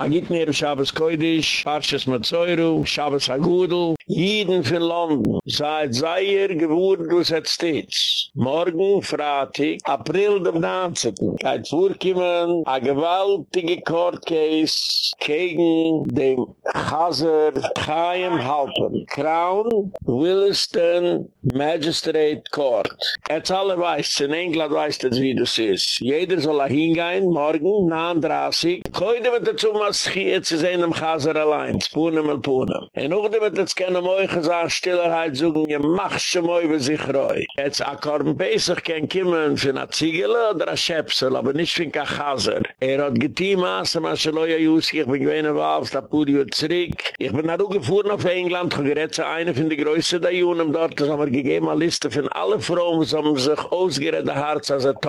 Agit ner Shabbos Koidish, Parshas Matzoyru, Shabbos Agudel, Jiden von London, seit Zeier gewohren du set stets. Morgen, Fratik, April dem 19. Geht vorkiemen, a gewaltige Court Case gegen den Chaser Chaim Halpen. Crown, Williston, Magistrate Court. Jetzt alle weiß, in England weiß das wie das ist. Jeder soll hingehen, morgen, 39. Heute wird dazu mal schiet zu sein am Chaser allein, Spunem und Punem. En auch damit jetzt de moige zaan stillerheid zoeken je mag ze mooi we zich roi het akkoord bezig ken kimmen van het ziegele dat is schepsel maar niet van kan gazer er had getien maas maar ze looie juist ik ben geen waf puri poed je het schrik ik ben naar England, gevoerd naar Veenland en gered ze een van de grootste die om dat te zijn maar gegeven een liste van alle vrouwen die zijn zich uitgered der hart als er het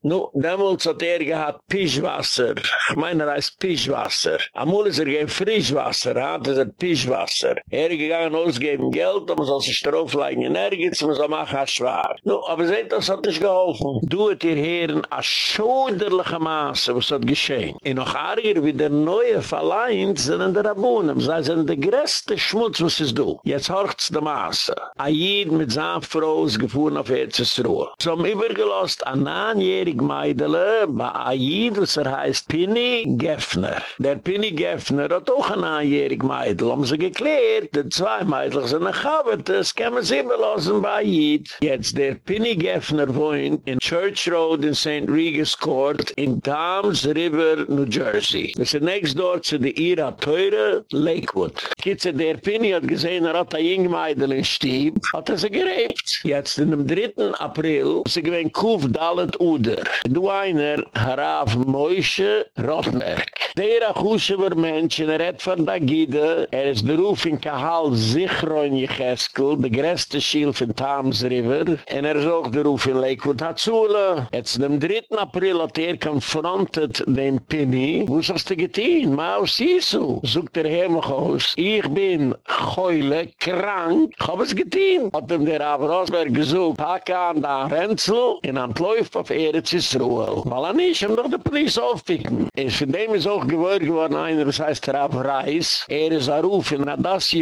nu damals had er gehad pischwasser. Ik meen er is pischwasser. Amul is er geen frischwasser het is er pischwasser. Er gegaan ausgeben Geld, um so sich drauf legen in Ergiz, um so machen als schwar. Nu, aber seht, das hat nicht geholfen. Du hat ihr Herren a schoderliche Maße, was hat geschehen. Und noch arger wie der neue Verleint sind in der Abunnen. Sie sind der größte Schmutz, was ist du. Jetzt horcht's der Maße. Aid mit seiner Frau ist gefahren auf Erzsruhe. Zum Übergelost an nahenjährig Meidele, bei Aid, was er heißt Pini Geffner. Der Pini Geffner hat auch ein nahenjährig Meidele. Haben sie geklärt, die zwei Meidele sind nach das kann man sie belassen bei Aid. Jetzt der Geffner wohnt in Church Road in St. Regis Court in Toms River, New Jersey. Das ist next door zu der Ira Teure, Lakewood. Kitze, der Pini hat gesehen, er hat ein Jingmeidel in Stieb, hat er sie geräbt. Jetzt in dem 3. April, sie gewinnt Kuf Dalet Uder. Du einer, Harav Moishe Rottenberg. Der Achushever Mensch, er hat von der Gide, er ist der Ruf in Kahal Sichroin Jecheskel, der größte Schiel von Toms River, und er ist auch der Ruf in Lakewood Hatzule. Jetzt dem 3. April hat er konfrontet den Pini, wo hast du getan? Mau Sisu, sucht der Hemmachos. Ich bin heule, krank, hab es getan. Hat ihm der Abrosberg gesucht, hake an da Renzel, in an Pläuf auf Eretz Yisroel. Weil er nicht, ihm doch die Polizei aufpicken. Es von dem ist auch geworden geworden, einer, was heißt Rav Reis. Er ist ein Ruf in Adas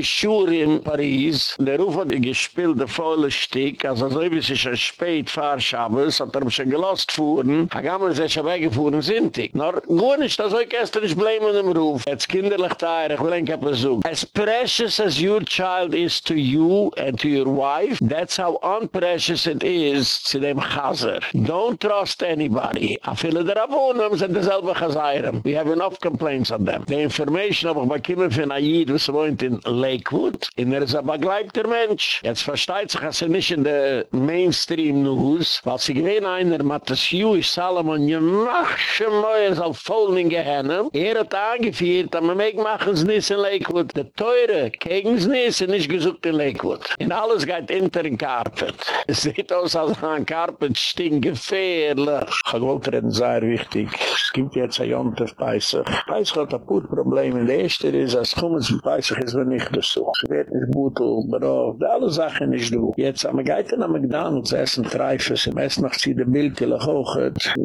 Yeshur in Paris. Der Ruf hat gespielt, der volle Stick, also so wie sich ein spät Fahrschabes, hat er schon gelost fuhren. Er kam und sich weggefuhren sind ich. Nor, gut nicht, das soll ich gestern nicht bleiben in dem Ruf. Jetzt kinderlich teier, ich will ein Kappe suchen. As precious as your child is to you and to your wife, that's how unprecious it is to dem Chaser. Don't trust anybody. A viele der Abunnen sind dieselbe Chazayram. We have enough complaints on them. The information habe ich bekommen von Ayid, was wohnt in Lakewood. Und er ist ein begleibter Mensch. Jetzt versteht sich, dass er nicht in der Mainstream News, weil sie gewähne einer, Jewish Salomon, je mach schon mal, er voll in Gehennen. Er hat angeführt, aber man machen es nicht in Lakewood. Der Teure, gegen es nicht, ist nicht gesucht in Lakewood. Und alles geht hinter den Carpet. Es sieht aus, als ein Carpet stinkt gefährlich. Ich wollte reden, sehr wichtig. Es gibt jetzt ein Jontef Peissach. Peissach hat ein paar Probleme. Der erste ist, als Chummels und Peissach ist mir nicht so. Es wird nicht gut, aber alle Sachen nicht du. Jetzt wir geht in McDonalds essen, treifen, sie messen noch sie die Bildkille hoch,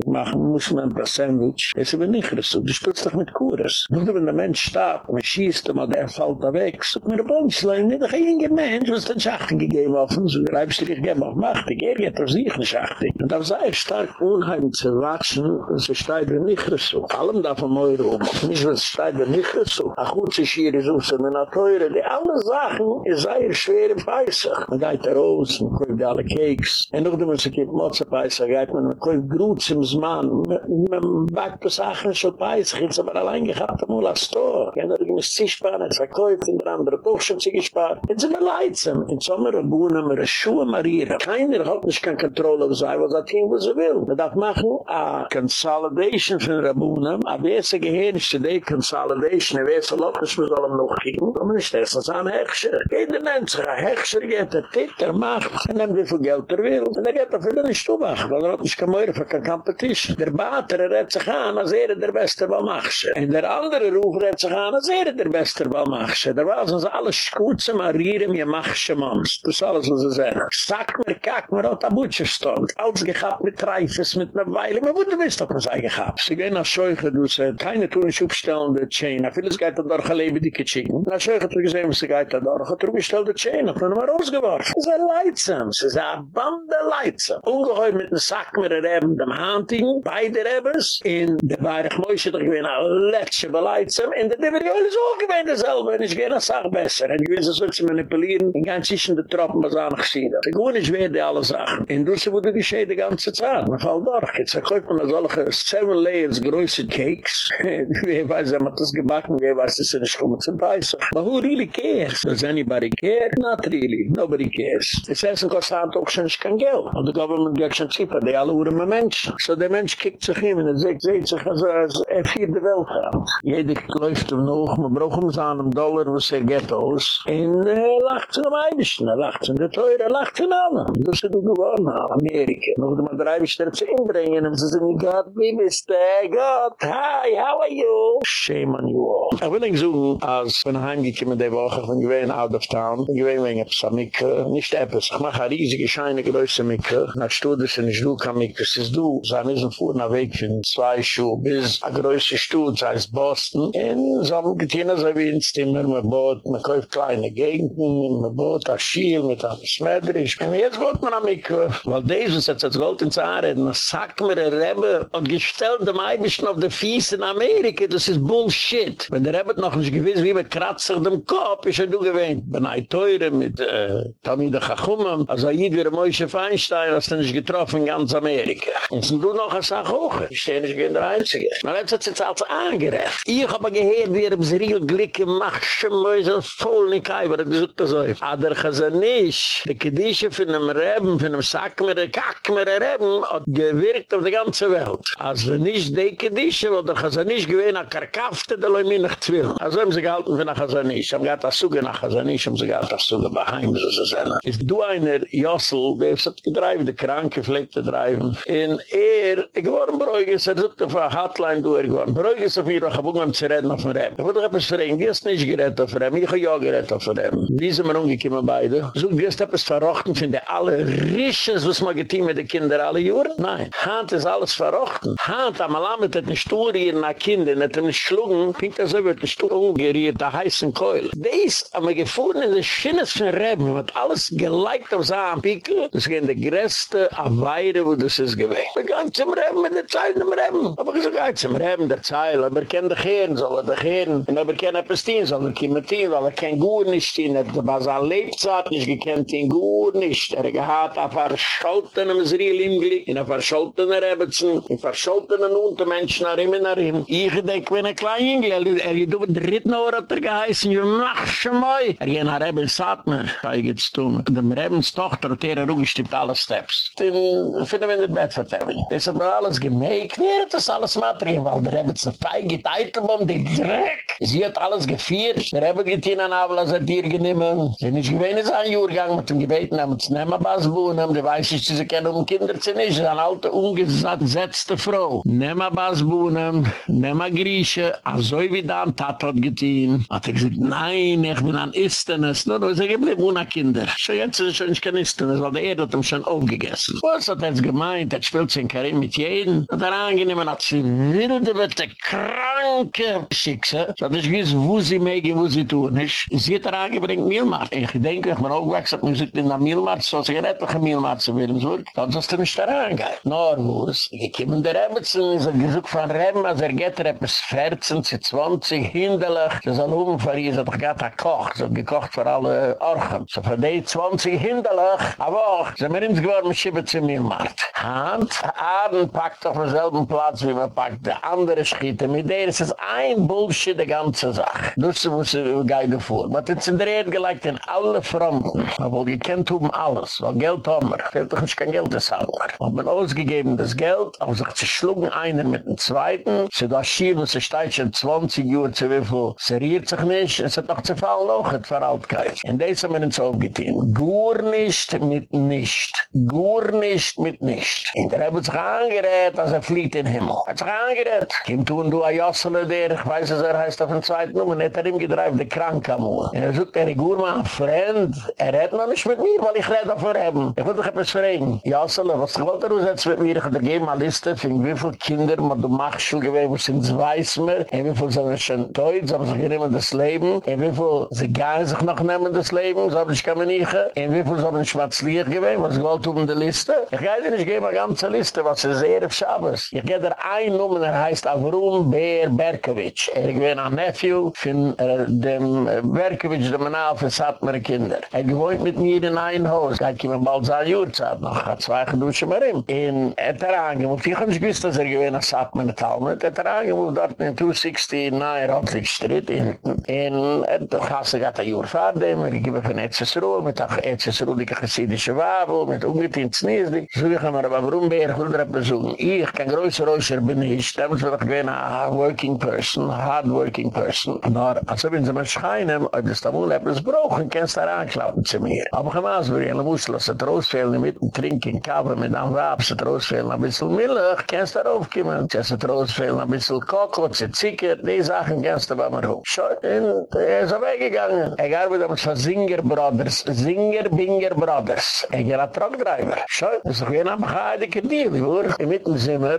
machen muss man ein paar Sandwich. Es ist mir nicht so. Du spielst doch mit Kures. Nur wenn der Mensch starb, und man schießt, und der fällt da weg, so mir ein Bönzlein, nicht ein jünger Mensch, was den Schachten gegeben hat, so greifst du dich gegeben auf Machtig. Er geht aus sich nicht Schachtig. Und da sei stark unheim zu wachsen, so steht er nicht so. Allem davon neu rum. Nicht, was steht er nicht so. Ach gut, sich hier ist uns in der Teure. Die alle Sachen, ist sehr schwer im Peissach. Man geht da raus, man kauft alle Cakes. Und noch, wenn man sich in Motsa Peissach geht, man kauft Grutz im Zman. Man backt die Sachen schon Peissach. Jetzt aber allein gehabt, am Ula Store. Da muss sich sparen, es verkauft, in der andere doch schon sich gespart. Jetzt sind wir leidsam. In Sommer, Buhnen, wir Schuhe marieren. Keiner hat nicht keine Kontrolle über sein, was er tun, was er will. Man darf machen, a Consolidation von Rabunem, a wese gehennischte die Consolidation, a wese Lottes, wir sollen noch kicken, aber nicht es ist ein Hechscher. Jeder nennt sich ein Hechscher, geht er tit, er macht, er nimmt wie viel Geld er will, und er geht er für den Stubach, weil er hat nicht kein Meure für keine Competition. Der Bater redt sich an, als er der beste Balmachsche. Und der andere Ruf redt sich an, als er der beste Balmachsche. Der war sonst alles schkutze, marieren, je Machsche Mams. Das ist alles, was er sagt. Sag mir, kack mir, hat er Butcher stand. Alles gehabt mit Reifes, mit einer Weile. Man würde wissen, ob er sei gehabt. Sie gehen nach Scheuche, du sagst, keine tun ich aufstellen, der Chain. Er vieles geht da durch ein Leben, die Kitschingen. Nach Scheuche hat er gesehen, was sie geht da durch. Hat er aufgestellt, der Chain. Hat er nochmal rausgeworfen. Es ist ein Leitzam. Es ist ein Bande Leitzam. Ungeheuer mit einem Sack mit der Reben, dem Hanting, beide Rebens. In der Bayerich Moishe, der gewinnt ein Letsche Beleitzam. In der Diverioel ist auch gewinnt dasselbe. Und ich gehe nach Sache besser. Und will so zu manipulieren. In ganz zwischen den Tropen, was noch sieht. Ich gewohne, ich werde alle Sachen. In Dusse wurde die Schäde ganze Zeit. Man fällt durch. Jetzt verkauft man solche seven layers größe Cakes. Wer weiß, er hat das gebacken. Wer weiß, ist nicht kommen zum Preis. But who really cares? Does anybody care? Not really. Nobody cares. Es ist ein Kostant auch schon kein Geld. Und the government geht schon zipper. Die alle wurden mit Menschen. So der Mensch kickt sich hin und er sagt, seht sich, als er vier der Welt hat. Jeder läuft ihm noch. Man braucht ihm so einen Dollar, was er geht aus. Und er lacht zu dem Eibischen. Er lacht zu der Teure. Er lacht zu anderen. Das ist du gewonnen. Amerika. Noch dem Dreibischter zu inbringen. Und sie sagen, God, wie bist du? God, hi, how are you? Shame on you all. Ich will nicht suchen, als wenn ich heimgekommen die Woche, wenn ich wein out of town, ich wein wegen etwas am Mikke, nicht etwas. Ich mache eine riesige Scheine größe Mikke. Nach Studios sind ich du kann Mikke, es ist du. Sie müssen vor einer Weg von zwei Schuhe bis eine größe Studios, heißt Boston. Und so haben getan, so wie ins Zimmer, man bot, man kauft kleine Gegenden, man bot ein Schiel mit einem Smedrisch. Und jetzt bot man am Mikke, weil Jesus hat das Gold in Zahre, und sagt mir, der Rebbe hat gestellt dem Eibischen auf der Fies in Amerika, das ist Bullshit. Wenn der Rebbe noch nicht gewiss, wie man kratzt sich dem Kopf, ist er du gewähnt. Bin Teure mit äh, Tamida Chachumam, also Jid wie der Moishe Feinstein, hast du getroffen in ganz Amerika. Und sind du noch eine Sache hoch? Ich stehe nicht gegen der Einzige. Man hat sich jetzt also angerecht. Ich habe gehört, wie er im Zeril glicke, mach schon Mäuse voll nicht ein, aber er gesagt das so. Aber ich habe nicht, die Kedische von einem Reben, von einem Sack mit einem Kack mit einem Reben, hat gewirkt auf die ganze Welt. Also nicht die Kedische, weil der Chazanisch gewähnt, a Karkafte, der Leu mir nicht zwill. Also haben sie gehalten für nach Chazanisch. Haben gehalten, das Suge nach haben sie gehalten, das Suge bei Heim, so sie sind. Ist du einer Jossel, der hat gedreift, der Kranke pflegt zu dreifen. In er, ich war ein Bräugis, er sucht auf eine Hotline durch, ich war ein Bräugis auf mir, ich habe um zu reden auf dem Rem. Ich wollte etwas fragen, wie hast nicht gerettet auf dem Rem? Ich habe ja gerettet auf dem Rem. Wie sind wir umgekommen beide? So, wie hast etwas verrochten von der alle Risches, was man getan mit den Kindern alle Juren? Nein. Hand ist alles verrochten. Hand, am Alamed hat eine Studie in der Kinder, hat Schlugen, pinkt das über die Stuhl umgeriert, der heißen Keul. Dies haben wir gefunden in der Schinnes von Reben, hat alles geliked auf seinen Pickel. Das ist der größte Weide, wo das ist gewesen. Wir gehen zum Reben mit der Zeit im Reben. Aber ich sage, zum Reben der Zeit, aber wir kennen dich hören, soll er dich hören. Und wir kennen etwas stehen, soll er stehen, weil er kein Gur nicht stehen, er hat seine Lebzeit nicht gekannt, ihn Gur nicht. Er hat auf er Scholten im Zeril im Glück, in auf er er Rebetzen, in auf er Scholten er Untermenschen nach ihm und nach ihm. Ich denke, wenn ein kleiner Engel, er geht über dritten Ohr hat er geheißen, ich mach schon mal. Er geht nach Reben, sagt mir, was ich jetzt tun. Dem Rebens Tochter hat er rumgestimmt alle Steps. Den finden wir in der Bett vertellen. Das hat mir alles gemägt. Wer hat das alles materieren? Weil der Rebens eine feige Teitelbaum, die Dreck. Sie hat alles gefiert. Der Reben geht in ein Abel, als er dir genommen. Sie nicht gewähnt, ist ein Jurgang mit dem Gebeten, haben uns nehmen was wohnen, die weiß nicht, sie kennen um Kinder zu nicht. Sie ist eine alte, ungesetzte Frau. Nehmen was wohnen, nehmen Grieche, also wie da ein Tat hat getan. Hat er gesagt, nein, ich bin ein Istenes. Nur, no, ist er geblieben ohne Kinder. Schon jetzt ist er schon kein Istenes, weil der Erde hat ihm schon aufgegessen. Was hat er jetzt gemeint? Er spielt sich in Karim mit jedem. Hat er angenehm, hat sie wilde, der kranke Schickse. So hat er gewiss, wo sie mögen, wo sie tun. Ich, sie hat er angebringt Mielmarkt. Ich denke, ich bin aufgewachsen, hat man gesagt, in der Mielmarkt, so sie gerettliche Mielmarkt zu Wilhelmsburg. Dann sollst du nicht da reingehen. Komme in der Ebbetson, ist er gesucht von Reben, er geht er etwas 14, 20, hinderlich. Sie soll oben für ihr, sie hat doch gerade ein Koch, sie hat gekocht für alle Orchen. So für die 20 hinderlich, aber auch, sind wir ins geworden, schieben zu mir macht. Hand, Aden packt auf demselben Platz, wie man packt der andere Schiette. Mit der ist es ein Bullshit, die ganze Sache. Das muss ich geide vor. Aber das sind der Erde gelegt in alle Frommen. Aber wir kennt um alles, weil Geld haben wir. Fehlt doch nicht kein Geld, das haben wir. Wir haben ausgegeben das Geld, aber sich zu schlugen einer mit dem Zweiten, sie da schieben, sie steigt schon 20 Uhr zu wie viel, sie riert sich nicht, es hat noch zu fallen auch, het Verhaltkeit. In das haben wir uns aufgetein. Gur nicht mit nicht. Gur nicht mit nicht. In der haben sich angerät, als er flieht in Himmel. Er hat sich angerät. Kim tun du a Jossele der, ich weiß es, er heißt auf den zweiten Nummer, nicht er ihm gedreift, der Krankamur. Er sucht er, ich mein Freund, er redt noch nicht mit mir, weil ich rede auf er Ich will doch etwas fragen. Jossele, was ich wollte er mit mir, ich hatte gegeben eine Liste, für wie viele Kinder, man du machst was sind weiß mir, und wie viele sind schon teut, so haben sich genommen das Leben, und wie viele Sie gehen sich noch nehmen das Leben, so habe ich keine Nieche. In wieviel soll ein Schwarzlier geben, was ich wollte um die Liste? Ich gehe dir nicht geben eine ganze Liste, was ist er auf Schabes. Ich gehe dir ein Nummer, der um er heißt Avrum Beer Berkowitsch. Er gewinnt ein Nephew von äh, dem äh, Berkowitsch, de mein Name für Kinder. Er gewohnt mit mir in ein Haus. Ich gehe mir bald seine Uhrzeit noch, hat zwei geduschen mit ihm. In Etterangem, er und ich habe nicht gewusst, dass er gewinnt ein Satt meine Talmud. Etterangem, er dort in 269 Rotlich Street, in Etterangem, Masse gatt a juur fadem, er gibe fin etzes rool, mit ach Etzesruel die chassidische wabel, chesidische wafel, mit ungetien zneesli. So ich am arba vrumbeer, hul drab besuchen. Ich, kein größer Röscher bin ich, da muss man doch gewähne, a working person, hard working person. Nor, also wenn sie mal schreinem, ob das da wohl etwas brauchen, kannst du da anklauten zu mir. Aber ich am Asbury, an der Wussel, als er trostfehlen, mit dem Trinken, kaufen, mit einem Wab, als er trostfehlen, ein bisschen Milch, kannst du da raufkimmeln, als er trostfehlen, ein bisschen Kokos, ein Zicker, die Sachen kannst du da mal hoch. Schau, in, er ist er weg weggegangen. Er gearbeitet mit Singer Brothers, Singer Binger Brothers. Er geht ein Truckdriver. Schau, das ist doch wie ein Amachaidiker Deal, ich wurde. Im Mittenzimmer,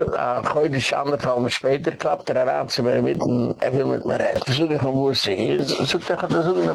heute ist anderthalb später, klappt er heran zu mir mitten, er will mit mir reden. Ich suche von wo sie ist. Ich suche dich, ich suche dich,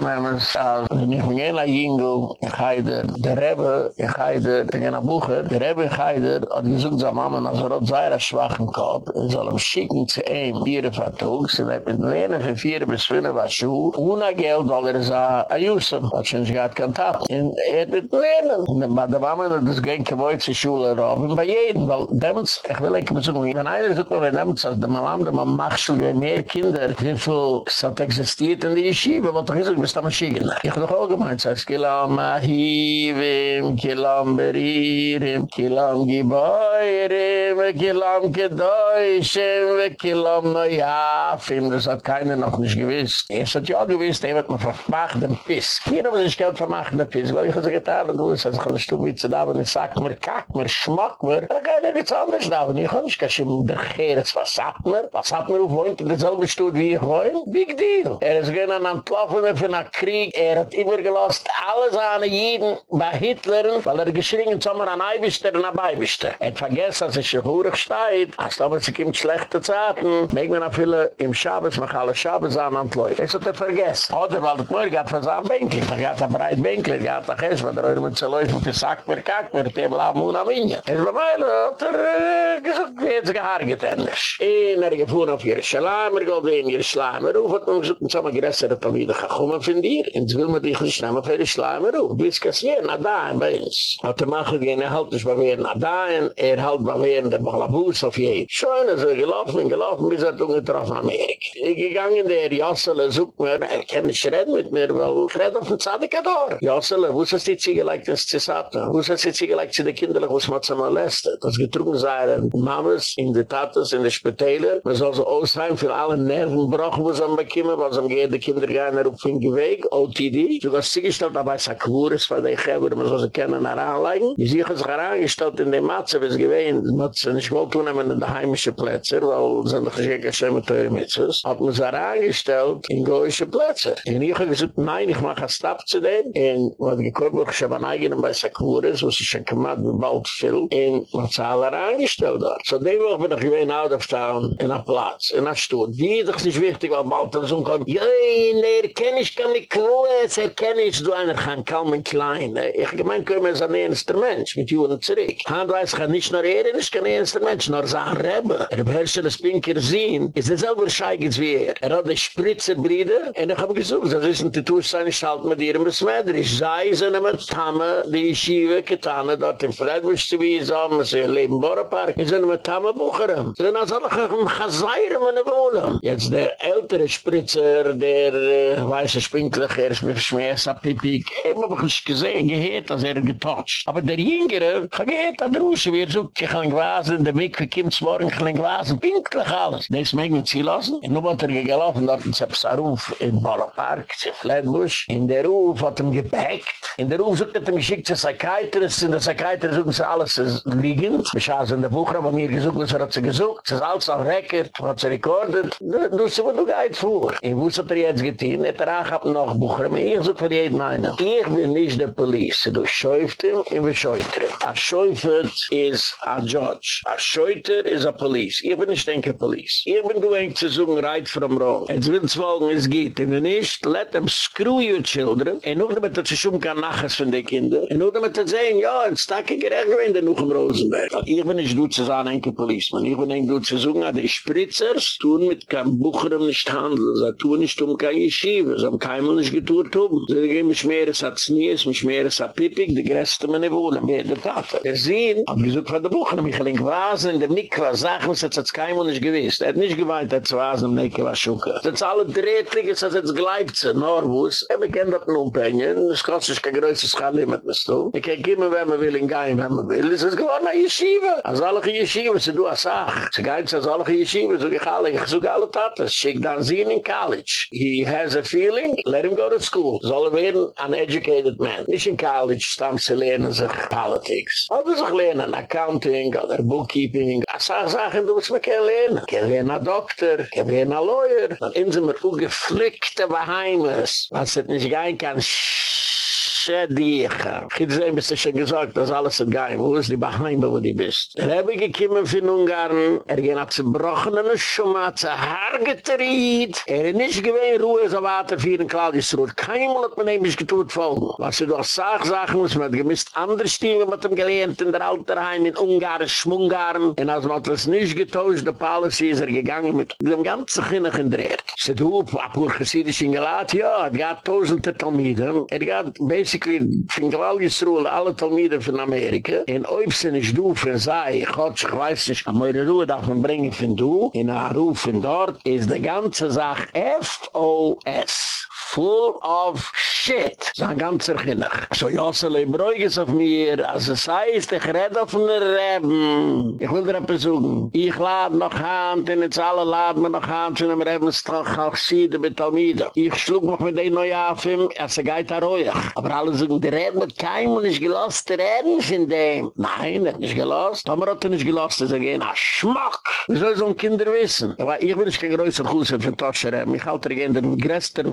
wenn ich mich in Jingo, in Heide, der Rebbe, in Heide, in einer Buche, der Rebbe in Heide, hat gesucht seine Mama, als er hat sehr schwachen Kopf, er soll ihm schicken zu ihm, vier Vertug, sie wird mit Lehnen für vier bis fünf was Schuh, ohne Geld, weil er sah, a Yusuf, hat schon Kontakt. Und er hat mit Lehnen. Und dann war der Mama, das ging gewohnt zur Schule rauf, bei jedem, weil damals, ich will mehr sagen, wenn einer sagt, wenn damals, als der Mama, der Mama macht schon mehr Kinder, wie viel es hat existiert in die Yeshiva, was doch ist, du bist am Schiegen. Ich hab doch auch gemeint, es heißt, Kilam Ahivim, Kilam Beririm, Kilam Giboirim, Kilam Kedoishem, Kilam Noyafim, das hat keiner noch nicht gewiss. Es hat ja gewiss, der man vermacht den Piss. Hier haben wir sich Geld vermacht den Piss, weil ich habe getan, du weißt, als ich eine Stube mit zu da, und ich sag mir, kack mir, schmack mir, da kann ich nichts anderes da, und ich kann nicht, kann ich der Geres, was sagt mir, was hat mir aufwohnt, in derselbe Stube wie ich wohin? Big deal. Er ist gehen an Entlaufen für einen Krieg, er hat immer gelost, alle seine Jiden bei Hitler, weil er geschrien, sommer an Eibischter und an Eibischter. Er hat vergessen, als er sich hoch steht, als ob er sich in schlechte Zeiten, meeg mir noch viele im Schabes, mach alle Schabes an Antläufe. Das hat er vergessen. Oder weil das Morgen hat für seinen Bänkel, er hat ein breit Bänkel, er hat ein Gess, weil er mit zu laufen, für Sack mir, kack mir, der bleibt mir nach Wien. Er ist bei mir, hat er gesagt, wie hat sich gehargert. Und er gefuhren auf Schleim, er geht in Schleim, er hat mir gesagt, so ein größer wieder gekommen von dir, und will mir dich nicht nehmen für die Schleim, er ruf, das hier, na da, bei. Hat er machen gehen, er halt nicht bei mir, na da, er halt bei mir, der Balabus auf jeden. Schön, er gelaufen, gelaufen, bis er ungetroffen Amerika. Ich gegangen, der Jossele sucht mir, er kann nicht reden mit mir, weil ich rede auf dem Zadikador. Jossele, wo ist das die Ziege like das Zisata? Wo ist das die Ziege like zu den Kindern, wo es man zu molestet? Das getrunken sei, Mamas, in die Tatas, in die Spitäler, man soll so ausheim für alle Nerven brochen, wo es am bekommen, was am gehen, die Kinder gehen auf den Weg, OTD. So was sie gestellt, aber es ist Akwuris, weil die Geber, man soll sie kennen, nach anlegen. Die sich sich herangestellt in den Matze, wie es gewähnt, man sie nicht wohl tun, in die heimische Plätze, weil sie sind geschehen, geschehen, teure Mitzvahs, hat man sie herangestellt in goische Plätze. Und ich habe gesagt, nein, ich mache einen Stab zu dem. Und man hat gekocht, ich habe einen eigenen bei Sakuris, wo sie schon gemacht, wie bald viel. Und hat sie alle herangestellt dort. So dem Woche bin ich gewesen out of town, in einer Platz, in einer Stutt. Wie ist das nicht wichtig, weil bald dann so kommt, ja, nee, erkenne ich gar nicht Klues, erkenne ich, du einer kann kaum ein Klein. Ich gemein, können wir sein ernster Mensch, mit Juren zurück. Hand weiß, kann nicht nur er, ich kann ernster Mensch, nur sein Rebbe. Er beherrscht das Pinker sehen, ist er selber scheigens wie er. Er hat eine Spritzerbrüder, und ich habe gesagt, das ist ein Titus sein, ich halte mit ihrem Besmeidrisch. Sei es eine mit Tamme, die Yeshiva getan hat, dort in Fredwisch zu wiesen, haben sie Leben Borepark, ist eine mit Tamme Bucherem. Sie sind als alle ein Chazayram in der Wohnung. Jetzt der ältere Spritzer, der äh, weiße Spinkler, er ist mit Schmerz, ab Pipi, ich habe nicht gesehen, gehört, als er getotcht. Aber der Jüngere, ich gehört, an der Rusche, wie er so, ich habe gewasen, der Mikve kommt morgen, ich habe gewasen, pinklich alles. Das mögen wir ziehen lassen. Und nun hat er gelaufen, dort ist ein Ruf in Ballpark, in Flatbush. In der Ruf hat ihm gepackt. In der Ruf sucht er ihm geschickt zu Psychiatrist, in der Psychiatrist sucht er alles liegend. Ich Schaß in der Bucher, aber mir gesucht, was er hat sie gesucht. Es ist alles auf Record, was er rekordet. Du sie, wo du gehit vor. Ich wusste, was er jetzt getan hat. Er hat noch Bucher, aber ich suche für jeden einen. Ich bin nicht der Police. Du schäuft ihn, ich bin schäuft ihn. A schäuft ist a Judge. A schäuter ist a Police. Ich bin nicht denke Police. Ich bin du eng zu suchen, right from wrong. Jetzt will es folgen, es geht. Wenn nicht, let them screw your children. En ook dat met dat ze zo'n kan nachtjes van die kinder. En ook dat met dat ze zeggen, ja, het stak ik er echt in de Noegem Rosenberg. Ik ben eens doet ze zo'n enke policeman. Ik ben eens doet ze zo'n aan die spritzers. Toen met kan boekeren niet handelen. Ze doen niet om um kan je schieven. Ze hebben geen man niet getoerd om. Um. Ze zeggen, ik moet meer eens aan het snijden. Ik moet meer eens aan het. De rest van de woorden. Ja, de taten. Er zien. Maar we zoeken van de boekeren. Ik denk, waar in de mikwa zagen. Ze hebben geen er man niet geweest. Er het is niet gewaar dat ze waren. Nee, ik was zoeken. Het is alle dreetlijke. Het is gelijk jetzt gleibt sie, Norwus. Er bekennt das nun Penien, es kostet sich kein größeres Schalimmet, was du. Ich kann kommen, wenn man will, in Gein, wenn man will. Es ist geworden, ein Yeshiva. Als alle Yeshiva, sie du als Ach. Sie geht als alle Yeshiva, so ich alle, ich suche alle Tatas. Schick dann sie in college. He has a feeling, let him go to school. Soll er werden an educated man. Nicht in college, stamm sie lernen sich politics. Aber sich lernen accounting oder bookkeeping. Als Ach sagen, du musst mir kein lernen. Kein lernen a doctor, kein lernen a lawyer. Dann sind wir ungeflickte Beheimes. Was hat nicht gehen kann, Schädiger. Ich hätte sehen, bis du schon gesagt, dass alles ein Geheim. Wo ist die Baheime, wo die bist? Er habe gekommen von Ungarn. Er ging ab zerbrochenen Schumatze, hergetried. Er ist nicht gewähnt, Ruhe, so weiter für den Claudius Ruhl. Kein Mal hat man nämlich getut folgen. Was du doch sag, sagen muss, man hat gemisst andere Stimme mit dem gelehnt in der Alterheim in Ungarn, Schmungarn. Und als man das nicht getauscht, der Policy ist er gegangen mit dem ganzen Kinnig in der Erde. Se du, apur chesidisch in Galat, ja, er gab tausende Talmiden. Er gab basic basically von Gewalt Yisroel alle Talmiden von Amerika in Oibsen von sei Gott, ich weiß nicht aber meine Ruhe darf man bringen von du in a Ruf von dort ist die ganze Sache F-O-S full of shit. So ein ganzer Kinnach. So Jossele Bräuges auf mir, als es heißt, ich rede auf den Reben. Ich will dir etwas sagen. Ich lade noch Hand, und jetzt alle laden mir noch Hand, zu einem Rebenstrach, auch Siede mit Talmida. Ich schlug noch mit den Neuafen, als er geht da ruhig. Aber alle sagen, die reden mit keinem und ich gelost, die reden von dem. Nein, er hat nicht gelost. Aber hat er nicht gelost, er sagt, ah, Schmack. Wie soll so ein Kinder wissen? Aber ich bin nicht kein größer Kusser von Toscher Reben. Ich halte er gehen, der größte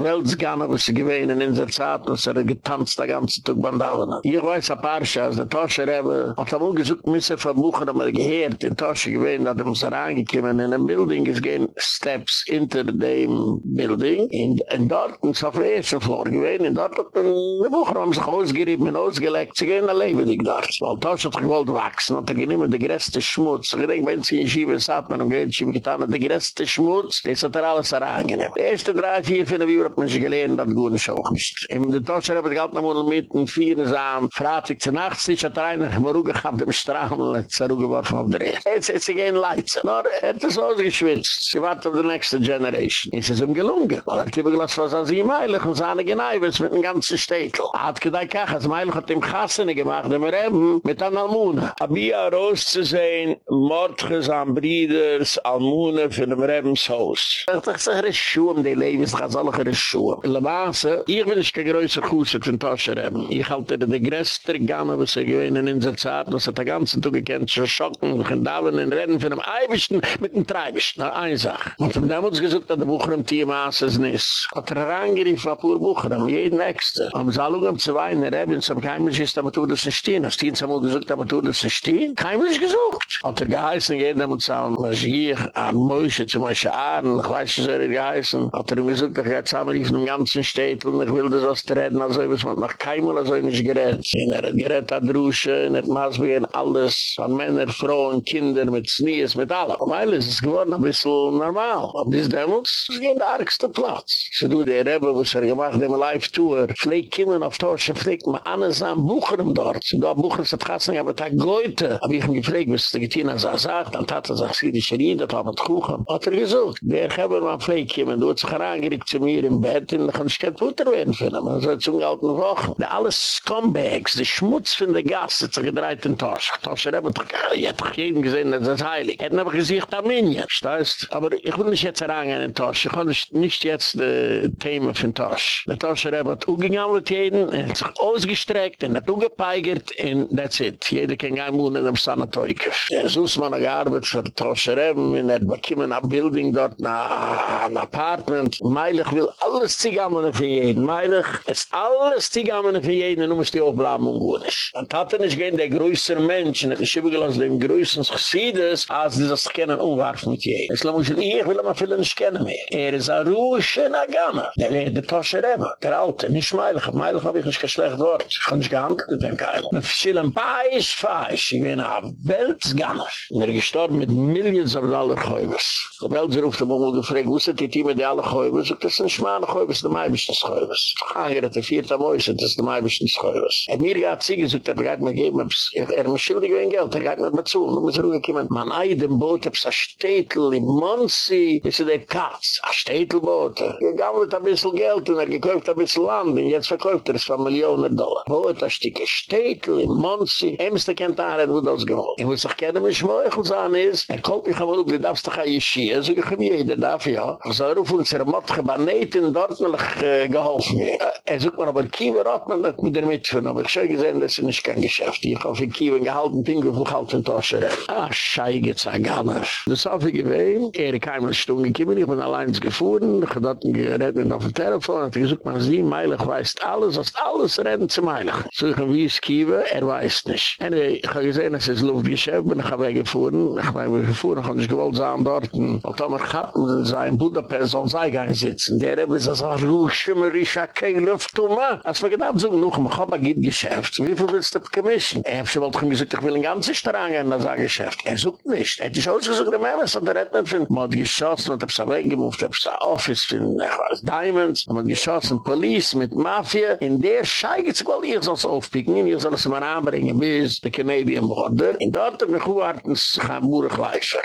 Weltsganner, was sie gewähnen in der Zeit, was er getanzt der ganze Tag Bandalen hat. Ich weiß ein paar Schuhe, als der Toscher Rebbe hat er wohl gesucht, müssen von Buchen, aber gehört, in Toscher gewähnen, hat er uns reingekommen, in einem Building, es gehen Steps hinter dem Building, in, in dort, in so viel ersten Floor gewähnen, in dort hat er, Buchen haben sich ausgerieben und ausgelegt, sie gehen dich dort. Weil Toscher hat gewollt wachsen, hat er geniemen der größte Schmutz. Ich denke, wenn sie in Schiebe sagt, man geht, sie getan, der größte Schmutz, das hat er alles herangenehm. Die erste drei, vier, fünf Jahre hat man sich gelehnt hat, gut ist auch nicht. Im Deutschen habe ich gehalten am Unel mit und Vieren ist am Freitag zu Nacht, sich hat einer im Ruge gehabt im Strahmel, hat er geworfen auf der Erde. Jetzt ist sie gehen leiden, nur er hat es ausgeschwitzt. Sie warte auf die nächste Generation. Es Ist ihm gelungen? Weil er hat übergelassen, was er sich meilig und seine Geneiwitz mit dem ganzen Städtel. Er hat gedacht, ach, als meilig hat ihm Kassene gemacht, im Reben, mit einem Almune. Abia rauszusehen, Mordges an Brieders, Almune von dem Rebenshaus. Ich dachte, es ist ein Schuhm, um die Leib ist ein solcher Schuhm. Schoen. Maße, ich will nicht kein größer Kuss von haben. Ich halte den größter Gamme, was er gewähnt in der Zeit, was er den ganzen Tag gekannt, schon schocken, wir können da und reden von einem Eibischten mit einem Treibischten. Na, eine Sache. Und von dem uns gesagt, dass der Bucher im Tier Maße ist nicht. Hat er herangerief, war pur Bucher, jeden Nächste. Am Salung am zu weinen, er haben zum Keimisch ist, aber tut das nicht stehen. Hast du ihn zumal gesagt, aber tut das nicht stehen? Keimisch gesucht. Hat er geheißen, jeden muss sagen, was hier, an Mäusche, zum Beispiel Ahren, ich weiß nicht, was er geheißen. Hat er gesagt, haben wir den ganzen steht und ich will das aus der Reden, also ich muss noch keinmal also nicht gerät. Und er hat gerät an Drusche, und er hat maßbegehen alles von Männer, Frauen, Kinder, mit Snees, mit allem. Und weil es ist geworden ein bisschen normal. Aber bis damals ist es der argste Platz. So du, der Rebbe, was er gemacht, dem Live-Tour, vielleicht kommen auf Torsche, mal alle sagen, buchen ihm dort. So da buchen sie Gassen, aber da Goethe. Hab ich ihn gefragt, was der Gittina so sagt, dann hat er sich die Scherin, das war mit Kuchen. Hat er gesagt, der Rebbe, man vielleicht kommen, du hast sich herangeregt zu mir im Bett, werden, dann kann ich kein Futter werden für ihn. Soll zum Geld noch wachen. Die alle Scumbags, die Schmutz von der Gasse, die gedreht in Tosch. Tosch, er hat doch, ich jeden gesehen, das ist heilig. Hat aber gesagt, Arminien. Steißt, aber ich will nicht jetzt herangehen in Tosch. Ich kann nicht jetzt die Themen von Tosch. Der Tosch, er hat auch mit jeden, er hat sich ausgestreckt, er hat auch gepeigert, und that's it. Jeder kann gehen wohnen in einem Sanatorikef. Er ist man gearbeitet für Tosch, er hat bekommen ein Building dort, ein Apartment. Meilig will alles zigammen für jeden. Meilig ist alles zigammen für jeden, nur muss die und gut ist. Und hat er nicht gehen, der größere Mensch, und ich habe gelassen, den größten Schieders, als die das kennen, umwarf mit jedem. Es lau ich will aber viele nicht kennen mehr. Er ist ein Ruhe, ein Agama. Der wird der Tosche Rebbe, der Alte, nicht Meilig. Meilig habe ich nicht geschlecht dort. Ich kann nicht gehandelt mit dem Keil. Mit verschiedenen Pais, Pais. Ich bin ein Weltsgammer. Und er gestorben mit Millions of Dollar Gäubers. Der ruft ihm um gefragt, wo die Team die alle Gäubers? Und das sind Schmane Gäubers, die meibischen Gäubers. Ah, hier hat er vierte Mäuse, das ist die meibischen Gäubers. Er mir hat sie gesagt, er geht mir geben, er muss schuldig wegen Geld, er geht mir zu. Nun muss er ruhig kommen. Man dem Boot, hab's a Städtel in Monsi, ist er der Katz, a Städtelboot. Er gammelt ein bisschen Geld und er gekauft ein bisschen Land und jetzt verkauft er es von Millionen Dollar. Boot, a Stücke Städtel in Monsi, ämste kennt er, wo das gewollt. Ich muss auch kennen, mich Schmöchel sagen ist, er kommt mich aber, du darfst doch ein Yeshia, so ich habe jeder darf ja. So er ruft uns er Mottche Barneten, dort will ich äh, geholfen. Er sucht mir aber Kiewer hat man nicht mit der Mitführen, aber ich habe gesehen, das ist nicht kein Geschäft. Ich habe in Kiewer gehalten, ich halt in Tosche Ah, schei, geht's ein Ganner. Das habe ich gewähnt, er kam eine Stunde gekommen, ich bin allein gefahren, ich habe dort geredet auf dem Telefon, und ich sucht man sie, Meilig weiß alles, als alles rennen zu Meilig. So ich wie ist Kiewer, er weiß nicht. Anyway, ich habe gesehen, es ist Luftgeschäft, bin ich habe gefahren, ich habe gefahren, ich habe nicht gewollt sein dort, Weil Tomer Kappen sein Budapest soll sei gar nicht sitzen. Der Rebbe ist so, ruh, schimmer, ich hab kein Luft, du ma. Als wir gedacht so, noch, ich hab ein Geschäft. Wie viel willst du commission? Er hat schon mal gesagt, ich will ein ganzes Strang in das Geschäft. Er sucht nicht. Er hat sich ausgesucht, der Mann ist, und er hat nicht von, man hat geschossen, und er hat weggemovt, er hat sich Office von Diamonds, man hat geschossen, Police mit Mafia. In der Schei geht sich, weil ich soll es aufpicken, ich es mal anbringen, bis der Canadian Border. In dort hat mich gewartet, es kann Burig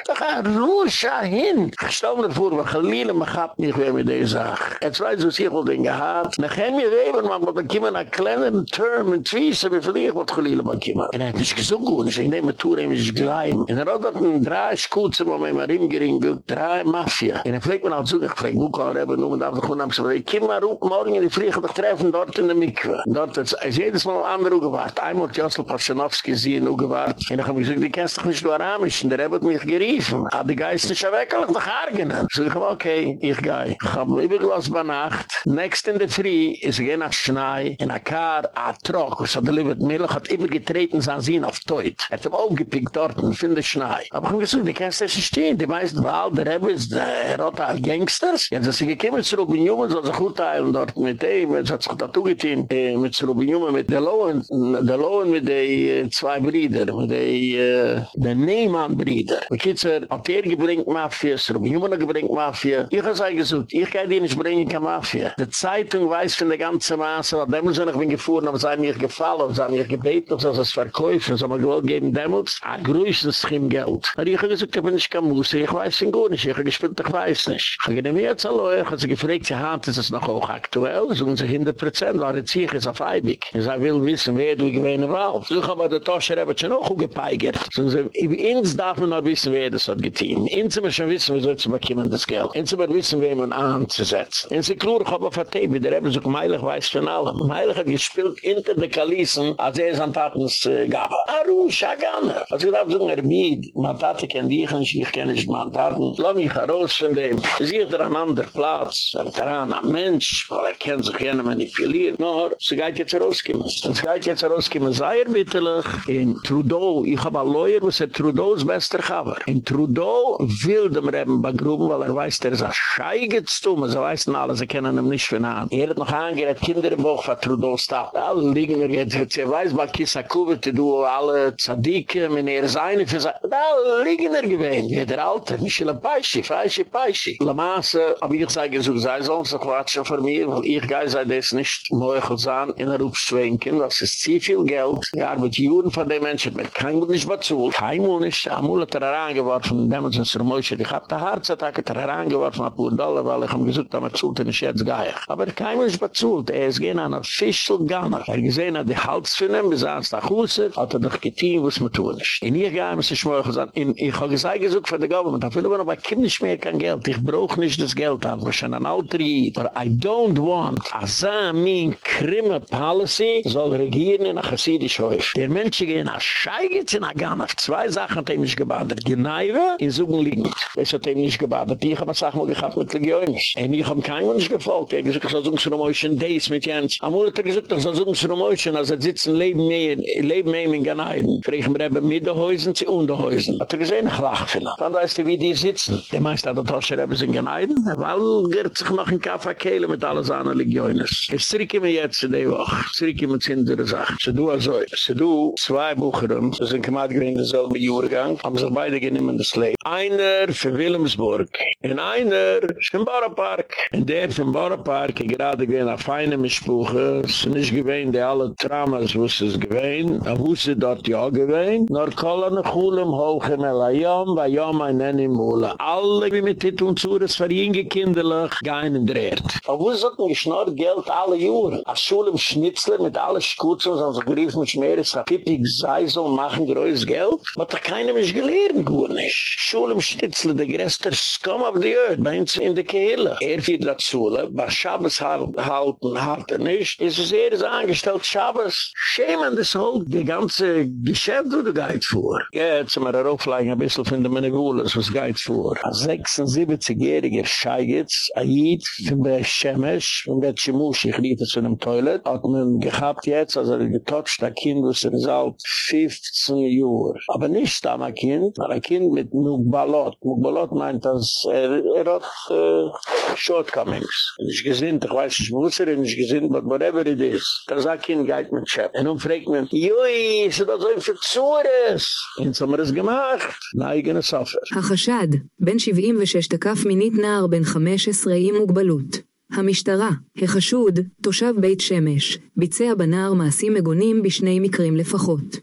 Da kann ruh, hin. Ich stelle mir vor, wir geliehle mich ab, nicht mehr mit dieser Sache. Weiß ich, was ich wohl den gehad. Nach ihm hier eben, man muss kommen, einen kleinen Term in Twiessen, wie viel ich wollte geliehle mich kommen. Und er hat nicht so gut, ich nehme Tour, ich muss gleich. Und er hat dann drei Schuze, wo man immer hingering drei Mafia. Und er fragt mir auch zu, ich frage, wo kann er eben, nur mit der Grund haben, ich komme mal rup, morgen in die Fliege, dich treffen, dort in der Mikve. Dort hat es jedes Mal andere gewartet. Einmal hat Jossel Paschanowski sie in gewartet. Und ich habe gesagt, die kennst doch nicht nur Aramisch. Und er hat mich geriefen. Hat die Geist nicht weg, ich doch hergenen. So ich hab, okay, ich gehe. Ich hab lieber gelassen bei Nacht. Next in the free ist gehen nach Schnee, in a car, a truck, hat er lieber Milch, hat immer getreten, sein Sinn auf Teut. Er hat ihm aufgepickt dort, in der Schnee. Aber ich hab gesagt, die kannst du nicht stehen. Die meisten Wahl, der Rebbe ist der Rota Gangsters. Jetzt ist sie gekommen zu Robin so sich gut teilen dort mit ihm, jetzt hat sich da zugetein, äh, mit Robin Jungen, mit der Lohen, der Lohen mit den äh, zwei Brüder, mit den, äh, den Neyman-Brüder. Die Kitzer hat er gebringt, Mafia, so bin ich immer noch gebringt Mafia. Ich habe es gesagt, ich kann dir nicht bringen, keine Mafia. Die Zeitung weiß von der ganzen Masse, weil damals, wenn ich bin gefahren, aber es hat mir gefallen, aber es hat mir gebeten, ob es verkäufen, so man gewollt geben damals, ein größtes Schimmgeld. Aber ich habe gesagt, ich bin nicht kein Musse, ich weiß nicht gut, ich habe gespielt, ich weiß nicht. Ich habe mir jetzt alle, ich habe sie gefragt, sie ist es noch auch aktuell, so sind sie 100 Prozent, weil jetzt hier ist auf Eibig. Sage, will wissen, wer du gewähne war. So ich habe die Tasche, habe schon auch gepeigert. So sie, ins darf man noch wissen, wer das hat getan. Ins müssen wir schon wissen, wie soll zu bekommen das Geld. Und sie wissen, wie man anzusetzen. Und sie klur, ich habe auf der Tepe, der haben sich um Heilig weiß von allem. Heilig hat gespielt hinter den Kalissen, als er an Tatens äh, gab. Aru, Shagana. Also ich darf sagen, er mied, man Tate kennt dich und ich kenne nicht man Taten. Lass mich heraus von dem. Sie ist er an anderer Platz. Er daran ein Mensch, weil er kennt sich gerne manipuliert. Nur, geht jetzt. Und sie geht jetzt rausgekommen, sei er bitterlich. In Trudeau, ich habe ein Lawyer, was er Trudeau's bester Cover. In Trudeau will dem Reben begruben, weil er weiß, der ist ein Scheigetztum, sie weiß alle, sie kennen ihn nicht von an. Er hat noch angerät, Kinder im Buch von Trudeau statt. Alle liegen er jetzt, sie weiß, bei Kisa Kuvit, du alle Tzadike, mein er ist eine für sie. Da liegen er gewähnt, wie der Alte, Michele Paischi, Paischi, Paischi. La Masse, aber ich sage, so sei so, so quatschen für mir, weil ich gehe, sei das nicht möglich sein, in der Rupschwenken, das ist zu viel Geld, ja, mit Juren von den Menschen, mit kein Mund nicht bezahlt, kein Mund nicht, amul hat er herangeworfen, demnus in Sir Moshe, ich hab da Harz, hat er herangeworfen, ein paar Dollar, weil ich ihm gesagt habe, zult in den Scherz Scheich. Aber kein Mensch bezult, er ist gehen an official Gunner. Er gesehen hat die Hals für ihn, bis er nach Hause, hat er noch getein, was man tun ist. In ihr ist es schmöch gesagt, ich habe gesagt, gesucht von der Government, da will aber noch bei Kind nicht mehr kein Geld, ich brauche nicht das Geld an, was schon ein Alter geht. Aber I don't want, a sa mein Krimme Policy, soll regieren in a chassidisch Häuf. Der Mensch gehen a Scheigitz in a Gunner, zwei Sachen hat er mich gebadet, Gneive, in Sogen liegend. Es hat er mich gebadet, ich habe eine Sache mal gehabt mit Legionis. Und ich habe kein Mensch gefolgt, er gesagt, ich soll so ein Mäuschen Days mit Jens. Am Ure hat er gesagt, ich soll so ein Mäuschen, als er sitzen, leben mehr, leben mehr in Ganeiden. Fregen wir eben mit den Häusern, sie unter Häusern. Hat er gesehen, ich lache für Dann weißt du, wie die sitzen. Der meiste hat er doch schon in Ganeiden. Er walgert sich noch in Kaffa Kehle mit alles an Legionis. Ich zirke mir jetzt in der Woche. Zirke mir zu der Sache. Sie du also, sie du, zwei Bucheren, sie sind gemacht gewesen, derselbe Jurgang, haben sich beide genommen das Leben. Einer für Wilhelmsburg, und einer den Bauernpark. Und der für den Bauernpark, gerade gewesen, eine feine Mischbuche, es ist nicht gewesen, die alle Tramas wusste es gewesen, er wusste dort ja gewesen, nur kollen Chulem hoch in Elayam, bei Yom ein Nenni Mula. Alle, wie mit Titeln zu, das war jinge kinderlich, gein und dreht. Aber wo sagt man, geschnort Geld alle Juren? Als Schulem Schnitzler mit allen Schuzen, so so gerief mit Schmeres, a Pippi Gseisel machen größtes Geld, hat doch keiner mich gelehrt, gut nicht. Schulem Schnitzler, der größte Scum of the Earth, bei uns in der Kehle. Er fiel dazu, was Schabes halten, hat er nicht. Es ist er ist angestellt, Schabes, schämen das Holt, die ganze Geschäft, wo du gehit vor. Jetzt sind wir aufleigen, ein bisschen von der Menegulas, was gehit vor. Ein 76-jähriger Scheigitz, Ayid, von der Shemesh, von der Chimush, ich rief es in einem Toilet, hat man gehabt jetzt, also er getotcht, ein Kind, was er ist alt, 15 Jahre. Aber nicht da, mein Kind, aber ein Kind mit Mugbalot. Mugbalot meint, dass er, er hat äh, Shortcomings. Er ist gesinnt, ich weiß nicht, wo ist er, er ist gesinnt, but whatever it is. Das ist ein Kind, geht mit Chef. Und nun fragt man, Jui, ist das so ein Verzures? Und so haben wir es gemacht. Nein, ich Sofer. החשד, בן 76 תקף מינית נער בן 15 עם מוגבלות. המשטרה, החשוד, תושב בית שמש, ביצע בנער מעשים מגונים בשני מקרים לפחות.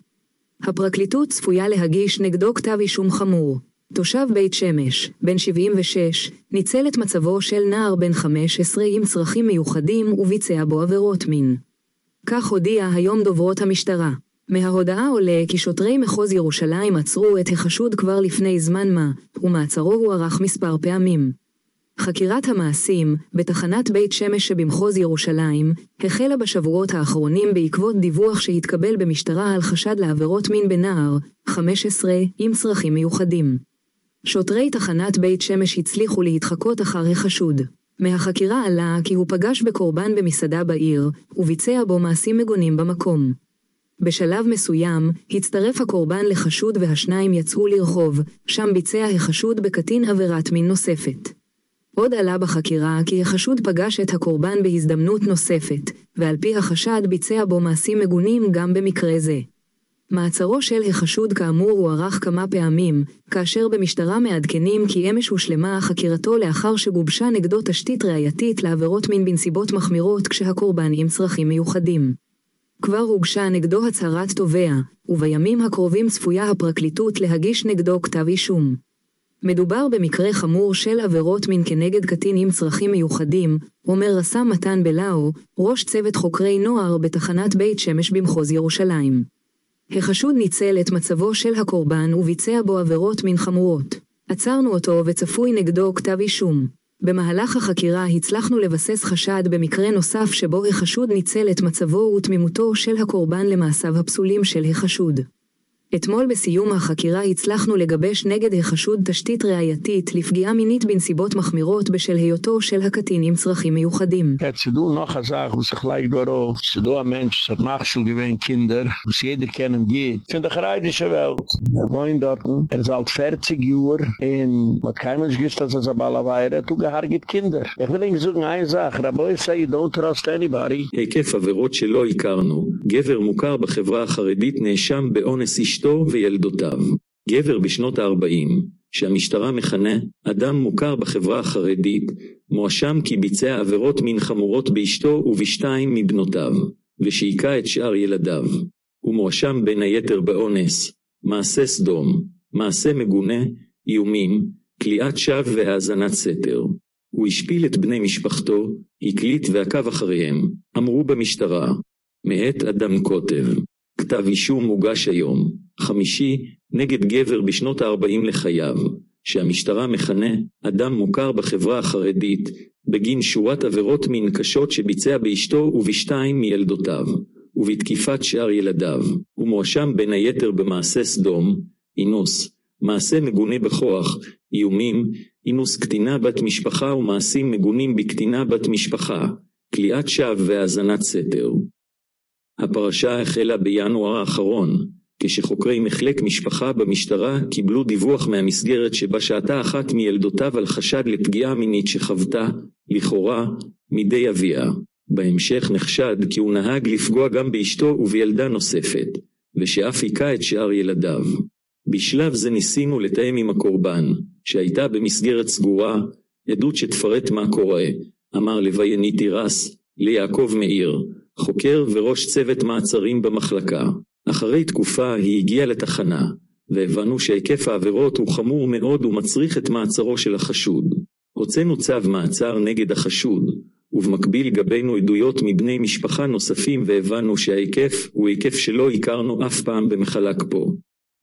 הפרקליטות צפויה להגיש נגדו כתב אישום חמור. תושב בית שמש, בן 76, ניצל את מצבו של נער בן 15 עם צרכים מיוחדים וביצע בו עבירות מין. כך הודיע היום דוברות המשטרה. מההודעה עולה כי שוטרי מחוז ירושלים עצרו את החשוד כבר לפני זמן מה, ומעצרו הוארך מספר פעמים. חקירת המעשים, בתחנת בית שמש שבמחוז ירושלים, החלה בשבועות האחרונים בעקבות דיווח שהתקבל במשטרה על חשד לעבירות מין בנער, 15, עם צרכים מיוחדים. שוטרי תחנת בית שמש הצליחו להתחקות אחר החשוד. מהחקירה עלה כי הוא פגש בקורבן במסעדה בעיר, וביצע בו מעשים מגונים במקום. בשלב מסוים, הצטרף הקורבן לחשוד והשניים יצאו לרחוב, שם ביצע החשוד בקטין עבירת מין נוספת. עוד עלה בחקירה כי החשוד פגש את הקורבן בהזדמנות נוספת, ועל פי החשד ביצע בו מעשים מגונים גם במקרה זה. מעצרו של החשוד כאמור הוארך כמה פעמים, כאשר במשטרה מעדכנים כי אמש הושלמה חקירתו לאחר שגובשה נגדו תשתית ראייתית לעבירות מין בנסיבות מחמירות כשהקורבן עם צרכים מיוחדים. כבר הוגשה נגדו הצהרת תובע, ובימים הקרובים צפויה הפרקליטות להגיש נגדו כתב אישום. מדובר במקרה חמור של עבירות מין כנגד קטין עם צרכים מיוחדים, אומר רס"מ מתן בלאו, ראש צוות חוקרי נוער בתחנת בית שמש במחוז ירושלים. החשוד ניצל את מצבו של הקורבן וביצע בו עבירות מין חמורות. עצרנו אותו וצפוי נגדו כתב אישום. במהלך החקירה הצלחנו לבסס חשד במקרה נוסף שבו החשוד ניצל את מצבו ותמימותו של הקורבן למעשיו הפסולים של החשוד. אתמול בסיום החקירה הצלחנו לגבש נגד החשוד תשתית ראייתית לפגיעה מינית בנסיבות מחמירות בשל היותו של הקטין עם צרכים מיוחדים. כן, הצידור לא חזר, הוא צריך להגדורו, צידור המנש, סמך של קינדר, הוא שידר כן המגיד. צינד אחריי די שוול, בואין דורטן, יור, אין מתקיימש גיסט עזה זה בעל קינדר. איך בלי נגזוג נאי זך, רבו יסי, don't trust anybody. היקף עבירות שלא הכרנו, גבר מוכר בחברה החרדית נאשם באונס אישתי. אשתו וילדותיו. גבר בשנות ה-40, שהמשטרה מכנה אדם מוכר בחברה החרדית, מואשם כי ביצע עבירות מין חמורות באשתו ובשתיים מבנותיו, ושהיכה את שאר ילדיו. הוא מואשם בין היתר באונס, מעשה סדום, מעשה מגונה, איומים, כליאת שווא והאזנת סתר. הוא השפיל את בני משפחתו, הקליט ועקב אחריהם, אמרו במשטרה. מאת אדם כותב. כתב אישום מוגש היום, חמישי, נגד גבר בשנות ה-40 לחייו, שהמשטרה מכנה אדם מוכר בחברה החרדית, בגין שורת עבירות מין קשות שביצע באשתו ובשתיים מילדותיו, ובתקיפת שאר ילדיו. הוא מואשם בין היתר במעשה סדום, אינוס, מעשה מגונה בכוח, איומים, אינוס קטינה בת משפחה ומעשים מגונים בקטינה בת משפחה, כליאת שווא והאזנת סתר. הפרשה החלה בינואר האחרון, כשחוקרי מחלק משפחה במשטרה קיבלו דיווח מהמסגרת שבה שעתה אחת מילדותיו על חשד לפגיעה מינית שחוותה, לכאורה, מידי אביה. בהמשך נחשד כי הוא נהג לפגוע גם באשתו ובילדה נוספת, ושאף היכה את שאר ילדיו. בשלב זה ניסינו לתאם עם הקורבן, שהייתה במסגרת סגורה, עדות שתפרט מה קורה, אמר לווייני תירס, ליעקב מאיר, חוקר וראש צוות מעצרים במחלקה. אחרי תקופה היא הגיעה לתחנה, והבנו שהיקף העבירות הוא חמור מאוד ומצריך את מעצרו של החשוד. הוצאנו צו מעצר נגד החשוד, ובמקביל גבינו עדויות מבני משפחה נוספים והבנו שההיקף הוא היקף שלא הכרנו אף פעם במחלק פה.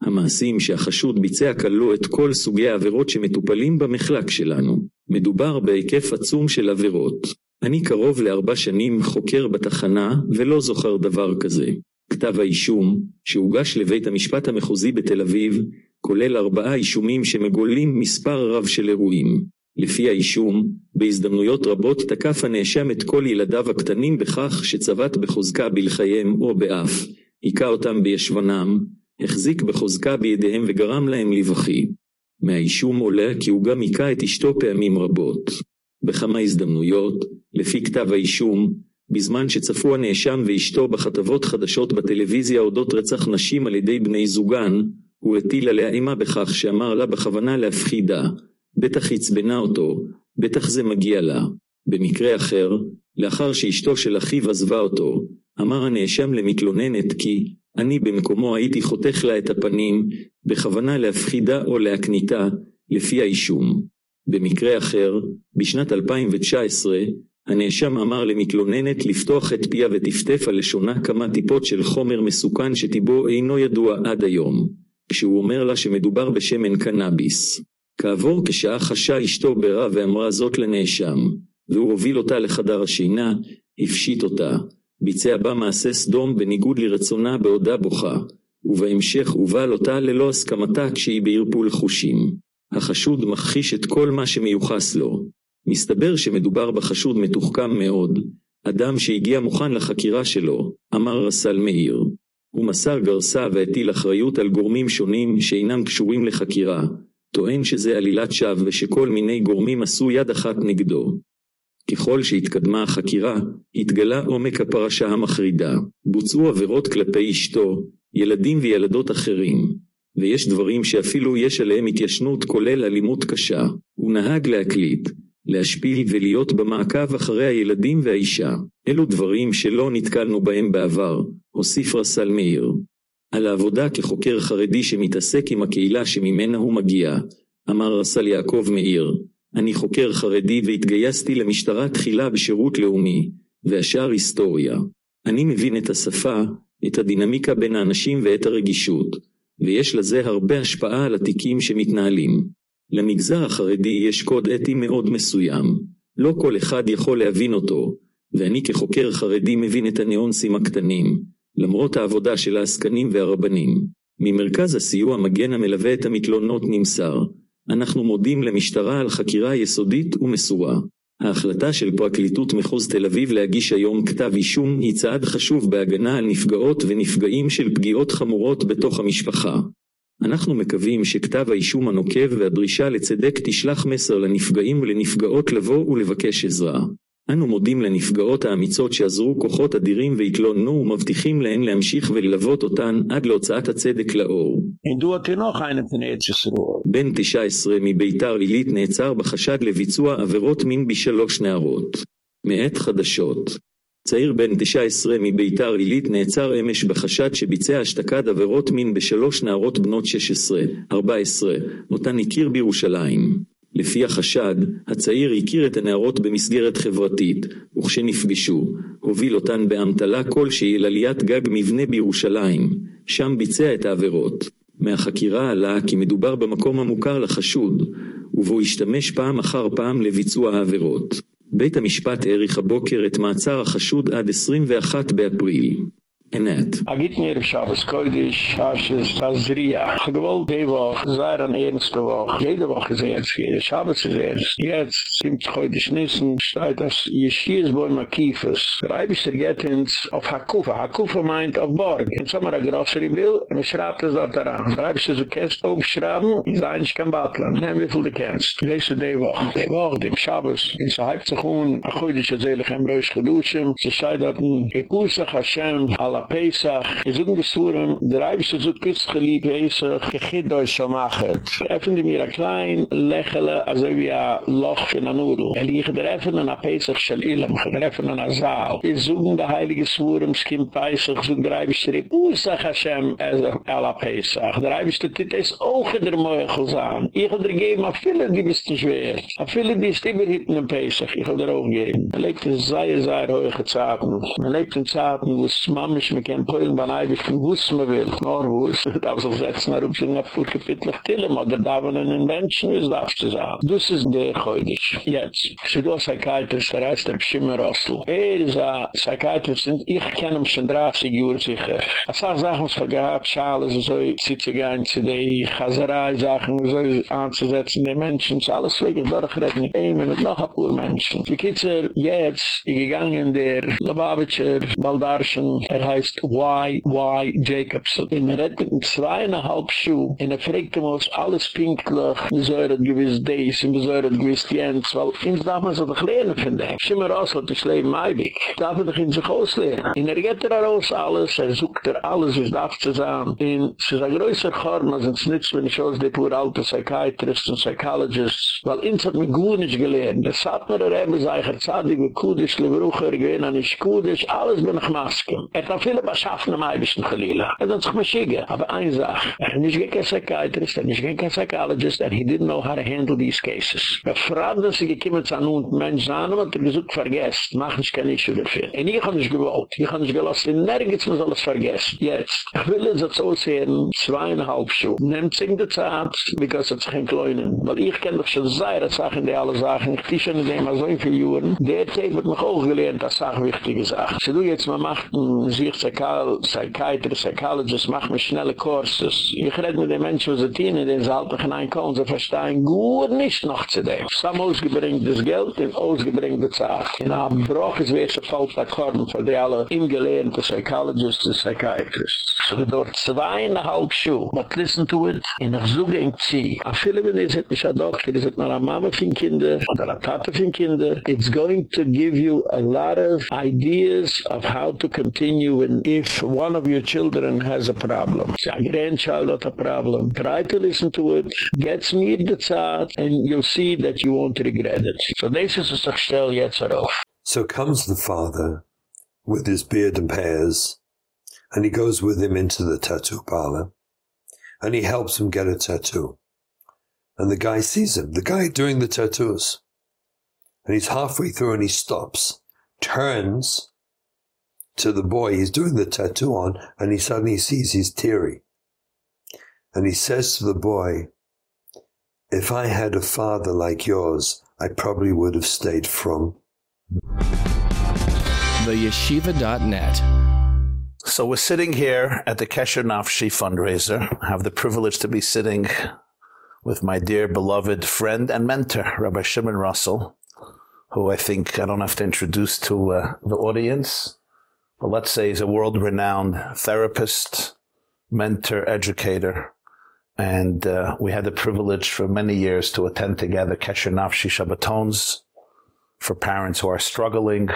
המעשים שהחשוד ביצע כללו את כל סוגי העבירות שמטופלים במחלק שלנו. מדובר בהיקף עצום של עבירות. אני קרוב לארבע שנים חוקר בתחנה ולא זוכר דבר כזה. כתב האישום, שהוגש לבית המשפט המחוזי בתל אביב, כולל ארבעה אישומים שמגולים מספר רב של אירועים. לפי האישום, בהזדמנויות רבות תקף הנאשם את כל ילדיו הקטנים בכך שצבט בחוזקה בלחייהם או באף, היכה אותם בישבנם, החזיק בחוזקה בידיהם וגרם להם לבכי. מהאישום עולה כי הוא גם היכה את אשתו פעמים רבות. בכמה הזדמנויות, לפי כתב האישום, בזמן שצפו הנאשם ואשתו בכתבות חדשות בטלוויזיה אודות רצח נשים על ידי בני זוגן, הוא הטיל עליה אימה בכך שאמר לה בכוונה להפחידה, בטח עצבנה אותו, בטח זה מגיע לה. במקרה אחר, לאחר שאשתו של אחיו עזבה אותו, אמר הנאשם למתלוננת כי אני במקומו הייתי חותך לה את הפנים, בכוונה להפחידה או להקניטה, לפי האישום. במקרה אחר, בשנת 2019, הנאשם אמר למתלוננת לפתוח את פיה וטפטף על לשונה כמה טיפות של חומר מסוכן שטיבו אינו ידוע עד היום, כשהוא אומר לה שמדובר בשמן קנאביס. כעבור כשעה חשה אשתו ברע ואמרה זאת לנאשם, והוא הוביל אותה לחדר השינה, הפשיט אותה, ביצע בה מעשה סדום בניגוד לרצונה בעודה בוכה, ובהמשך הובל אותה ללא הסכמתה כשהיא בערפול חושים. החשוד מכחיש את כל מה שמיוחס לו. מסתבר שמדובר בחשוד מתוחכם מאוד, אדם שהגיע מוכן לחקירה שלו, אמר רס"ל מאיר. הוא מסר גרסה והטיל אחריות על גורמים שונים שאינם קשורים לחקירה, טוען שזה עלילת שווא ושכל מיני גורמים עשו יד אחת נגדו. ככל שהתקדמה החקירה, התגלה עומק הפרשה המחרידה. בוצעו עבירות כלפי אשתו, ילדים וילדות אחרים, ויש דברים שאפילו יש עליהם התיישנות כולל אלימות קשה. הוא נהג להקליט, להשפיל ולהיות במעקב אחרי הילדים והאישה. אלו דברים שלא נתקלנו בהם בעבר, הוסיף רס"ל מאיר. על העבודה כחוקר חרדי שמתעסק עם הקהילה שממנה הוא מגיע, אמר רס"ל יעקב מאיר, אני חוקר חרדי והתגייסתי למשטרה תחילה בשירות לאומי, והשאר היסטוריה. אני מבין את השפה, את הדינמיקה בין האנשים ואת הרגישות, ויש לזה הרבה השפעה על התיקים שמתנהלים. למגזר החרדי יש קוד אתי מאוד מסוים, לא כל אחד יכול להבין אותו, ואני כחוקר חרדי מבין את הניאונסים הקטנים, למרות העבודה של העסקנים והרבנים. ממרכז הסיוע מגן המלווה את המתלונות נמסר, אנחנו מודים למשטרה על חקירה יסודית ומסורה. ההחלטה של פרקליטות מחוז תל אביב להגיש היום כתב אישום היא צעד חשוב בהגנה על נפגעות ונפגעים של פגיעות חמורות בתוך המשפחה. אנחנו מקווים שכתב האישום הנוקב והדרישה לצדק תשלח מסר לנפגעים ולנפגעות לבוא ולבקש עזרה. אנו מודים לנפגעות האמיצות שעזרו כוחות אדירים והתלוננו ומבטיחים להן להמשיך וללוות אותן עד להוצאת הצדק לאור. בן 19 מביתר עילית נעצר בחשד לביצוע עבירות מין בשלוש נערות. מאת חדשות צעיר בן 19 מביתר עילית נעצר אמש בחשד שביצע השתקד עבירות מין בשלוש נערות בנות 16-14, אותן הכיר בירושלים. לפי החשד, הצעיר הכיר את הנערות במסגרת חברתית, וכשנפגשו, הוביל אותן באמתלה כלשהי לעליית גג מבנה בירושלים, שם ביצע את העבירות. מהחקירה עלה כי מדובר במקום המוכר לחשוד, ובו השתמש פעם אחר פעם לביצוע העבירות. בית המשפט האריך הבוקר את מעצר החשוד עד 21 באפריל. Enet. Agit mir im Shabbos Koidish, Hashes, Tazriya. Gewollt die Woche, sei an ernste Woche. Jede ernst, jede Shabbos ist ernst. Jetzt, Simt Koidish Nissen, steht das Yeshias Boi Makifas. Reibisch der Gettins auf Hakufa. Hakufa meint auf Borg. In ein größer will, und er schreibt es dort daran. Reibisch der so kennst, aufschreiben, ist eigentlich kein Batlan. Nehm wie viel du kennst. Lese die Woche. Die Woche, dem Shabbos, in so halb zu tun, Achoidish, Azelig, Emroish, Gedushim, sie scheid dort, Ekusach Hashem, Allah, Pesach. Ich suche das Turm, der Eibische zu Kitzke lieb Pesach, gechid euch so machet. Öffnen die mir ein klein Lächeln, also wie ein Loch für eine Nudel. Er liegt der Öffnen an Pesach schel Ilam, der Öffnen an Saal. Ich suche der Heilige Suren, es kommt Pesach, suche der Eibische rieb, Ursach Hashem, er also Allah Pesach. Der Eibische tut es auch in der Meuchel sein. Ich will dir geben, auf viele, die bist du schwer. Auf viele, die ist immer hinten in Pesach. Ich will dir auch geben. Er lebt in sehr, sehr hohe Zeiten. Er lebt in Zeiten, wo es Mammisch mir kein Poil, bei ein bisschen wuss man will, nur wuss, darf sich selbst mal rutschen, ein paar Kapitlich Tille, man darf da wohnen in Menschen, ist darfst du sagen. Das ist der Heugisch. Jetzt, sie do Psychiatrist, der heißt der Pschimmerossel. Er ist ein Psychiatrist, und ich kenne ihn schon 30 Jahre sicher. Er ich sage Sachen, die es vergab, Schale, so so, ich sitze gar nicht zu dir, ich habe so drei Sachen, so anzusetzen, die Menschen, so alles wegen durchreden, Dorfredden, mit noch ein paar Menschen. Die Kitzer, jetzt, ich gegangen, der Lubavitcher, Baldarschen, er heißt, heißt Y, Y, Jacobs. In er hat mit zweieinhalb Schuh, in er ihm aus alles pinklich, wie soll er gewiss wie soll er gewiss jens, weil ins darf man so doch lernen von dem. Schimmer aus, hat das Leben meibig. Darf er doch in sich auslernen. In er geht er aus alles, er sucht er alles, es darf zu sein. In es ist ein größer Chorn, als es nützt, wenn ich aus die pur alte Psychiatrist und Psychologist, weil ins hat mich gut nicht gelernt. Das hat mir er eben, sei ich erzadig, wie kudisch, wie brucher, gewinn an ich kudisch, alles bin ich masken. Er hat viele beschaffen am Eibischen Chalila. Er hat sich mal Aber eine Sache, er hat nicht kein Psychiatrist, er hat nicht kein Psychologist, and he didn't know how to handle these cases. Er fragt, dass sie gekommen sind und Menschen an, und er gesagt, vergesst, mach nicht kein Issue dafür. Und ich habe nicht gewollt, ich habe nicht gelassen, nirgends muss alles vergessen. Jetzt, ich will jetzt aussehen, zweieinhalb Schuhe. Nehmt sich in der Zeit, because es kein Kleinen. Weil ich kenne doch schon sehr Sachen, die alle Sachen, ich tisch in dem so viele Jahren, der hat mich auch gelernt, das Sache wichtige Sachen. Sie du jetzt mal machten, sich psychiatrist, psychologist, mach mir schnelle Kurses. Ich rede mit den Menschen, die sind in den Salten hineinkommen, sie verstehen gut nicht noch zu dem. Sam ausgebringt das Geld, und ausgebringt das Sache. In einem Bruch ist wie es ein Volksakkorden für die alle ingelehrte Psychologists und Psychiatrists. So dort zweieinhalb Schuhe, but listen to it, in der Suche in Zieh. A viele, wenn ihr seid nicht ein Doktor, ihr seid nur eine Mama für Kinder, oder eine Tate für Kinder, it's going to give you a lot of ideas of how to continue if one of your children has a problem, a grandchild has a problem, try to listen to it, get me the thought, and you'll see that you won't regret it. So this is a successful Yetzirah. So comes the father with his beard and pears, and he goes with him into the tattoo parlor, and he helps him get a tattoo. And the guy sees him, the guy doing the tattoos. And he's halfway through and he stops, turns, to the boy he's doing the tattoo on, and he suddenly sees he's teary. And he says to the boy, If I had a father like yours, I probably would have stayed from. TheYeshiva.net. So we're sitting here at the Kesher Nafshi fundraiser. I have the privilege to be sitting with my dear beloved friend and mentor, Rabbi Shimon Russell, who I think I don't have to introduce to uh, the audience but let's say he's a world-renowned therapist, mentor, educator. And uh, we had the privilege for many years to attend together Kesher Nafshi Shabbatons for parents who are struggling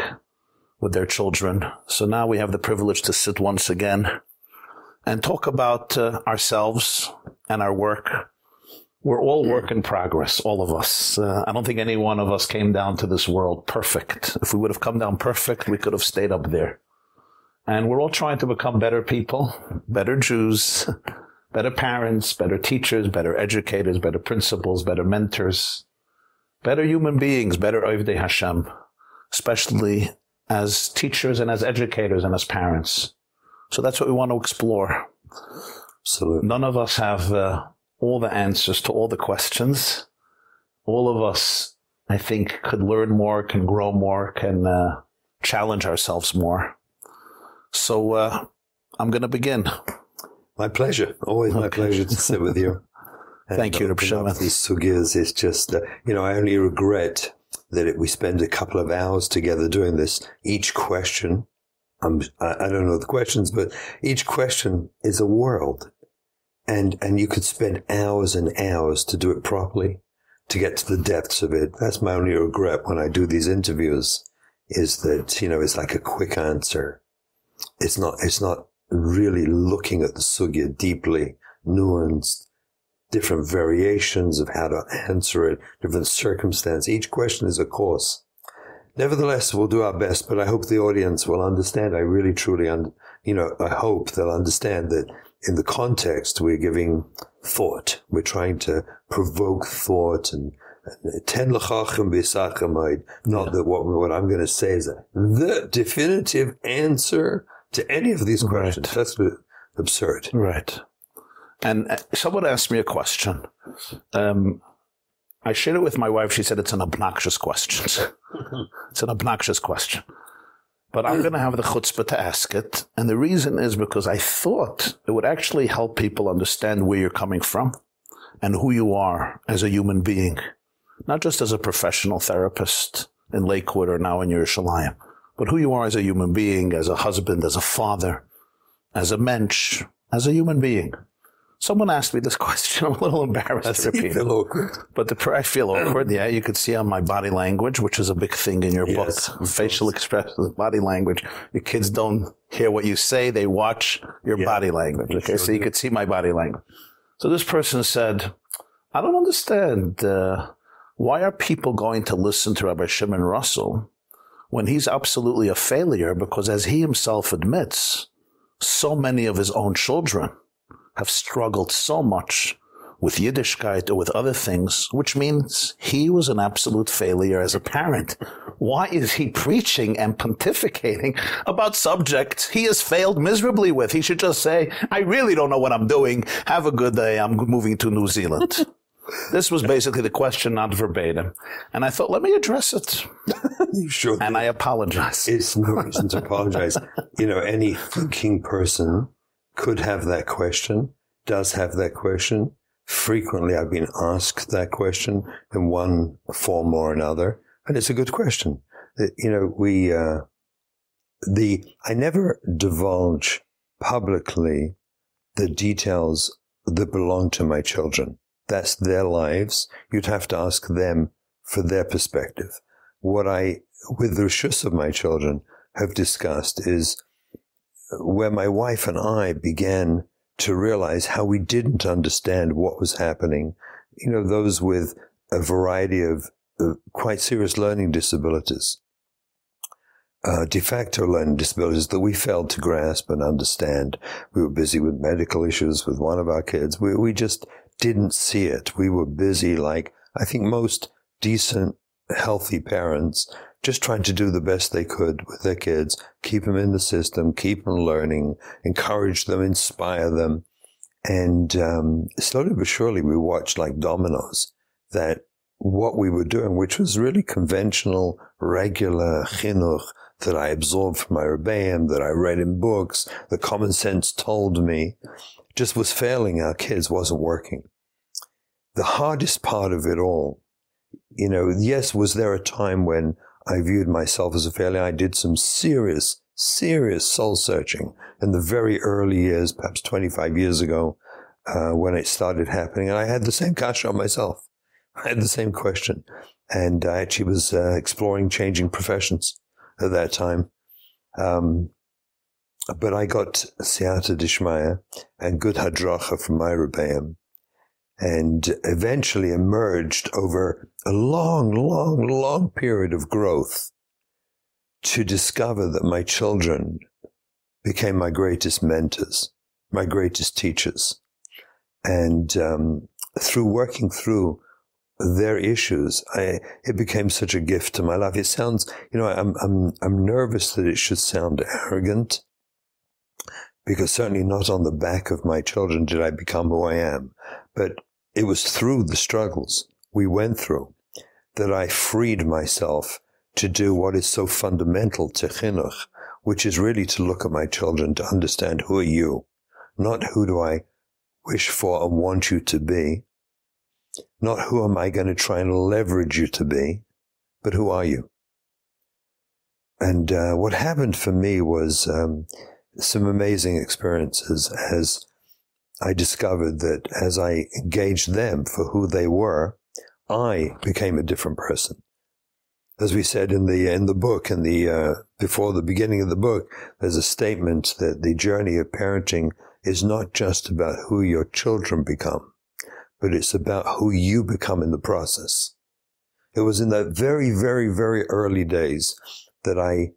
with their children. So now we have the privilege to sit once again and talk about uh, ourselves and our work. We're all work in progress, all of us. Uh, I don't think any one of us came down to this world perfect. If we would have come down perfect, we could have stayed up there. And we're all trying to become better people, better Jews, better parents, better teachers, better educators, better principals, better mentors. better human beings, better Ovdei Hashem, especially as teachers and as educators and as parents. So that's what we want to explore. Absolutely. None of us have uh, all the answers to all the questions. All of us, I think, could learn more, can grow more, can uh, challenge ourselves more. So uh, I'm going to begin. My pleasure. Always my Okay. pleasure to sit with you. Thank you, Reb open up Shimon. These sugyas is just, uh, you know, I only regret that it, we spend a couple of hours together doing this. Each question, um, I, I don't know the questions, but each question is a world. And, and you could spend hours and hours to do it properly, to get to the depths of it. That's my only regret when I do these interviews is that, you know, it's like a quick answer. It's not, it's not really looking at the sugya deeply, nuanced, different variations of how to answer it, different circumstance. Each question is a course. Nevertheless, we'll do our best, but I hope the audience will understand. I really, truly, un- you know, I hope they'll understand that in the context, we're giving thought. We're trying to provoke thought and ten l'chachim b'sachamid. Not that what, what I'm going to say is the definitive answer to any of these Right. questions. That's absurd. Right. And uh, someone asked me a question. Um, I shared it with my wife. She said it's an obnoxious question. it's an obnoxious question. But I'm going to have the chutzpah to ask it. And the reason is because I thought it would actually help people understand where you're coming from and who you are as a human being, not just as a professional therapist in Lakewood or now in Yerushalayim, but who you are as a human being, as a husband, as a father, as a mensch, as a human being. Someone asked me this question. I'm a little embarrassed to repeat it. But the, I feel awkward. Yeah, you could see on my body language, which is a big thing in your Yes, book. Facial expressions, body language. Your kids don't hear what you say; they watch your Yeah, body language. Okay, sure so you could see my body language. So this person said, "I don't understand uh, why are people going to listen to Rabbi Shimon Russell when he's absolutely a failure? Because as he himself admits, so many of his own children." have struggled so much with Yiddishkeit or with other things, which means he was an absolute failure as a parent. Why is he preaching and pontificating about subjects he has failed miserably with? He should just say, I really don't know what I'm doing. Have a good day. I'm moving to New Zealand. This was basically the question, not verbatim. And I thought, let me address it. You sure? And I apologize. It's no reason to apologize. You know, any thinking person could have that question, does have that question. Frequently, I've been asked that question in one form or another, and it's a good question. Uh, You know, we, uh, the, I never divulge publicly the details that belong to my children. That's their lives. You'd have to ask them for their perspective. What I, with the rishus of my children, have discussed is where my wife and I began to realize how we didn't understand what was happening. You know, those with a variety of uh, quite serious learning disabilities, uh, de facto learning disabilities that we failed to grasp and understand. We were busy with medical issues with one of our kids. We, we just didn't see it. We were busy, like I think most decent, healthy parents, just trying to do the best they could with their kids, keep them in the system, keep them learning, encourage them, inspire them. And um, slowly but surely, we watched like dominoes that what we were doing, which was really conventional, regular chinuch that I absorbed from my rebbeim, that I read in books, the common sense told me, just was failing our kids, wasn't working. The hardest part of it all, you know, yes, was there a time when I viewed myself as a failure? I did some serious, serious soul searching in the very early years, perhaps 25 years ago, uh, when it started happening. And I had the same kasha on myself. I had the same question. And I actually was uh, exploring changing professions at that time. Um, but I got siyata dishmaya and good hadracha from my rebbeim and eventually emerged over a long, long, long period of growth to discover that my children became my greatest mentors, my greatest teachers. And um, through working through their issues, I, it became such a gift to my life. It sounds, you know, I'm, I'm, I'm nervous that it should sound arrogant because certainly not on the back of my children did I become who I am. But it was through the struggles we went through that I freed myself to do what is so fundamental to chinuch, which is really to look at my children to understand who are you, not who do I wish for and want you to be, not who am I going to try and leverage you to be, but who are you? And uh, what happened for me was um, some amazing experiences as I discovered that as I engaged them for who they were, I became a different person. As we said in the in the book, in the uh, before the beginning of the book, there's a statement that the journey of parenting is not just about who your children become, but it's about who you become in the process. It was in that very, very, very early days that I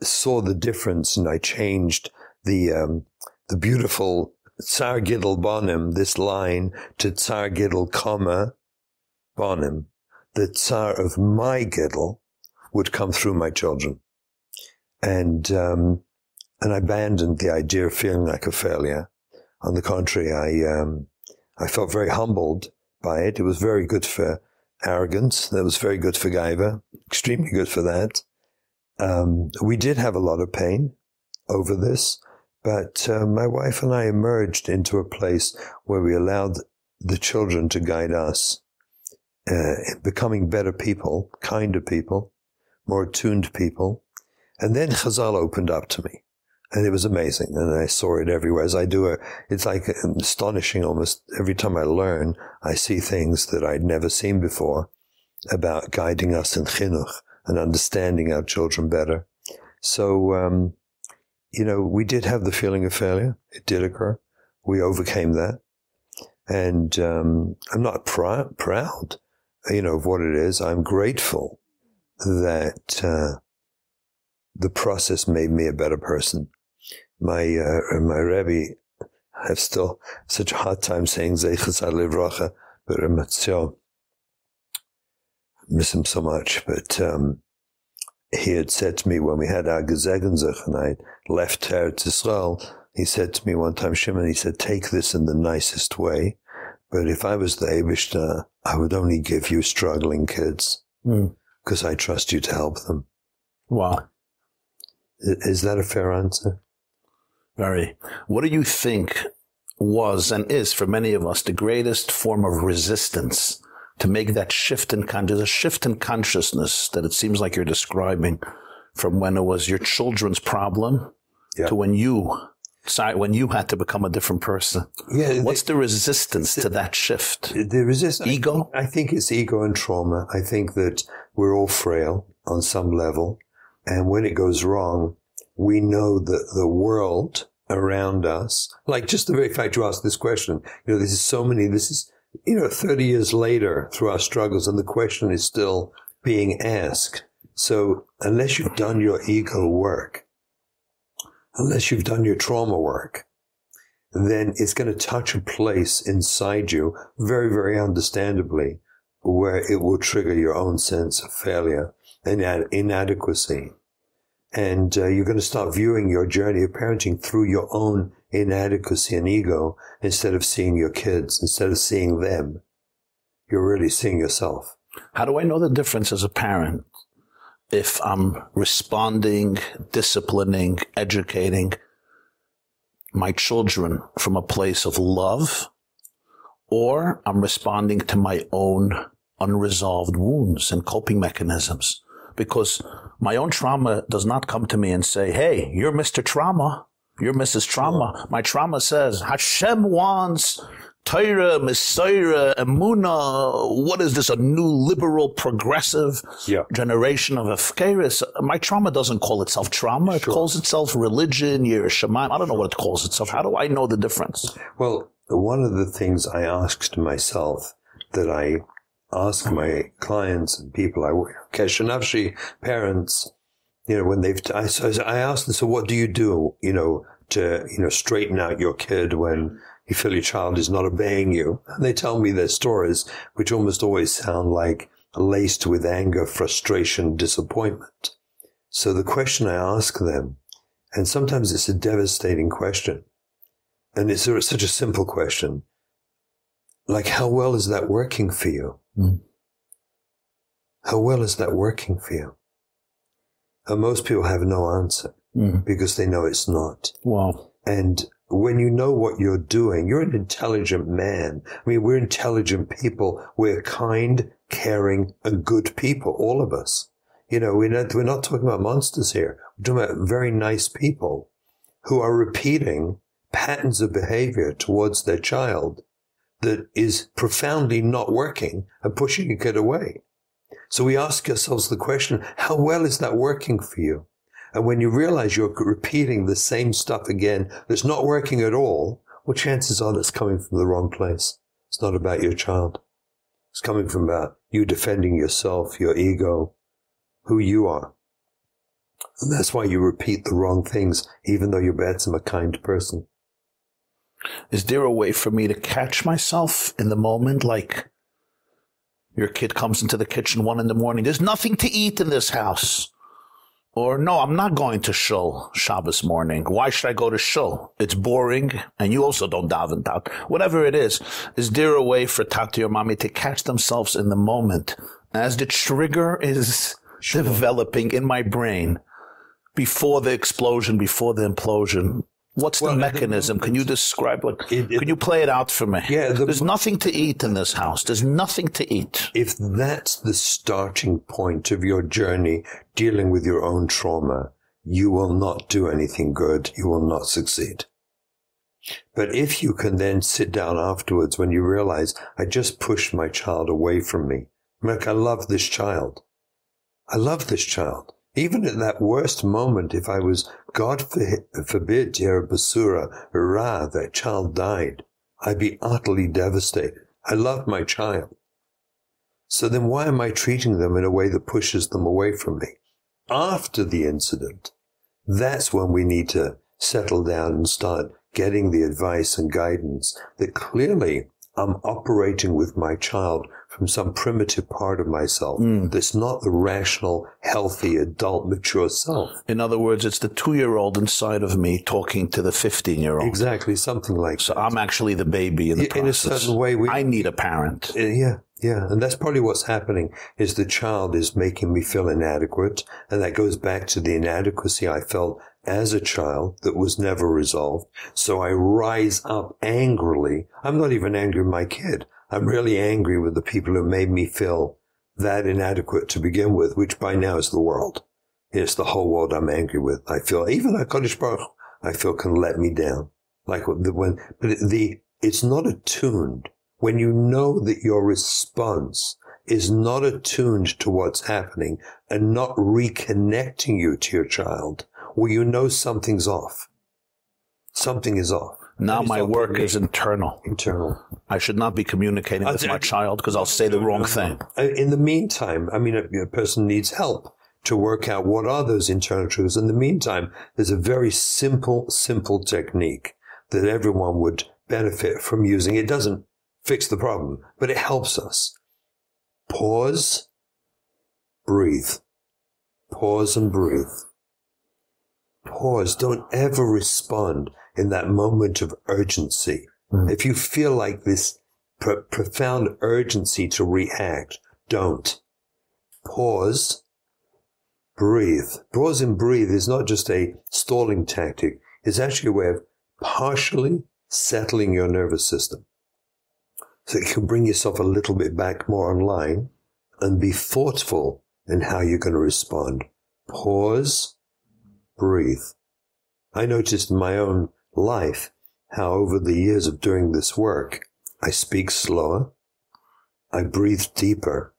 saw the difference and I changed the um, the beautiful Tsar Gidel Bonim, this line to Tsar Gidel comma Bonim, the Tsar of my Gidel would come through my children. And um, and I abandoned the idea of feeling like a failure. On the contrary, I um, I felt very humbled by it. It was very good for arrogance. That was very good for Gaiva. Extremely good for that. Um, we did have a lot of pain over this, but uh, my wife and I emerged into a place where we allowed the children to guide us, uh, becoming better people, kinder people, more attuned people. And then Chazal opened up to me. And it was amazing. And I saw it everywhere as I do it. It's like astonishing almost every time I learn, I see things that I'd never seen before about guiding us in chinuch and understanding our children better. So, um, you know, we did have the feeling of failure. It did occur. We overcame that. And um, I'm not pr- proud, you know, of what it is. I'm grateful that uh, the process made me a better person. My uh, my Rebbe, I have still such a hard time saying Zeichas Alivracha, but miss him so much. But um, he had said to me when we had our Gezegenzach and I left Eretz Israel, he said to me one time, Shimon, he said, take this in the nicest way. But if I was the Abishta, I would only give you struggling kids because mm. I trust you to help them. Wow. Is that a fair answer? Very. What do you think was and is for many of us the greatest form of resistance to make that shift in consciousness, a shift in consciousness that it seems like you're describing from when it was your children's problem yeah. to when you sorry, when you had to become a different person. Yeah. What's the, the resistance the, to that shift? The resistance. Ego? I, I think it's ego and trauma. I think that we're all frail on some level. And when it goes wrong, we know that the world around us, like just the very fact you asked this question, you know, this is so many, this is you know, 30 years later through our struggles and the question is still being asked. So unless you've done your ego work, unless you've done your trauma work, then it's going to touch a place inside you very, very understandably where it will trigger your own sense of failure and inadequacy. And uh, you're going to start viewing your journey of parenting through your own inadequacy and ego instead of seeing your kids, instead of seeing them. You're really seeing yourself. How do I know the difference as a parent if I'm responding, disciplining, educating my children from a place of love or I'm responding to my own unresolved wounds and coping mechanisms? Because my own trauma does not come to me and say, Hey, you're Mr. Trauma. You're Mrs. Trauma. My trauma says Hashem wants Torah, Messiah, Emuna. What is this? A new liberal, progressive yeah. generation of Afkaris. My trauma doesn't call itself trauma. It calls itself religion, Yerushalayim. I don't know what it calls itself. How do I know the difference? Well, one of the things I asked myself that I ask my clients and people I work, Kesher Nafshi parents, you know, when they've, I, I asked them, so what do you do, you know, to, you know, straighten out your kid when, You feel your child is not obeying you. And they tell me their stories, which almost always sound like laced with anger, frustration, disappointment. So the question I ask them, and sometimes it's a devastating question, and it's such a simple question, like how well is that working for you? Mm. How well is that working for you? And most people have no answer Mm. because they know it's not. Wow. And when you know what you're doing, you're an intelligent man. I mean, we're intelligent people. We're kind, caring, and good people, all of us. You know, we're not, we're not talking about monsters here. We're talking about very nice people who are repeating patterns of behavior towards their child that is profoundly not working and pushing a kid away. So we ask ourselves the question, how well is that working for you? And when you realize you're repeating the same stuff again that's not working at all, well, chances are that's coming from the wrong place. It's not about your child. It's coming from about you defending yourself, your ego, who you are. And that's why you repeat the wrong things, even though you're Batsim a kind person. Is there a way for me to catch myself in the moment? Like your kid comes into the kitchen one in the morning. There's nothing to eat in this house. Or no, I'm not going to shul Shabbos morning. Why should I go to shul? It's boring, and you also don't daven out. Whatever it is, is there a way for Tati or Mommy to catch themselves in the moment as the trigger is developing in my brain before the explosion, before the implosion? What's Well, the mechanism? Can you describe what? It- it- can you play it out for me? Yeah, the- There's nothing to eat in this house. There's nothing to eat. If that's the starting point of your journey dealing with your own trauma, you will not do anything good. You will not succeed. But if you can then sit down afterwards when you realize, I just pushed my child away from me. Like, I love this child. I love this child. Even at that worst moment, if I was, God forbid, dear Basura, Ra, that child died, I'd be utterly devastated. I love my child. So then why am I treating them in a way that pushes them away from me? After the incident, that's when we need to settle down and start getting the advice and guidance that clearly I'm operating with my child from some primitive part of myself that's not the rational, healthy, adult, mature self. In other words, it's the two-year-old inside of me talking to the 15-year-old. Exactly, something like So that. I'm actually the baby in the Yeah, in a certain way, we- I need a parent. Uh, yeah, yeah, and that's probably what's happening. Is the child is making me feel inadequate, and that goes back to the inadequacy I felt as a child that was never resolved. So I rise up angrily. I'm not even angry with my kid. I'm really angry with the people who made me feel that inadequate to begin with, which by now is the world. It's the whole world I'm angry with. I feel even HaKadosh Baruch I feel can let me down. Like the, when, but the, it's not attuned. When you know that your response is not attuned to what's happening and not reconnecting you to your child, well, you know something's off. Something is off. Now my work is internal. internal. I should not be communicating with my child because I'll say the wrong thing. In the meantime, I mean, a, a person needs help to work out what are those internal truths. In the meantime, there's a very simple, simple technique that everyone would benefit from using. It doesn't fix the problem, but it helps us. Pause, breathe. Pause and breathe. Pause. Don't ever respond in that moment of urgency. Mm. If you feel like this pro- profound urgency to react, don't. Pause, breathe. Pause and breathe is not just a stalling tactic, it's actually a way of partially settling your nervous system. So you can bring yourself a little bit back more online and be thoughtful in how you're going to respond. Pause, breathe. I noticed in my own life how over the years of doing this work, I speak slower, I breathe deeper,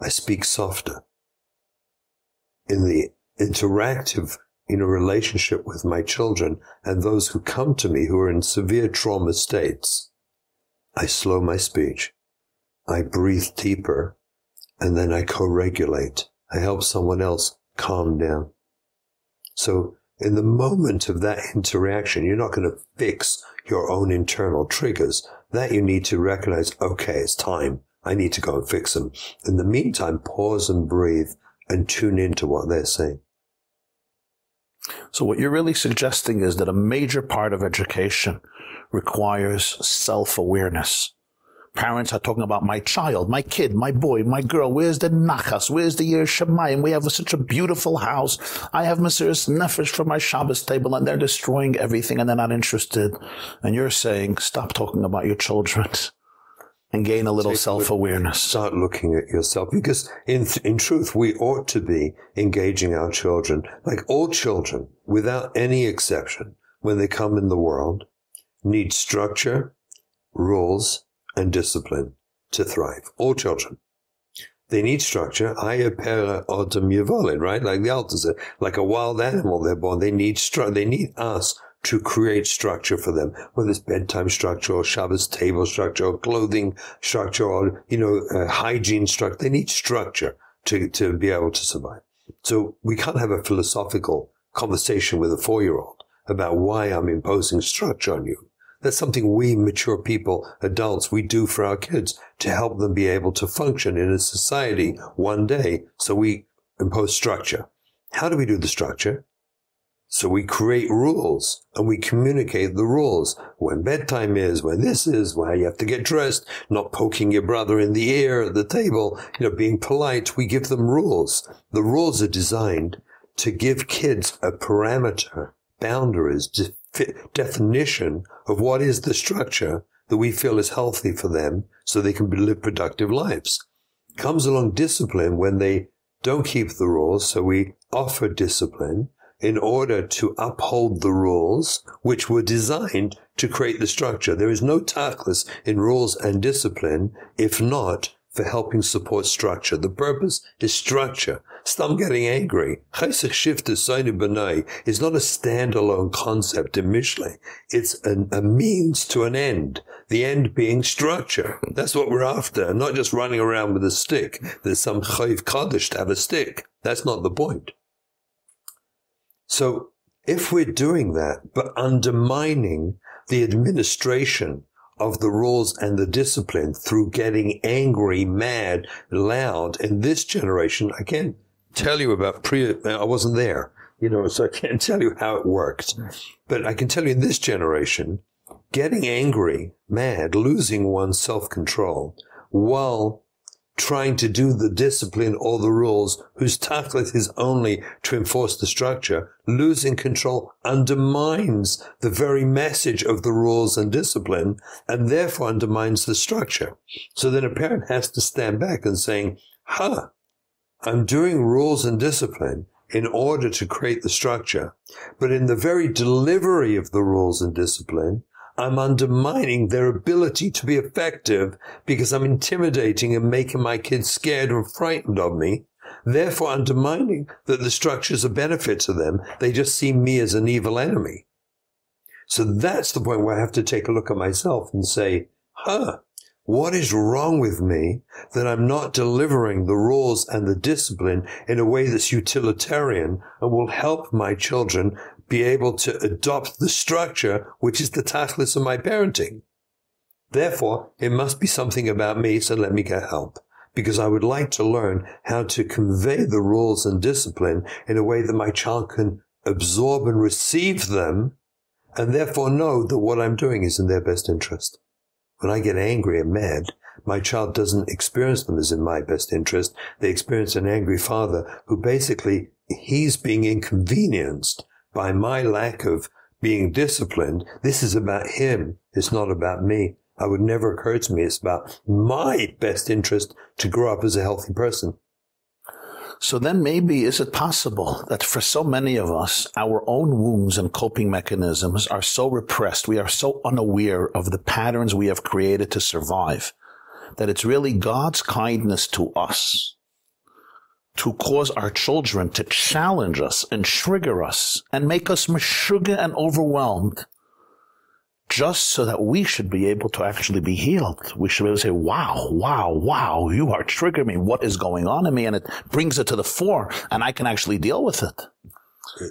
I speak softer. In the interactive in a relationship with my children and those who come to me who are in severe trauma states, I slow my speech. I breathe deeper and then I co-regulate. I help someone else calm down. So in the moment of that interaction, you're not going to fix your own internal triggers. That you need to recognize, okay, it's time. I need to go and fix them. In the meantime, pause and breathe and tune into what they're saying. So what you're really suggesting is that a major part of education requires self-awareness. Parents are talking about my child, my kid, my boy, my girl. Where's the nachas? Where's the year Shemayim? We have such a beautiful house. I have Mesiris Nefesh for my Shabbos table and they're destroying everything and they're not interested. And you're saying, stop talking about your children and gain a little self-awareness. Start looking at yourself because in, in truth, we ought to be engaging our children, like all children, without any exception, when they come in the world, need structure, rules, and discipline to thrive. All children. They need structure. Ayapera autumn yavolid, right? Like the altar said, like a wild animal they're born. They need structure. They need us to create structure for them, whether it's bedtime structure or Shabbos table structure or clothing structure or, you know, uh, hygiene structure. They need structure to, to be able to survive. So we can't have a philosophical conversation with a four year old about why I'm imposing structure on you. That's something we mature people, adults, we do for our kids to help them be able to function in a society one day. So we impose structure. How do we do the structure? So we create rules and we communicate the rules. When bedtime is, when this is, where you have to get dressed, not poking your brother in the ear at the table, you know, being polite. We give them rules. The rules are designed to give kids a parameter, boundaries, definition of what is the structure that we feel is healthy for them so they can live productive lives. Comes along discipline when they don't keep the rules. So we offer discipline in order to uphold the rules which were designed to create the structure. There is no tachlis in rules and discipline if not for helping support structure. The purpose is structure. Stop getting angry. Chesed Shifta Sainu B'nai is not a standalone concept in Mishle. It's an, a means to an end. The end being structure. That's what we're after. Not just running around with a stick. There's some chayv kaddish to have a stick. That's not the point. So if we're doing that, but undermining the administration of the rules and the discipline through getting angry, mad, loud in this generation, I can't tell you about pre, I wasn't there, you know, so I can't tell you how it worked. But I can tell you in this generation, getting angry, mad, losing one's self-control while trying to do the discipline or the rules, whose tachlis is only to enforce the structure, losing control undermines the very message of the rules and discipline, and therefore undermines the structure. So then a parent has to stand back and saying, huh, I'm doing rules and discipline in order to create the structure, but in the very delivery of the rules and discipline, I'm undermining their ability to be effective because I'm intimidating and making my kids scared and frightened of me. Therefore undermining that the structure's a benefit to them. They just see me as an evil enemy. So that's the point where I have to take a look at myself and say, huh, what is wrong with me that I'm not delivering the rules and the discipline in a way that's utilitarian and will help my children be able to adopt the structure which is the tachlis of my parenting. Therefore, it must be something about me, so let me get help. Because I would like to learn how to convey the rules and discipline in a way that my child can absorb and receive them, and therefore know that what I'm doing is in their best interest. When I get angry and mad, my child doesn't experience them as in my best interest. They experience an angry father who basically he's being inconvenienced by my lack of being disciplined, this is about him. It's not about me. I would never occur to me. It's about my best interest to grow up as a healthy person. So then maybe is it possible that for so many of us, our own wounds and coping mechanisms are so repressed, we are so unaware of the patterns we have created to survive, that it's really God's kindness to us to cause our children to challenge us and trigger us and make us meshuga and overwhelmed just so that we should be able to actually be healed. We should be able to say, wow, wow, wow, you are triggering me. What is going on in me? And it brings it to the fore and I can actually deal with it.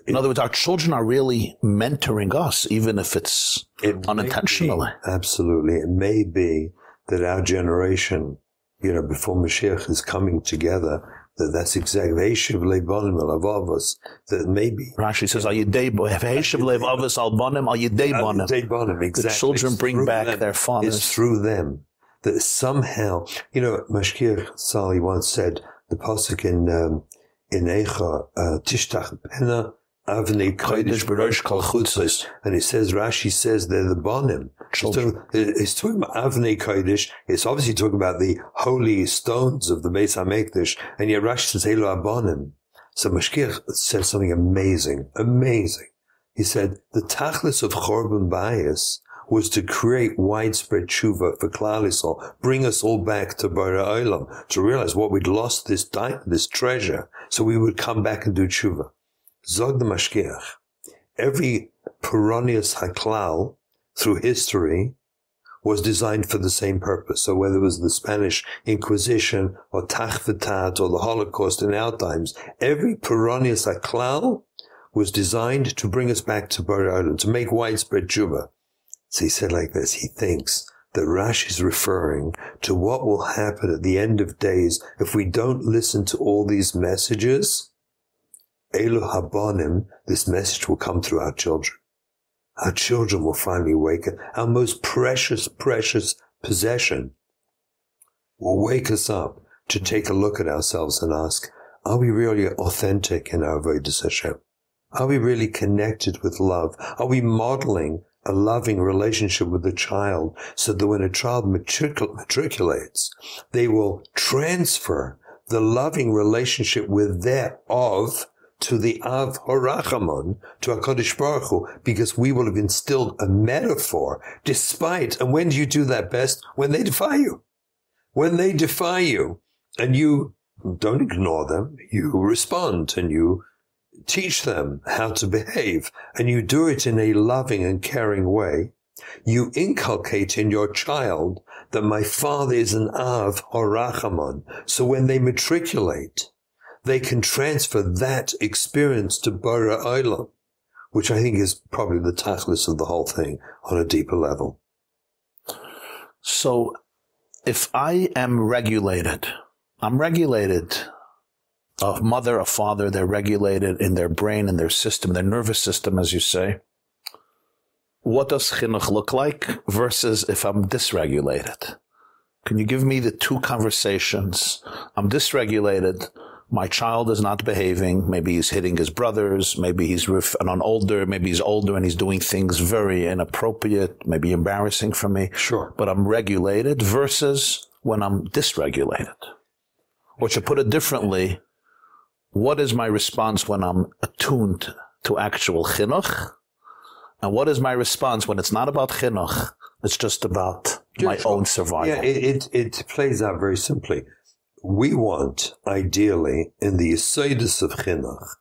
In other words, our children are really mentoring us, even if it's It unintentionally. be, absolutely. It may be that our generation, you know, before Mashiach is coming together, that that's exactly Eshiv Leibonim Avos, that maybe Rashi says, "Al yidei bo- Heshev lev avos al bonim, yidei bonim." Leibonim, exactly. children It's bring back them. their fathers. It's through them that somehow, you know, Mashkiach Sali once said, the pasuk in, um, in Eicha, uh, Tishtach Pena, Avnei Kodesh Barosh Kol Chutzos. And it says, Rashi says they're the Bonim. So it's talking about Avnei Kodesh. It's obviously talking about the holy stones of the Beis HaMikdash. And yet Rashi says, Elo Abonim. So Mashkiach said something amazing, amazing. He said, the tachlis of Chorban Bayis was to create widespread tshuva for Klal Yisrael, bring us all back to Bara Olam, to realize what we'd lost this diamond, this treasure, so we would come back and do tshuva. Zog the Mashkiach. Every Peronius Haklal through history was designed for the same purpose. So whether it was the Spanish Inquisition or Tachvetat or the Holocaust in our times, every Peronius Haklal was designed to bring us back to Bara Olam, to make widespread tshuva. So he said like this, he thinks that Rashi is referring to what will happen at the end of days if we don't listen to all these messages. Elu Habonim, this message will come through our children. Our children will finally wake up. Our most precious, precious possession will wake us up to take a look at ourselves and ask, are we really authentic in our Avodah Hashem? Are we really connected with love? Are we modeling a loving relationship with the child so that when a child matricul- matriculates, they will transfer the loving relationship with their of to the Av Horachamon, to HaKadosh Baruch Hu, because we will have instilled a metaphor despite, and when do you do that best? When they defy you. When they defy you and you don't ignore them, you respond and you teach them how to behave and you do it in a loving and caring way, you inculcate in your child that my father is an Av or Rachamon. So when they matriculate, they can transfer that experience to Bora Olam, which I think is probably the tachlis of the whole thing on a deeper level. So, if I am regulated, I'm regulated. A mother, a father, they're regulated in their brain, in their system, their nervous system, as you say. What does chinuch look like versus if I'm dysregulated? Can you give me the two conversations? I'm dysregulated. My child is not behaving. Maybe he's hitting his brothers. Maybe he's and on older. Maybe he's older and he's doing things very inappropriate, maybe embarrassing for me. Sure. But I'm regulated versus when I'm dysregulated. Or to put it differently, what is my response when I'm attuned to actual chinuch? And what is my response when it's not about chinuch? It's just about my Sure. own survival. Yeah, it, it, it plays out very simply. We want, ideally, in the Yesodus of Chinuch,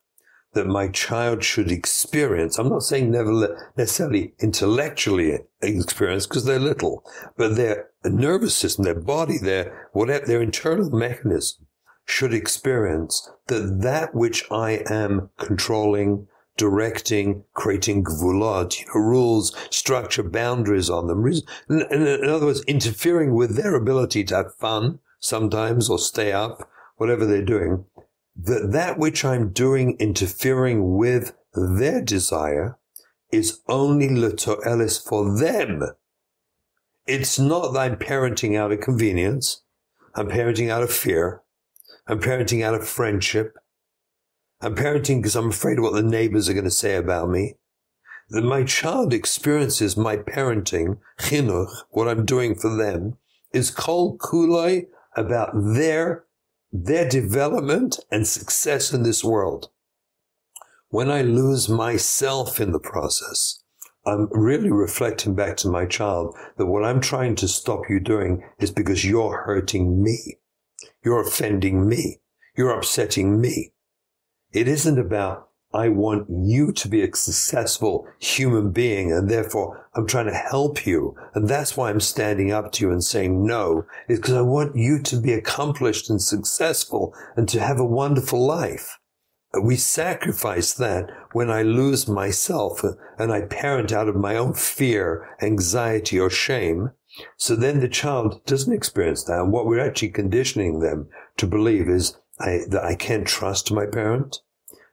that my child should experience, I'm not saying never necessarily intellectually experience because they're little, but their nervous system, their body, their, whatever, their internal mechanism should experience that that which I am controlling, directing, creating gvulot, you know, rules, structure, boundaries on them. In other words, interfering with their ability to have fun sometimes or stay up, whatever they're doing. That that which I'm doing interfering with their desire is only letoelis for them. It's not that I'm parenting out of convenience. I'm parenting out of fear. I'm parenting out of friendship. I'm parenting because I'm afraid of what the neighbors are going to say about me. That my child experiences my parenting, chinuch, what I'm doing for them, is kol kulai about their, their development and success in this world. When I lose myself in the process, I'm really reflecting back to my child that what I'm trying to stop you doing is because you're hurting me. You're offending me. You're upsetting me. It isn't about, I want you to be a successful human being and therefore I'm trying to help you. And that's why I'm standing up to you and saying no, is because I want you to be accomplished and successful and to have a wonderful life. we sacrifice that when I lose myself and I parent out of my own fear, anxiety, or shame. So then the child doesn't experience that. And what we're actually conditioning them to believe is I, that I can't trust my parent,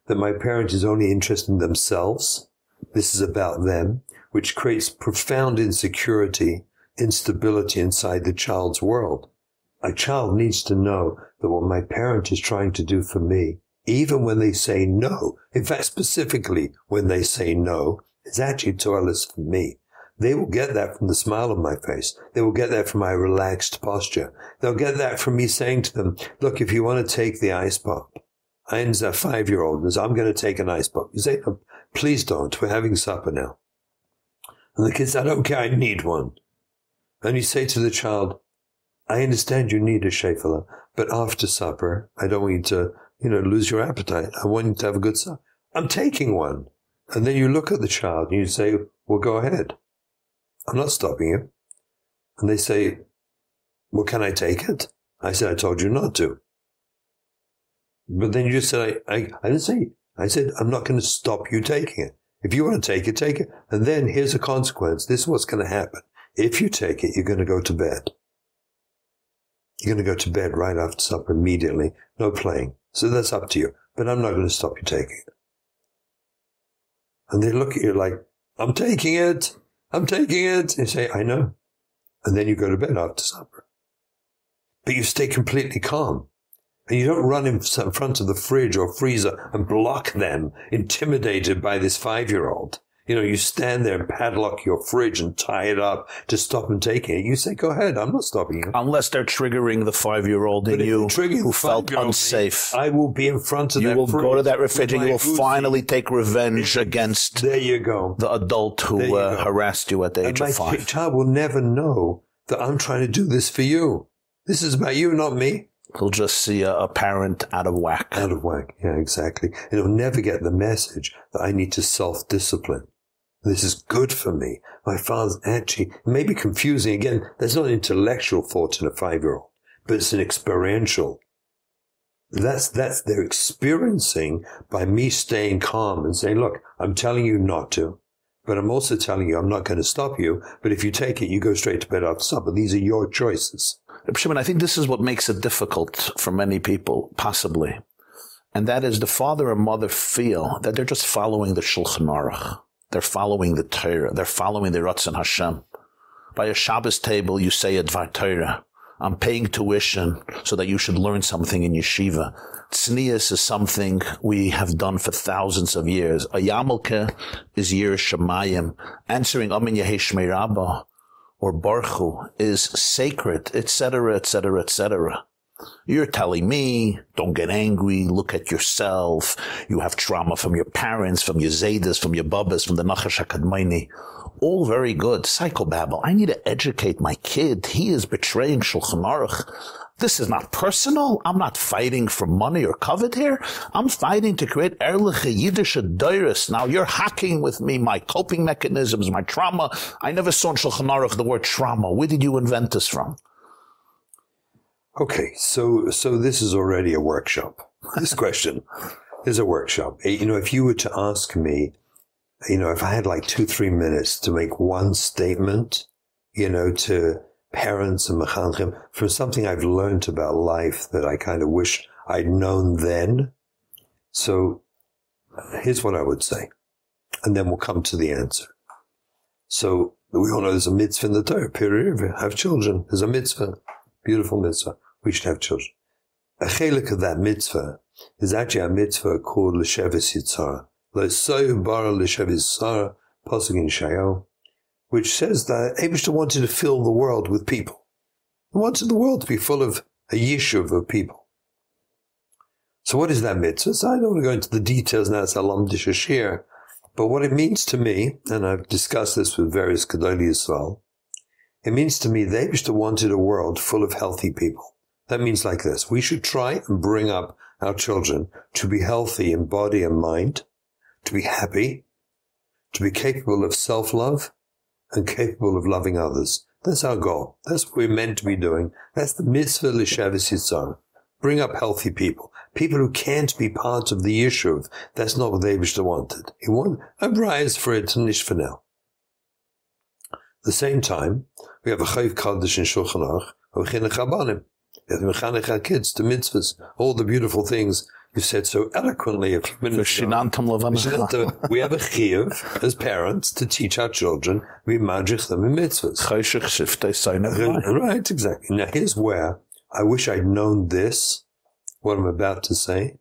that my parent is only interested in themselves. This is about them, which creates profound insecurity, instability inside the child's world. A child needs to know that what my parent is trying to do for me even when they say no, in fact, specifically when they say no, it's actually toilets for me. They will get that from the smile on my face. They will get that from my relaxed posture. They'll get that from me saying to them, look, if you want to take the ice pop, Ian's a five-year-old and says, I'm going to take an ice pop. You say, please don't. We're having supper now. And the kid says, I don't care. I need one. And you say to the child, I understand you need a shefela, but after supper, I don't want you to you know, lose your appetite. I want you to have a good son. I'm taking one. And then you look at the child and you say, well, go ahead. I'm not stopping you. And they say, well, can I take it? I said, I told you not to. But then you just said, I, I, I didn't say, I said, I'm not going to stop you taking it. If you want to take it, take it. And then here's a consequence. This is what's going to happen. If you take it, you're going to go to bed. You're going to go to bed right after supper immediately. No playing. So that's up to you. But I'm not going to stop you taking it. And they look at you like, I'm taking it. I'm taking it. And You say, I know. And then you go to bed after supper. But you stay completely calm. And you don't run in front of the fridge or freezer and block them, intimidated by this five year old. You know, you stand there and padlock your fridge and tie it up to stop them taking it. You say, go ahead. I'm not stopping you. Unless they're triggering the five-year-old in you who felt unsafe. I will be in front of you will go to that refrigerator. And you will finally take revenge against there you go. the adult who uh, harassed you at the age and of five. My child will never know that I'm trying to do this for you. This is about you, not me. He'll just see a, a, parent out of whack. Out of whack. Yeah, exactly. And he'll never get the message that I need to self-discipline. This is good for me. My father's actually, may be confusing. Again, there's not intellectual thought in a five year old, but it's an experiential. That's, that's, they're experiencing by me staying calm and saying, look, I'm telling you not to, but I'm also telling you I'm not going to stop you. But if you take it, you go straight to bed after supper. These are your choices. Shimon, I think this is what makes it difficult for many people, possibly. And that is the father and mother feel that they're just following the Shulchan Aruch. They're following the Torah. They're following the Ratzon Hashem. By a Shabbos table, you say Advar Torah. I'm paying tuition so that you should learn something in yeshiva. Tznius is something we have done for thousands of years. A Yamelke is Yir Shemayim. Answering Amin Yehesh Rabba or Baruch is sacred, etc., etc., etc. You're telling me, don't get angry, look at yourself. You have trauma from your parents, from your Zaydas, from your Bubbas, from the Nachash HaKadmaini. All very good. Psychobabble. I need to educate my kid. He is betraying Shulchan Aruch. This is not personal. I'm not fighting for money or covet here. I'm fighting to create Erliche Yiddish Deiris. Now you're hacking with me my coping mechanisms, my trauma. I never saw in Shulchan Aruch the word trauma. Where did you invent this from? Okay, so so this is already a workshop. This question is a workshop. Eh, you know, if you were to ask me, you know, if I had like two, three minutes to make one statement, you know, to parents and mechanchim from something I've learned about life that I kind of wish I'd known then. So here's what I would say. And then we'll come to the answer. So we all know there's a mitzvah in the Torah, period. Have children. There's a mitzvah. Beautiful mitzvah we should have children. A chelik of that mitzvah is actually a mitzvah called L'Shevis Yitzhara. L'Soyu Bara L'Shevis Yitzhara, Pasuk in Shayo, which says that Abishta wanted to fill the world with people. He wanted the world to be full of a yishuv of people. So what is that mitzvah? So I don't want to go into the details now, it's Alam Dishashir, but what it means to me, and I've discussed this with various Gedoli Yisrael, it means to me the Abishta wanted a world full of healthy people. That means like this. We should try and bring up our children to be healthy in body and mind, to be happy, to be capable of self-love and capable of loving others. That's our goal. That's what we're meant to be doing. That's the mitzvah l'shavis yitzhar. Bring up healthy people. people who can't be part of the issue. That's not what Abishta wanted. He wanted a rise for it and. At the same time, we have a Chayv Kaddish in Shulchan Aruch, a Chinuch Rabbanim. We have Mechanech our kids to mitzvahs, all the beautiful things you said so eloquently a few minutes ago. We have a chiyuv as parents to teach our children, we magic them in mitzvahs. Chayshich shiftei sainach. Right, exactly. Now here's where I wish I'd known this, what I'm about to say.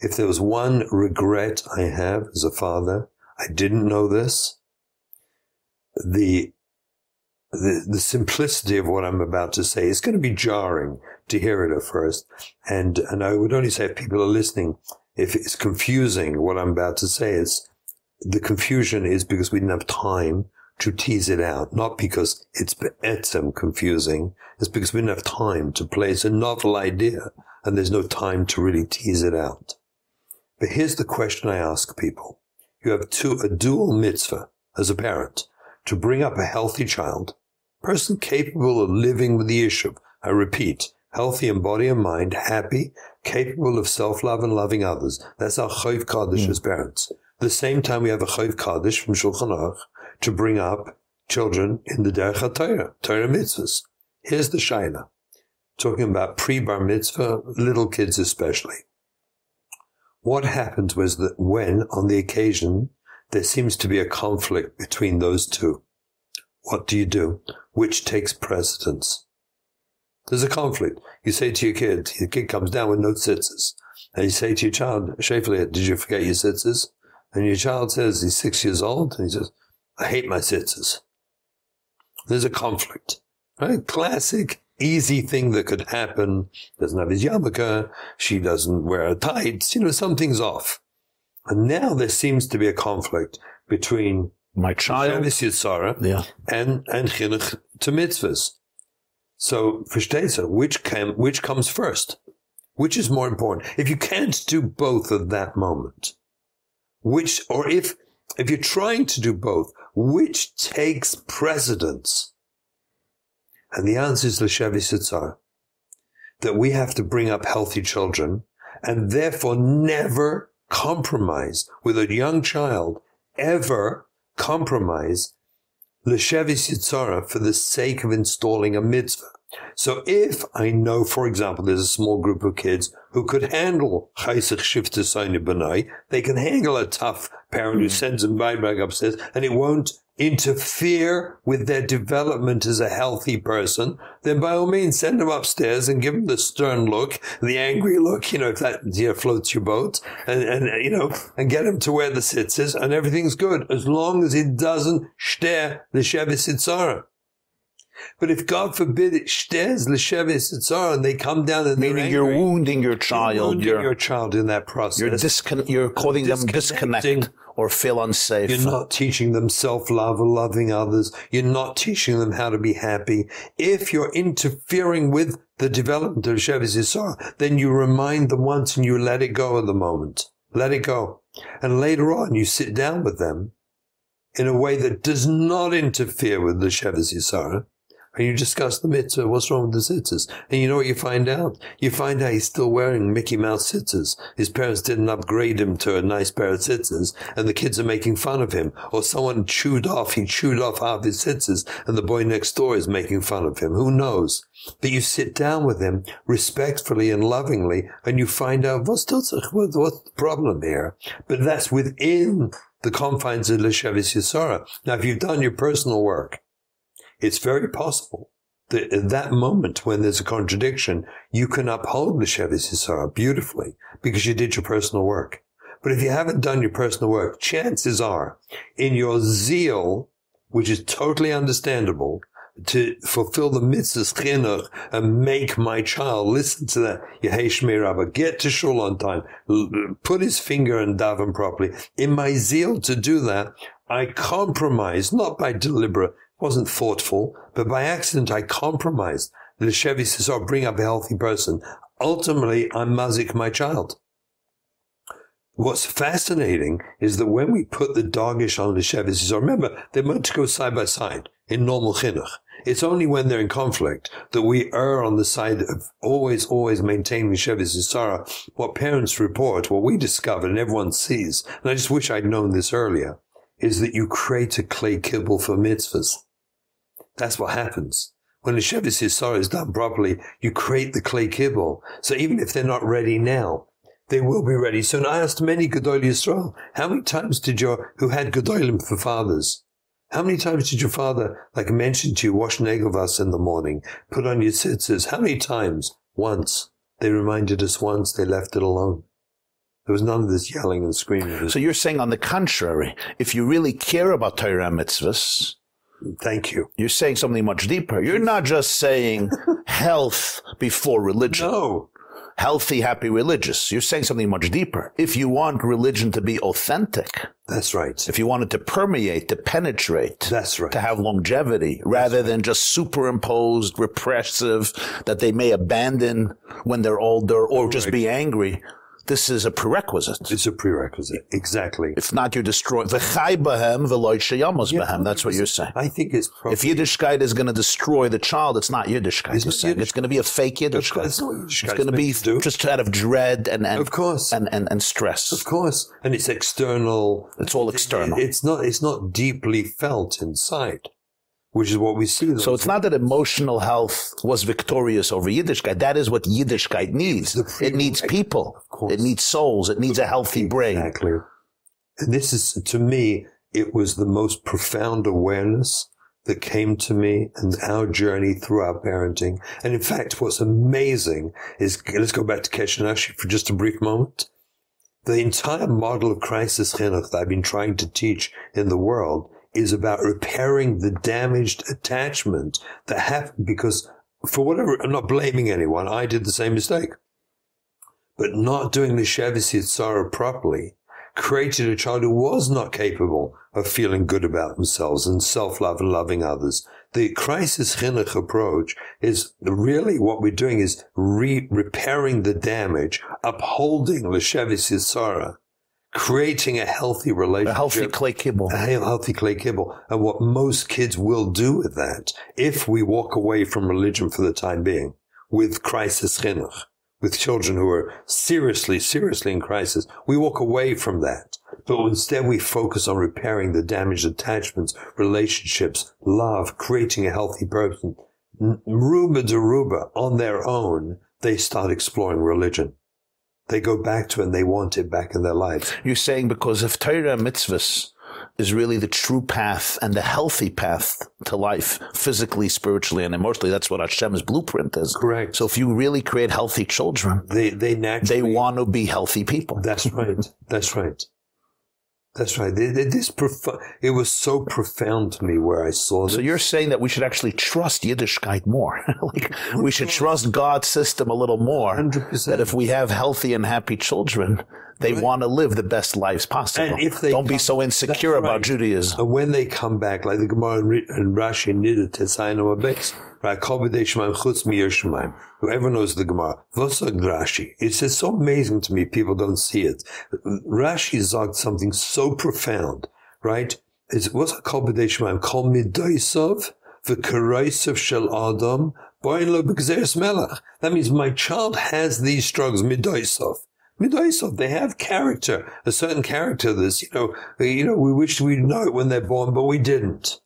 If there was one regret I have as a father, I didn't know this. The the, the simplicity of what I'm about to say is going to be jarring to hear it at first. And, and I would only say if people are listening, if it's confusing what I'm about to say, is the confusion is because we didn't have time to tease it out, not because it's be'etzem um, confusing. It's because we didn't have time to place a novel idea and there's no time to really tease it out. But here's the question I ask people. You have two, a dual mitzvah as a parent to bring up a healthy child person capable of living with the issue. I repeat, healthy in body and mind, happy, capable of self-love and loving others. That's our Chayv Kaddish mm. as parents. At the same time, we have a Chayv Kaddish from Shulchan Aruch to bring up children in the Derech HaTorah, Torah mitzvahs. Here's the Shaila, talking about pre-bar mitzvah, little kids especially. What happens was that when, on the occasion, there seems to be a conflict between those two, what do you do? Which takes precedence? There's a conflict. You say to your kid, your kid comes down with no tzitzis. And you say to your child, Shafli, did you forget your tzitzis? And your child says, he's six years old, and he says, I hate my tzitzis. There's a conflict. Right? Classic, easy thing that could happen. Doesn't have his yarmulke. She doesn't wear tights. You know, something's off. And now there seems to be a conflict between my child, yeah. and and chinuch to mitzvahs. So versteht which came, which comes first? Which is more important? If you can't do both at that moment, which or if if you're trying to do both, which takes precedence? And the answer is l'shevi sitzar, that we have to bring up healthy children and therefore never compromise with a young child ever compromise l'shevis yitzara for the sake of installing a mitzvah. So if I know, for example, there's a small group of kids who could handle chaysich shifta b'nai, they can handle a tough parent who hmm. sends them right back upstairs, and it won't interfere with their development as a healthy person, then by all means send them upstairs and give them the stern look, the angry look, you know, if that you know, floats your boat, and, and, you know, and get them to where the sitz is, and everything's good, as long as it doesn't shter the shevis itzara. But if God forbid it shtes l'shevis itzara and they come down and meaning you're wounding your child, you're wounding your child in that process. You're discon- you're causing them disconnect or feel unsafe. You're not teaching them self-love or loving others. You're not teaching them how to be happy. If you're interfering with the development of Shevis Yisrael, then you remind them once and you let it go at the moment. Let it go. And later on, you sit down with them in a way that does not interfere with the Shevis Yisrael and you discuss the mitzvah, what's wrong with the tzitzis? And you know what you find out? You find out he's still wearing Mickey Mouse tzitzis. His parents didn't upgrade him to a nice pair of tzitzis, and the kids are making fun of him. Or someone chewed off, he chewed off half his tzitzis, and the boy next door is making fun of him. Who knows? But you sit down with him respectfully and lovingly, and you find out what's, the problem here. But that's within the confines of Leshevis Yisara. Now, if you've done your personal work, it's very possible that at that moment when there's a contradiction, you can uphold the Shevis Yisara beautifully because you did your personal work. But if you haven't done your personal work, chances are in your zeal, which is totally understandable, to fulfill the mitzvahs chinuch and make my child listen to that Yehesh Rabba, get to shul on time, put his finger and daven properly. In my zeal to do that, I compromise, not by deliberate wasn't thoughtful, but by accident I compromised. The Chevy says, oh, bring up a healthy person. Ultimately, I'm mazik my child. What's fascinating is that when we put the dogish on the Chevy says, remember, they're meant to go side by side in normal chinuch. It's only when they're in conflict that we err on the side of always, always maintaining Shevis Yisara. What parents report, what we discover and everyone sees, and I just wish I'd known this earlier, is that you create a clay kibble for mitzvahs. That's what happens. When the Shevis Yisara is done properly, you create the clay kibble. So even if they're not ready now, they will be ready. So I asked many Gedol Yisrael, how many times did your, who had Gedolim for fathers, how many times did your father, like I mentioned to you, wash Negovas in the morning, put on your tzitzis? How many times? Once. They reminded us once, they left it alone. There was none of this yelling and screaming. So you're saying, on the contrary, if you really care about Torah mitzvahs, Thank you. you're saying something much deeper. You're not just saying health before religion. No. Healthy, happy, religious. You're saying something much deeper. If you want religion to be authentic, That's right. if you want it to permeate, to penetrate, That's right. to have longevity, rather than just superimposed, repressive, that they may abandon when they're older or just be angry, this is a prerequisite. It's a prerequisite. Exactly. If not, you destroy. V'chai v'loy bahem. That's what you're saying. I think it's probably. If Yiddishkeit is going to destroy the child, it's not Yiddishkeit. It's You're saying. It's going to be a fake Yiddishkeit. It's not Yiddishkeit It's going to be to just out of dread and, and Of course. and, and, and stress. Of course. And it's external. It's all external. It's not, it's not deeply felt inside, which is what we see. So it's not that emotional health was victorious over Yiddishkeit. That is what Yiddishkeit needs. It needs people. It needs souls. It needs a healthy brain. Exactly. And this is, to me, it was the most profound awareness that came to me and our journey through our parenting. And in fact, what's amazing is, let's go back to Kesher Nafshi for just a brief moment. The entire model of crisis chinuch that I've been trying to teach in the world is about repairing the damaged attachment that happened because for whatever, I'm not blaming anyone. I did the same mistake. But not doing the Shevis Yitzhara properly created a child who was not capable of feeling good about themselves and self-love and loving others. The crisis chinuch approach is really what we're doing is re- repairing the damage, upholding the Shevis Yitzhara, creating a healthy relationship. A healthy clay kibble. A healthy clay kibble. And what most kids will do with that, if we walk away from religion for the time being, with crisis chinuch, with children who are seriously, seriously in crisis, we walk away from that. But instead we focus on repairing the damaged attachments, relationships, love, creating a healthy person. Ruba Daruba, on their own, they start exploring religion. They go back to and they want it back in their lives. You're saying because if Torah mitzvahs is really the true path and the healthy path to life, physically, spiritually, and emotionally, that's what Hashem's blueprint is. Correct. So if you really create healthy children, They, they naturally. they want to be healthy people. That's right. That's right. That's right. Th- th- This prof- it was so profound to me where I saw this. So you're saying that we should actually trust Yiddishkeit more. like we should trust God's system a little more. 100%. That if we have healthy and happy children, they want to live the best lives possible. And if they Don't be so insecure about right. Judaism. And when they come back, like the Gemara and Rashi nided Tesayim Abes, right? Kol b'dei Shemaim chutz mi Yerushalayim. Whoever knows the Gemara, Vosag Rashi. It's just so amazing to me. People don't see it. Rashi zogged something so profound, right? It's what's Kol b'dei Shemaim? Kol midoisov v'karaisav shel Adam boin lo b'gzeres melech. That means my child has these struggles, midoisov. Midoisov, they have character, a certain character that's, you know, you know, we wish we'd know it when they're born, but we didn't.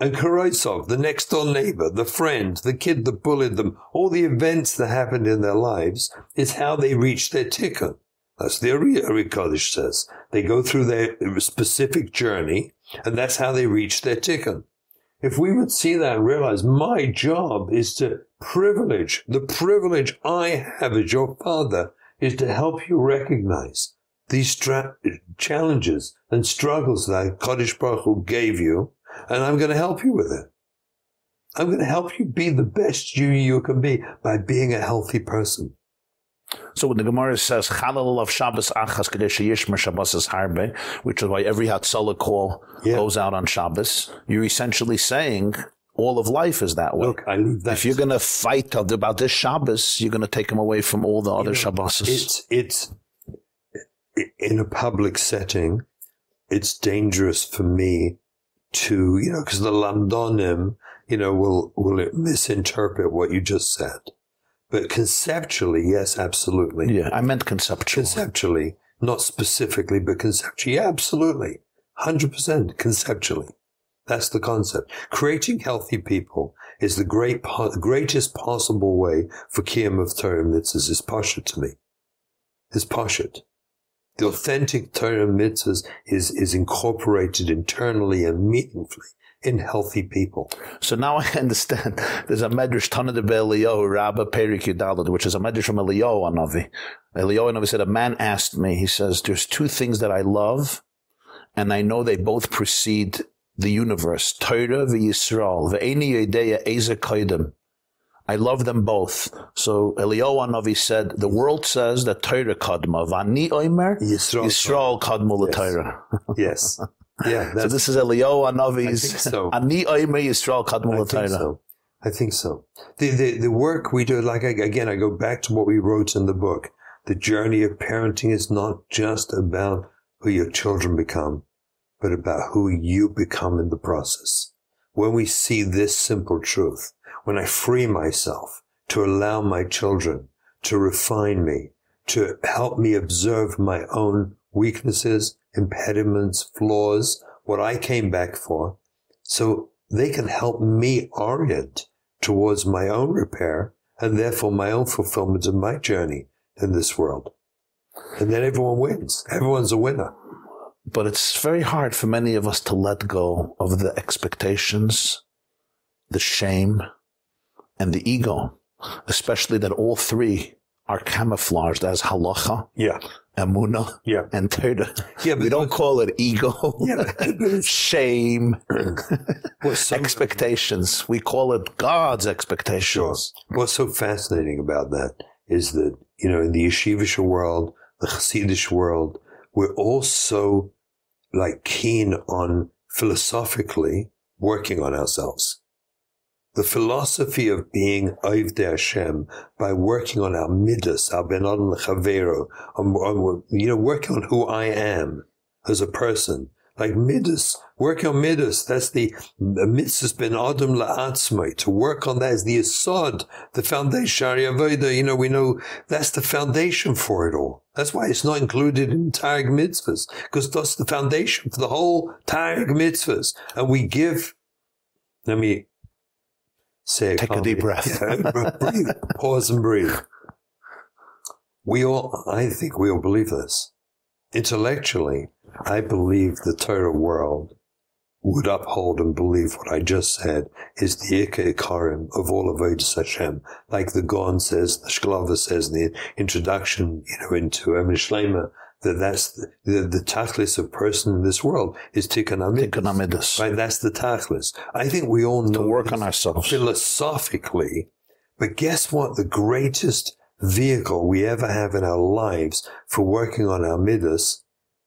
And Karaisov, the next door neighbor, the friend, the kid that bullied them, all the events that happened in their lives is how they reach their tikkun. That's the Ari Kodesh says. They go through their specific journey, and that's how they reach their tikkun. If we would see that and realize my job is to privilege, the privilege I have as your father is to help you recognize these stra- challenges and struggles that Kaddish Baruch Hu gave you, and I'm going to help you with it. I'm going to help you be the best you you can be by being a healthy person. So when the Gemara says Chalal of Shabbos Achas Kadesh Yishmer Shabbos is Harbe, which is why every Hatzalah call Yeah. goes out on Shabbos, you're essentially saying all of life is that way. Look, I leave that. if you're going to fight about this Shabbos, you're going to take him away from all the other know, Shabbos. it's it's in a public setting. It's dangerous for me to you know because the lamdonim you know, will will misinterpret what you just said. But conceptually, yes, absolutely. Yeah, I meant conceptually. Conceptually, not specifically, but conceptually, yeah, absolutely. 100% conceptually. That's the concept. Creating healthy people is the great, greatest possible way for Kiyam of Torah mitzvahs is Pashut to me. Is Pashut. The authentic Torah mitzvahs is, is incorporated internally and meaningfully in healthy people. So now I understand. There's a medrash Tanad Eliyahu Rabba Perik Yudalad, which is a medrash from Eliyahu Anavi. Eliyahu Anavi said, a man asked me, he says, there's two things that I love, and I know they both precede the universe, Torah v'Yisrael, v'eni yedeya eza koidem. I love them both. So Eliyahu Navi said, the world says that Torah kadma, v'ani oimer, Yisrael, Yisrael kadma yes. Torah. yes. Yeah. so this is Eliyahu Navi's, so. ani oimer Yisrael Torah. So. I think so. The, the, the work we do, like again, I go back to what we wrote in the book. The journey of parenting is not just about who your children become but about who you become in the process. When we see this simple truth, when I free myself to allow my children to refine me, to help me observe my own weaknesses, impediments, flaws, what I came back for, so they can help me orient towards my own repair and therefore my own fulfillment of my journey in this world. And then everyone wins. Everyone's a winner. But it's very hard for many of us to let go of the expectations, the shame, and the ego, especially that all three are camouflaged as halacha, yeah, emuna, yeah, and Torah. Yeah, we don't call it ego, yeah, shame, expectations. We call it God's expectations. Sure. What's so fascinating about that is that you know in the yeshivish world, the Hasidish world, we're all so like keen on philosophically working on ourselves. The philosophy of being Oivde Hashem by working on our midas, our benadon lechavero, um, um, you know, working on who I am as a person, like midas, work on midas. That's the, mitzvahs ben adam la'atzmai. To work on that is the asad, the foundation. Avoda, you know, we know that's the foundation for it all. That's why it's not included in Taryag mitzvahs, because that's the foundation for the whole Taryag mitzvahs. And we give, let me say Take a deep breath. Yeah, breathe, pause and breathe. We all, I think we all believe this. Intellectually, I believe the Torah world would uphold and believe what I just said is the Ike Karim of all of Avodah Hashem. Like the Gaon says, the Shklava says in the introduction, you know, into Even Shleima, that that's the, the, the tachlis of person in this world is tikkun amidus. Right? That's the tachlis. I think we all know to work on ourselves philosophically, but guess what? The greatest vehicle we ever have in our lives for working on our midas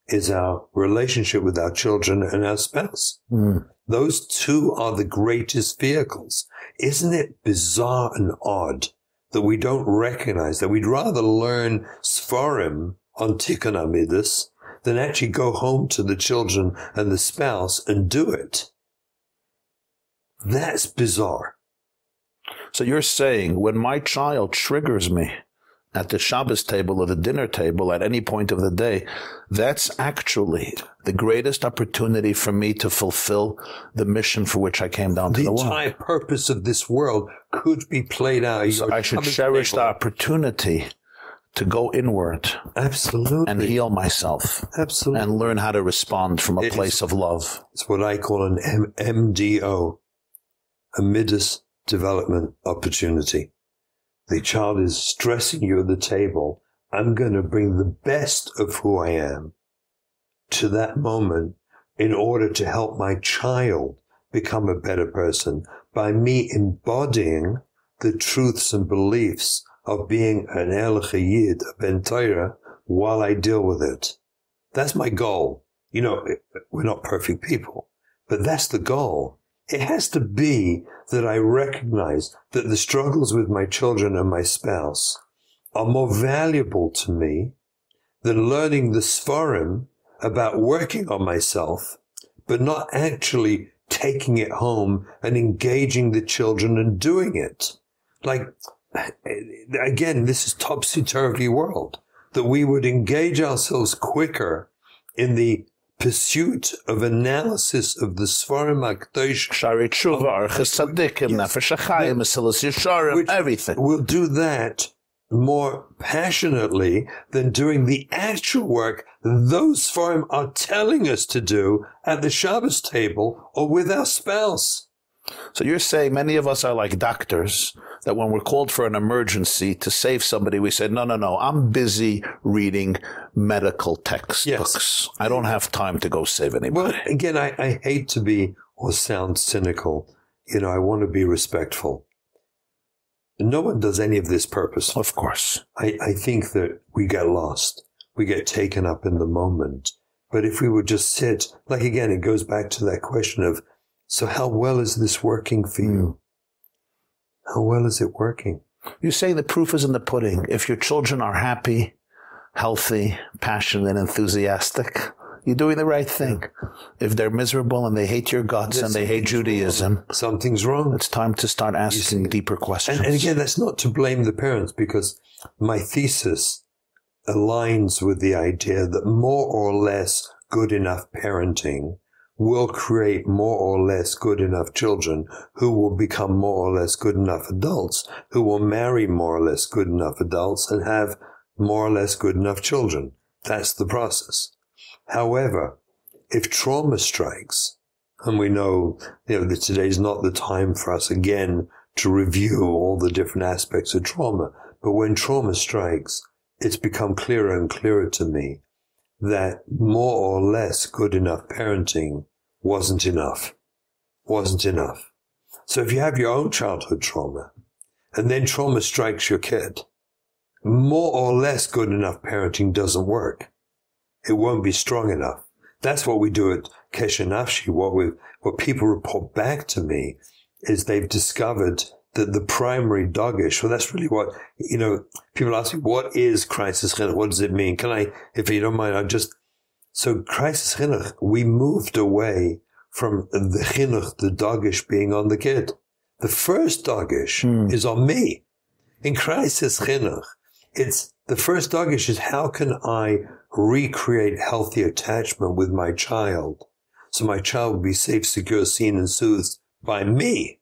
is our relationship with our children and our spouse. Mm. Those two are the greatest vehicles. Isn't it bizarre and odd that we don't recognize that we'd rather learn Sfarim on Tikkun Amidus than actually go home to the children and the spouse and do it? That's bizarre. So you're saying when my child triggers me at the Shabbos table or the dinner table at any point of the day, that's actually the greatest opportunity for me to fulfill the mission for which I came down the to the world. The entire purpose of this world could be played out. So I should cherish table. the opportunity to go inward. Absolutely. And heal myself. Absolutely. And learn how to respond from a it place of love. It's what I call an M- MDO, a Midas development opportunity the child is stressing you at the table, I'm going to bring the best of who I am to that moment in order to help my child become a better person by me embodying the truths and beliefs of being an El Chayid, a Ben while I deal with it. That's my goal. You know, we're not perfect people, but that's the goal. It has to be that I recognize that the struggles with my children and my spouse are more valuable to me than learning the Sfarim about working on myself, but not actually taking it home and engaging the children and doing it. Like, again, this is topsy-turvy world that we would engage ourselves quicker in the pursuit of analysis of the Svarim HaKdosh. Shari Tshuva, Orchos Tzadikim, Nefesh HaChaim, Mesilas Yesharim, Which- everything. We'll do that more passionately than doing the actual work those Svarim are telling us to do at the Shabbos table or with our spouse. So you're saying many of us are like doctors that when we're called for an emergency to save somebody, we say, no, no, no, I'm busy reading medical textbooks. I don't have time to go save anybody. Well, again, I, I hate to be or sound cynical. You know, I want to be respectful. No one does any of this purpose. of course. I, I think that we get lost. We get taken up in the moment. But if we would just sit, like again, it goes back to that question of, so how well is this working for you? Hmm. How well is it working? You say the proof is in the pudding. If your children are happy, healthy, passionate, and enthusiastic, you're doing the right thing. If they're miserable and they hate your guts and they hate Judaism, Something's wrong. it's time to start asking deeper questions. And, and again, that's not to blame the parents because my thesis aligns with the idea that more or less good enough parenting will create more or less good enough children who will become more or less good enough adults, who will marry more or less good enough adults and have more or less good enough children. That's the process. However, if trauma strikes, and we know, you know, that today's not the time for us again to review all the different aspects of trauma. But when trauma strikes, it's become clearer and clearer to me that more or less good enough parenting wasn't enough. Wasn't enough. So if you have your own childhood trauma and then trauma strikes your kid, more or less good enough parenting doesn't work. It won't be strong enough. That's what we do at Kesher Nafshi. What we, what people report back to me is they've discovered that the primary dogish, well, that's really what, you know, people ask me, what is crisis chinuch? What does it mean? Can I, if you don't mind, I'll just, so crisis chinuch, we moved away from the chinuch, the dogish being on the kid. The first dogish Hmm. is on me. In crisis chinuch, it's, the first dogish is how can I recreate healthy attachment with my child so my child will be safe, secure, seen, and soothed by me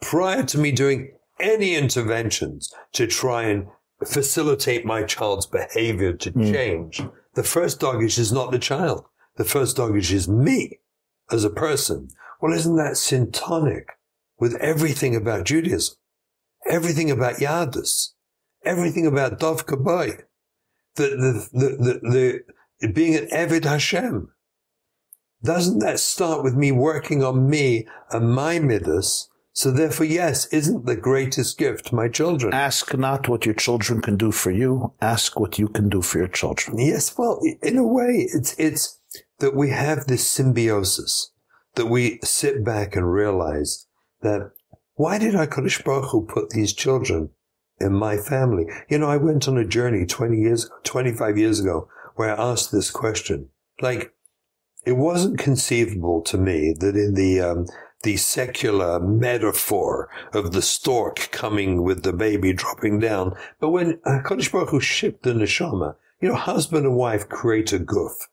prior to me doing any interventions to try and facilitate my child's behavior to hmm. change. The first doggage is not the child. The first doggage is me as a person. Well, isn't that syntonic with everything about Judaism? Everything about Yadus? Everything about Dov Kaboy? The, the, the, the, the, being an Eved Hashem? Doesn't that start with me working on me and my midas? So therefore, yes, isn't the greatest gift my children? Ask not what your children can do for you. Ask what you can do for your children. Yes, well, in a way, it's it's that we have this symbiosis that we sit back and realize that why did Hakadosh Baruch Hu put these children in my family? You know, I went on a journey twenty years, twenty five years ago, where I asked this question. Like, it wasn't conceivable to me that in the um, the secular metaphor of the stork coming with the baby dropping down. But when uh, HaKadosh Baruch Hu shipped the neshama, you know, husband and wife create a goof.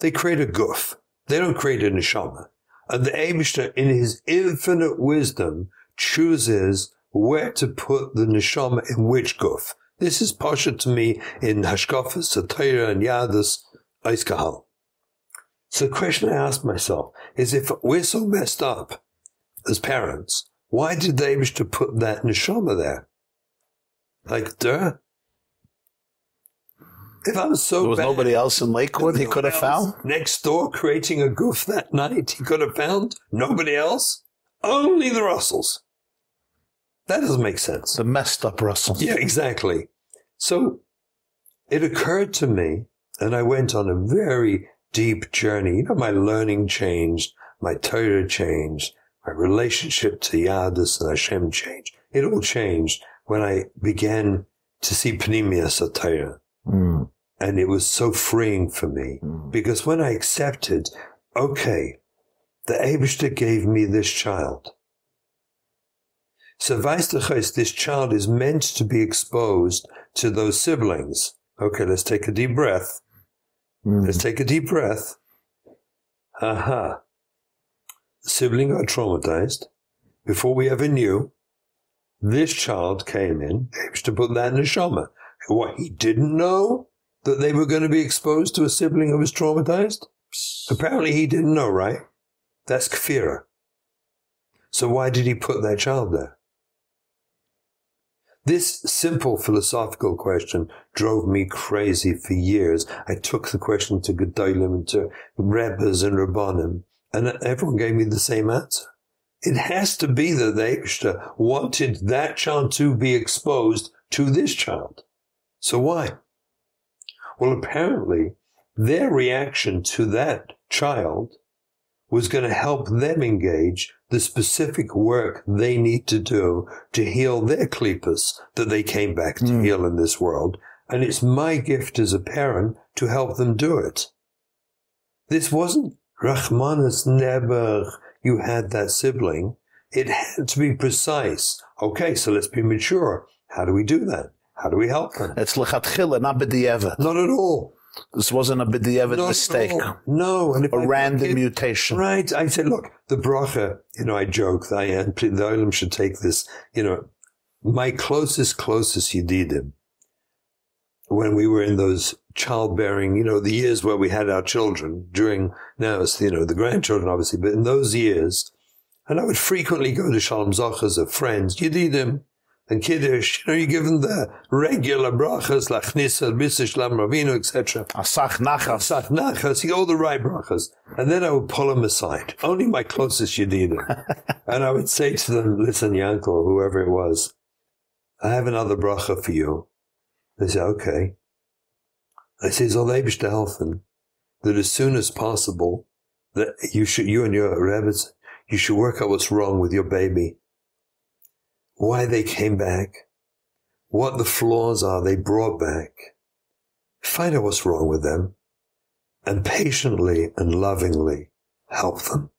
They create a goof. They don't create a neshama. And the Abishter, in his infinite wisdom, chooses where to put the neshama in which goof. This is pasha to me in Hashkafas, Satira, and Yadus, Eiskahal. So the question I ask myself is if we're so messed up as parents, why did they wish to put that neshama there? Like, duh. If I'm so There was bad, nobody else in Lakewood he could have found. next door creating a goof that night he could have found nobody else, only the Russells. That doesn't make sense. The messed up Russells. Yeah, exactly. So it occurred to me, and I went on a very deep journey. You know, my learning changed, my Torah changed, my relationship to Yadus and Hashem changed. It all changed when I began to see Pneumiya Satira. Mm. And it was so freeing for me Mm. because when I accepted, okay, the Abishta gave me this child. So Weistachais, this child is meant to be exposed to those siblings. Okay, let's take a deep breath. Mm. Let's take a deep breath. Aha. The sibling got traumatized before we ever knew. This child came in, to put that in a shama. What, he didn't know that they were going to be exposed to a sibling who was traumatized? Apparently he didn't know, right? That's kfira. So why did he put that child there? This simple philosophical question drove me crazy for years. I took the question to Gedolim and to Rebbes and Rabbanim, and everyone gave me the same answer. It has to be that the wanted that child to be exposed to this child. So why? Well, apparently, their reaction to that child was going to help them engage the specific work they need to do to heal their klipas that they came back to Mm. heal in this world. And it's my gift as a parent to help them do it. This wasn't Rahmanas Neber, you had that sibling. It had to be precise. Okay, so let's be mature. How do we do that? How do we help them? It's lechatchila, not b'di'evet. Not at all. This wasn't a at mistake. No. And if A I- random if- mutation. Right. I said, look, the bracha, you know, I joke, I, and the Olam should take this, you know, my closest, closest Yedidim, when we were in those childbearing, you know, the years where we had our children during, now it's, you know, the grandchildren, obviously, but in those years, and I would frequently go to Shalom Zachas of friends, Yedidim, and Kiddush, you know, you give them the regular brachas, Lachnisa, Bisish, Lam Ravino, etc. Asach nachas. Sat nachas, all the right brachas. And then I would pull them aside, only my closest Yedidim. and I would say to them, listen, Yanko, whoever it was, I have another bracha for you. They say, okay. I say, Zol Eibish to helfen, that as soon as possible, that you should, you and your rabbis, you should work out what's wrong with your baby. Why they came back. What the flaws are they brought back. Find out what's wrong with them and patiently and lovingly help them.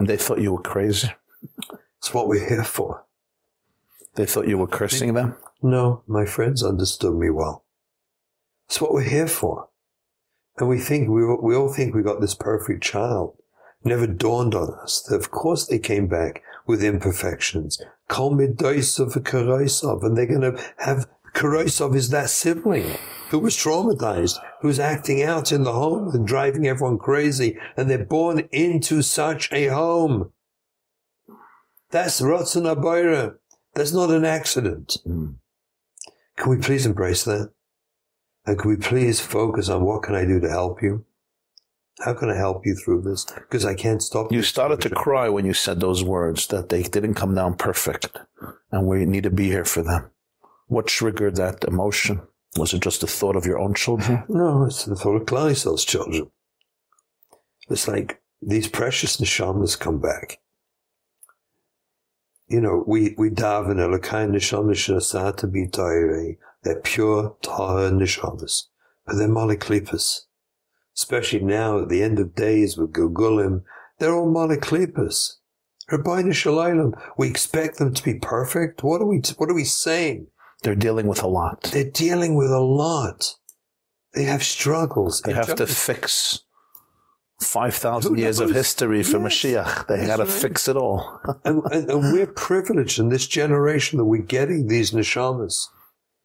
And they thought you were crazy. It's what we're here for. They thought you were cursing them. No, my friends understood me well. It's what we're here for. And we think, we, we all think we got this perfect child. Never dawned on us that of course they came back with imperfections. Kol midoisov v'karoisov, and they're going to have, Karoisov is that sibling who was traumatized, who's acting out in the home and driving everyone crazy, and they're born into such a home. That's Ratzon Abayra. That's not an accident. Mm. Can we please embrace that? And can we please focus on what can I do to help you? How can I help you through this? Because I can't stop. You started to cry when you said those words that they didn't come down perfect and we need to be here for them. What triggered that emotion? Was it just the thought of your own children? Mm-hmm. No, it's the thought of Klal Yisroel's children. It's like these precious neshamas come back. You know, we, we daven Elokai neshama shenasata b'toirei. They're pure tahar neshamas. But they're moliklipas. Especially now at the end of days with gilgulim, they're all moliklipas. Rabbi Shalom, we expect them to be perfect. What are we, what are we saying? They're dealing with a lot. They're dealing with a lot. They have struggles. They have to fix 5,000 years of history for Yes, Mashiach. They got to right. fix it all. and, and, and we're privileged in this generation that we're getting these neshamas.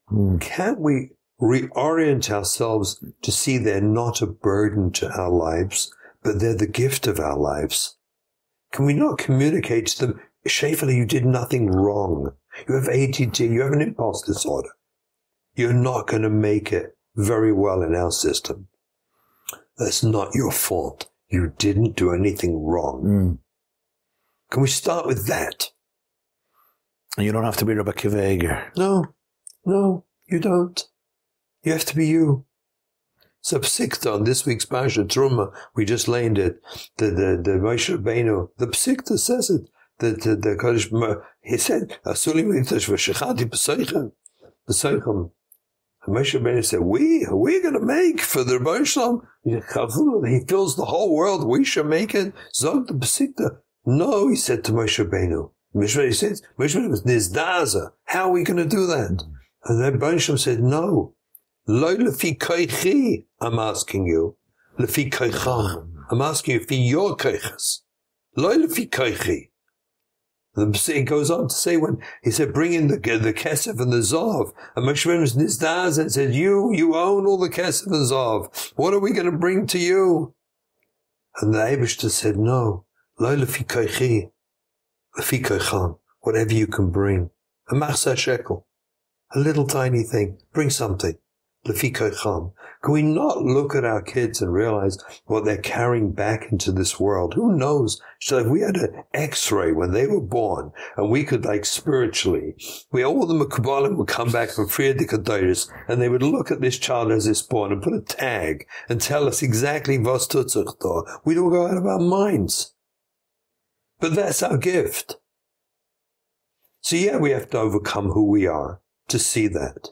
Hmm. Can't we reorient ourselves to see they're not a burden to our lives, but they're the gift of our lives? Can we not communicate to them, Shafali, you did nothing wrong. You have ADD, you have an impulse disorder. You're not going to make it very well in our system. That's not your fault. You didn't do anything wrong. Mm. Can we start with that? And you don't have to be Akiva Eiger. No, no, you don't. You have to be you. So Psikta on this week's Parsha Truma, we just learned it. The the the Moshe Rabbeinu, the Psikta says it. The the the Kodesh, he said, "Asuli mitash v'shechati b'soichem, And Moshe Rabbeinu said, we, we're going to make for the Rebbe Shalom. He fills the whole world. We shall make it. Zog the Besikta. No, he said to Moshe Rabbeinu. Moshe Rabbeinu says, Moshe Rabbeinu was Nizdaza. How are we going to do that? And then Rebbe Shalom said, no. Lo lefi koichi, I'm asking you. Lefi koicham. I'm asking you for your koichas. Lo lefi koichi. It goes on to say when he said, bring in the, the kesef and the zav. And Moshe Rabbeinu was nizdaz and said, you, you own all the kesef and zav. What are we going to bring to you? And the Abishta said, no. Lo lefi koichi. Lefi koicham. Whatever you can bring. A machsa shekel. A little tiny thing. Bring something. Can we not look at our kids and realize what they're carrying back into this world? Who knows? So if we had an x-ray when they were born and we could like spiritually, we all the Mekabalim would come back from Friedrich and they would look at this child as it's born and put a tag and tell us exactly was tutzach We don't go out of our minds. But that's our gift. So yeah, we have to overcome who we are to see that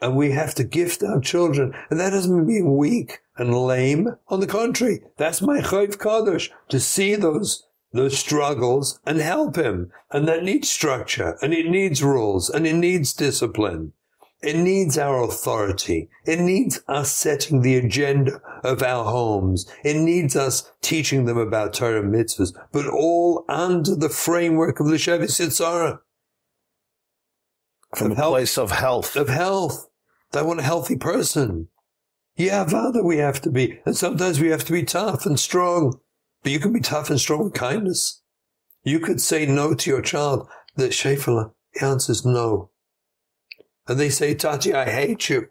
and we have to gift our children. And that doesn't mean being weak and lame. On the contrary, that's my chayv kaddish to see those those struggles and help him. And that needs structure and it needs rules and it needs discipline. It needs our authority. It needs us setting the agenda of our homes. It needs us teaching them about Torah mitzvahs, but all under the framework of the Shevis Yitzhara from a health, place of health. Of health. They want a healthy person. Yeah, Father, we have to be. And sometimes we have to be tough and strong. But you can be tough and strong with kindness. You could say no to your child. Shefala, the answer is no. And they say, Tati, I hate you.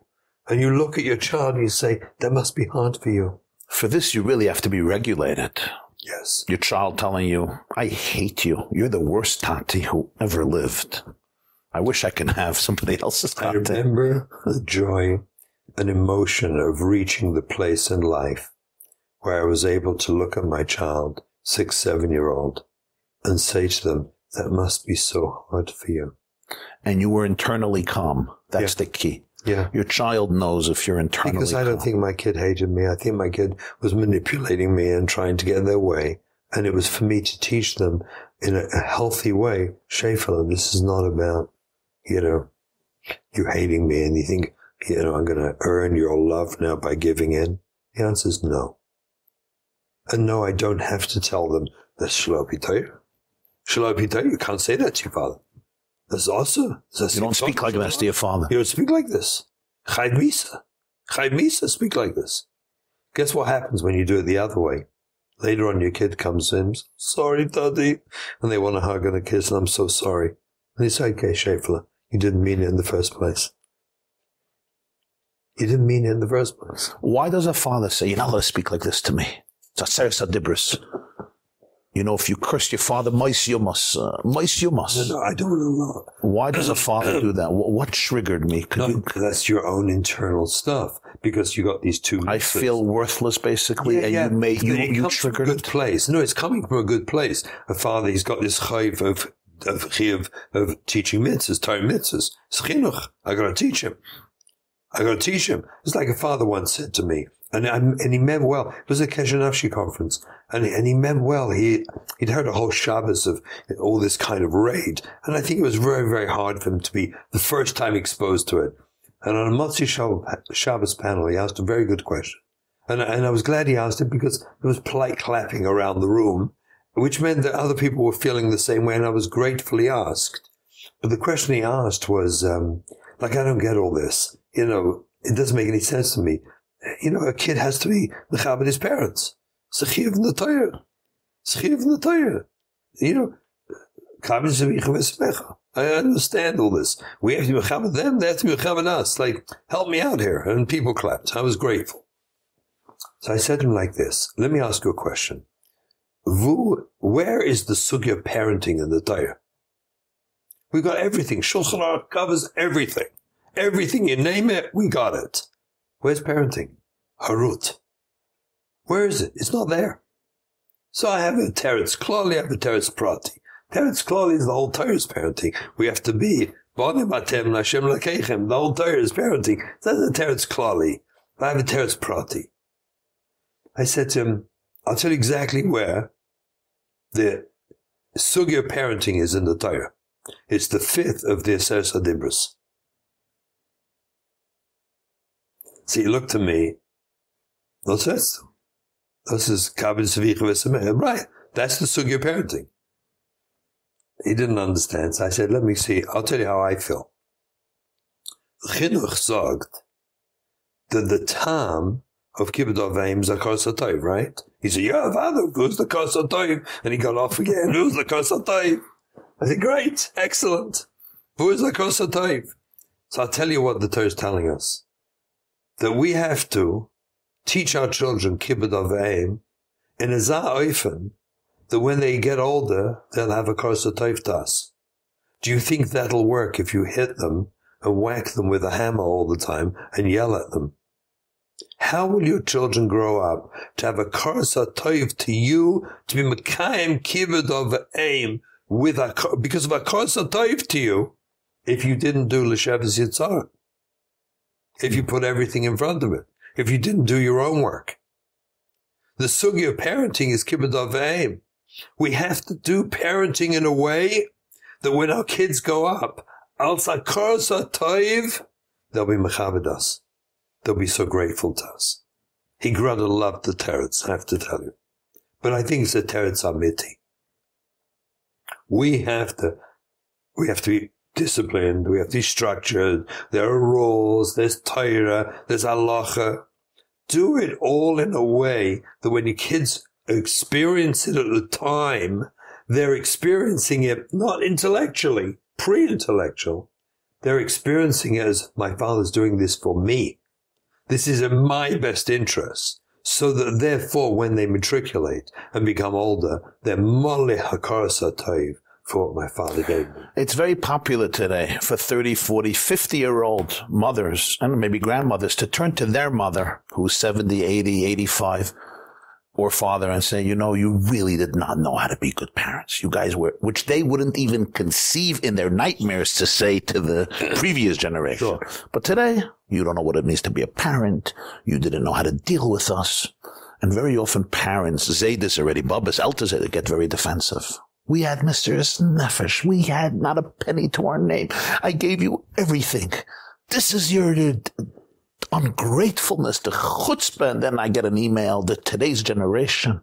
And you look at your child and you say, that must be hard for you. For this, you really have to be regulated. Yes. Your child telling you, I hate you. You're the worst Tati who ever lived. I wish I can have somebody else's content. I remember the joy and emotion of reaching the place in life where I was able to look at my child, six, seven year old, and say to them, that must be so hard for you. And you were internally calm. That's yeah. the key. Yeah. Your child knows if you're internally Because I don't think my kid hated me. I think my kid was manipulating me and trying to get their way. And it was for me to teach them in a, a healthy way, Shefala, this is not about you know, you're hating me and you think, you know, I'm going to earn your love now by giving in? The answer is no. And no, I don't have to tell them that's Shalopi Torah. Shalopi Torah, you can't say that to your father. That's also. That's you don't speak like this to your father. You don't speak like this. Chayv Misa. Chayv Misa, speak like this. Guess what happens when you do it the other way? Later on, your kid comes in, sorry, daddy, and they want a hug and a kiss, and I'm so sorry. And it's okay, Shafler. You didn't mean it in the first place. You didn't mean it in the first place. Why does a father say, You're not allowed to speak like this to me? It's a dibris. You know, if you curse your father, mice you must, uh, mice you must. No, no, I don't know. Why does a father do that? What, what triggered me? Could no, you... that's your own internal stuff because you got these two. I feel worthless, basically, yeah, and yeah. you made you, you triggered a good place. No, it's coming from a good place. A father, he's got this chayv of of chiyuv of teaching mitzvahs, Torah mitzvahs. It's chinuch. I got to teach him. I got to teach him. It's like a father once said to me, and and he meant well. It was a Nafshi conference, and and he meant well. He he'd heard a whole Shabbos of all this kind of raid, and I think it was very very hard for him to be the first time exposed to it. And on a Motzi Shabbos panel, he asked a very good question, and and I was glad he asked it because there was polite clapping around the room, which meant that other people were feeling the same way, and I was gratefully asked. But the question he asked was, um, like, I don't get all this. You know, it doesn't make any sense to me. You know, a kid has to be mechabed his parents. Sechiv in the Torah. Sechiv in the Torah. You know, I understand all this. We have to be mechabed them, they have to be mechabed us. Like, help me out here. And people clapped. I was grateful. So I said to him like this, let me ask you a question where is the sugya parenting in the Torah? We've got everything. Shulchan Aruch covers everything. Everything you name it, we got it. Where's parenting? Harut. Where is it? It's not there. So I have a teretz klali, I have a teretz prati. Teretz klali is the whole Torah's parenting. We have to be Bonim atem Hashem lekechem. The whole Torah parenting. That's a teretz klali. I have a teretz prati. I said to him, I'll tell you exactly where the sugya parenting is in the Torah. It's the fifth of the Aser Adibris. So he looked to me, what's this? This is Kabin Savich Right, that's the sugya parenting. He didn't understand, so I said, let me see, I'll tell you how I feel. Chinuch sagt that the time of Kibbud Avim is a right? He said, yeah, father, who's the Kosatov? And he got off again, who's the Kosatov? I said, great, excellent. Who's the Kosatov? So I'll tell you what the Torah is telling us. That we have to teach our children Kibbud Avim in a Za'oifen that when they get older, they'll have a Kosatov to us. Do you think that'll work if you hit them and whack them with a hammer all the time and yell at them? How will your children grow up to have a karsa toiv to you, to be mekayim kibbud of aim with a, because of a karsa toiv to you, if you didn't do l'shavas yitzhar? If you put everything in front of it? If you didn't do your own work? The sugi of parenting is kibbud of aim. We have to do parenting in a way that when our kids go up, al karsa toiv, they'll be mechabed us. They'll be so grateful to us. He grew loved the teretz, I have to tell you. But I think it's a teretz amiti. We have to, we have to be disciplined, we have to be structured, there are rules, there's Torah, there's halacha. Do it all in a way that when your kids experience it at the time, they're experiencing it not intellectually, pre-intellectual. They're experiencing it as my father's doing this for me. This is in my best interest. So that therefore, when they matriculate and become older, they're molly hakarasa toiv for what my father gave me. It's very popular today for 30, 40, 50 year old mothers and maybe grandmothers to turn to their mother who's 70, 80, 85 or father and say, you know, you really did not know how to be good parents. You guys were, which they wouldn't even conceive in their nightmares to say to the previous generation. Sure. But today, you don't know what it means to be a parent. You didn't know how to deal with us. And very often parents, Zaydis already, Babas, Eltazed, get very defensive. We had mesiras nefesh. We had not a penny to our name. I gave you everything. This is your ungratefulness, the chutzpah, and then I get an email that today's generation.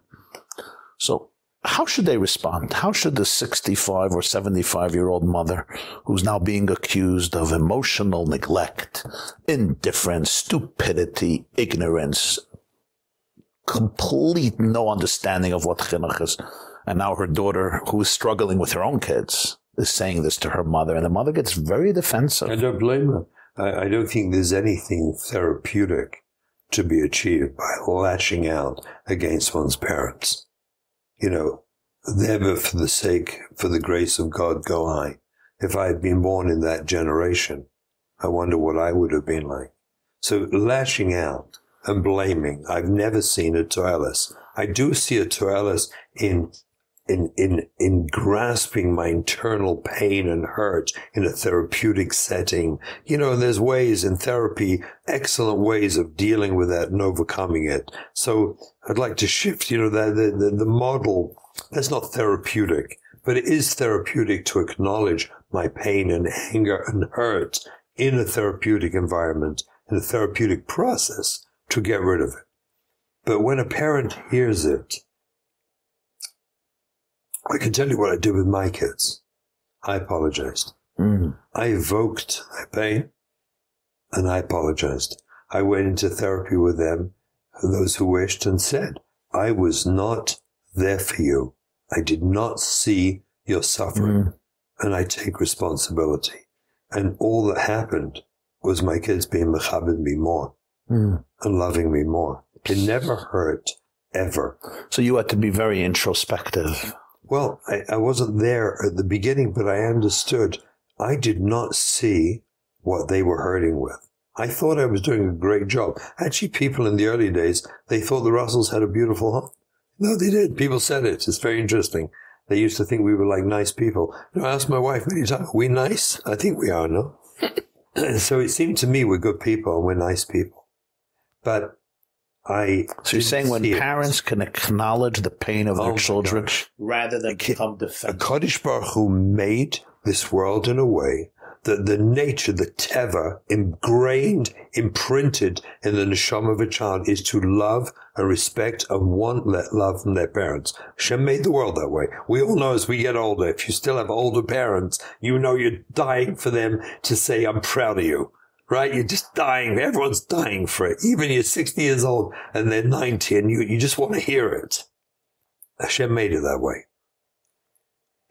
So how should they respond? How should the 65 or 75 year old mother who's now being accused of emotional neglect, indifference, stupidity, ignorance, complete no understanding of what chinuch is, and now her daughter who is struggling with her own kids is saying this to her mother, and the mother gets very defensive. I don't blame her. I, I don't think there's anything therapeutic to be achieved by lashing out against one's parents. You know, never for the sake, for the grace of God go I. If I had been born in that generation, I wonder what I would have been like. So lashing out and blaming, I've never seen a toilet. I do see a toilet in in, in, in grasping my internal pain and hurt in a therapeutic setting. You know, there's ways in therapy, excellent ways of dealing with that and overcoming it. So I'd like to shift, you know, the, the, the model. That's not therapeutic, but it is therapeutic to acknowledge my pain and anger and hurt in a therapeutic environment, in a therapeutic process to get rid of it. But when a parent hears it, I can tell you what I did with my kids. I apologized. Mm. I evoked their pain and I apologized. I went into therapy with them, those who wished, and said, I was not there for you. I did not see your suffering mm. and I take responsibility. And all that happened was my kids being mechabed me more mm. and loving me more. It never hurt ever. So you had to be very introspective. Well, I, I wasn't there at the beginning, but I understood. I did not see what they were hurting with. I thought I was doing a great job. Actually, people in the early days, they thought the Russells had a beautiful home. No, they did. People said it. It's very interesting. they used to think we were like nice people. You know, I asked my wife many times, are we nice? I think we are, no? so it seemed to me we're good people and we're nice people. But I. So you're saying when parents it. can acknowledge the pain of oh their children rather than become defensive. A Kaddish Baruch who made this world in a way that the nature, the teva, ingrained, imprinted in the neshama of a child is to love and respect and want that love from their parents. Hashem made the world that way. We all know as we get older, if you still have older parents, you know you're dying for them to say, I'm proud of you. Right? You're just dying. Everyone's dying for it. Even you're 60 years old and they're 90 and you, you just want to hear it. Hashem made it that way.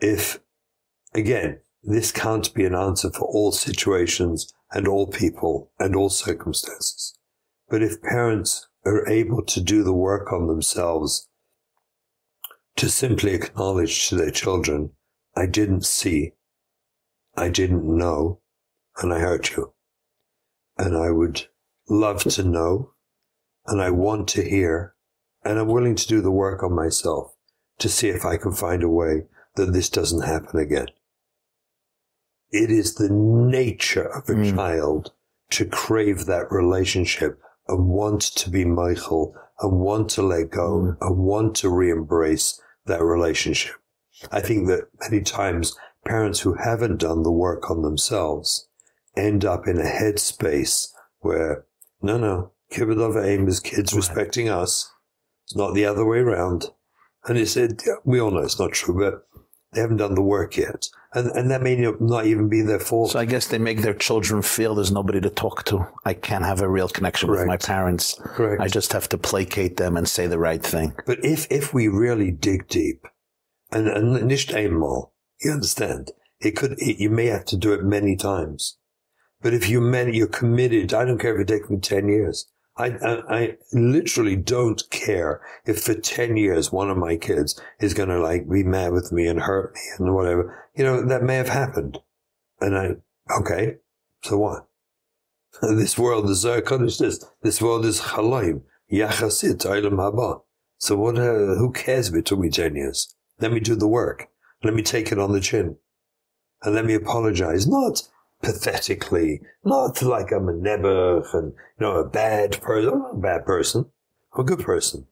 If, again, this can't be an answer for all situations and all people and all circumstances. But if parents are able to do the work on themselves to simply acknowledge to their children, I didn't see, I didn't know, and I hurt you. And I would love to know, and I want to hear, and I'm willing to do the work on myself to see if I can find a way that this doesn't happen again. It is the nature of a mm. child to crave that relationship and want to be Michael and want to let go mm. and want to re-embrace that relationship. I think that many times parents who haven't done the work on themselves end up in a headspace where, no, no, kibbud aim is kids right. respecting us. It's not the other way around. And he said, yeah, we all know it's not true, but they haven't done the work yet. And, and that may not even be their fault. So I guess they make their children feel there's nobody to talk to. I can't have a real connection Correct. with my parents. Correct. I just have to placate them and say the right thing. But if, if we really dig deep, and, and nicht einmal, you understand, it could, it, you may have to do it many times. But if you're many, you're committed, I don't care if it takes me 10 years. I, I, I, literally don't care if for 10 years one of my kids is going to like be mad with me and hurt me and whatever. You know, that may have happened. And I, okay, so what? this world is uh, this. This world is chalaim. Yachasit olam haba. So what, uh, who cares if it took me 10 years? Let me do the work. Let me take it on the chin. And let me apologize. Not pathetically, not like I'm a nebuch and, you know, a bad person. I'm not a bad person. I'm a good person.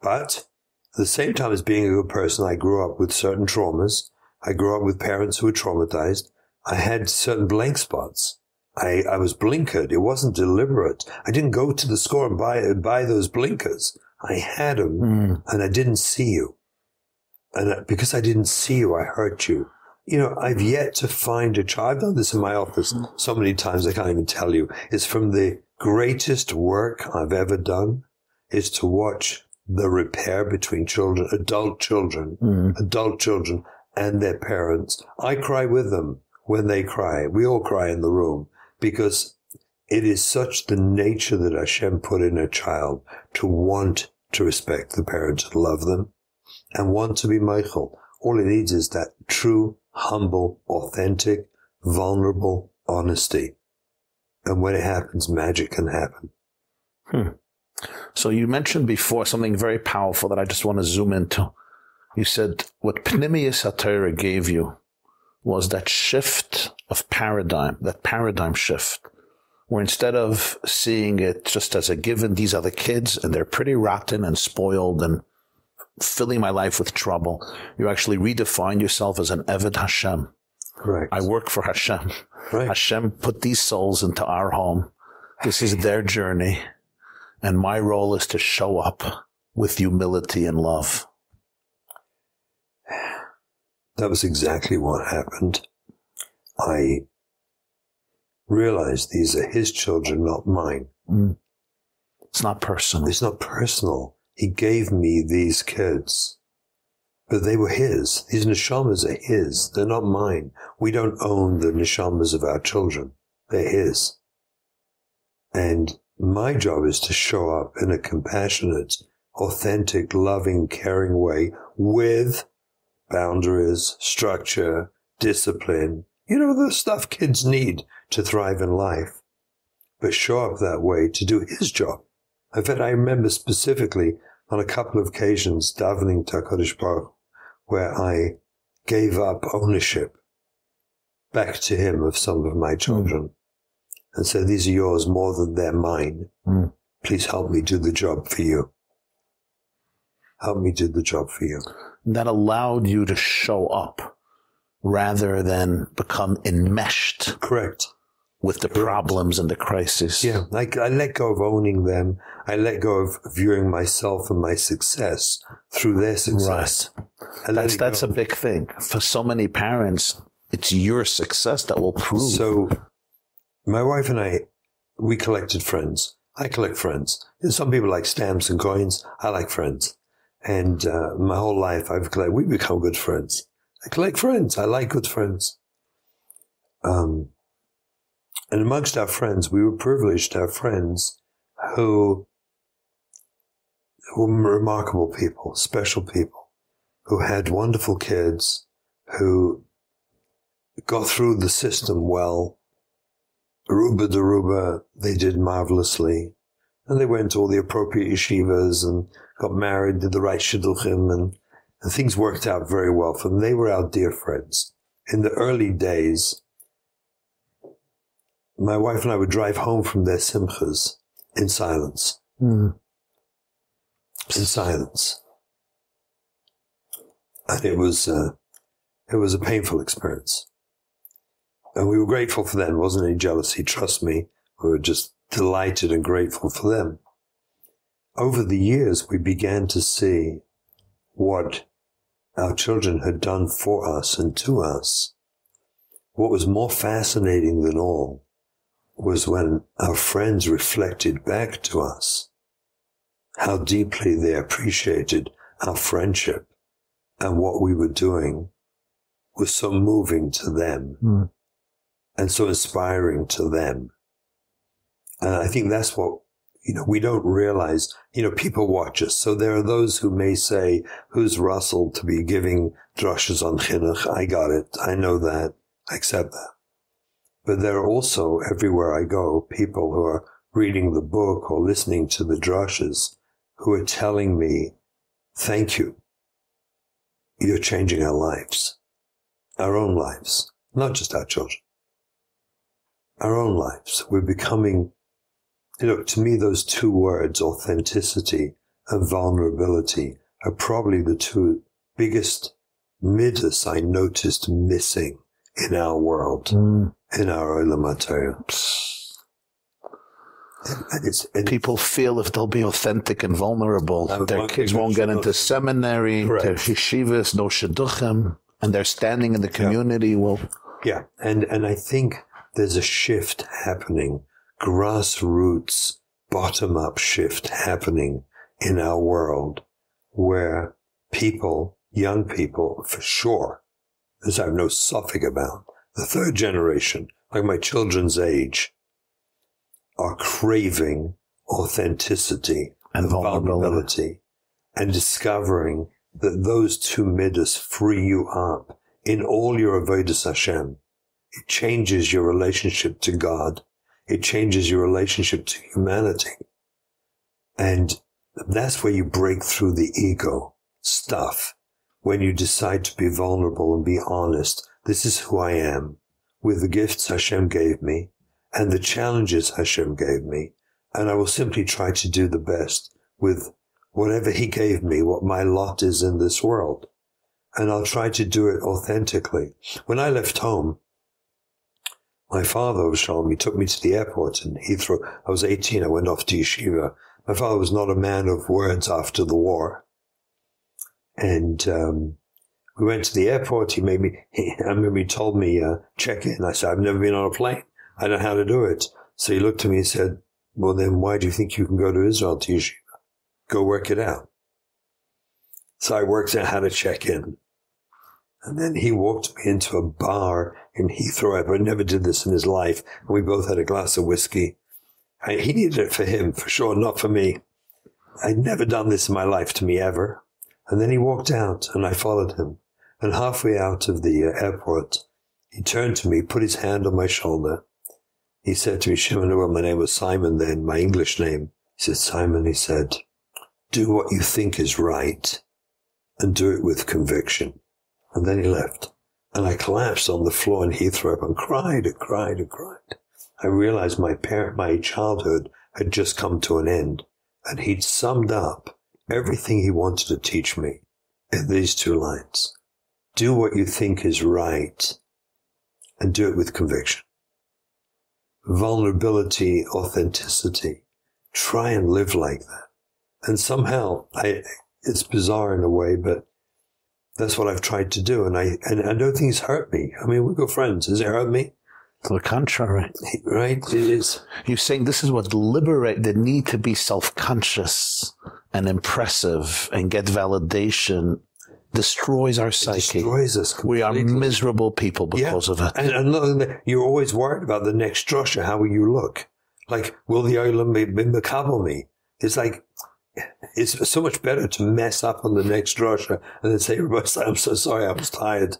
But at the same time as being a good person, I grew up with certain traumas. I grew up with parents who were traumatized. I had certain blank spots. I, I was blinkered. It wasn't deliberate. I didn't go to the store and buy, buy those blinkers. I had them mm. and I didn't see you. And because I didn't see you, I hurt you you know, I've yet to find a child. I've done this in my office so many times I can't even tell you. It's from the greatest work I've ever done is to watch the repair between children, adult children, mm. adult children and their parents. I cry with them when they cry. We all cry in the room because it is such the nature that Hashem put in a child to want to respect the parents and love them and want to be Michael. All it needs is that true humble, authentic, vulnerable honesty. And when it happens, magic can happen. Hmm. So you mentioned before something very powerful that I just want to zoom into. You said what Pnimius HaTorah gave you was that shift of paradigm, that paradigm shift, where instead of seeing it just as a given, these are the kids and they're pretty rotten and spoiled and filling my life with trouble. You actually redefine yourself as an Eved Hashem. Correct. I work for Hashem. Right. Hashem put these souls into our home. This is their journey. And my role is to show up with humility and love. That was exactly what happened. I realized these are his children, not mine. Mm. It's not personal. It's not personal. He gave me these kids. But they were his. These neshamas are his. They're not mine. We don't own the neshamas of our children. They're his. And my job is to show up in a compassionate, authentic, loving, caring way with boundaries, structure, discipline, you know, the stuff kids need to thrive in life. But show up that way to do his job. In fact, I remember specifically on a couple of occasions davening to HaKadosh Baruch where I gave up ownership back to him of some of my children and said, These are yours more than they're mine. Mm. Please help me do the job for you. Help me do the job for you. That allowed you to show up rather than become enmeshed Correct. With the problems and the crises. Yeah, I, I let go of owning them. I let go of viewing myself and my success through their success. Let That's that's go. a big thing. For so many parents, it's your success that will prove. So, my wife and I, we collected friends. I collect friends. Some people like stamps and coins. I like friends. And uh, my whole life, I've collected. We become good friends. I collect friends. I like good friends. Um, and amongst our friends, we were privileged to have friends who were remarkable people, special people, who had wonderful kids, who got through the system well. Aruba Daruba, they did marvelously. And they went to all the appropriate yeshivas and got married, did the right shidduchim, and, and things worked out very well for them. They were our dear friends. In the early days, my wife and I would drive home from their simchas in silence. Mm. In silence. And it was, uh, it was a painful experience. And we were grateful for them. It wasn't any jealousy. Trust me. We were just delighted and grateful for them. Over the years, we began to see what our children had done for us and to us. What was more fascinating than all was when our friends reflected back to us how deeply they appreciated our friendship and what we were doing was so moving to them Mm. and so inspiring to them. And I think that's what, you know, we don't realize, you know, people watch us. So there are those who may say, who's Russell to be giving drushes on chinuch? I got it. I know that. I accept that. But there are also, everywhere I go, people who are reading the book or listening to the drushes who are telling me, thank you. You're changing our lives, our own lives, not just our children our own lives. We're becoming, you know, to me, those two words, authenticity and vulnerability, are probably the two biggest midas I noticed missing in our world, Mm. In our Olam and it's, and People feel if they'll be authentic and vulnerable, their kids won't get into seminary, Correct. their yeshivas, no shidduchim, and their standing in the community will. Yeah, and and I think there's a shift happening, grassroots, bottom up shift happening in our world, where people, young people, for sure, this I have no suffix about, the third generation, like my children's age, are craving authenticity And vulnerability. and discovering that those two midas free you up in all your avodas Hashem. It changes your relationship to God. It changes your relationship to humanity. And that's where you break through the ego stuff. When you decide to be vulnerable and be honest. This is who I am with the gifts Hashem gave me and the challenges Hashem gave me. And I will simply try to do the best with whatever he gave me, what my lot is in this world. And I'll try to do it authentically. When I left home, my father was me, took me to the airport in Heathrow. I was 18. I went off to yeshiva. My father was not a man of words after the war. And, um, we went to the airport. He made me, he, I remember he told me, uh, check in. I said, I've never been on a plane. I don't know how to do it. So he looked at me and said, well, then why do you think you can go to Israel to yeshiva? Go work it out. So I worked out how to check in. And then he walked me into a bar in Heathrow Airport. Never did this in his life. And we both had a glass of whiskey. I, he needed it for him, for sure, not for me. I'd never done this in my life to me ever. And then he walked out and I followed him. And halfway out of the uh, airport, he turned to me, put his hand on my shoulder. He said to me, Shimon, my name was Simon then, my English name. He said, Simon, he said, do what you think is right and do it with conviction. And then he left. And I collapsed on the floor in Heathrow and cried and cried and cried. I realized my parent, my childhood had just come to an end and he'd summed up everything he wanted to teach me in these two lines. Do what you think is right and do it with conviction. Vulnerability, authenticity. Try and live like that. And somehow I, it's bizarre in a way, but that's what I've tried to do. And I, and I don't think it's hurt me. I mean, we're good friends. Has it hurt me? To the contrary. Right? It is. You're saying this is what liberate the need to be self-conscious and impressive and get validation destroys our psyche. Destroys us we are miserable people because Yeah. of it. And, you're always worried about the next drusha. How will you look? Like, will the island be, be makabel me? It's like, it's so much better to mess up on the next drusha and then say, I'm so sorry, I was tired.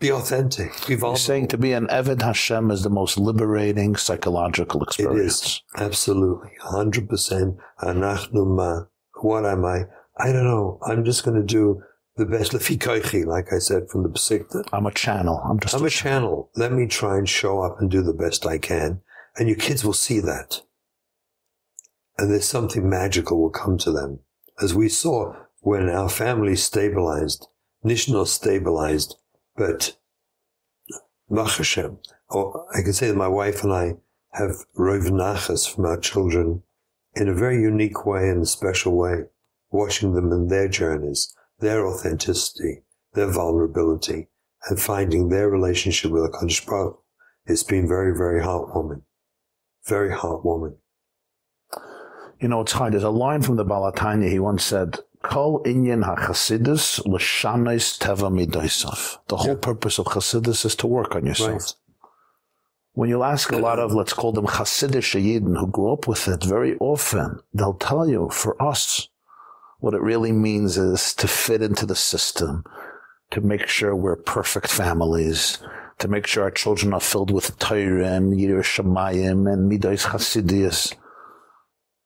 Be authentic. Be You're saying to be an Eved Hashem is the most liberating psychological experience. is. Absolutely. 100%. Anachnu ma. What am I? I don't know. I'm just going to do the best. Lefi koichi, like I said from the Besikta. I'm a channel. I'm just I'm a channel. Let me try and show up and do the best I can. And your kids will see that. And there's something magical will come to them. As we saw when our family stabilized, Nishno stabilized, but Baruch Hashem, or I can say that my wife and I have rov nachas from our children in a very unique way and a special way, watching them in their journeys, their authenticity, their vulnerability, and finding their relationship with the Kodesh Baruch. It's been very, very heartwarming. Very heartwarming. You know, it's hard. There's a line from the Baal HaTanya. He once said, Kol inyan ha-chasidus l'shanes teva midoisav. The whole purpose of chasidus is to work on yourself. Right. When you'll ask a lot of, let's call them Hasidic Yidden who grew up with it, very often they'll tell you, for us, what it really means is to fit into the system, to make sure we're perfect families, to make sure our children are filled with Torah and Shamayim and Midas Hasidiyas.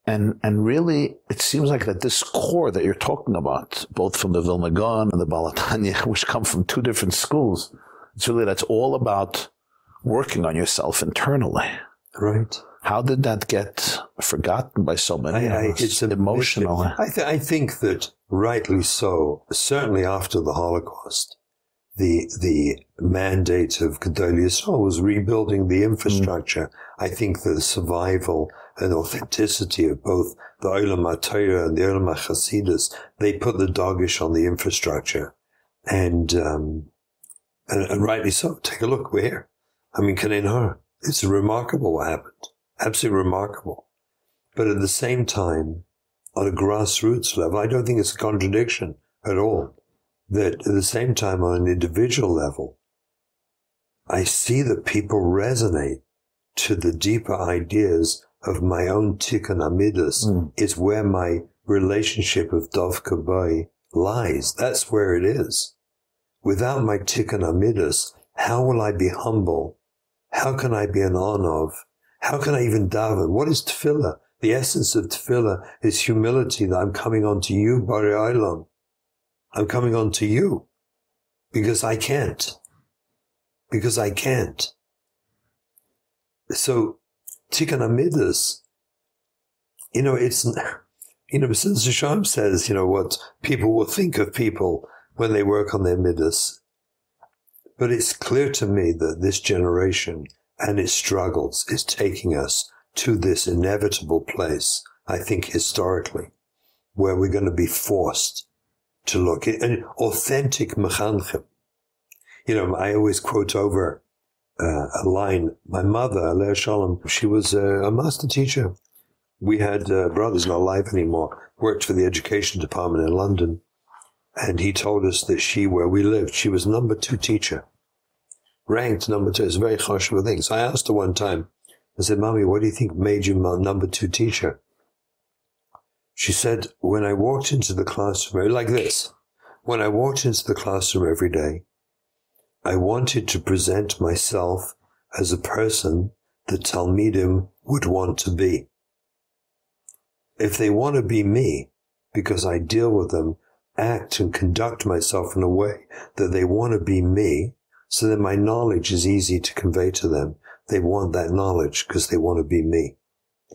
And, and really, it seems like that this core that you're talking about, both from the Vilna Gaon and the Baal HaTanya, which come from two different schools, it's really, that's all about working on yourself internally. Right. How did that get forgotten by so many I, I, it's emotional. I, th- I think that rightly so, certainly after the Holocaust, the the mandate of Gedol Yisrael was rebuilding the infrastructure. I think the survival and authenticity of both the Olam HaTorah and the Olam HaChasidus, they put the dogish on the infrastructure. And, um, and, and rightly so. Take a look. We're here. I mean, Kanin Har. It's remarkable what happened. Absolutely remarkable. But at the same time, on a grassroots level, I don't think it's a contradiction at all. That at the same time, on an individual level, I see that people resonate to the deeper ideas of my own tikkun amidus Mm. is where my relationship with Dov Kabay lies. That's where it is. Without my tikkun amidus, how will I be humble? How can I be an on of? How can I even daven? What is tefillah? The essence of tefillah is humility that I'm coming on to you, Bari. I'm coming on to you because I can't. Because I can't. So, Tikkun Amidus, you know, it's, you know, since Hashem says, you know, what people will think of people when they work on their Midas. But it's clear to me that this generation and its struggles is taking us to this inevitable place, I think historically, where we're going to be forced to look at an authentic mechanchim. You know, I always quote over uh, a line. My mother, Aleh Shalom, she was a, a master teacher. We had uh, brothers not alive anymore, worked for the education department in London. And he told us that she, where we lived, she was number two teacher. Ranked number two. It's a very choshev thing. So I asked her one time, I said, Mommy, what do you think made you my number two teacher? She said, when I walked into the classroom, like this, when I walked into the classroom every day, I wanted to present myself as a person that Talmidim would want to be. If they want to be me, because I deal with them act and conduct myself in a way that they want to be me so that my knowledge is easy to convey to them. They want that knowledge because they want to be me.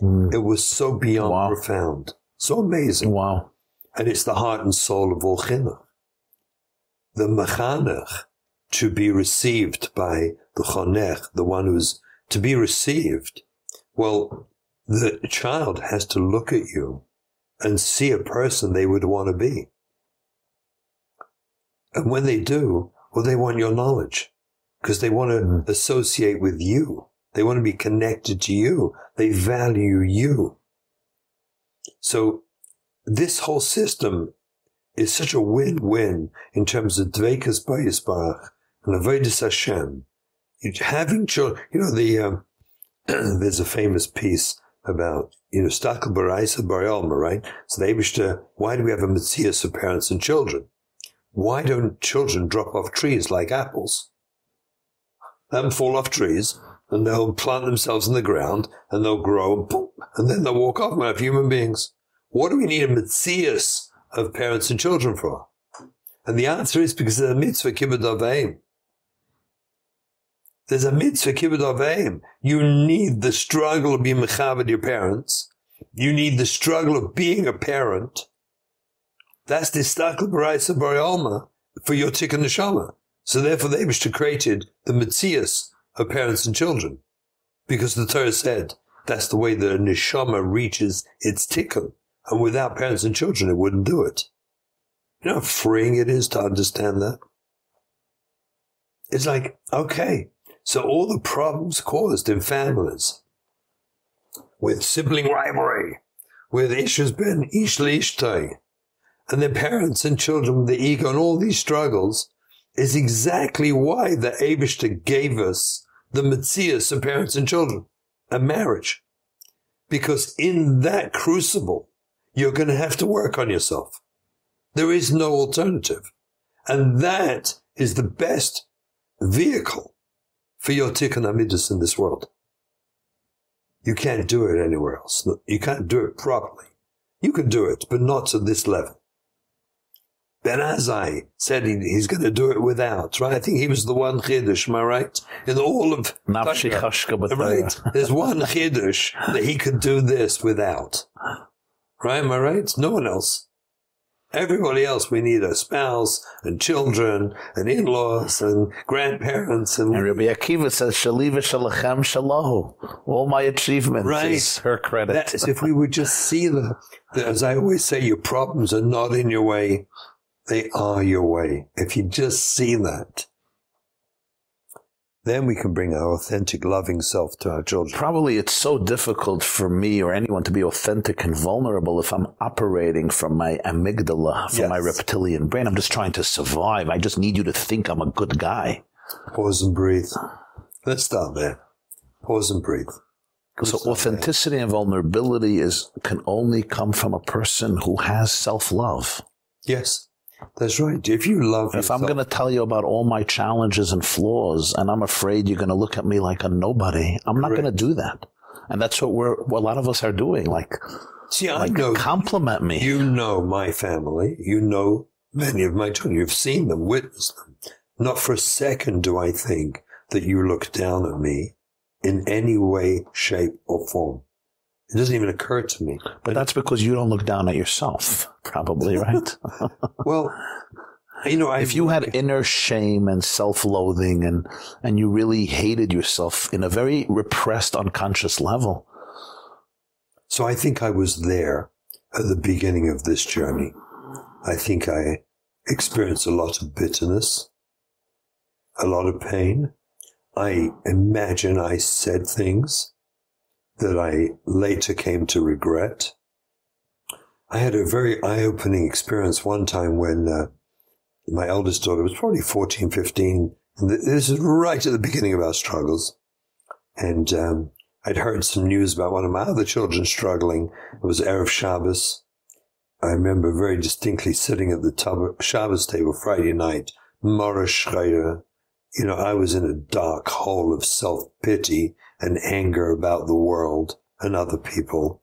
Mm. It was so beyond Wow. profound, so amazing. Wow. And it's the heart and soul of all chinuch. The mechanech, to be received by the chonech, the one who's to be received. Well, the child has to look at you and see a person they would want to be. And when they do, well, they want your knowledge because they want to associate with you. They want to be connected to you. They value you. So this whole system is such a win-win in terms of Dvekas Bayisbarach and Avodas Hashem. Having children, you know, the, um, there's a famous piece about, you know, Stakel Baraisa Barialma, right? So the Abishta, why do we have a Matthias of parents and children? Why don't children drop off trees like apples? Them fall off trees and they'll plant themselves in the ground and they'll grow and, boom, and then they'll walk off and have human beings. What do we need a Matthias of parents and children for? And the answer is because there's a mitzvah kibbud aveim. There's a mitzvah kibbud aveim. You need the struggle of being mechaved your parents. You need the struggle of being a parent. That's the stakel baraisa barialma for your tikkun neshama. So therefore, the Abishta created the mitzias of parents and children, because the Torah said that's the way the neshama reaches its tikkun, and without parents and children, it wouldn't do it. You know how freeing it is to understand that. It's like okay, so all the problems caused in families with sibling rivalry, with issues ben ish l'ishtay, and their parents and children with the ego and all these struggles is exactly why the Abishta gave us the Metzias of parents and children, a marriage. Because in that crucible, you're going to have to work on yourself. There is no alternative. And that is the best vehicle for your tikkun amidus in this world. You can't do it anywhere else. You can't do it properly. You can do it, but not to this level. Ben Azai said he, he's going to do it without, right? I think he was the one chiddush, am I right? In all of Nafshi chashka b'Torah. right? There's one chiddush that he could do this without, right? Am I right? No one else. Everybody else, we need a spouse and children and in-laws and grandparents and And Rabbi Akiva says, Shaliva shalachem shalahu. All my achievements Right. is her credit. That's if we would just see the, the, as I always say, your problems are not in your way. They are your way. If you just see that, then we can bring our authentic, loving self to our children. Probably it's so difficult for me or anyone to be authentic and vulnerable if I'm operating from my amygdala, from Yes. my reptilian brain. I'm just trying to survive. I just need you to think I'm a good guy. Pause and breathe. Let's start there. Pause and breathe. So start there. authenticity and vulnerability is can only come from a person who has self-love. Yes, that's right. If you love If I'm going to tell you about all my challenges and flaws, and I'm afraid you're going to look at me like a nobody, I'm not going to do that. And that's what we're, what a lot of us are doing. Like, see, I like know compliment me. You know my family. You know many of my children. You've seen them, witnessed them. Not for a second do I think that you look down at me in any way, shape, or form. It doesn't even occur to me. but that's because you don't look down at yourself, probably, right? Well, you know, I, if you had inner shame and self-loathing and, and you really hated yourself in a very repressed, unconscious level, so I think I was there at the beginning of this journey. I think I experienced a lot of bitterness, a lot of pain. I imagine I said things that I later came to regret. I had a very eye opening experience one time when uh, my eldest daughter was probably 14, 15. And this is right at the beginning of our struggles. And um, I'd heard some news about one of my other children struggling. It was Erev Shabbos. I remember very distinctly sitting at the tab- Shabbos table Friday night, Mara Schreier. You know, I was in a dark hole of self-pity and anger about the world and other people.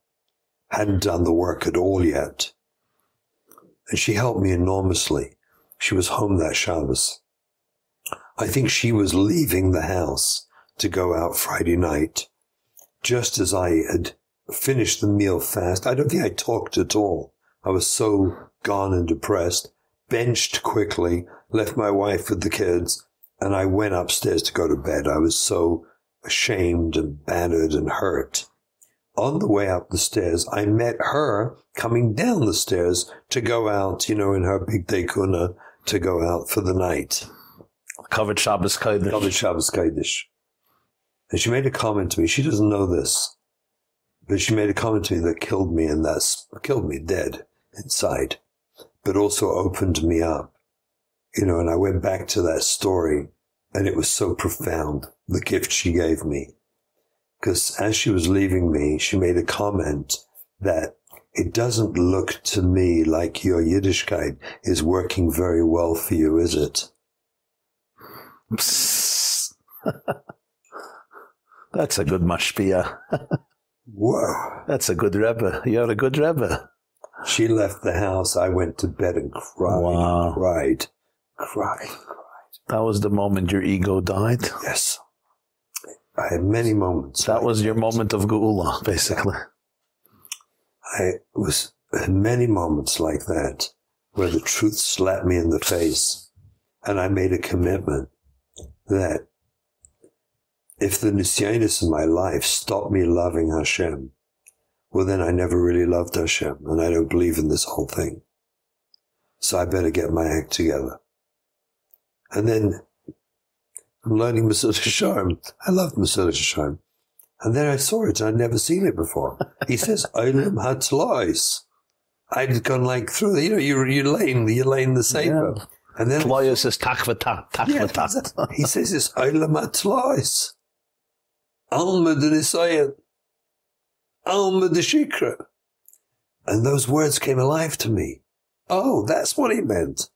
Hadn't done the work at all yet. and she helped me enormously. She was home that Shabbos. I think she was leaving the house to go out Friday night, just as I had finished the meal fast. I don't think I talked at all. I was so gone and depressed, benched quickly, left my wife with the kids, and I went upstairs to go to bed. I was so ashamed and battered and hurt. On the way up the stairs, I met her coming down the stairs to go out, you know, in her big dekuna to go out for the night. Covered Shabbos Kodesh. Covered Shabbos Kodesh. And she made a comment to me. She doesn't know this, but she made a comment to me that killed me, and that's killed me dead inside, but also opened me up. You know, and I went back to that story, and it was so profound, the gift she gave me. Because as she was leaving me, she made a comment that it doesn't look to me like your Yiddishkeit is working very well for you, is it? That's a good mashpia. Whoa. That's a good Rebbe. You're a good Rebbe. She left the house. I went to bed and cried, Wow. cried, cried. That was the moment your ego died. Yes. I had many moments. That like was your moment of Geula, basically. I was had many moments like that where the truth slapped me in the face and I made a commitment that if the nisyanis in my life stopped me loving Hashem, well then I never really loved Hashem and I don't believe in this whole thing. So I better get my act together. And then I'm learning Mesilas Yesharim. I love Mesilas Yesharim. And then I saw it. I'd never seen it before. He says, Olam Hatzlois. I'd gone like through, the, you know, you're, you're laying, you're laying the safer. And then Tloya says takvatat, yeah, takvatat. he says it's Olam Hatzlois. Alma de Nisayan. Alma de Shikra. And those words came alive to me. Oh, that's what he meant.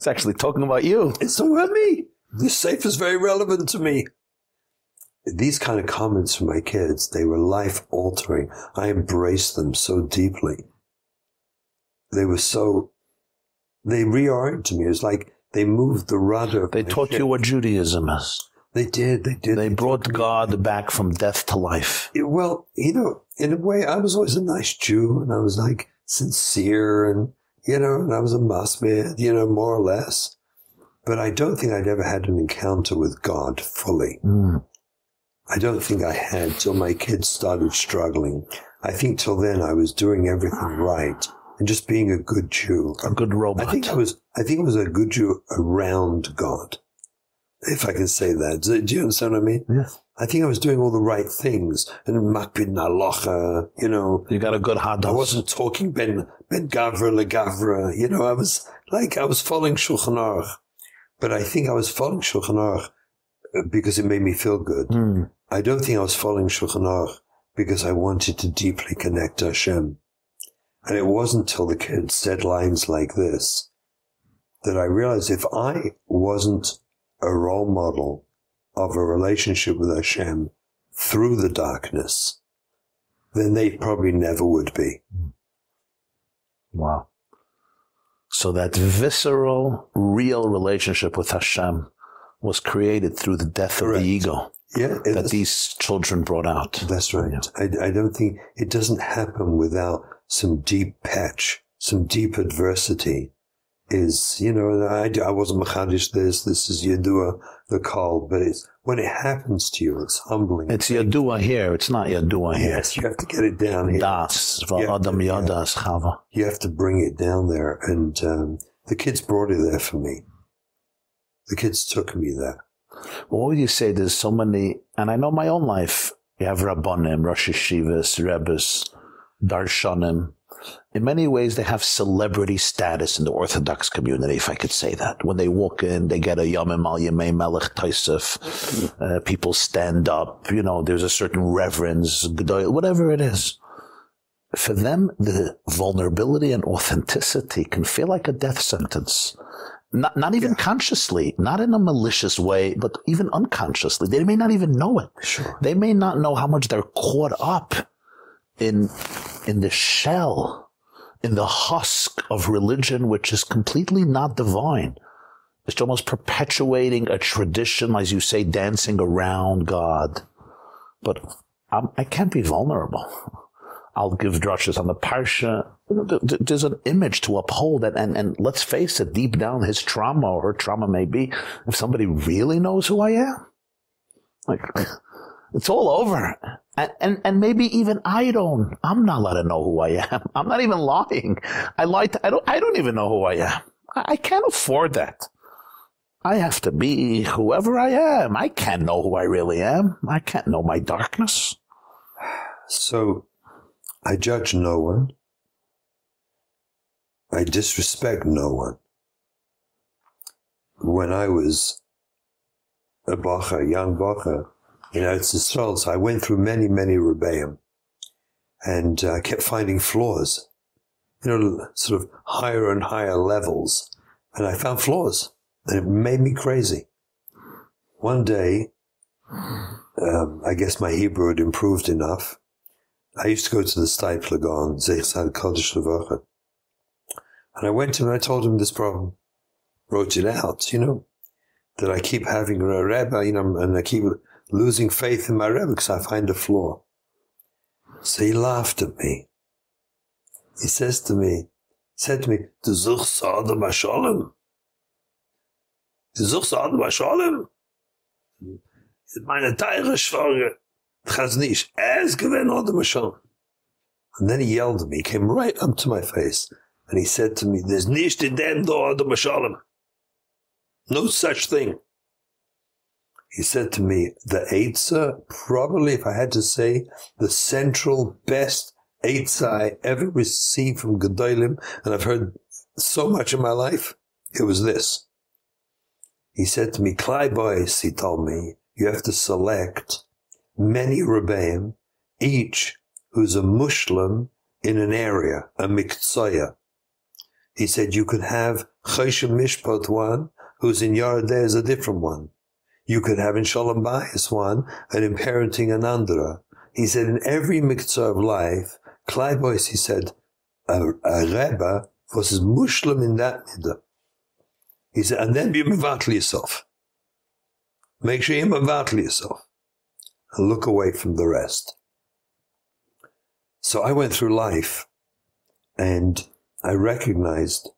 It's actually talking about you. It's talking about me. This safe is very relevant to me. These kind of comments from my kids, they were life altering. I embraced them so deeply. They were so, they reoriented me. It was like they moved the rudder. They taught ship. you what Judaism is. They did. They did. They brought taught me. God back from death to life. Well, you know, in a way, I was always a nice Jew and I was like sincere and, you know, and I was a masmid, you know, more or less. But I don't think I'd ever had an encounter with God fully. Mm. I don't think I had till my kids started struggling. I think till then I was doing everything right and just being a good Jew. A good robot. I think I was, I think I was a good Jew around God. If I can say that. Do you understand what I mean? Yeah. I think I was doing all the right things. And makbid nalocha, you know, you got a good hados. I wasn't talking ben, ben gavra le gavra. You know, I was like, I was following Shulchan Aruch. But I think I was following Shulchan Aruch uh, because it made me feel good. Mm. I don't think I was following Shulchan Aruch because I wanted to deeply connect to Hashem. And it wasn't till the kids said lines like this that I realized if I wasn't a role model of a relationship with Hashem through the darkness, then they probably never would be. Wow. So that visceral, real relationship with Hashem was created through the death of the ego Yeah, that these children brought out. That's right. I, I don't think it doesn't happen without some deep patch, some deep adversity. Is you know I, I wasn't machadish this. This is Yadua the call, but it's when it happens to you, it's humbling. It's your Yadua here. It's not your Yadua here. yes, you have to get it down here. Das. Adam. Yadas Chava. You have to bring it down there, and um, the kids brought it there for me. The kids took me there. What would you say? There's so many, and I know my own life. You have Rabbanim, Rosh Yeshivas, Rebbes, Darshanim. In many ways, they have celebrity status in the Orthodox community, if I could say that. When they walk in, they get a Yamim Al Yemei Melech Taisef. Uh, people stand up. You know, there's a certain reverence, whatever it is. For them, the vulnerability and authenticity can feel like a death sentence. Not, not even consciously, not in a malicious way, but even unconsciously. They may not even know it. Sure. They may not know how much they're caught up in, in the shell in the husk of religion, which is completely not divine. It's almost perpetuating a tradition, as you say, dancing around God. But I'm, I can not be vulnerable. I'll give drushes on the parsha. There's an image to uphold, and, and, and let's face it, deep down, his trauma or her trauma may be if somebody really knows who I am. Like, it's all over. And, and, and maybe even I don't, I'm not to know who I am. I'm not even lying. I lied to, I don't, I don't even know who I am. I, I can't afford that. I have to be whoever I am. I can't know who I really am. I can't know my darkness. So I judge no one. I disrespect no one. When I was a bacher, young bacher, you know, it's Yisrael, so I went through many, many rebbeim and uh, kept finding flaws, you know, sort of higher and higher levels. And I found flaws and it made me crazy. One day, um, I guess my Hebrew had improved enough. I used to go to the Steipler Zeichsad Kodesh Levacha. And I went to him and I told him this problem. Wrote it out, you know, that I keep having a Rebbe, you know, and I keep losing faith in my Rebbe because I find a flaw. So he laughed at me. He says to me, said to me, Du suchst Adam Hasholem. Du suchst Adam Hasholem. Meine teure Schwager. Chaznish, as given Adam Hasholem. And then he yelled at me, he came right up to my face, and he said to me, There's nicht in dem Adam Hasholem. No such thing. He said to me, the Eitzah, probably if I had to say, the central best Eitzah I ever received from Gedolim, and I've heard so much in my life, it was this. He said to me, Klai boys, he told me, you have to select many Rebbeim, each who's a Muslim in an area, a Miktsoya. He said you could have Choshen Mishpat one, who's in Yoreh De'ah is a different one. You could have in Shalom Bayis one, and in parenting another. He said in every miktzah of life, Kleibois, he said, a, a Rebbe was Muslim in that midah. He said, and then be mevatel yourself. Make sure you mevatel yourself. And look away from the rest. So I went through life and I recognized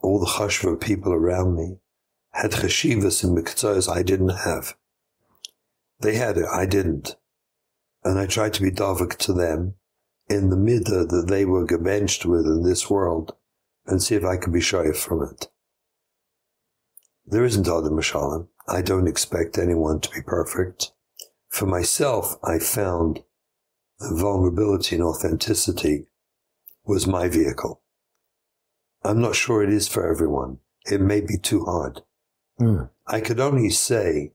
all the chashva people around me had cheshivas and miktzos I didn't have. They had it, I didn't. And I tried to be davik to them in the midah that they were gebenched with in this world and see if I could be shy from it. There isn't Adam Mashalim. I don't expect anyone to be perfect. For myself, I found vulnerability and authenticity was my vehicle. I'm not sure it is for everyone. It may be too hard. Mm. I could only say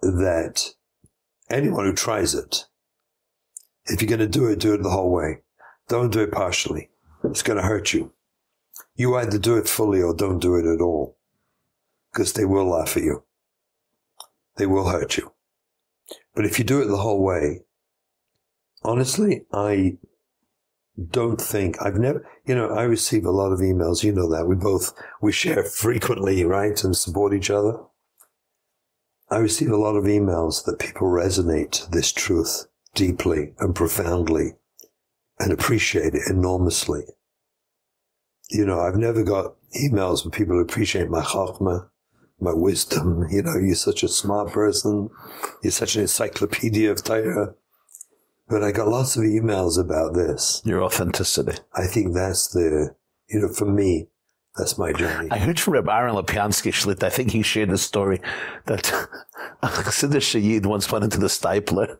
that anyone who tries it, if you're going to do it, do it the whole way. Don't do it partially. It's going to hurt you. You either do it fully or don't do it at all. Because they will laugh at you. They will hurt you. But if you do it the whole way, honestly, I don't think I've never, you know, I receive a lot of emails. You know that we both, we share frequently, right? And support each other. I receive a lot of emails that people resonate this truth deeply and profoundly and appreciate it enormously. You know, I've never got emails where people who appreciate my chachma, my wisdom. You know, you're such a smart person. You're such an encyclopedia of Torah. But I got lots of emails about this. Your authenticity. I think that's the, you know, for me, that's my journey. I heard from Reb Aaron Lopiansky Schlitt, I think he shared a story that a Chassidish Shayid once went into the Steipler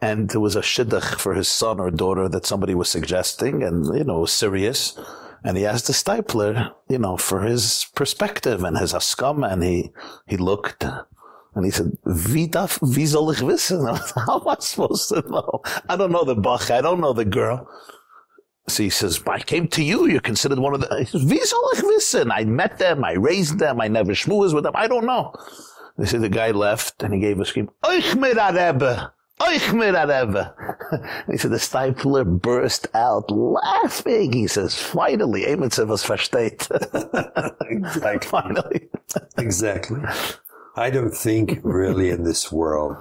and there was a shidduch for his son or daughter that somebody was suggesting and, you know, was serious. And he asked the Steipler, you know, for his perspective and his askam and he, he looked and he said, wie, darf, wie soll ich wissen? How am I supposed to know? I don't know the Bach. I don't know the girl. So he says, I came to you. You're considered one of the, he says, wie soll ich wissen? I met them. I raised them. I never schmoozed with them. I don't know. They said the guy left and he gave a scream, Ich mir a Rebbe. Euch mir Rebbe. He said, the Steipler burst out laughing. He says, finally, Emetzev was versteht. Exactly. finally. Exactly. I don't think really in this world,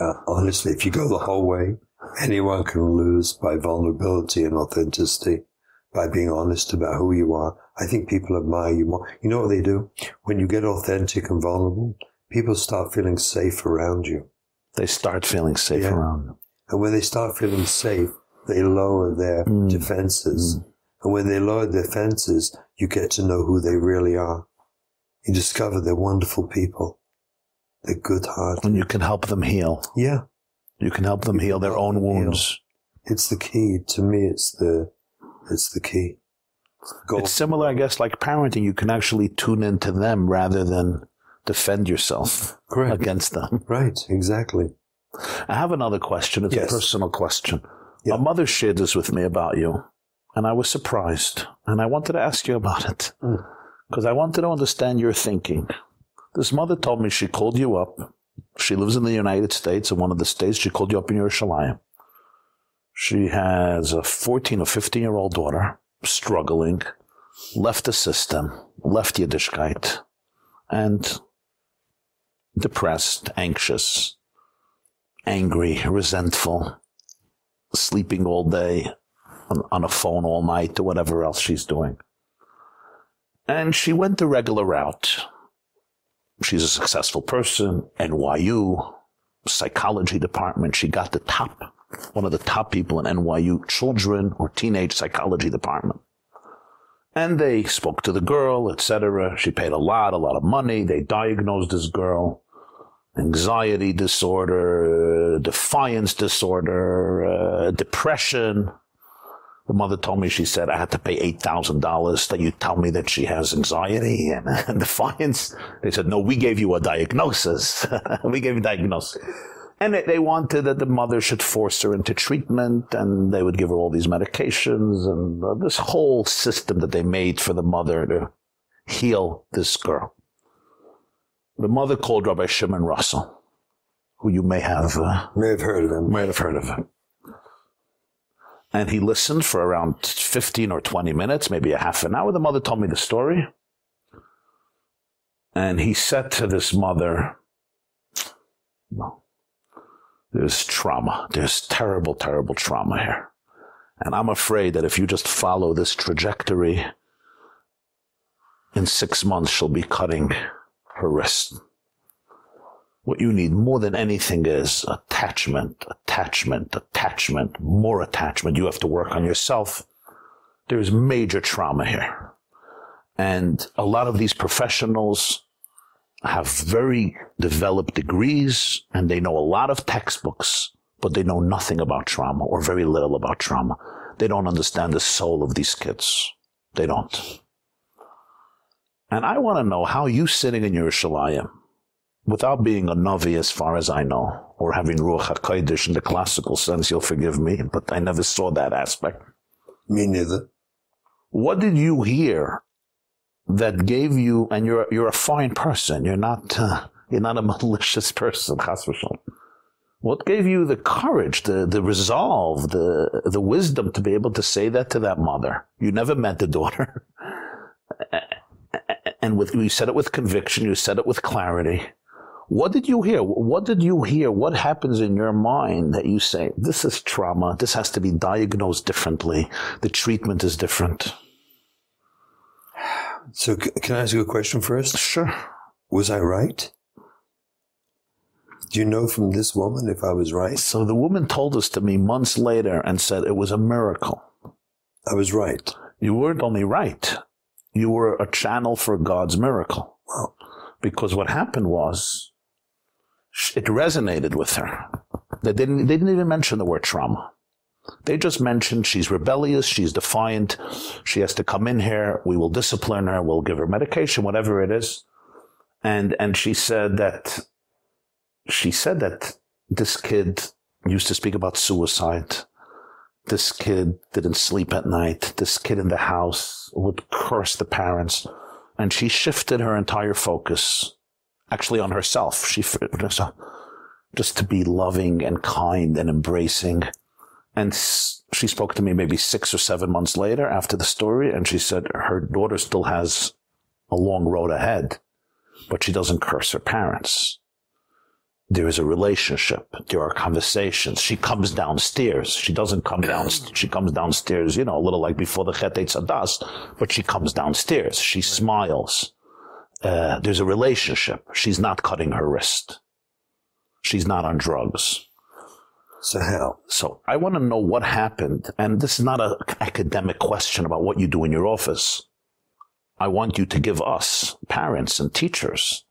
uh, honestly, if you go the whole way, anyone can lose by vulnerability and authenticity, by being honest about who you are. I think people admire you more. You know what they do? When you get authentic and vulnerable, people start feeling safe around you. They start feeling safe Yeah. around them. And when they start feeling safe, they lower their Mm. defenses. And when they lower their defenses, you get to know who they really are. You discover they're wonderful people. They're good heart. And you can help them heal. Yeah. You can help them heal their own them heal. wounds. It's the key. To me, it's the, it's the key. Gold. It's similar, I guess, like parenting. You can actually tune into them rather than defend yourself Correct. against them. Right. Exactly. I have another question. It's Yes. a personal question. Yeah. A mother shared this with me about you, and I was surprised. And I wanted to ask you about it Mm. because I wanted to understand your thinking. This mother told me she called you up. She lives in the United States, in one of the states. She called you up in Yerushalayim. She has a 14 or 15 year old daughter struggling, left the system, left Yiddishkeit, and depressed, anxious, angry, resentful, sleeping all day on, on a phone all night or whatever else she's doing. And she went the regular route. She's a successful person, NYU, psychology department. She got the top, one of the top people in NYU children or teenage psychology department. And they spoke to the girl, etc. She paid a lot, a lot of money. They diagnosed this girl anxiety disorder, defiance disorder, uh, depression. The mother told me, she said, I had to pay $8,000 that you tell me that she has anxiety and, and defiance. They said, no, we gave you a diagnosis. we gave you a diagnosis. And they- wanted that the mother should force her into treatment and they would give her all these medications and uh, this whole system that they made for the mother to heal this girl. The mother called Rabbi Shimon Russell, who you may have uh, May have heard of him. might have heard of him. And he listened for around 15 or 20 minutes, maybe a half an hour. The mother told me the story. And he said to this mother, no, there's trauma. There's terrible, terrible trauma here. And I'm afraid that if you just follow this trajectory, in six months she'll be cutting her wrist. What you need more than anything is attachment, attachment, attachment, more attachment. You have to work on yourself. There's major trauma here. And a lot of these professionals have very developed degrees and they know a lot of textbooks, but they know nothing about trauma or very little about trauma. They don't understand the soul of these kids. They don't. And I want to know how you sitting in your Yerushalayim, without being a Navi as far as I know, or having Ruach HaKodesh in the classical sense, you'll forgive me, but I never saw that aspect. Me neither. What did you hear that gave you, and you're, you're a fine person, you're not, uh, you're not a malicious person, chas v'shalom. What gave you the courage, the, the resolve, the, the wisdom to be able to say that to that mother? You never met the daughter. and with, you said it with conviction, you said it with clarity. What did you hear? What did you hear? What happens in your mind that you say, this is trauma. This has to be diagnosed differently. The treatment is different. So, can I ask you a question first? Sure. Was I right? Do you know from this woman if I was right? So the woman told us to me months later and said it was a miracle. I was right. You weren't only right, you were a channel for God's miracle. Wow. Because what happened was, it resonated with her. They didn't, they didn't even mention the word trauma. They just mentioned she's rebellious, she's defiant, she has to come in here, we will discipline her, we'll give her medication, whatever it is. And, and she said that, she said that this kid used to speak about suicide. This kid didn't sleep at night. This kid in the house would curse the parents. And she shifted her entire focus actually on herself. She, just to be loving and kind and embracing. And she spoke to me maybe six or seven months later after the story, and she said her daughter still has a long road ahead, but she doesn't curse her parents. There is a relationship. There are conversations. She comes downstairs. She doesn't come down. She comes downstairs, you know, a little like before the Chet Sadas, but she comes downstairs. She smiles. Uh, there's a relationship. She's not cutting her wrist. She's not on drugs. So how? So I want to know what happened. And this is not an academic question about what you do in your office. I want you to give us, parents and teachers,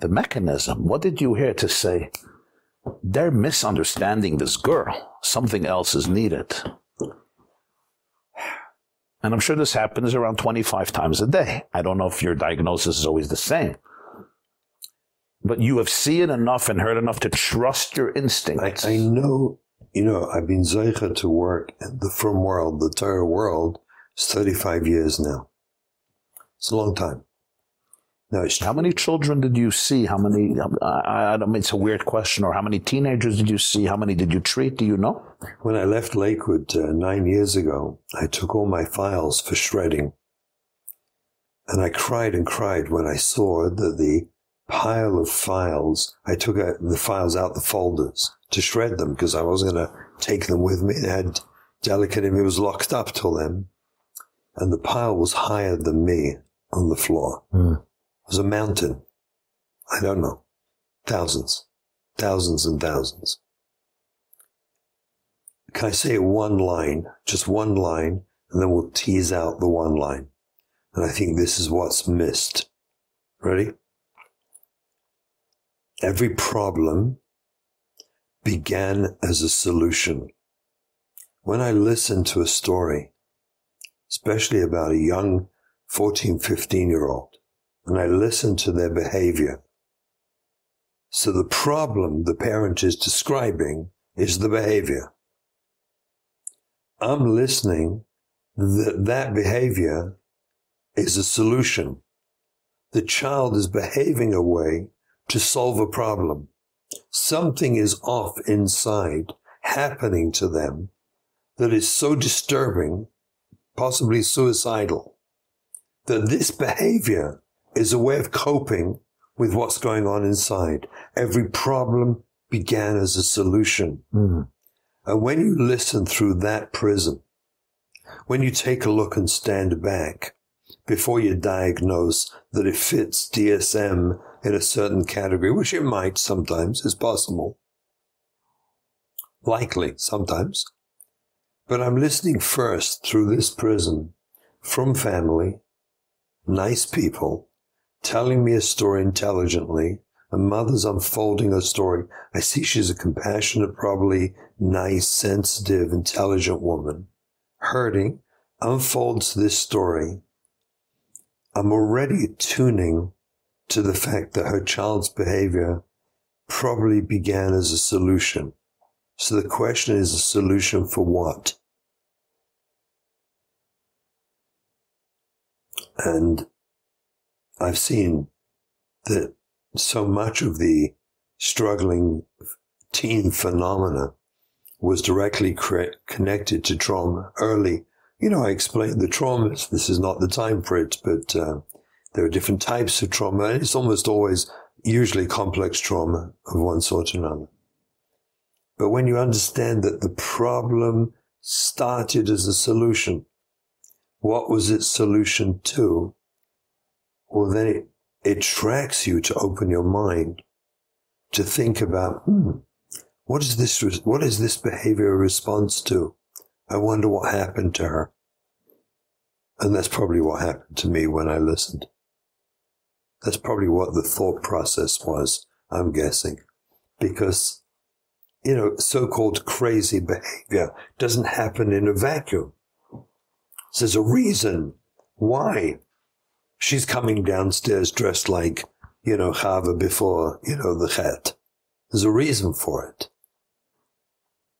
the mechanism. What did you hear to say? They're misunderstanding this girl. Something else is needed. And I'm sure this happens around 25 times a day. I don't know if your diagnosis is always the same. But you have seen enough and heard enough to trust your instincts. I, I know, you know, I've been Zeicha to work in the frum world, the Torah world, it's 35 years now. It's a long time. No, how many children did you see? How many? I, I don't mean it's a weird question. Or how many teenagers did you see? How many did you treat? Do you know? When I left Lakewood uh, nine years ago, I took all my files for shredding, and I cried and cried when I saw that the pile of files. I took uh, the files out the folders to shred them because I wasn't going to take them with me. It had delicate. It was locked up till then, and the pile was higher than me on the floor. Mm was a mountain. I don't know. Thousands. Thousands and thousands. Can I say one line? Just one line, and then we'll tease out the one line. And I think this is what's missed. Ready? Every problem began as a solution. When I listen to a story, especially about a young 14, 15 year old, and I listen to their behavior. So the problem the parent is describing is the behavior. I'm listening that that behavior is a solution. The child is behaving a way to solve a problem. Something is off inside happening to them that is so disturbing, possibly suicidal, that this behavior is a way of coping with what's going on inside. Every problem began as a solution. Mm. And when you listen through that prism, when you take a look and stand back before you diagnose that it fits DSM in a certain category, which it might sometimes, is possible. Likely sometimes. But I'm listening first through this prism from family, nice people, telling me a story intelligently. A mother's unfolding a story. I see she's a compassionate, probably nice, sensitive, intelligent woman. Hurting, unfolds this story. I'm already tuning to the fact that her child's behavior probably began as a solution. So the question is a solution for what? And I've seen that so much of the struggling teen phenomena was directly connected to trauma early. You know, I explained the traumas. This is not the time for it, but uh, there are different types of trauma, it's almost always usually complex trauma of one sort or another. But when you understand that the problem started as a solution, what was its solution to? Well, then it, it tracks you to open your mind to think about, hmm, what is this, what is this behavior response to? I wonder what happened to her. And that's probably what happened to me when I listened. That's probably what the thought process was, I'm guessing. Because, you know, so-called crazy behavior doesn't happen in a vacuum. There's a reason why she's coming downstairs dressed like, you know, Chava before, you know, the Chet. There's a reason for it.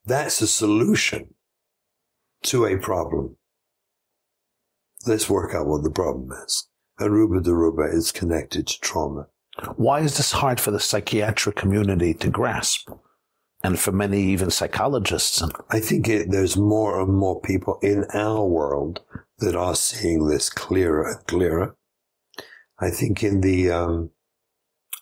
That's a solution to a problem. Let's work out what the problem is. And Aruba Daruba is connected to trauma. Why is this hard for the psychiatric community to grasp? And for many, even psychologists. And I think it, there's more and more people in our world that are seeing this clearer and clearer. I think in the, um,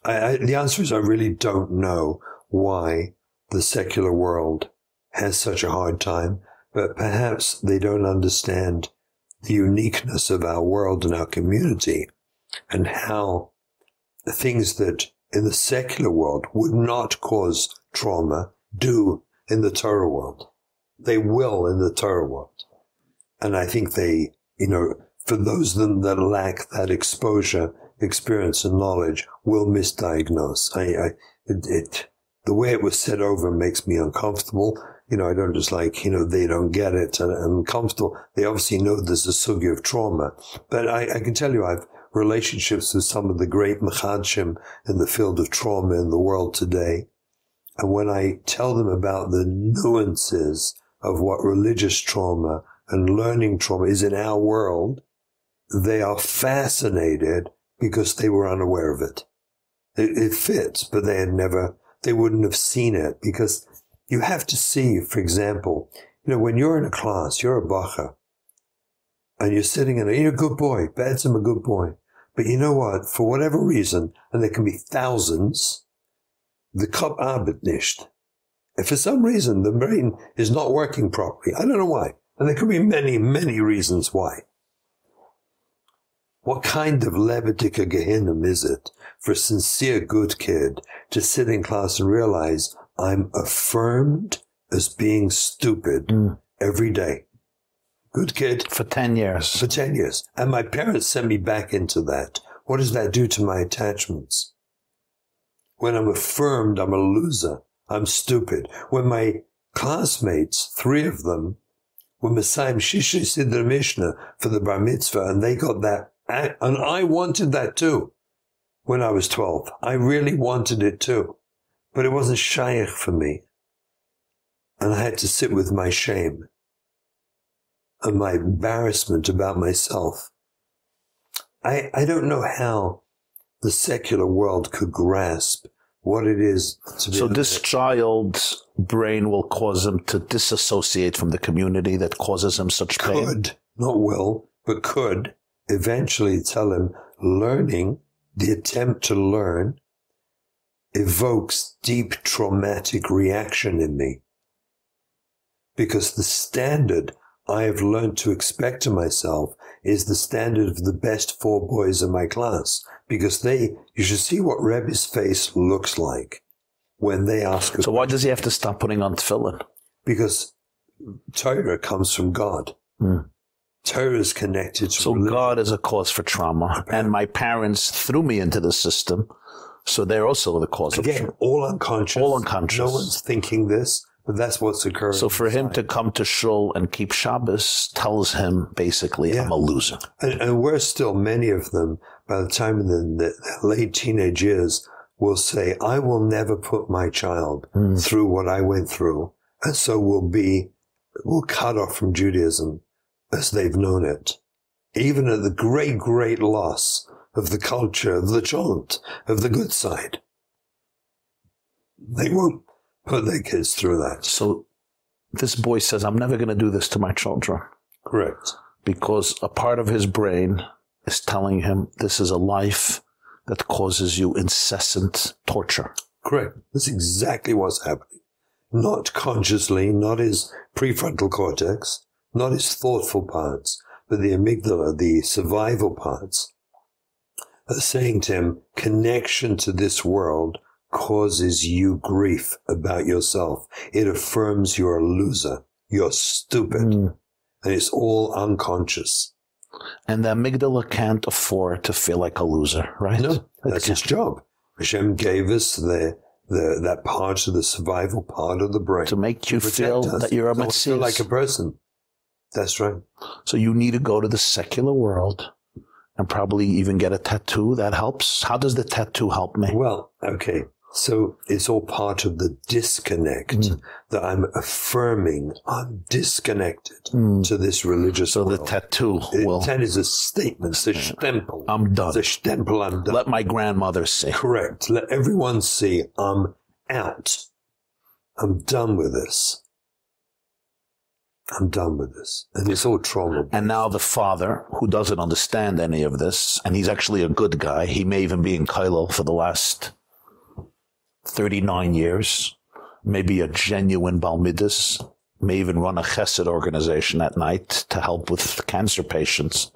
I, I, the answer is I really don't know why the secular world has such a hard time, but perhaps they don't understand the uniqueness of our world and our community and how the things that in the secular world would not cause trauma do in the Torah world. They will in the Torah world. And I think they, you know, for those of them that lack that exposure, experience and knowledge will misdiagnose. I, I it, it, the way it was said over makes me uncomfortable. You know, I don't just like, you know, they don't get it and I'm comfortable. They obviously know there's a sugi of trauma, but I, I can tell you I've relationships with some of the great mechadshim in the field of trauma in the world today. And when I tell them about the nuances of what religious trauma and learning trauma is in our world, they are fascinated because they were unaware of it. It, it fits, but they had never, they wouldn't have seen it because you have to see, for example, you know, when you're in a class, you're a bacha, and you're sitting in a, you're a good boy, Bad's a good boy. But you know what? For whatever reason, and there can be thousands, the cup arbit nicht. And for some reason, the brain is not working properly. I don't know why. And there could be many, many reasons why. What kind of Levitica Gehinnom is it for a sincere good kid to sit in class and realize I'm affirmed as being stupid mm. every day? Good kid. For 10 years. For 10 years. And my parents sent me back into that. What does that do to my attachments? When I'm affirmed I'm a loser, I'm stupid. When my classmates, three of them, were Messiah Shisha Siddur Mishnah for the Bar Mitzvah, and they got that, and I wanted that too when I was 12. I really wanted it too, but it wasn't shaykh for me. And I had to sit with my shame and my embarrassment about myself. I, I don't know how the secular world could grasp what it is to be. So this child's brain will cause him to disassociate from the community that causes him such could, pain. Could, not will, but could eventually tell him learning, the attempt to learn, evokes deep traumatic reaction in me. Because the standard I have learned to expect to myself is the standard of the best four boys in my class because they, you should see what Rebbe's face looks like when they ask. So why does he have to stop putting on tefillin? Because Torah comes from God. Hmm. Torah is connected to So religion. God is a cause for trauma. And my parents threw me into the system. So they're also the cause Again, of trauma. all unconscious. All unconscious. No one's thinking this. But that's what's occurring. So for him to come to shul and keep Shabbos tells him basically, yeah. I'm a loser. And, and, we're still, many of them, by the time in the, the, late teenage years, will say, I will never put my child mm. through what I went through. And so will be, will cut off from Judaism as they've known it. Even at the great, great loss of the culture, of the chant, of the good side. They won't put their kids through that. So this boy says, I'm never going to do this to my children. Correct. Because a part of his brain is telling him this is a life that causes you incessant torture. Correct. That's exactly what's happening. Not consciously, not his prefrontal cortex, not his thoughtful parts, but the amygdala, the survival parts, are saying to him, connection to this world causes you grief about yourself. It affirms you're a loser. You're stupid. Mm. And it's all unconscious. And the amygdala can't afford to feel like a loser, right? No, that's its job. Hashem gave us the, the, that part of the survival part of the brain. To make you to feel us. that you're a feel like a person. That's right. So you need to go to the secular world and probably even get a tattoo that helps. How does the tattoo help me? Well, okay. So it's all part of the disconnect Mm. that I'm affirming I'm disconnected Mm. to this religious So the tattoo It- will. that is a statement, it's a stempel. I'm done. It's a stempel, I'm done. Let my grandmother see. Correct. Let everyone see I'm out. I'm done with this. I'm done with this. And it's all trauma. And now the father, who doesn't understand any of this, and he's actually a good guy, he may even be in Kailo for the last 39 years, maybe a genuine Balmidus, may even run a chesed organization at night to help with cancer patients.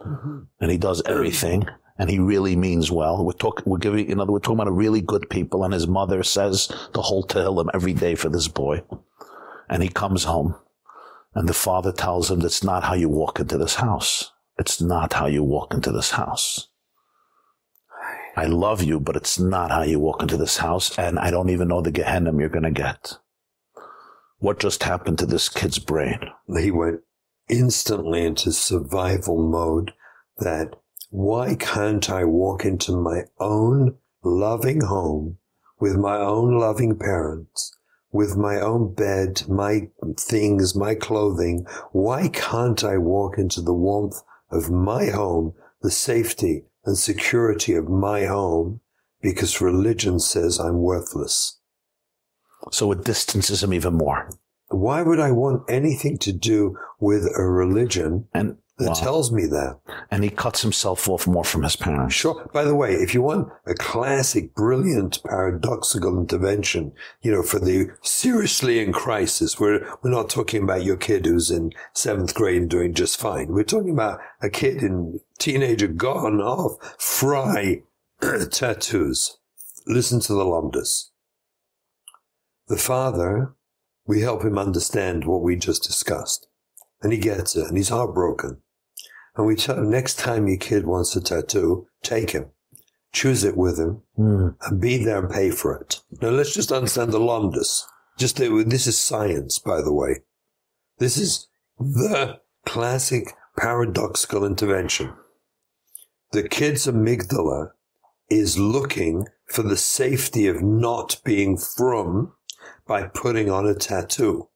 And he does everything. And he really means well. We're talking, we're giving, you know, we're talking about a really good people. And his mother says the whole Tehillim every day for this boy. And he comes home and the father tells him that's not how you walk into this house. It's not how you walk into this house. I love you, but it's not how you walk into this house, and I don't even know the Gehenna you're going to get. What just happened to this kid's brain? He went instantly into survival mode that why can't I walk into my own loving home with my own loving parents, with my own bed, my things, my clothing? Why can't I walk into the warmth of my home, the safety and security of my home? Because religion says I'm worthless. So it distances him even more. Why would I want anything to do with a religion And that wow. tells me that? and he cuts himself off more from his parents. Sure. By the way, if you want a classic, brilliant, paradoxical intervention, you know, for the seriously in crisis, we're, we're not talking about your kid who's in seventh grade and doing just fine. We're talking about a kid in teenager gone off, fry tattoos. Listen to the Lomdus. The father, we help him understand what we just discussed. And he gets it, and he's heartbroken. And we tell him next time your kid wants a tattoo, take him, choose it with him, Hmm. and be there and pay for it. Now let's just understand the lomdus. Just that this is science, by the way. This is the classic paradoxical intervention. The kid's amygdala is looking for the safety of not being from by putting on a tattoo.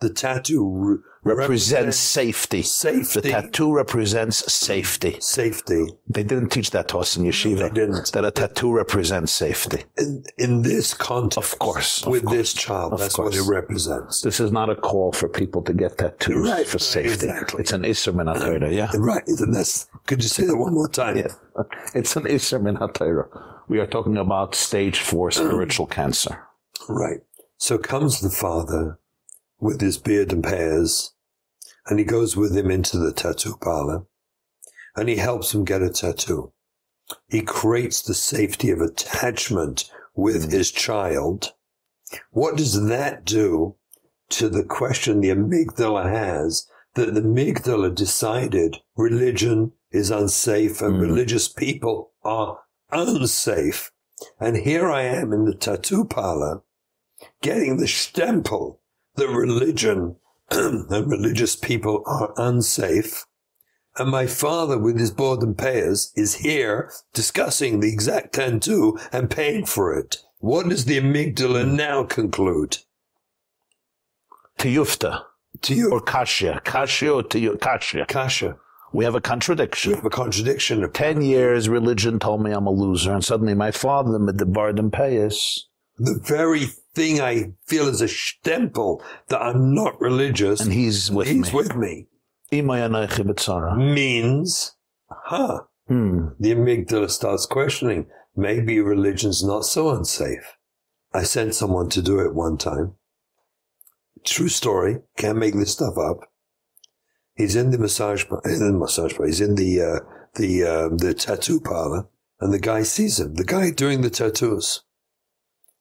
The tattoo Represents safety. safety. The tattoo represents safety. safety. They didn't teach that to us in yeshiva. They didn't. That a tattoo represents safety. In, in this context, Of course, of with course, this child, of that's course. what it represents. This is not a call for people to get tattoos Right, for safety. exactly. It's an Isser min yeah. Right, and that's. Could you say that one more time? Yeah. It's an Isser min. We are talking about stage four spiritual cancer. Right. So comes the father with his beard and pears, and he goes with him into the tattoo parlor, and he helps him get a tattoo. He creates the safety of attachment with his child. What does that do to the question the amygdala has that the amygdala decided religion is unsafe and Mm. religious people are unsafe? And here I am in the tattoo parlor getting the stempel that religion and religious people are unsafe. And my father, with his board and payers, is here discussing the exact tattoo and paying for it. What does the amygdala now conclude? Tiyufta To you, or Kashya. Kashya or Tiyu- Kashya. Kasha, We have a contradiction. we have a contradiction. Ten years religion told me I'm a loser, and suddenly my father, with the Barden Payas, The very thing I feel is a stempel that I'm not religious, and he's with he's me. He's with me, Imay anaychi b'tzara. means, huh, Hmm. the amygdala starts questioning. Maybe religion's not so unsafe. I sent someone to do it one time. True story. Can't make this stuff up. He's in the massage, in the massage bar. He's in the uh, the um, the tattoo parlor, and the guy sees him. The guy doing the tattoos,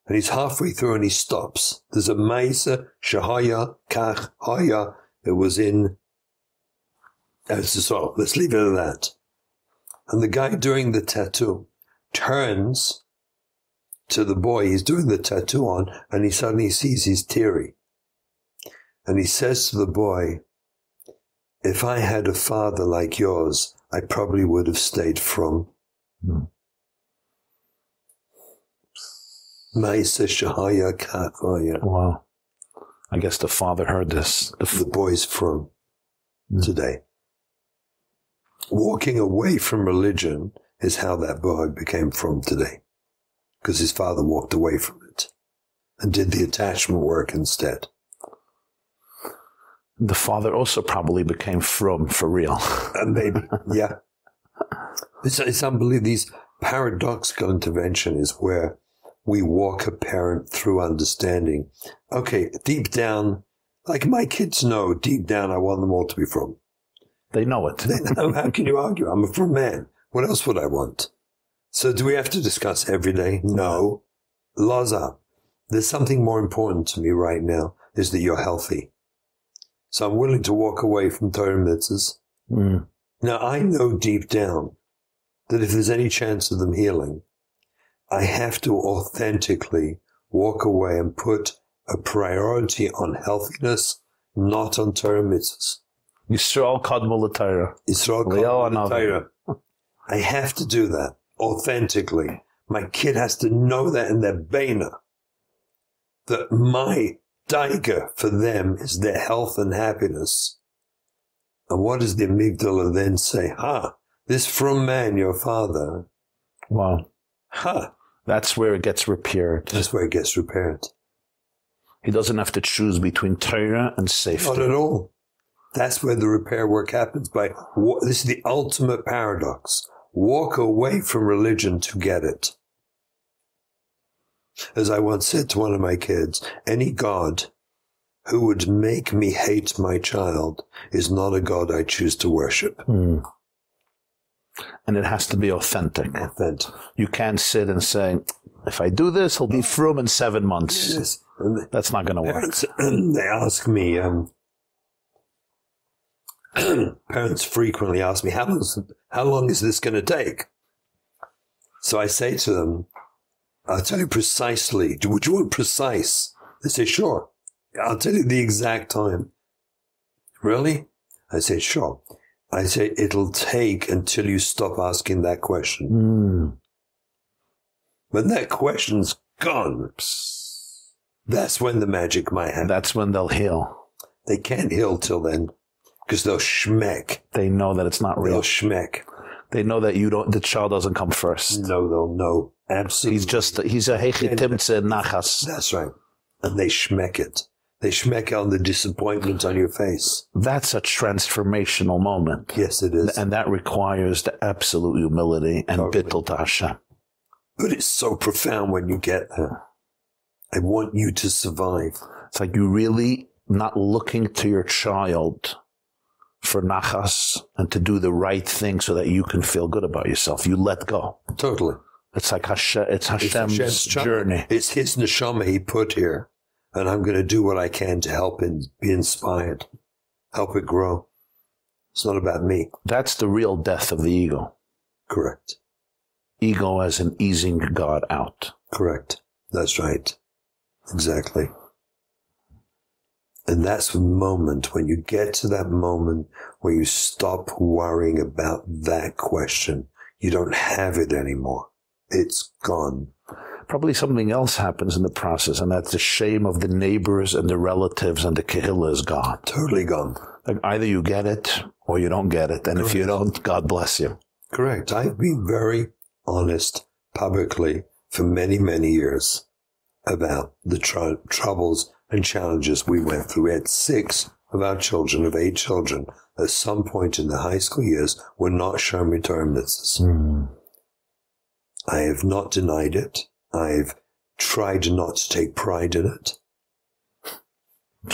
and he's halfway through, and he stops. There's a Maisa Shahaya Kach Haya. It was in. Uh, so let's leave it at that. And the guy doing the tattoo turns to the boy he's doing the tattoo on, and he suddenly sees he's teary. And he says to the boy, If I had a father like yours, I probably would have stayed from. Hmm. Maisa Shahaya Kachaya. Wow. I guess the father heard this. The The boy's from hmm. today. Walking away from religion is how that boy became from today. Because his father walked away from it and did the attachment work instead. the father also probably became from for real. And maybe, yeah. It's, it's unbelievable. These paradoxical intervention is where we walk a parent through understanding. Okay, deep down, like my kids know, deep down, I want them all to be from. They know it. They know, how can you argue? I'm a from man. What else would I want? So do we have to discuss every day? No. Laws up. There's something more important to me right now is that you're healthy. So I'm willing to walk away from Torah mitzvahs. Mm. Now I know deep down that if there's any chance of them healing, I have to authentically walk away and put a priority on healthiness, not on Torah mitzvahs. Yisrael Kadmul L'Torah. Israel Leo Kol Torah. I have to do that authentically. My kid has to know that in their bena. That my daiga for them is their health and happiness. And what does the amygdala then say? Ha, this from man, your father. Wow. Ha, That's where it gets repaired. that's where it gets repaired. He doesn't have to choose between Torah and safety. Not at all. That's where the repair work happens by, this is the ultimate paradox. Walk away from religion to get it. As I once said to one of my kids, any God who would make me hate my child is not a God I choose to worship. Hmm. And it has to be authentic. Authentic. You can't sit and say, if I do this, he'll be from in seven months. Yes. That's not going to work. parents, they ask me, um, parents frequently ask me, how long, is, how long is this going to take? So I say to them, I'll tell you precisely. Do- Would you want precise? They say, sure. I'll tell you the exact time. Really? I say, sure. I say, it'll take until you stop asking that question. Hmm. When that question's gone, that's when the magic might happen. That's when they'll heal. They can't heal till then because they'll schmeck. They know that it's not They'll real. schmeck. They know that you don't, the child doesn't come first. No, they'll know. Absolutely. He's just, he's a hechitimtze nachas. That's right. And they schmeck it. They schmeck on the disappointment on your face. That's a transformational moment. Yes, it is. And that requires the absolute humility and Totally. bittul to Hashem. But it's so profound when you get there. I want you to survive. It's like you really not looking to your child for nachas and to do the right thing so that you can feel good about yourself. You let go. Totally. It's like Hashem, it's It's Hashem's, Hashem's journey. It's his neshama he put here. And I'm going to do what I can to help him be inspired, help it grow. It's not about me. That's the real death of the ego. Correct. Ego as an easing God out. Correct. That's right. Exactly. And that's the moment when you get to that moment where you stop worrying about that question. You don't have it anymore. It's gone. Probably something else happens in the process, and that's the shame of the neighbors and the relatives and the kahila is gone. Totally gone. Like either you get it or you don't get it. And if you don't, God bless you. Correct. I've been very honest publicly for many, many years about the tr- troubles and challenges we went through. We had six of our children, of eight children, at some point in the high school years were not Sherman Torah mitzvahs. Hmm. I have not denied it. I've tried not to take pride in it.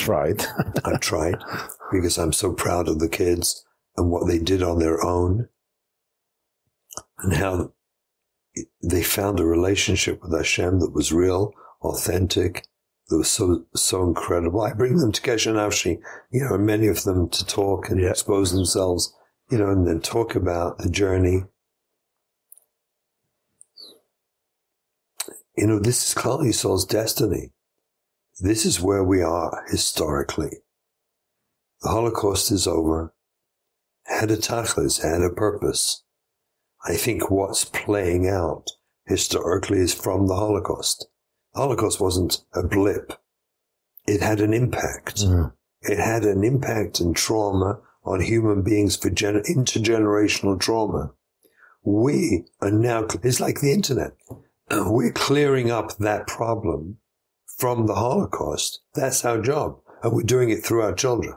Right. I've tried because I'm so proud of the kids and what they did on their own and how they found a relationship with Hashem that was real, authentic, that was so, so incredible. I bring them to Kesher Nafshi, you know, and many of them to talk and Yeah. expose themselves, you know, and then talk about the journey. You know, this is Klal Yisroel's destiny. This is where we are historically. The Holocaust is over. Had a tachlis, had a purpose. I think what's playing out historically is from the Holocaust. Holocaust wasn't a blip. It had an impact. Mm. It had an impact and trauma on human beings for gener- intergenerational trauma. We are now, it's like the internet. We're clearing up that problem from the Holocaust. That's our job. And we're doing it through our children.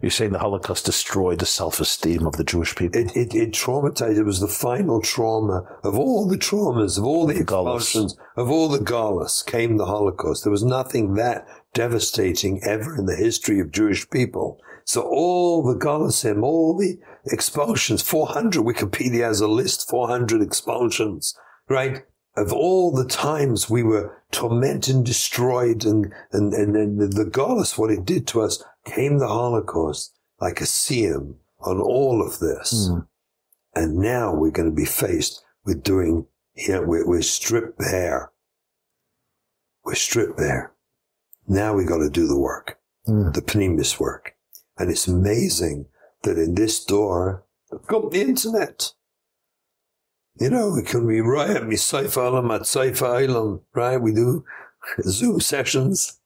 You're saying the Holocaust destroyed the self-esteem of the Jewish people. It, it, it traumatized. It was the final trauma of all the traumas, of all the expulsions, of all the Golas came the Holocaust. There was nothing that devastating ever in the history of Jewish people. So all the Golasim, all the expulsions, 400, Wikipedia has a list, 400 expulsions, right? Of all the times we were tormented and destroyed and, and, and, and the, the Golas, what it did to us, came the Holocaust like a siyum on all of this. Mm. And now we're going to be faced with doing, here we're, we're stripped bare. We're stripped bare. Now we got to do the work, Mm. the pnimis work. And it's amazing that in this door, got the internet. You know, it can be right Saifa Alam at Saifa Island, right? We do Zoom sessions.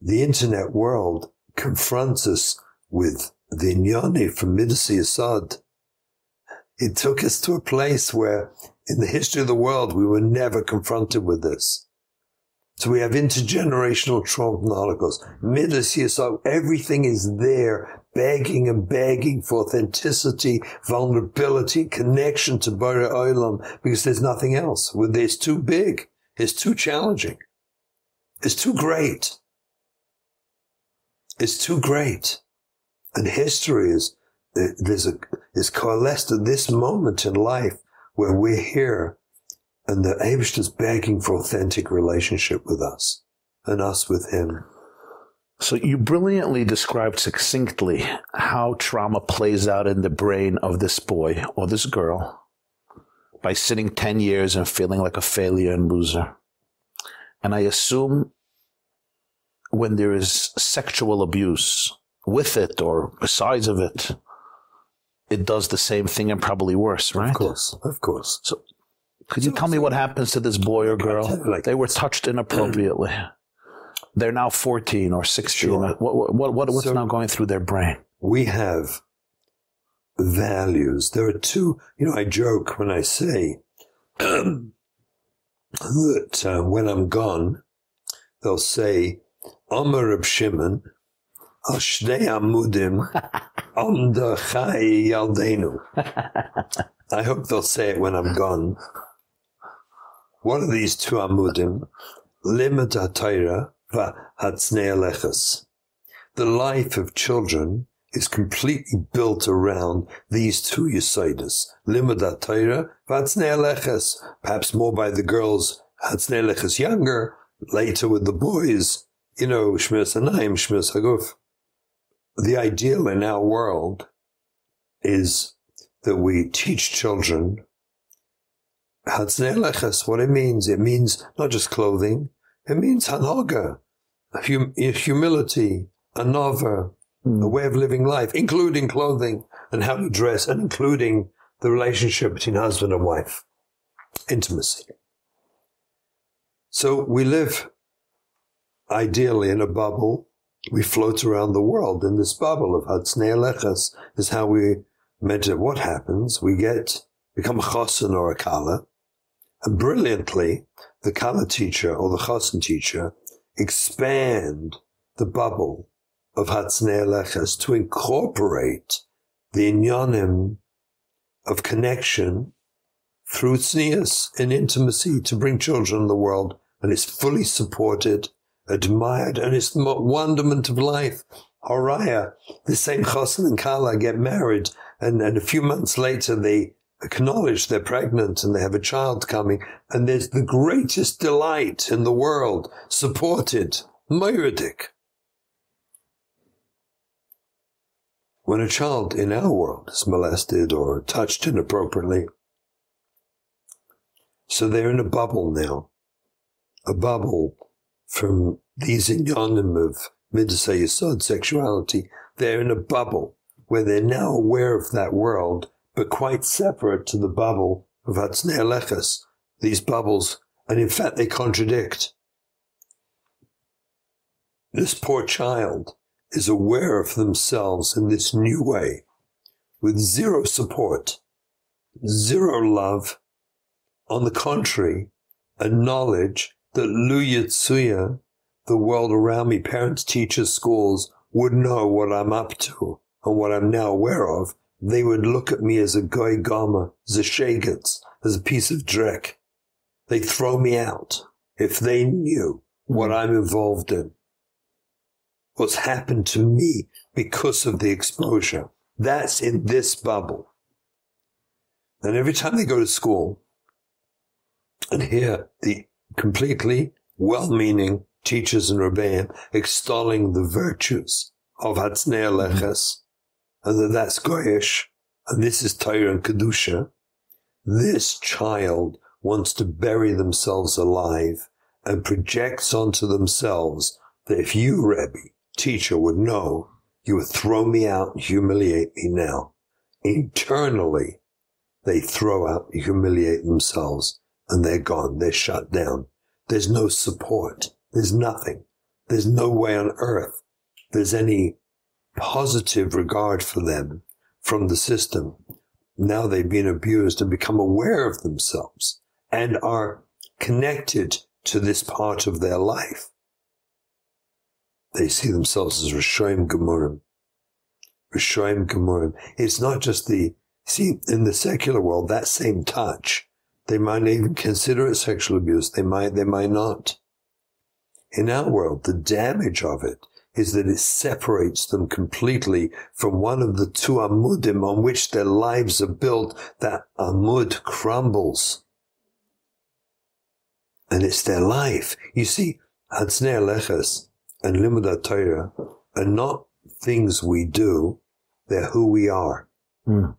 The internet world confronts us with the Inyani from Midasi Assad. It took us to a place where in the history of the world we were never confronted with this. So we have intergenerational trauma from the Holocaust. Midasi Assad, everything is there, begging and begging for authenticity, vulnerability, connection to Bara Olam, because there's nothing else. It's too big. It's too challenging. It's too great. It's too great. And history is, eh, there's a, is coalesced at this moment in life where we're here and the Abish is begging for authentic relationship with us and us with him. So you brilliantly described succinctly how trauma plays out in the brain of this boy or this girl by sitting 10 years and feeling like a failure and loser. And I assume when there is sexual abuse with it or besides of it, it does the same thing and probably worse, right? Of course, of course. So could you tell me what happens to this boy or girl? like they were touched inappropriately. They're now 14 or 16. Sure. What, what, what, what- what's So- now going through their brain? we have values. There are two, you know, I joke when I say um, that uh, when I'm gone, they'll say, Omer Reb Shimon, al shnei amudim, amda chai yaldenu. I hope they'll say it when I'm gone. What are these two amudim? Limit alechas. The life of children is completely built around these two Yesodis. Limud HaTorah v'hatznei. Perhaps more by the girls, hatznei younger, later with the boys, you know, Shmiras Anayim, Shmiras Haguf. The ideal in our world is that we teach children Hatznei what it means. It means not just clothing, it means Hanhoga, hum- humility, another, hmm. a way of living life, including clothing and how to dress, and including the relationship between husband and wife, intimacy. So we live ideally in a bubble. We float around the world in this bubble of Hatznei Alechas is how we it. What happens? We get, become a chosin or a kala, and brilliantly, the kala teacher or the chosin teacher expand the bubble of Hatznei Alechas to incorporate the inyanim of connection through tznius and intimacy to bring children in the world, and it's fully supported, admired, and it's the wonderment of life. Horaya, the same chosin and kala get married, and, and a few months later they acknowledge they're pregnant and they have a child coming, and there's the greatest delight in the world, supported, moiridic. When a child in our world is molested or touched inappropriately, so they're in a bubble now, a bubble from these inyanim of midas yisod sexuality. They're in a bubble where they're now aware of that world, but quite separate to the bubble of Hatznei Alechas. These bubbles And in fact, they contradict. This poor child is aware of themselves in this new way with zero support, zero love. On the contrary, a knowledge that Lu the world around me, parents, teachers, schools, would know what I'm up to and what I'm now aware of. They would look at me as a goy gama, as a as a piece of dreck. They'd throw me out if they knew what hmm. I'm involved in. What's happened to me because of the exposure. That's in this bubble. And every time they go to school and hear the completely well-meaning teachers and rebbeim extolling the virtues of Hatznei Leches, and that that's Goyish, and this is Torah and Kedusha, this child wants to bury themselves alive and projects onto themselves that if you, Rebbe, teacher, would know, you would throw me out and humiliate me now. Internally, they throw out and humiliate themselves and they're gone. They're shut down. There's no support. There's nothing. There's no way on earth there's any positive regard for them from the system. Now they've been abused and become aware of themselves and are connected to this part of their life. They see themselves as Rishoim Gemurim. Rishoim Gemurim. It's not just the, see, in the secular world, that same touch, they might even consider it sexual abuse. They might, they might not. In our world, the damage of it is that it separates them completely from one of the two amudim on which their lives are built. That amud crumbles. And it's their life. You see, Hatznei Leches and Limud Torah are not things we do, they're who we are. Mm.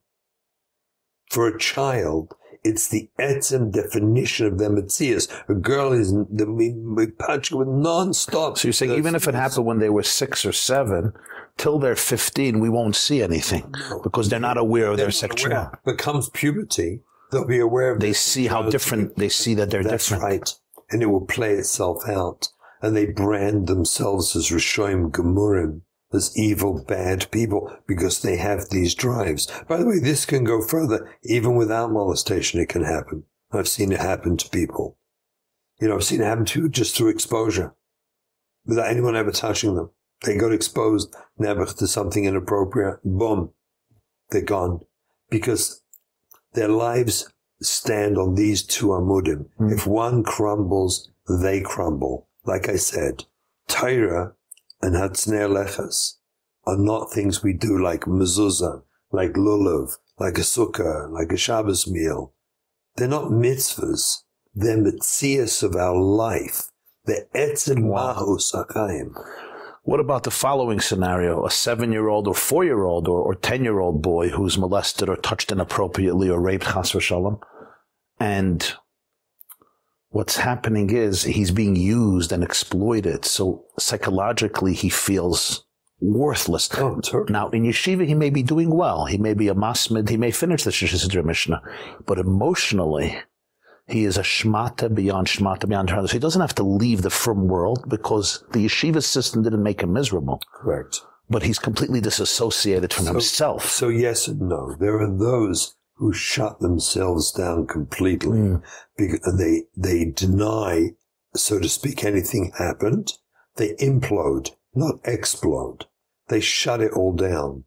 For a child, it's the etzem definition of them metzias. A girl is the we punch with non-stop. So you're saying even if it happened when they were six or seven, till they're 15, we won't see anything because they're not aware of They're their sexuality. Becomes puberty, they'll be aware of They see how different, they see that they're That's different. right. And it will play itself out. And they brand themselves as Rishoim Gemurim, as evil, bad people, because they have these drives. By the way, this can go further. Even without molestation, it can happen. I've seen it happen to people. You know, I've seen it happen to just through exposure, without anyone ever touching them. They got exposed, never to something inappropriate. Boom. They're gone. Because their lives stand on these two amudim. Hmm. If one crumbles, they crumble. Like I said, Torah and Hatznei Leches are not things we do like mezuzah, like lulav, like a sukkah, like a Shabbos meal. They're not mitzvahs. They're mitzias of our life. They're etzem Wow. mahus achayim. What about the following scenario? A seven year old or four year old or, or 10 year old boy who's molested or touched inappropriately or raped, chas v'shalom. And what's happening is he's being used and exploited. So psychologically, he feels worthless. Oh. Now, in yeshiva, he may be doing well. He may be a masmid. He may finish the Shishis Mishnah. But emotionally, he is a shmata beyond shmata beyond her. So he doesn't have to leave the frum world because the yeshiva system didn't make him miserable. Correct. But he's completely disassociated from himself. So yes and no. There are those who shut themselves down completely. Because they they deny, so to speak, anything happened. They implode, not explode. They shut it all down.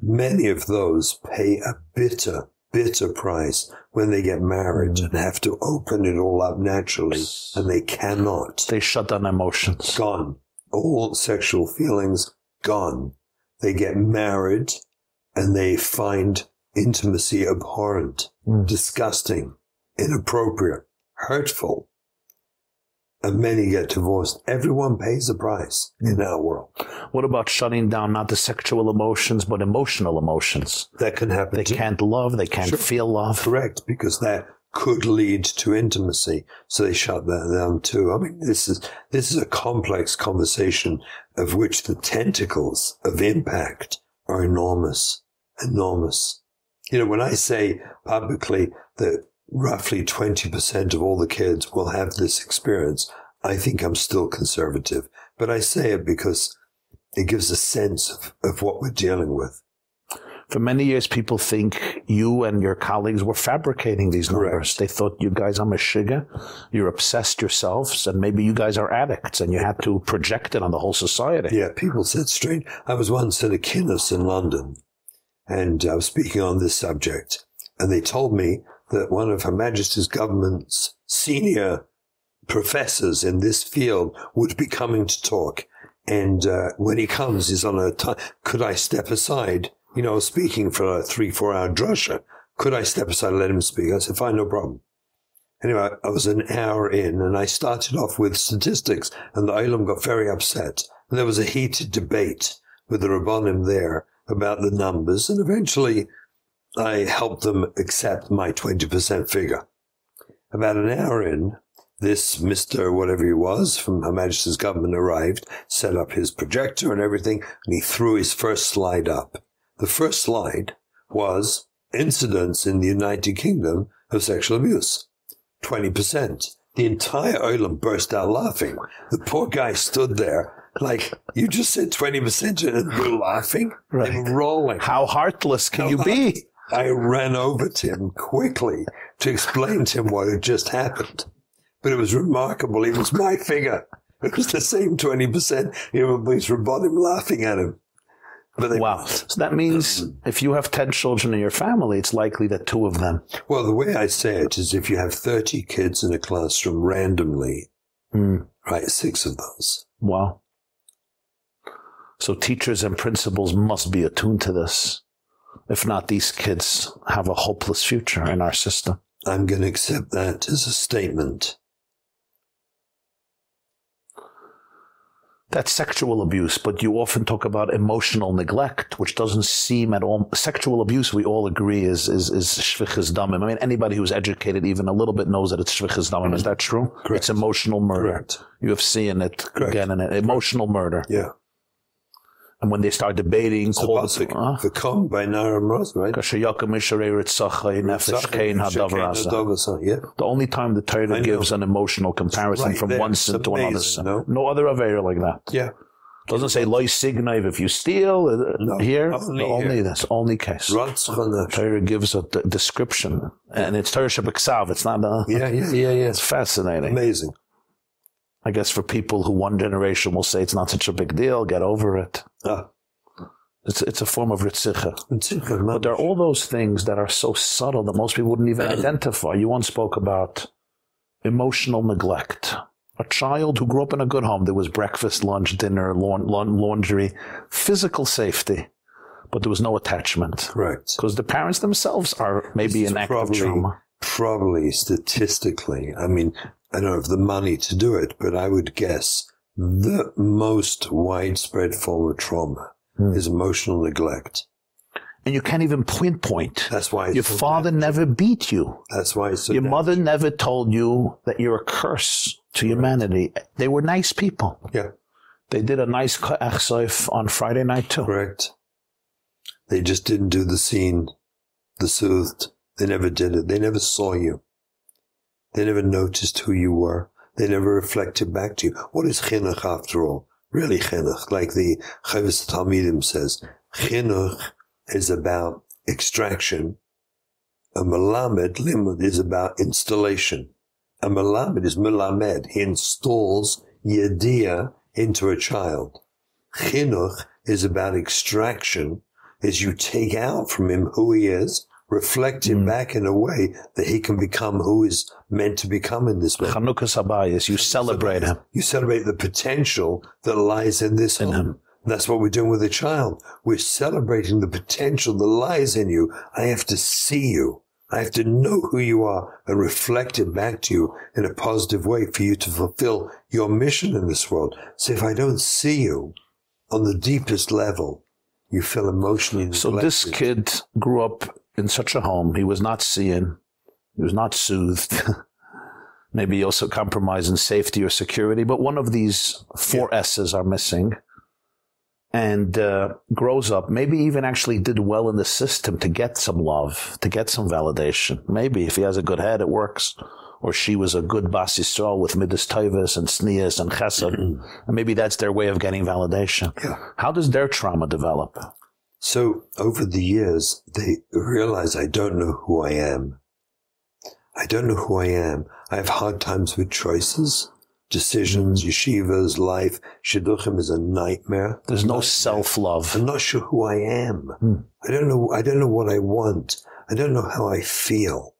Many of those pay a bitter, bitter price when they get married mm. and have to open it all up naturally, and they cannot They shut down emotions. gone. All sexual feelings gone. They get married and they find intimacy abhorrent, hmm. disgusting, inappropriate, hurtful. And many get divorced. Everyone pays a price in hmm. our world. What about shutting down not the sexual emotions, but emotional emotions? That can happen. They too. can't love. They can't Sure. feel love. Correct, because that could lead to intimacy. So they shut that down too. I mean, this is, this is a complex conversation of which the tentacles of impact are enormous, enormous. You know, when I say publicly that roughly 20% of all the kids will have this experience, I think I'm still conservative. But I say it because it gives a sense of, of what we're dealing with. For many years, people think you and your colleagues were fabricating these numbers. Correct. They thought you guys are mashiga, you're obsessed yourselves, and maybe you guys are addicts, and you had to project it on the whole society. Yeah, people said strange. I was once at a Guinness in London, and I was speaking on this subject, and they told me that one of Her Majesty's government's senior professors in this field would be coming to talk. And uh, when he comes, he's on a time. Could I step aside? You know, speaking for a three, four hour drusha. Could I step aside and let him speak? I said, fine, no problem. Anyway, I was an hour in and I started off with statistics and the Olam got very upset. And there was a heated debate with the Rabbanim there about the numbers. And eventually I helped them accept my 20% figure. About an hour in, this Mr. whatever he was from Her Majesty's government arrived, set up his projector and everything, and he threw his first slide up. The first slide was incidents in the United Kingdom of sexual abuse. 20%. The entire Olam burst out laughing. The poor guy stood there like, you just said 20% and we're laughing? Right. And rolling. How heartless can How you be? I ran over to him quickly to explain to him what had just happened. But it was remarkable. It was my figure. It was the same 20%. Everybody's Rabbanim laughing at him. But they, Wow. So that means if you have 10 children in your family, it's likely that two of them. Well, the way I say it is if you have 30 kids in a classroom randomly, Mm, right, six of those. wow. So teachers and principals must be attuned to this. If not, these kids have a hopeless future in our system. I'm going to accept that as a statement. That's sexual abuse, but you often talk about emotional neglect, which doesn't seem at all. Sexual abuse, we all agree, is is is shfichas damim. I mean, anybody who's educated even a little bit knows that it's shfichas damim. Is that true? Correct. It's emotional murder. Correct. You have seen it Correct. again and again. Emotional murder. Yeah. And when they start debating, call pasuk. Huh? The Kom by Nara Mros, right? Kasher Yaakov Misharei Ritzachai Nefesh Kein Hadavar Shekein Asa. Hadavar Asa, Yeah. The only time the Torah gives an emotional comparison right from one sin to another sin. no? other Aveira like that. Yeah. Doesn't say loy signaiv if you steal. uh, No, here, only only, here. this, only case. Torah gives a description, and it's Torah Shabbat It's not a. Yeah, yeah, yeah, yeah. It's fascinating. Amazing. I guess for people who one generation will say it's not such a big deal, get over it. Ah, It's it's a form of ritzicha. But there are all those things that are so subtle that most people wouldn't even identify. You once spoke about emotional neglect. A child who grew up in a good home, there was breakfast, lunch, dinner, laun- laun- laundry, physical safety, but there was no attachment. Correct. Because the parents themselves are maybe This in is active probably- trauma. Probably statistically, I mean, I don't have the money to do it, but I would guess the most widespread form of trauma Hmm. is emotional neglect. And you can't even pinpoint. That's why Your so father never beat you. That's why so Your mother never told you that you're a curse to humanity. They were nice people. Yeah, They did a nice achsoif on Friday night too. correct. They just didn't do the scene, the soothed. They never did it. They never saw you. They never noticed who you were. They never reflected back to you. What is chinuch after all? Really chinuch, like the Chovas HaTalmidim says. Chinuch is about extraction. A melamed, limud, is about installation. A melamed is melamed. He installs yedia into a child. Chinuch is about extraction, is you take out from him who he is, reflect him Mm. back in a way that he can become who is meant to become in this way. Chanukah Sabayas, you celebrate him. You celebrate the potential that lies in this In home. him. That's what we're doing with a child. We're celebrating the potential that lies in you. I have to see you. I have to know who you are and reflect it back to you in a positive way for you to fulfill your mission in this world. So if I don't see you on the deepest level, you feel emotionally neglected. So this kid grew up in such a home. He was not seen. He was not soothed. Maybe also compromised in safety or security. But one of these four S's are missing. and uh, grows up, maybe even actually did well in the system to get some love, to get some validation. Maybe if he has a good head, it works. Or she was a good Bas Yisrael with Midas Taivas and Sneas and Chesed. and maybe that's their way of getting validation. Yeah. How does their trauma develop? So over the years, they realize I don't know who I am. I don't know who I am. I have hard times with choices, decisions, yeshivas, life. Shidduchim is a nightmare. There's no self-love. I'm not sure who I am. Hmm. I don't know. I don't know what I want. I don't know how I feel.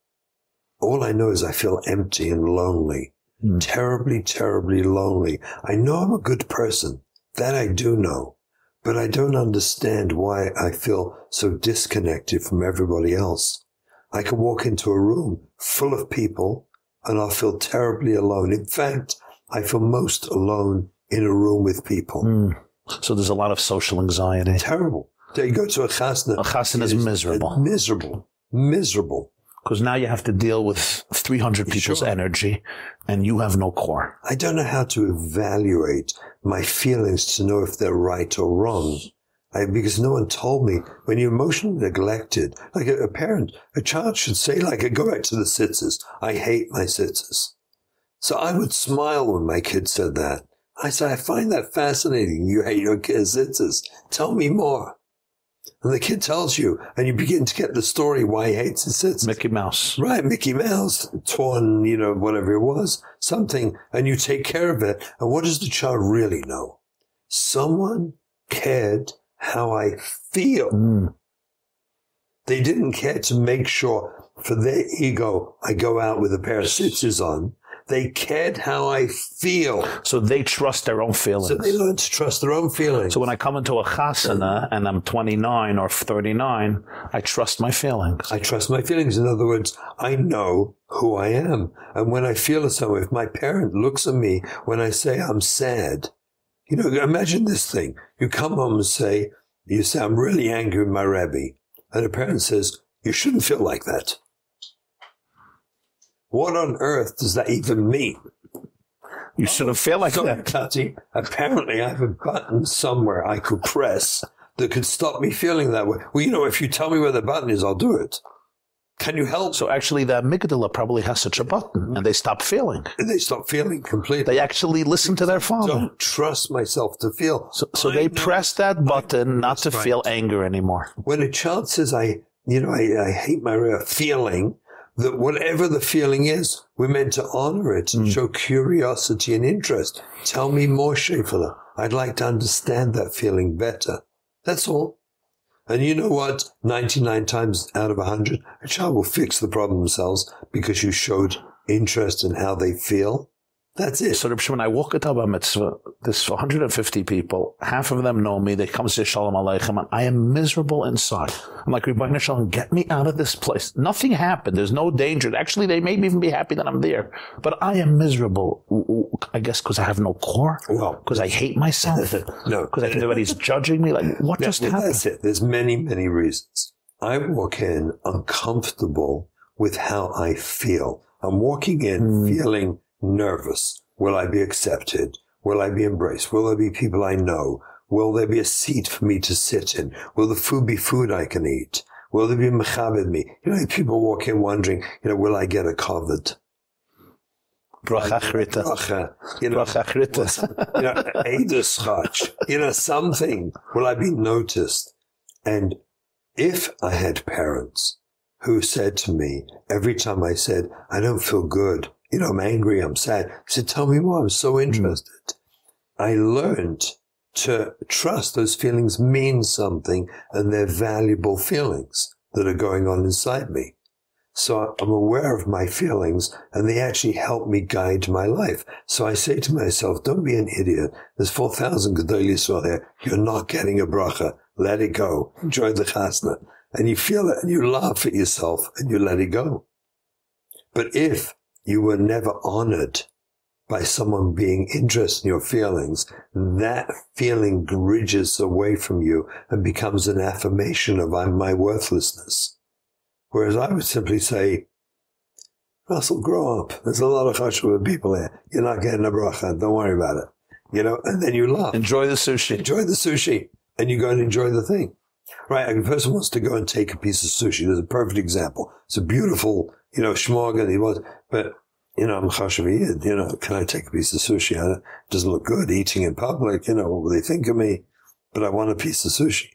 All I know is I feel empty and lonely. Hmm. Terribly, terribly lonely. I know I'm a good person. That I do know. But I don't understand why I feel so disconnected from everybody else. I can walk into a room full of people and I'll feel terribly alone. In fact, I feel most alone in a room with people. Hmm. So there's a lot of social anxiety. Terrible. You go to a chasna. A chasna is it miserable. Miserable. Miserable. Because now you have to deal with 300 people's Sure. energy and you have no core. I don't know how to evaluate my feelings to know if they're right or wrong. I, because no one told me when you're emotionally neglected, like a, a parent, a child should say, like, go back to the sitters. I hate my sitters. So I would smile when my kid said that. I said, I find that fascinating. You hate your kids' sitters. Tell me more. And the kid tells you, and you begin to get the story why he hates his sitters. Mickey Mouse. Right, Mickey Mouse, torn, you know, whatever it was, something, and you take care of it. And what does the child really know? Someone cared how I feel. Hmm. They didn't care to make sure for their ego I go out with a pair of stitches on. They cared how I feel. So they trust their own feelings. So they learn to trust their own feelings. So when I come into a chasana and I'm 29 or 39, I trust my feelings. I trust my feelings. In other words, I know who I am. And when I feel it so, if my parent looks at me when I say I'm sad, you know, imagine this thing. You come home and say, you say, I'm really angry with my rabbi. And a parent says, you shouldn't feel like that. What on earth does that even mean? You shouldn't feel like So, that. Tati, apparently I have a button somewhere I could press that could stop me feeling that way. Well, you know, if you tell me where the button is, I'll do it. Can you help? So actually the amygdala probably has such a button and they stop feeling. they stop feeling completely. They actually listen to their father. don't trust myself to feel. So, so they know- press that button not to That's feel anger anymore. When a child says, I, you know, I, I hate my feeling, that whatever the feeling is, we're meant to honor it and hmm. show curiosity and interest. Tell me more, Shefala. I'd like to understand that feeling better. That's all. And you know what? 99 times out of 100, a child will fix the problem themselves because you showed interest in how they feel. That's it. So Reb Shimon, I walk at Abba Mitzvah, there's 150 people, half of them know me, they come to say Shalom Aleichem, and I am miserable inside. I'm like, Ribono Shel Olam, get me out of this place. Nothing happened, there's no danger. Actually, they may even be happy that I'm there, but I am miserable. I guess because I have no core? Well, Because I hate myself? no. Because I think everybody's judging me? Like, what just well, happened? That's it. There's many, many reasons. I walk in uncomfortable with how I feel. I'm walking in Hmm. feeling nervous. Will I be accepted? Will I be embraced? Will there be people I know? Will there be a seat for me to sit in? Will the food be food I can eat? Will there be mechabed me? You know, people walk in wondering, you know, will I get a covered? Bracha Chrita. Bracha, uh, you know, Bracha Chrita. you know, you know, something. Will I be noticed? And if I had parents who said to me every time I said, I don't feel good, you know, I'm angry, I'm sad, I said, tell me more, I'm so hmm. interested. I learned to trust those feelings mean something and they're valuable feelings that are going on inside me. So I'm aware of my feelings and they actually help me guide my life. So I say to myself, don't be an idiot. There's 4,000 Gedol Yisrael here. You're not getting a bracha. Let it go. Enjoy the chasna. And you feel it and you laugh at yourself and you let it go. But if you were never honored by someone being interested in your feelings, that feeling bridges away from you and becomes an affirmation of I'm my worthlessness. Whereas I would simply say, Russell, grow up. There's a lot of chashuva people here. You're not getting a bracha. Don't worry about it. You know, and then you laugh. Enjoy the sushi. Enjoy the sushi. and you go and enjoy the thing. Right? A person wants to go and take a piece of sushi. There's a perfect example. It's a beautiful, you know, schmorg and he wants, but you know, I'm chashaviyid, you know, can I take a piece of sushi? it doesn't look good eating in public, you know, what will they think of me? But I want a piece of sushi.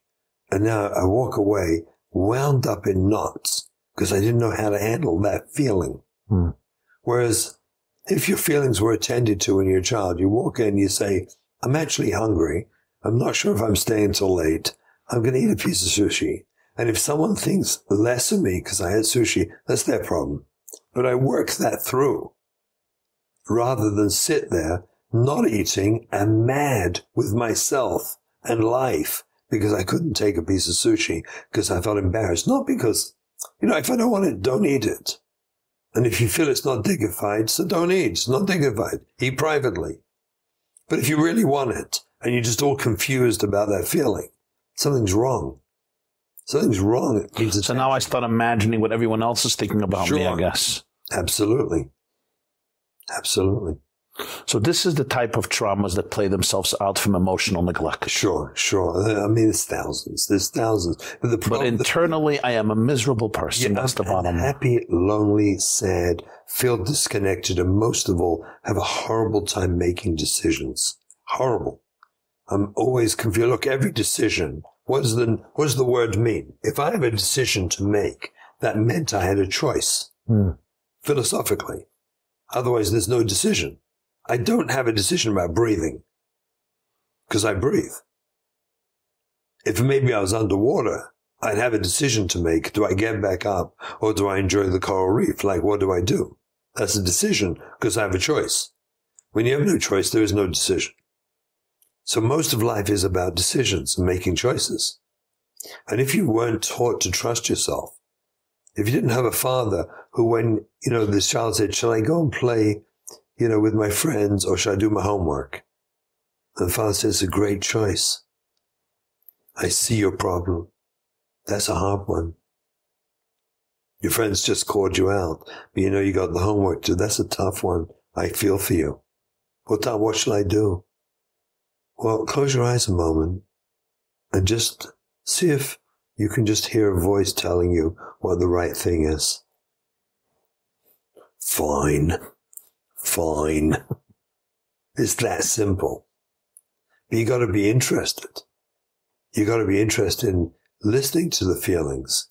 And now I walk away wound up in knots because I didn't know how to handle that feeling. Hmm. Whereas if your feelings were attended to when you're a child, you walk in, you say, I'm actually hungry. I'm not sure if I'm staying till late. I'm going to eat a piece of sushi. And if someone thinks less of me because I had sushi, that's their problem. But I work that through rather than sit there not eating and mad with myself and life because I couldn't take a piece of sushi because I felt embarrassed. Not because, you know, if I don't want it, don't eat it. And if you feel it's not dignified, so don't eat. It's not dignified. Eat privately. But if you really want it and you're just all confused about that feeling, something's wrong. Something's wrong. so now I start imagining what everyone else is thinking about sure. me, I guess. Absolutely. Absolutely. So this is the type of traumas that play themselves out from emotional neglect. Sure, sure. I mean, there's thousands. There's thousands. But, the problem, but internally, the, I am a miserable person. Yeah, That's the bottom. Happy, lonely, sad, feel disconnected, and most of all, have a horrible time making decisions. Horrible. I'm always confused. Look, every decision. What does the what does the word mean? If I have a decision to make, that meant I had a choice. Hmm. Philosophically. Otherwise, there's no decision. I don't have a decision about breathing because I breathe. If maybe I was underwater, I'd have a decision to make. Do I get back up or do I enjoy the coral reef? Like, what do I do? That's a decision because I have a choice. When you have no choice, there is no decision. So most of life is about decisions and making choices. And if you weren't taught to trust yourself, if you didn't have a father who, when, you know, this child said, shall I go and play you know, with my friends or shall I do my homework? And the father says, a great choice. I see your problem. That's a hard one. Your friends just called you out, but you know you got the homework to. That's a tough one. I feel for you. What, what shall I do? Well, close your eyes a moment and just see if you can just hear a voice telling you what the right thing is. Fine. Fine. It's that simple. But you got to be interested. You got to be interested in listening to the feelings,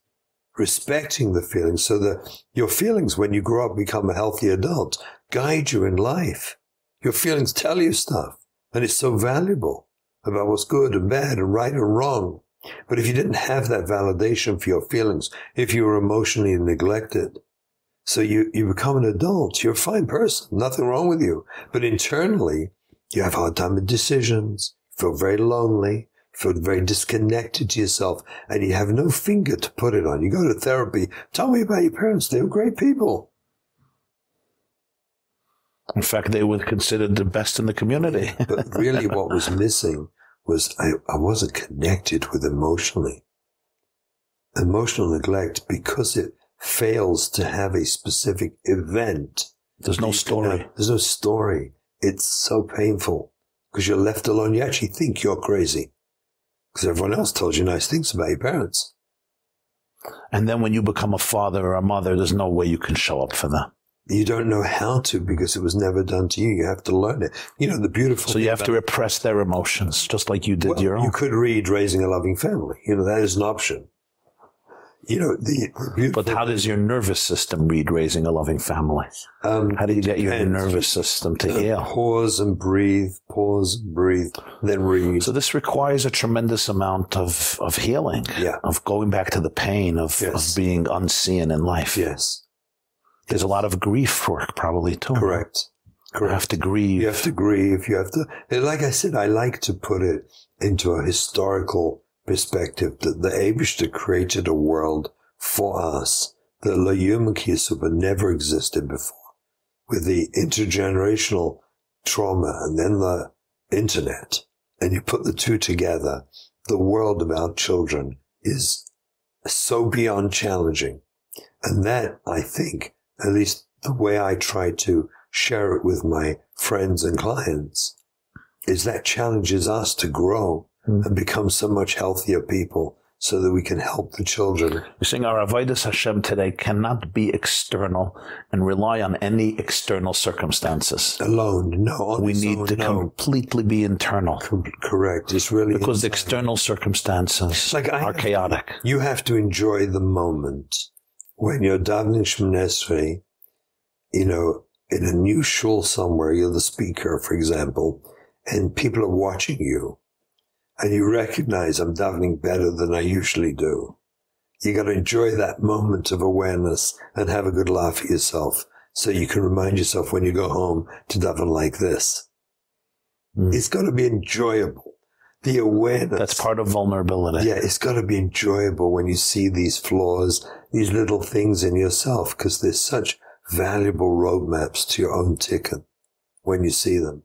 respecting the feelings so that your feelings, when you grow up, become a healthy adult, guide you in life. Your feelings tell you stuff and it's so valuable about what's good and bad and right and wrong. But if you didn't have that validation for your feelings, if you were emotionally neglected, so you, you become an adult. You're a fine person. Nothing wrong with you. But internally, you have a hard time with decisions. Feel very lonely. Feel very disconnected to yourself and you have no finger to put it on. You go to therapy. Tell me about your parents. They were great people. In fact, they were considered the best in the community. but really what was missing was I, I wasn't connected with emotionally. Emotional neglect, because it fails to have a specific event. There's no story. There's no story. It's so painful because you're left alone. You actually think you're crazy because everyone else tells you nice things about your parents. And then when you become a father or a mother, there's no way you can show up for them. You don't know how to because it was never done to you. You have to learn it. You know, the beautiful So you have to repress their emotions just like you did well, your own. You could read Raising a Loving Family. You know, that is an option you know, the, but how does your nervous system read raising a loving family? Um, how do you get your nervous system to uh, heal? Pause and breathe, pause, breathe, then read. So this requires a tremendous amount of, of healing, yeah. of going back to the pain of, yes. of being unseen in life. Yes. There's a lot of grief work probably too. Correct. Correct. You have to grieve. You have to grieve. You have to, like I said, I like to put it into a historical perspective that the Aibishter created a world for us that Layum Kisuba never existed before. With the intergenerational trauma and then the internet, and you put the two together, the world of our children is so beyond challenging. And that, I think, at least the way I try to share it with my friends and clients, is that challenges us to grow hmm. and become so much healthier people so that we can help the children. You're saying our avodas Hashem today cannot be external and rely on any external circumstances. Alone, no. We need own, to no. completely be internal Com- correct. It's really because the external circumstances Like I are have- chaotic. You have to enjoy the moment when you're davening Shemoneh Esrei, you know, in a new shul somewhere, you're the speaker, for example, and people are watching you, and you recognize I'm davening better than I usually do. You got to enjoy that moment of awareness and have a good laugh at yourself, so you can remind yourself when you go home to daven like this. Mm. It's got to be enjoyable. The awareness. That's part of vulnerability. Yeah, it's got to be enjoyable when you see these flaws, these little things in yourself, because there's such valuable roadmaps to your own ticket when you see them.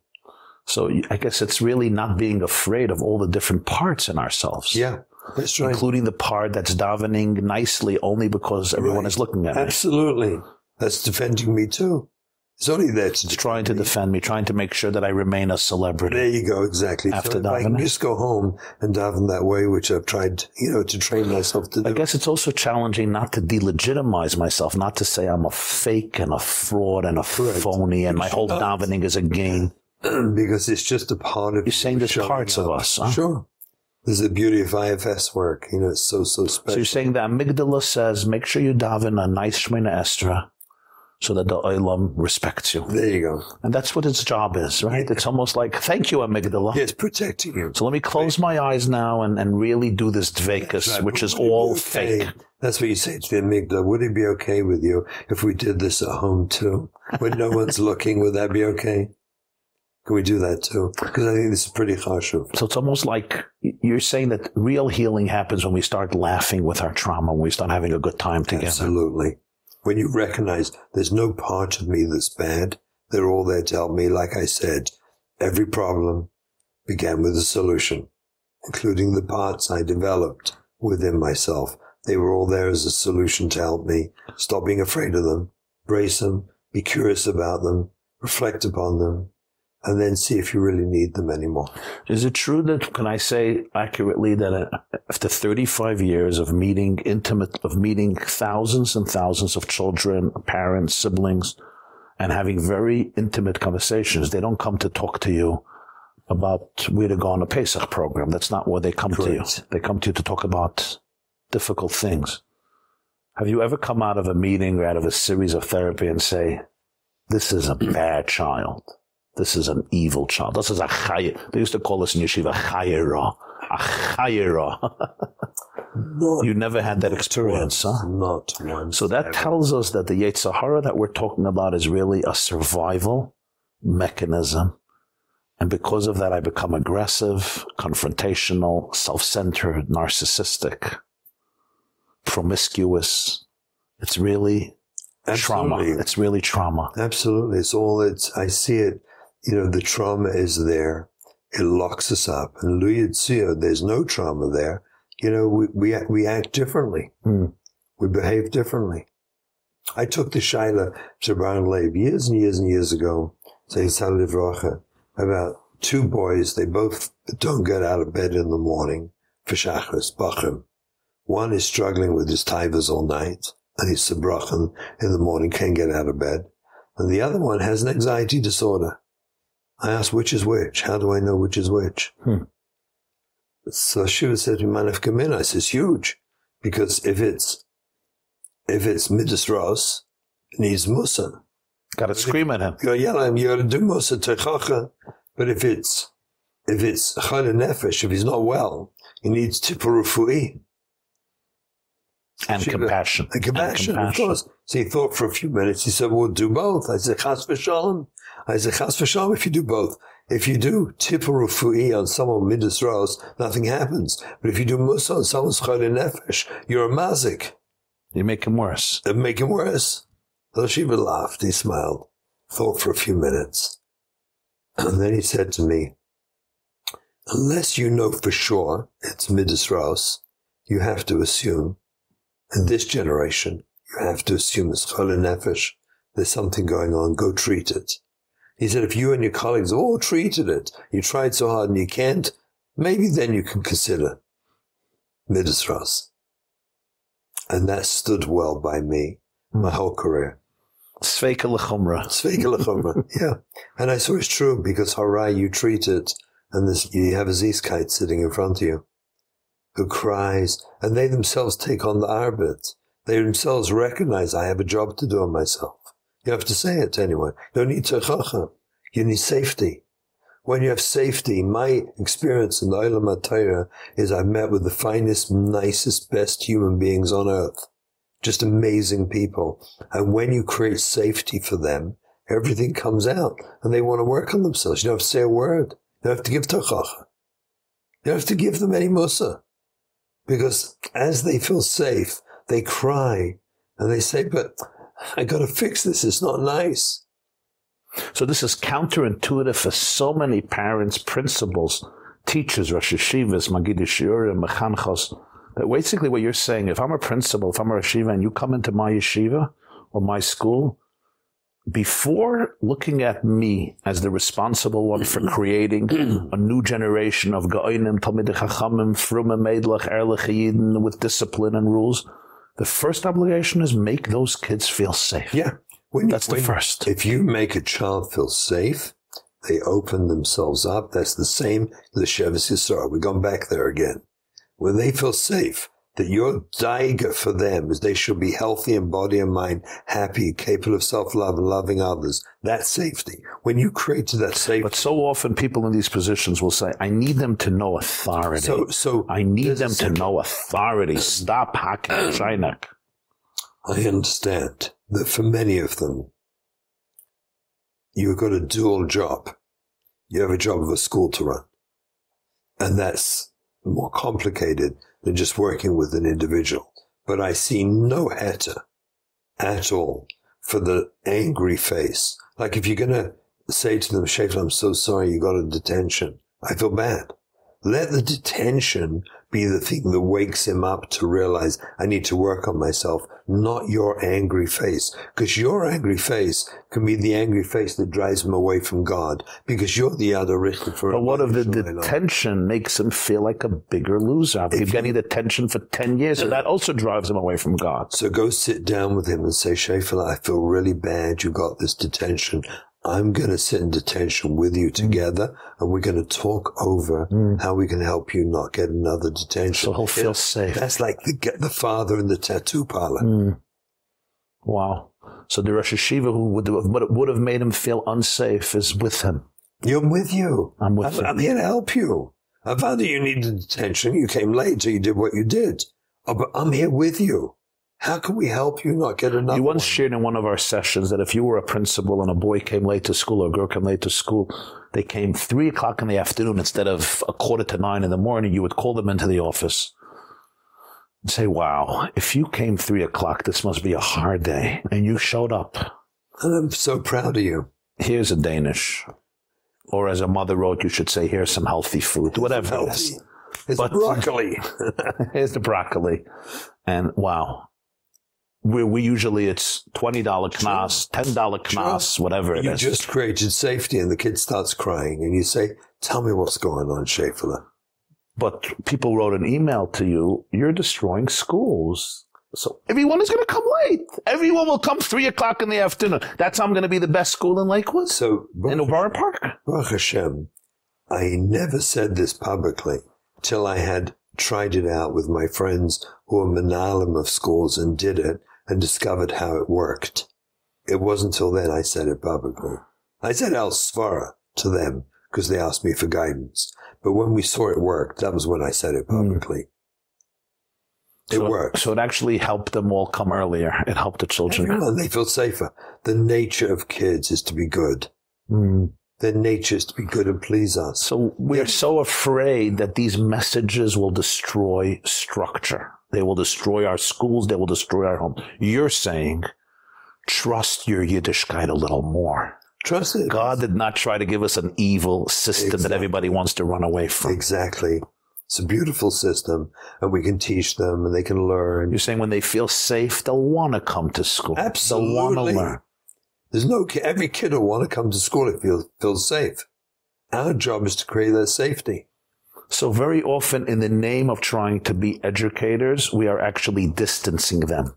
So I guess it's really not being afraid of all the different parts in ourselves. Yeah, that's right. Including the part that's davening nicely only because everyone Right. is looking at me. Absolutely. That's defending me too. It's only to It's trying to defend me, trying to make sure that I remain a celebrity. There you go, exactly. After so if I can just go home and daven that way, which I've tried, you know, to train myself to do. I guess it's also challenging not to delegitimize myself, not to say I'm a fake and a fraud and a Correct. phony and You my whole not. davening is a game. because it's just a part of You're saying there's parts of us, huh? Sure. There's the beauty of IFS work. You know, it's so, so special. So you're saying the amygdala says, make sure you daven a nice Shemoneh Esrei so that the Olam respects you. there you go. And that's what its job is, right? It's almost like, thank you, amygdala. It's protecting you. So let me close my eyes now and, and really do this dvekas, Right, which but is would it be all okay- fake. That's what you say to the amygdala. Would it be okay with you if we did this at home too? When no one's looking, would that be okay? Can we do that too? Because I think this is pretty harsh. So it's almost like you're saying that real healing happens when we start laughing with our trauma, when we start having a good time together. Absolutely. When you recognize there's no part of me that's bad, they're all there to help me. Like I said, every problem began with a solution, including the parts I developed within myself. They were all there as a solution to help me stop being afraid of them, brace them, be curious about them, reflect upon them, and then see if you really need them anymore. Is it true that, can I say accurately that after 35 years of meeting intimate, of meeting thousands and thousands of children, parents, siblings, and having very intimate conversations, they don't come to talk to you about where to go on a Pesach program. That's not where they come to you. They come to you to talk about difficult things. Have you ever come out of a meeting or out of a series of therapy and say, this is a bad child. This is an evil child. This is a chay. They used to call us in yeshiva chayera. A chayera. Not you never had that experience, huh? Not once. So that ever. tells us that the Yetzirah that we're talking about is really a survival mechanism. And because of that, I become aggressive, confrontational, self-centered, narcissistic, promiscuous. It's really trauma. It's really trauma. Absolutely. It's all it's, I see it, you know, the trauma is there. It locks us up. And Louis there's no trauma there. You know, we, we, act- we act differently. Hmm. We behave differently. I took the Shaila to Brown Lab years and years and years ago, about two boys. They both don't get out of bed in the morning for Shachris, Bachim. One is struggling with his tivers all night and he's sabrachan in the morning, can't get out of bed. And the other one has an anxiety disorder. I asked which is which. How do I know which is which? Hmm. So Shiva said to me, Manaf Kamin. I says, huge. Because if it's, if it's Midas Ros, it needs Musa. Got to scream at him. You gotta yell at him, you gotta do Musa Techacha. But if it's, if it's Chal Nefesh, if he's not well, he needs Tipur Rufui. And Shiva. compassion. And compassion, And of course. So he thought for a few minutes. He said, "We'll do both." I said, "Chas v'shalom." I said, "Chas v'shalom." If you do both, if you do tipur rufui on someone midas ros, nothing happens. But if you do musa on someone's chayil nefesh, you're a mazik. You make him worse. It'd make him worse. So Shiva laughed. He smiled, thought for a few minutes, and then he said to me, "Unless you know for sure it's midas ros, you have to assume." In this generation, you have to assume it's chol nefesh. There's something going on. Go treat it. He said, if you and your colleagues all treated it, you tried so hard and you can't maybe then you can consider Midas And that stood well by me my hmm. whole career. Sveika lechumra. Sveika lechumra. yeah. And I saw it's true because Harai, you treat it, and this, you have a Zizkite sitting in front of you who cries, and they themselves take on the arbit. They themselves recognize I have a job to do on myself. You have to say it to anyone. You don't need techacha. You need safety. When you have safety, my experience in the Olam is I've met with the finest, nicest, best human beings on earth. Just amazing people. And when you create safety for them, everything comes out and they want to work on themselves. You don't have to say a word. You don't have to give techacha. You don't have to give them any musa. Because as they feel safe, they cry and they say, but I got to fix this. It's not nice. So this is counterintuitive for so many parents, principals, teachers, Roshei Yeshivas, Magid Shiurim, Mechanchos, that basically what you're saying, if I'm a principal, if I'm a yeshiva and you come into my yeshiva or my school, before looking at me as the responsible one for creating a new generation of Ga'inim, Talmidei Chachamim, Frumim, Meidlach, Erlich, Yidin, with discipline and rules, the first obligation is make those kids feel safe. Yeah. When, That's the first. If you make a child feel safe, they open themselves up. That's the same, the Shevis Yisrael. We've gone back there again. When they feel safe, that your daiga for them is they should be healthy in body and mind, happy, capable of self-love and loving others. That's safety. When you create that safety. But so often people in these positions will say, I need them to know authority. So, so I need them to know authority. Stop hacking Chinak. I understand that for many of them, you've got a dual job. You have a job of a school to run. And that's more complicated than just working with an individual. But I see no heter at all for the angry face. Like if you're going to say to them, Sheikh, I'm so sorry you got a detention. I feel bad. Let the detention be the thing that wakes him up to realize I need to work on myself, not your angry face. Because your angry face can be the angry face that drives him away from God. Because you're the other richter for But what if the detention makes him feel like a bigger loser? If he's getting detention for 10 years, and that also drives him away from God. So go sit down with him and say, Shafala, I feel really bad you got this detention. I'm going to sit in detention with you mm. together and we're going to talk over mm. how we can help you not get another detention. So he'll feel safe. That's like the, get the father in the tattoo parlor. Mm. Wow. So the Rosh Yeshiva who would have, would have made him feel unsafe is with him. You're with you. I'm with I'm, you. I'm here to help you. I found that you needed detention. You came late, so you did what you did. Oh, but I'm here with you. How can we help you not get another? You once one? shared in one of our sessions that if you were a principal and a boy came late to school or a girl came late to school, they came three o'clock in the afternoon instead of a quarter to nine in the morning. You would call them into the office and say, "Wow, if you came three o'clock, this must be a hard day," and you showed up. I'm so proud of you. Here's a Danish, or as a mother wrote, you should say, "Here's some healthy food, whatever it is." It's but, broccoli. here's the broccoli, and wow, we, we usually it's $20 knas, $10 knas, sure. whatever it you is. you just created safety and the kid starts crying and you say, tell me what's going on, Shafala. But people wrote an email to you, you're destroying schools. So everyone is going to come late. Everyone will come three o'clock in the afternoon. That's how I'm going to be the best school in Lakewood. So in Boro Park. Baruch Hashem, I never said this publicly till I had tried it out with my friends who are manalim of schools and did it and discovered how it worked. It wasn't until then I said it publicly. I said El Svara to them because they asked me for guidance. But when we saw it worked, that was when I said it hmm. publicly. Mm. It so, worked. So it actually helped them all come earlier. It helped the children. Everyone, they feel safer. The nature of kids is to be good. Mm. Their nature is to be good and please us. So we're so afraid that these messages will destroy structure. They will destroy our schools. They will destroy our home. You're saying, trust your Yiddishkeit a little more. Trust it. God did not try to give us an evil system exactly. that everybody wants to run away from. Exactly. It's a beautiful system, and we can teach them, and they can learn. You're saying when they feel safe, they'll want to come to school. Absolutely. They'll want to learn. There's no every kid will want to come to school if he feels safe. Our job is to create their safety. So very often in the name of trying to be educators, we are actually distancing them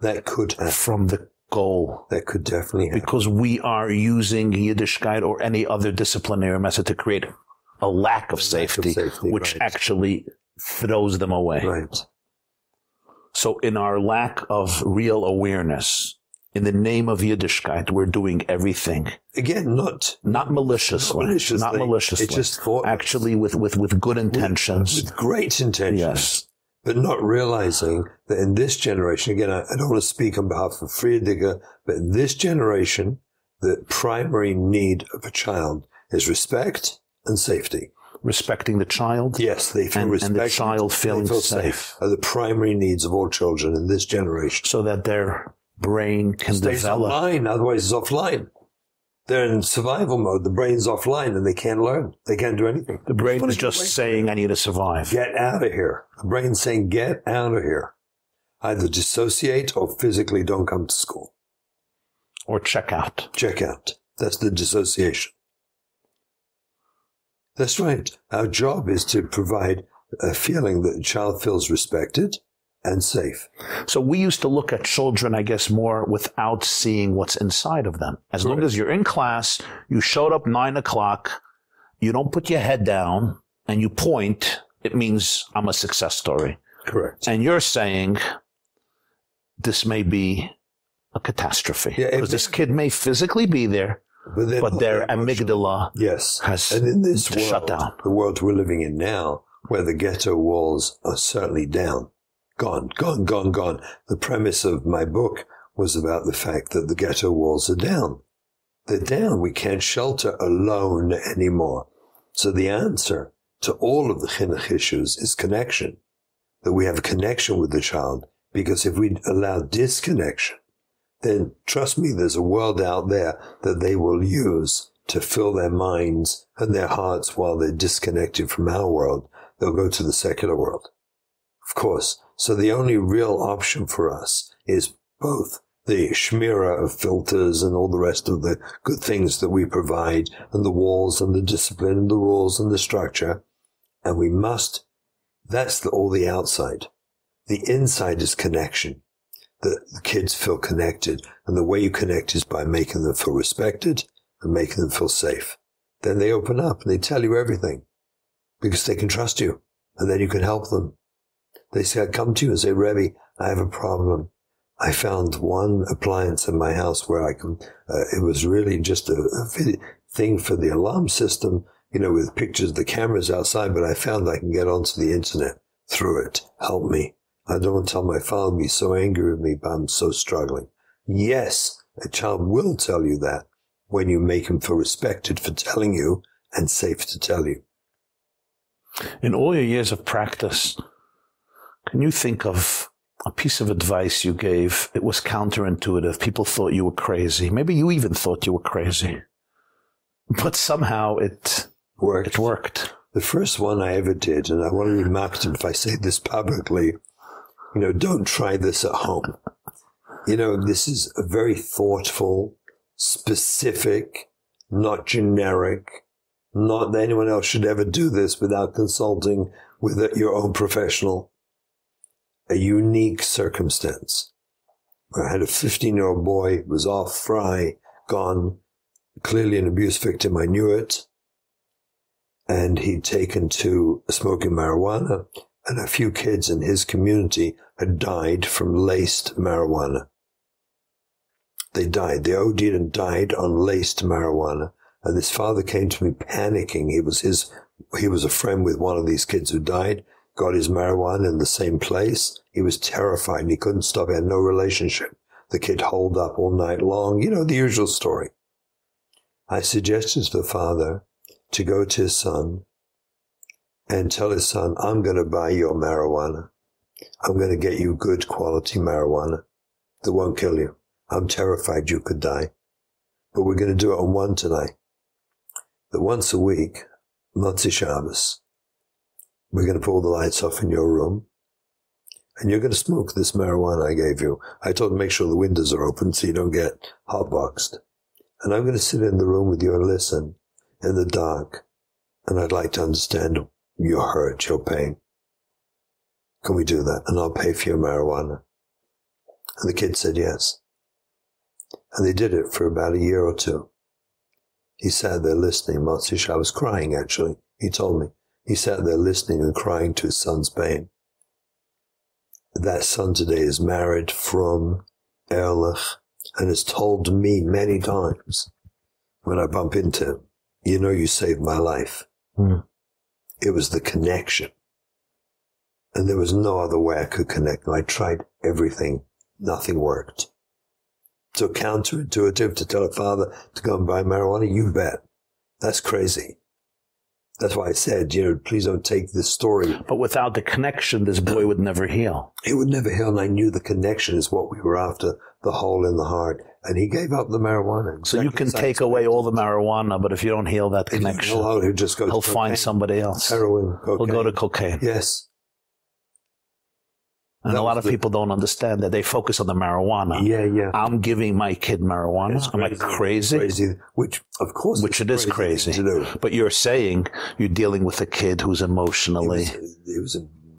That could happen. from the goal That could definitely happen. because we are using Yiddishkeit or any other disciplinary method to create a lack of safety, safety, which right. actually throws them away. Right. So in our lack of real awareness, in the name of Yiddishkeit, we're doing everything, Again, not not maliciously, Not maliciously. not maliciously, It's just actually with, with, with good intentions. with great intentions. yes. but not realizing that in this generation, again, I, I don't want to speak on behalf of Friedrich, but in this generation, the primary need of a child is respect and safety. Respecting the child. Yes, they feel And- and the child feeling feel safe. Are the primary needs of all children in this generation. So that their brain can Stays develop. online, otherwise it's offline. They're in survival mode. The brain's offline and they can't learn. They can't do anything. The brain What is is just brain? saying, I need to survive. Get out of here. The brain's saying, get out of here. Either dissociate or physically don't come to school. Or check out. Check out. That's the dissociation. That's right. Our job is to provide a feeling that the child feels respected and safe. So we used to look at children, I guess, more without seeing what's inside of them. As long as you're in class, you showed up nine o'clock, you don't put your head down and you point, it means I'm a success story. Correct. And you're saying this may be a catastrophe. Yeah, Because this kid may physically be there, But, they're but their amygdala Yes. has And in this shut down. the world we're living in now, where the ghetto walls are certainly down, gone, gone, gone, gone. The premise of my book was about the fact that the ghetto walls are down. They're down. We can't shelter alone anymore. So the answer to all of the chinuch issues is connection. That we have a connection with the child. Because if we allow disconnection, then trust me, there's a world out there that they will use to fill their minds and their hearts while they're disconnected from our world. They'll go to the secular world. Of course. So the only real option for us is both the shmira of filters and all the rest of the good things that we provide and the walls and the discipline and the rules and the structure. And we must, that's the, all the outside. The inside is connection that the kids feel connected. And the way you connect is by making them feel respected and making them feel safe. Then they open up and they tell you everything because they can trust you and then you can help them. They say, I come to you and say, Rebbe, I have a problem. I found one appliance in my house where I can, uh, it was really just a, a thing for the alarm system, you know, with pictures of the cameras outside, but I found I can get onto the internet through it. Help me. I don't want to tell my father be so angry with me, but I'm so struggling. Yes, a child will tell you that when you make him feel respected for telling you and safe to tell you. in all your years of practice, can you think of a piece of advice you gave? It was counterintuitive. People thought you were crazy. Maybe you even thought you were crazy. But somehow it, Worked. it worked. The first one I ever did, and I want to remark it if I say this publicly, you know, don't try this at home. You know, this is a very thoughtful, specific, not generic, not that anyone else should ever do this without consulting with your own professional. A unique circumstance. I had a 15 year old boy, was off, fry, gone, clearly an abuse victim. I knew it and he'd taken to smoking marijuana, and a few kids in his community had died from laced marijuana. They died. They OD'd and died on laced marijuana. And this father came to me panicking. He was his, he was a friend with one of these kids who died, got his marijuana in the same place. He was terrified he couldn't stop. He had no relationship. The kid holed up all night long. You know, the usual story. I suggested to the father, to go to his son and tell his son, I'm going to buy your marijuana. I'm going to get you good quality marijuana that won't kill you. I'm terrified you could die, but we're going to do it on one tonight. That once a week, Motzi Shabbos, we're going to pull the lights off in your room and you're going to smoke this marijuana I gave you. I told him make sure the windows are open so you don't get hotboxed. And I'm going to sit in the room with you and listen in the dark. And I'd like to understand you're hurt, you're pain. Can we do that? And I'll pay for your marijuana. And the kid said yes. And they did it for about a year or two. He sat there listening. Matzish, I was crying actually. He told me. He sat there listening and crying to his son's pain. That son today is married from Erlich and has told me many times when I bump into him, you know, you saved my life. Hmm. It was the connection. And there was no other way I could connect. I tried everything. Nothing worked. So counterintuitive to tell a father to go and buy marijuana? You bet. That's crazy. That's why I said, you know, please don't take this story. But without the connection, this boy would never heal. He would never heal, and I knew the connection is what we were after, the hole in the heart. And he gave up the marijuana. So you can take away all the marijuana, but if you don't heal that connection, He'll, he'll just go he'll find somebody else. heroin, He'll cocaine. go to cocaine. Yes. And That a lot of the- people don't understand that. They focus on the marijuana. Yeah, yeah. I'm giving my kid marijuana. It's Am I crazy? Crazy. Which, of course, Which it is thing crazy. But you're saying you're dealing with a kid who's He emotionally, was, he was,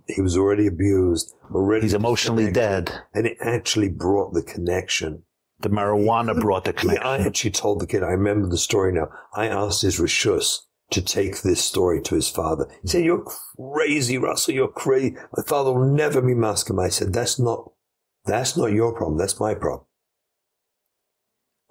he was already abused. Already he's emotionally dead. And it actually brought the connection. The marijuana brought the He, connection. I actually told the kid, I remember the story now. I asked his Rishus to take this story to his father. He said, You're crazy, Russell, you're crazy. My father will never be masculine. I said, That's not that's not your problem, that's my problem.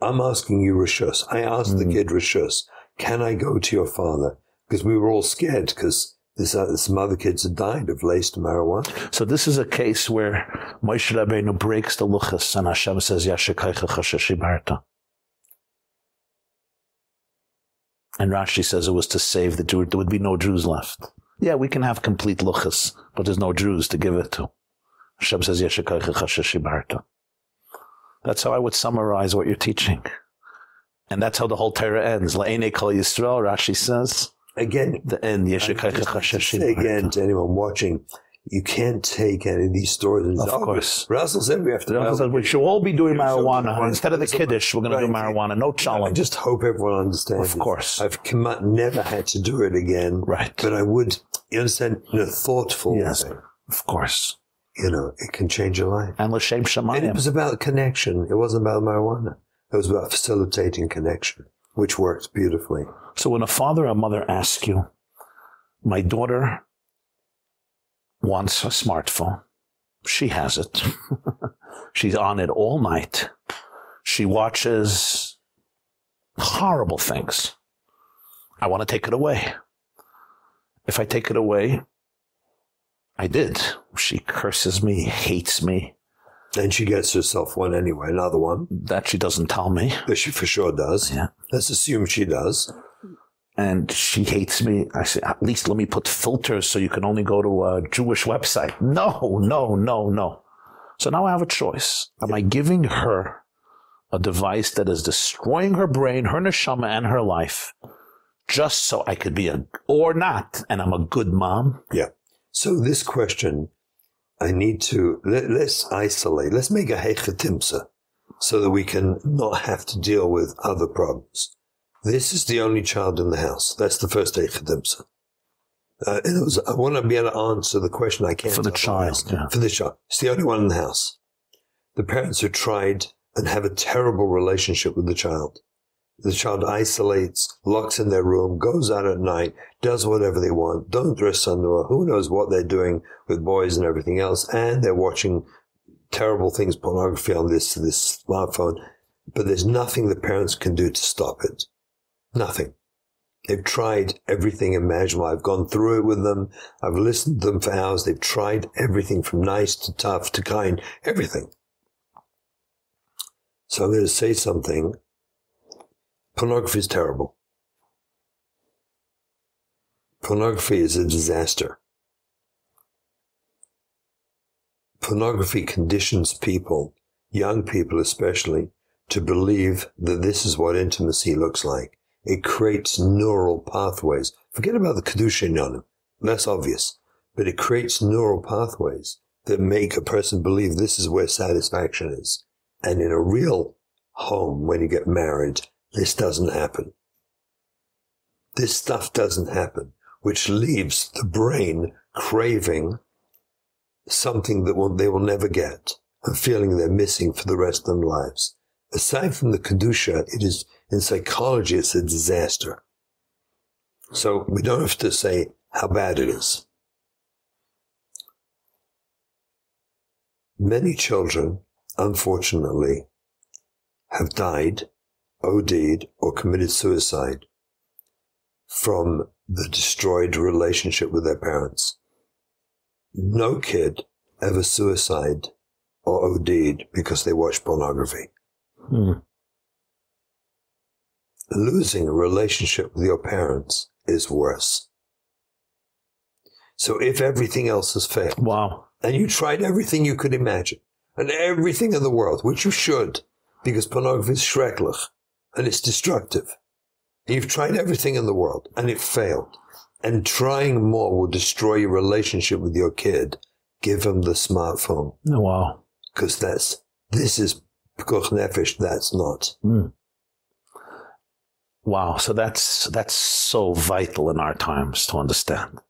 I'm asking you Rishus. I asked the Mm. kid Rishus, can I go to your father? Because we were all scared because this, uh, some other kids had died of laced marijuana. So this is a case where Moshe Rabbeinu breaks the luchas and Hashem says, Yashikaicha chashashibarta. And Rashi says it was to save the Jew. There would be no Jews left. Yeah, we can have complete luchas, but there's no Jews to give it to. Hashem says, chashashibarta. That's how I would summarize what you're teaching. And that's how the whole Torah ends. La'ene kol Yisrael, Rashi says. Again, The end, I Yashikaicha just say again to anyone watching, you can't take any of these stories and Of "Oh, course. Russell said we have to. Rashi says we should all be doing So- marijuana. Instead of the kiddush, we're going to do marijuana. No I challenge. just hope everyone understands. Of course. I've come, never had to do it again. Right. But I would, you understand, in a thoughtful Yes. way. Of course. You know, it can change your life. And L'Shem And it was about connection. It wasn't about marijuana. It was about facilitating connection, which worked beautifully. So when a father or mother asks you, my daughter wants a smartphone. She has it. She's on it all night. She watches horrible things. I want to take it away. If I take it away, I did. She curses me, hates me. And she gets herself one anyway, another one. That she doesn't tell me. That she for sure does. Yeah. Let's assume she does. And she hates me. I say, at least let me put filters so you can only go to a Jewish website. No, no, no, no. So now I have a choice. Am I giving her a device that is destroying her brain, her neshama, and her life, just so I could be a, or not, and I'm a good mom? Yeah. So this question, I need to, let, let's isolate, let's make a hechetimsa so that we can not have to deal with other problems. This is the only child in the house. That's the first hechetimsa. Uh, and it was, I want to be able to answer the question I can't. For the child, yeah. For the child. It's the only one in the house. The parents have tried and have a terrible relationship with the child. The child isolates, locks in their room, goes out at night, does whatever they want, don't dress underwear, who knows what they're doing with boys and everything else, and they're watching terrible things, pornography on this, this smartphone, but there's nothing the parents can do to stop it. Nothing. They've tried everything imaginable. I've gone through it with them. I've listened to them for hours. They've tried everything from nice to tough to kind, everything. So I'm going to say something. Pornography is terrible. Pornography is a disaster. Pornography conditions people, young people especially, to believe that this is what intimacy looks like. It creates neural pathways. Forget about the Kedusha Yonim. That's obvious. But it creates neural pathways that make a person believe this is where satisfaction is. And in a real home, when you get married, this doesn't happen. This stuff doesn't happen. which leaves the brain craving something that they will never get, and feeling they're missing for the rest of their lives. Aside from the Kedusha, it is, in psychology, it's a disaster. So we don't have to say how bad it is. Many children, unfortunately, have died, OD'd, or committed suicide from the destroyed relationship with their parents. No kid ever suicide or OD'd because they watched pornography. Hmm. Losing a relationship with your parents is worse. So if everything else has failed, Wow. and you tried everything you could imagine, and everything in the world, which you should, because pornography is schrecklich, and it's destructive. You've tried everything in the world, and it failed. And trying more will destroy your relationship with your kid. Give him the smartphone, Oh, Wow. because that's, this is pikuach nefesh, that's not. Hmm. Wow. So that's that's so vital in our times to understand.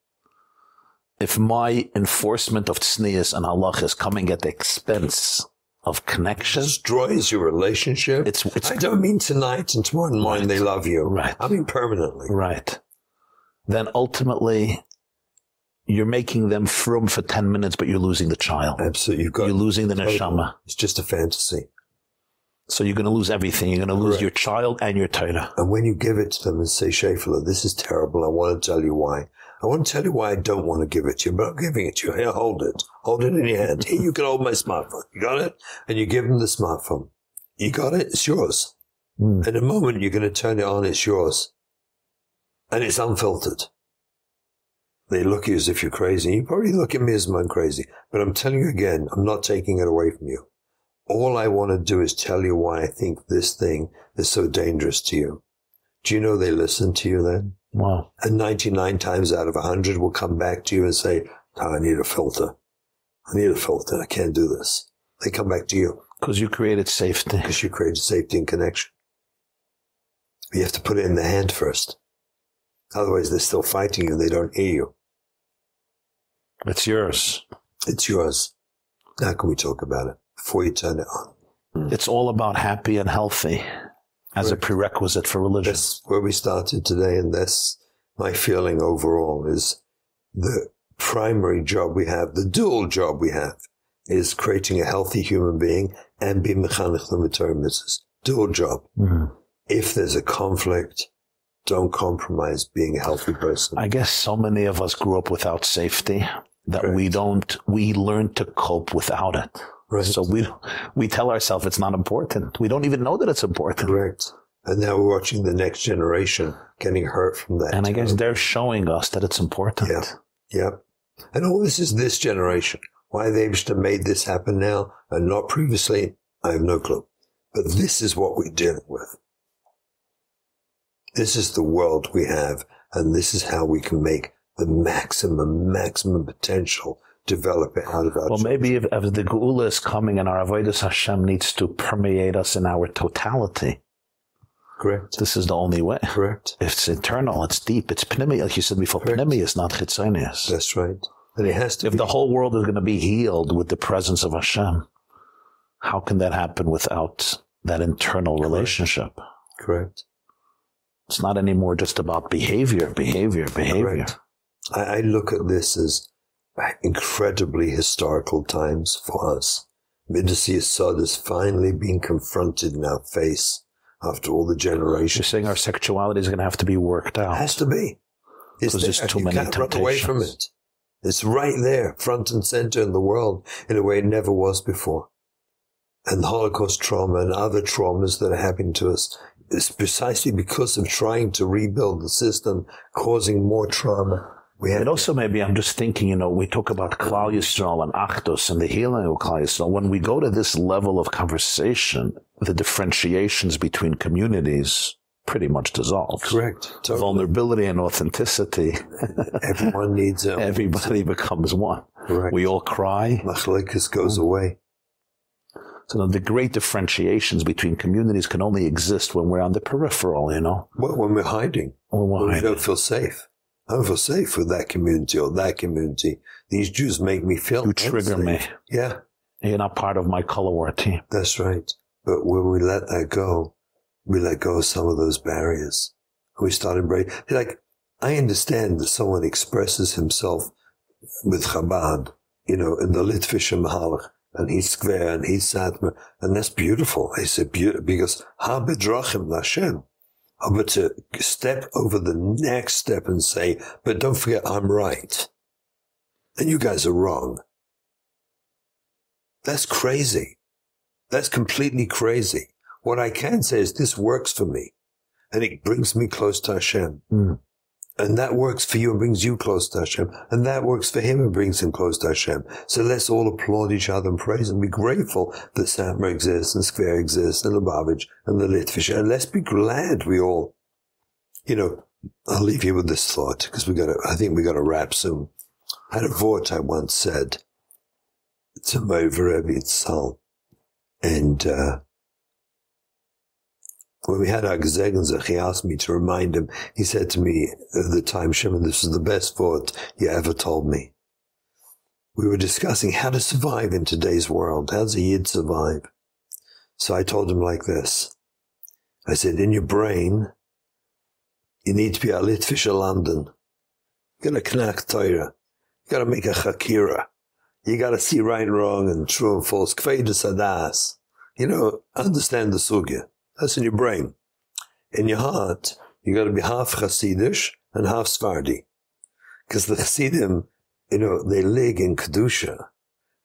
If my enforcement of tznius and halach is coming at the expense of connection, Destroys your relationship. it's it's I don't mean tonight and tomorrow morning they love you. Right. I mean permanently. right. Then ultimately, you're making them from for ten minutes, but you're losing the child. Absolutely. You've got You're losing the Totally. neshama. It's just a fantasy. So you're going to lose everything. You're going to lose Correct. your child and your Torah. And when you give it to them and say, Shafela, this is terrible. I want to tell you why. I want to tell you why I don't want to give it to you, but I'm giving it to you. Here, hold it. Hold it in your hand. Here, you can hold my smartphone. You got it? And you give them the smartphone. You got it? It's yours. Mm. In a moment, you're going to turn it on. It's yours. And it's unfiltered. They look at you as if you're crazy. You probably look at me as I'm crazy. But I'm telling you again, I'm not taking it away from you. All I want to do is tell you why I think this thing is so dangerous to you. Do you know they listen to you then? Wow. And 99 times out of 100 will come back to you and say, "Oh, I need a filter. I need a filter. I can't do this. They come back to you Because you created safety. because you created safety and connection. You have to put it in the hand first. Otherwise, they're still fighting you. They don't hear you. It's yours. It's yours. Now can we talk about it before you turn it on? It's all about happy and healthy as a prerequisite for religion. That's where we started today, and that's my feeling overall is the primary job we have, the dual job we have, is creating a healthy human being and being mechanech the Torah mitzvahs. Dual job. Mhm. If there's a conflict, don't compromise being a healthy person. I guess so many of us grew up without safety that we don't, we learn to cope without it. Right? So we, we tell ourselves it's not important. We don't even know that it's important. Correct. And now we're watching the next generation getting hurt from that. And I guess they're showing us that it's important. Yeah. Yep. And all this is this generation. Why they have made this happen now and not previously, I have no clue. But this is what we're dealing with. This is the world we have, and this is how we can make the maximum, maximum potential develop it out of our Well, children. maybe if, if the Geula is coming and our Avodah Hashem needs to permeate us in our totality, Correct. this is the only way. Correct. It's internal, it's deep, it's pnimi, like you said before, Correct. pnimi is not chitzonius. That's right. And it has to If be. the whole world is going to be healed with the presence of Hashem, how can that happen without that internal relationship? correct. It's not anymore just about behavior, behavior, behavior. Correct. I, I look at this as incredibly historical times for us. Midas Yisod is finally being confronted in our face after all the generations. You're saying our sexuality is going to have to be worked out. It has to be. It's Because there's there. too you many can't run away from it. temptations. It's right there, front and center in the world, in a way it never was before. And the Holocaust trauma and other traumas that are happening to us is precisely because of trying to rebuild the system, causing more trauma. We And also, maybe I'm just thinking, you know, we talk about Klal Yisrael and Achdus and the healing of Klal Yisrael. When we go to this level of conversation, the differentiations between communities pretty much dissolves. correct. Totally. Vulnerability and authenticity, Everyone needs it. everybody becomes one. Correct. We all cry. Machalikas goes away. So the great differentiations between communities can only exist when we're on the peripheral, you know, Well, when we're hiding, when when we're we hiding. don't feel safe. I don't feel safe with that community or that community. These Jews make me feel You trigger me. Yeah, You're not part of my color war team. that's right. But when we let that go, we let go of some of those barriers. We start embracing. Like, I understand that someone expresses himself with Chabad, you know, in the Litvische Mahalach, and he's Skver and he's Satmar, and that's beautiful. I said beautiful because Habedrachim Hashem. Oh, but to step over the next step and say, but don't forget, I'm right. And you guys are wrong. That's crazy. That's completely crazy. What I can say is this works for me and it brings me close to Hashem. Mm. And that works for you and brings you close to Hashem. And that works for him and brings him close to Hashem. So let's all applaud each other and praise and be grateful that Satmar exists and Skver exists and Lubavitch and the Litvish. And let's be glad we all, you know, I'll leave you with this thought because we got to, I think we got to wrap soon. I had a vort I once said to my Rebbe Tzal. And, uh, when we had our Gesegenzach, he asked me to remind him. He said to me at the time, Shimon, this is the best thought you ever told me. We were discussing how to survive in today's world. How does a Yid survive? So I told him like this. I said, in your brain, you need to be a Litvische lamdan. You gotta knack Torah. You gotta make a chakira. You gotta see right and wrong and true and false. Kvedus adas. You know, understand the sugya. That's in your brain. In your heart, you got to be half Hasidish and half Sfardi. Because the Hasidim, you know, they live in Kedusha.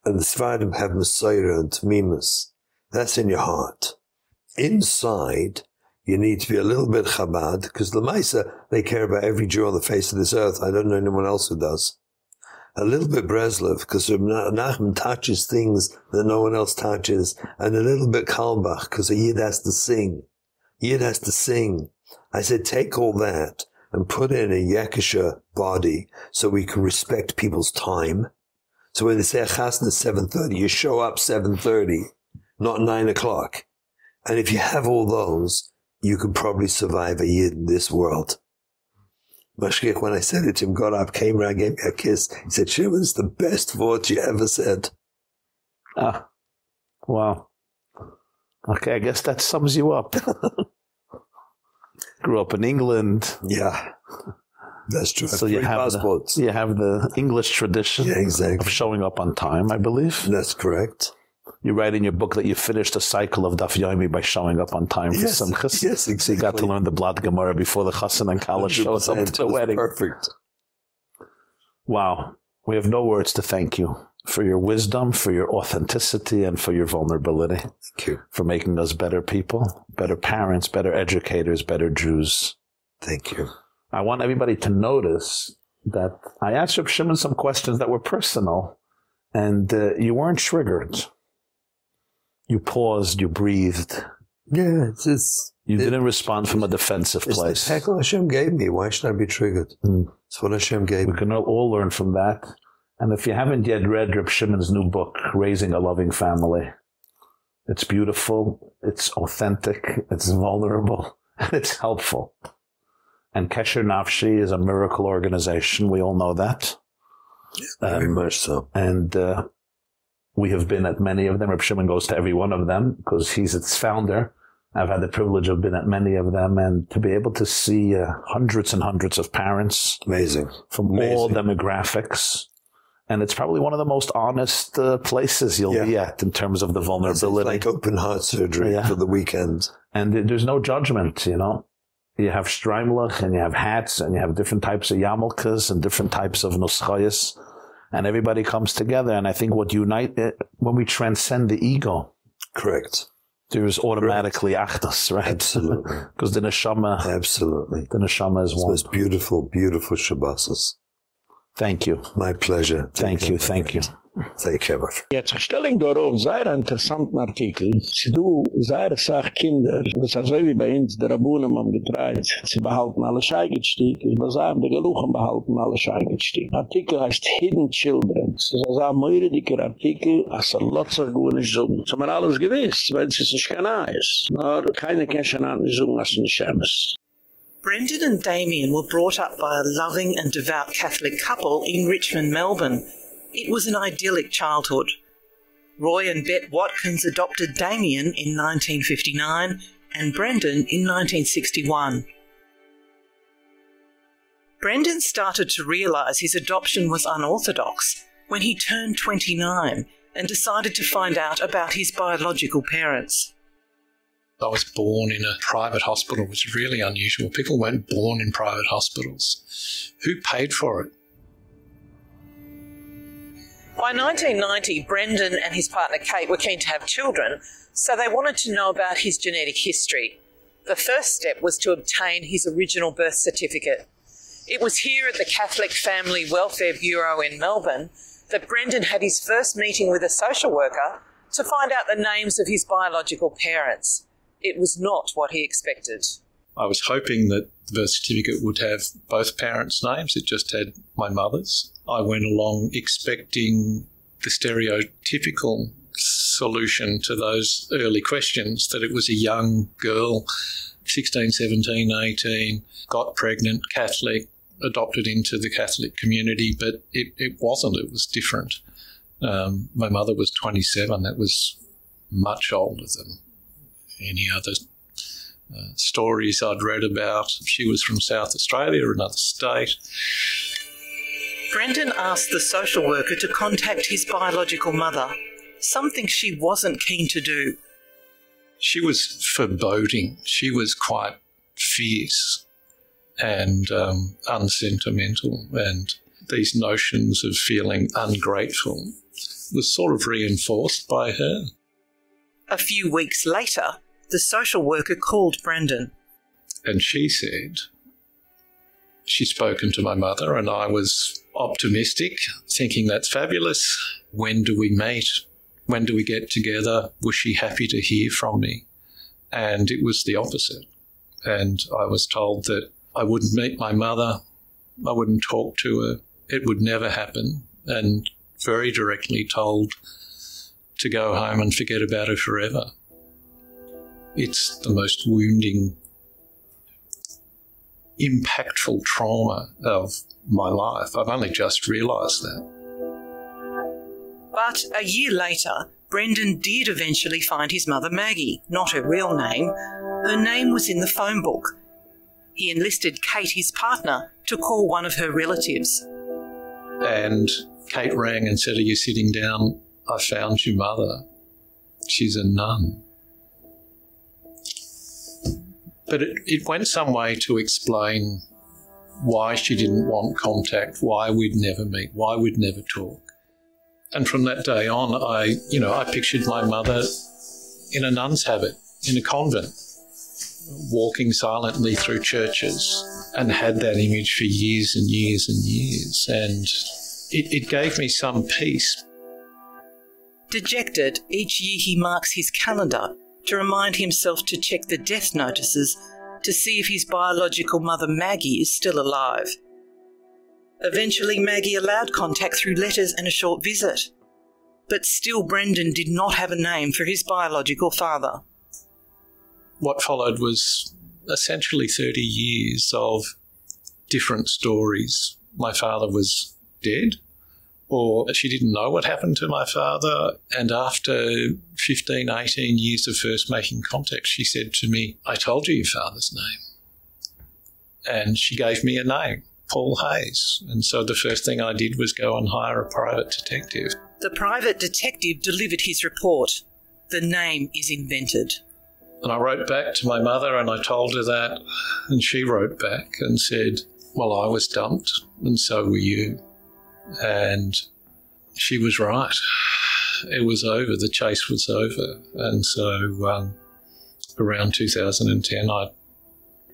And the Sfardim have Messiah and Tamimus. That's in your heart. Inside, you need to be a little bit Chabad, because the Maisa, they care about every Jew on the face of this earth. I don't know anyone else who does. A little bit Breslov, because Nachman touches things that no one else touches, and a little bit Carlebach, because a Yid has to sing. Yid has to sing. I said, take all that and put in a Yekkishe body so we can respect people's time. So when they say a chasna is 7.30, you show up 7.30, not 9 o'clock. And if you have all those, you could probably survive a Yid in this world. Mashgiach, when I said it to him, got up, came around, gave me a kiss. He said, Shimon, it's the best word you ever said. Ah, wow. Okay, I guess that sums you up. Grew up in England, Yeah. That's true. so you have passports. the, you have the English tradition Yeah, exactly. of showing up on time. I believe That's correct. You write in your book that you finished a cycle of Daf Yomi by showing up on time for Yes, Simchas. yes, So you got to learn the Blatt Gemara before the Chassan and Kala shows up to the wedding. Perfect. Wow. We have no words to thank you for your wisdom, for your authenticity, and for your vulnerability, Thank you. for making us better people, better parents, better educators, better Jews. Thank you. I want everybody to notice that I asked Reb Shimon some questions that were personal, and uh, you weren't triggered. You paused, you breathed. Yeah, it's, it's, You It- didn't respond from a defensive it's the place. tackle Hashem gave me. Why should I be triggered? Mm. It's what Hashem gave We me. can all- learn from that. And if you haven't yet read Reb Shimon's new book, Raising a Loving Family, it's beautiful, it's authentic, it's vulnerable, it's helpful. And Kesher Nafshi is a miracle organization. We all know that. Very Um, much so. and uh, we have been at many of them. Reb Shimon goes to every one of them because he's its founder. I've had the privilege of being at many of them and to be able to see uh, hundreds and hundreds of parents Amazing. from all demographics. And it's probably one of the most honest uh, places you'll be at in terms of the It's vulnerability. like open heart surgery Yeah. for the weekend. and there's no judgment, you know. You have streimlach and you have hats and you have different types of yarmulkes and different types of nuschayas. And everybody comes together. And I think what unite it, when we transcend the ego, Correct. there's automatically achdus, right? Absolutely. Because the neshama, Absolutely. the neshama is It's one. most beautiful, beautiful Shabbosos. Thank you. My pleasure. Thank. Thank you. Thank you. My friend. Jetzt stelle ich darauf sehr interessanten Artikel. Sie du sehr sach Kinder, das ist so wie bei uns, der Rabunen haben getreut, sie behalten alle Scheigestück, ich muss sagen, die Geluchen behalten alle Scheigestück. Artikel heißt Hidden Children. Das ist ein mehr dicker Artikel, als er lotzer gut nicht so. Das haben wir alles gewiss, weil es ist nicht kein Eis. Nur keine kann schon an so, als ein Schemes. Brendan and Damien were brought up by a loving and devout Catholic couple in Richmond, Melbourne. It was an idyllic childhood. Roy and Bet Watkins adopted Damien in 1959 and Brendan in 1961. Brendan started to realise his adoption was unorthodox when he turned 29 and decided to find out about his biological parents. I was born in a private hospital, which is really unusual. People weren't born in private hospitals. Who paid for it? By 1990, Brendan and his partner Kate were keen to have children, so they wanted to know about his genetic history. The first step was to obtain his original birth certificate. It was here at the Catholic Family Welfare Bureau in Melbourne that Brendan had his first meeting with a social worker to find out the names of his biological parents. It was not what he expected. I was hoping that the birth certificate would have both parents' names. It just had my mother's. I went along expecting the stereotypical solution to those early questions that it was a young girl, 16, 17, 18, got pregnant, Catholic, adopted into the Catholic community, but it, it wasn't. It was different. Um, my mother was 27. That was much older than any other uh, stories I'd read about. She was from South Australia, or another state. Brendan asked the social worker to contact his biological mother, something she wasn't keen to do. She was foreboding. She was quite fierce and um, unsentimental, and these notions of feeling ungrateful was sort of reinforced by her. A few weeks later, the social worker called Brendan. And she said she'd spoken to my mother, and I was optimistic, thinking that's fabulous. When do we meet? When do we get together? Was she happy to hear from me? And it was the opposite. And I was told that I wouldn't meet my mother, I wouldn't talk to her, it would never happen, and very directly told to go home and forget about her forever. It's the most wounding, impactful trauma of my life. I've only just realised that. But a year later, Brendan did eventually find his mother Maggie, not her real name. Her name was in the phone book. He enlisted Kate, his partner, to call one of her relatives. And Kate rang and said, Are you sitting down? I found your mother. She's a nun. But it, it went some way to explain why she didn't want contact, why we'd never meet, why we'd never talk. And from that day on, I, you know, I pictured my mother in a nun's habit, in a convent, walking silently through churches, and had that image for years and years and years. And it, it gave me some peace. Dejected, each year he marks his calendar to remind himself to check the death notices to see if his biological mother Maggie is still alive. Eventually, Maggie allowed contact through letters and a short visit. But still, Brendan did not have a name for his biological father. What followed was essentially 30 years of different stories. My father was dead or she didn't know what happened to my father. And after 15, 18 years of first making contact, she said to me, I told you your father's name. And she gave me a name, Paul Hayes. And so the first thing I did was go and hire a private detective. The private detective delivered his report. The name is invented. And I wrote back to my mother and I told her that. And she wrote back and said, Well, I was dumped, and so were you. And she was right. It was over. The chase was over. And so um, around 2010, I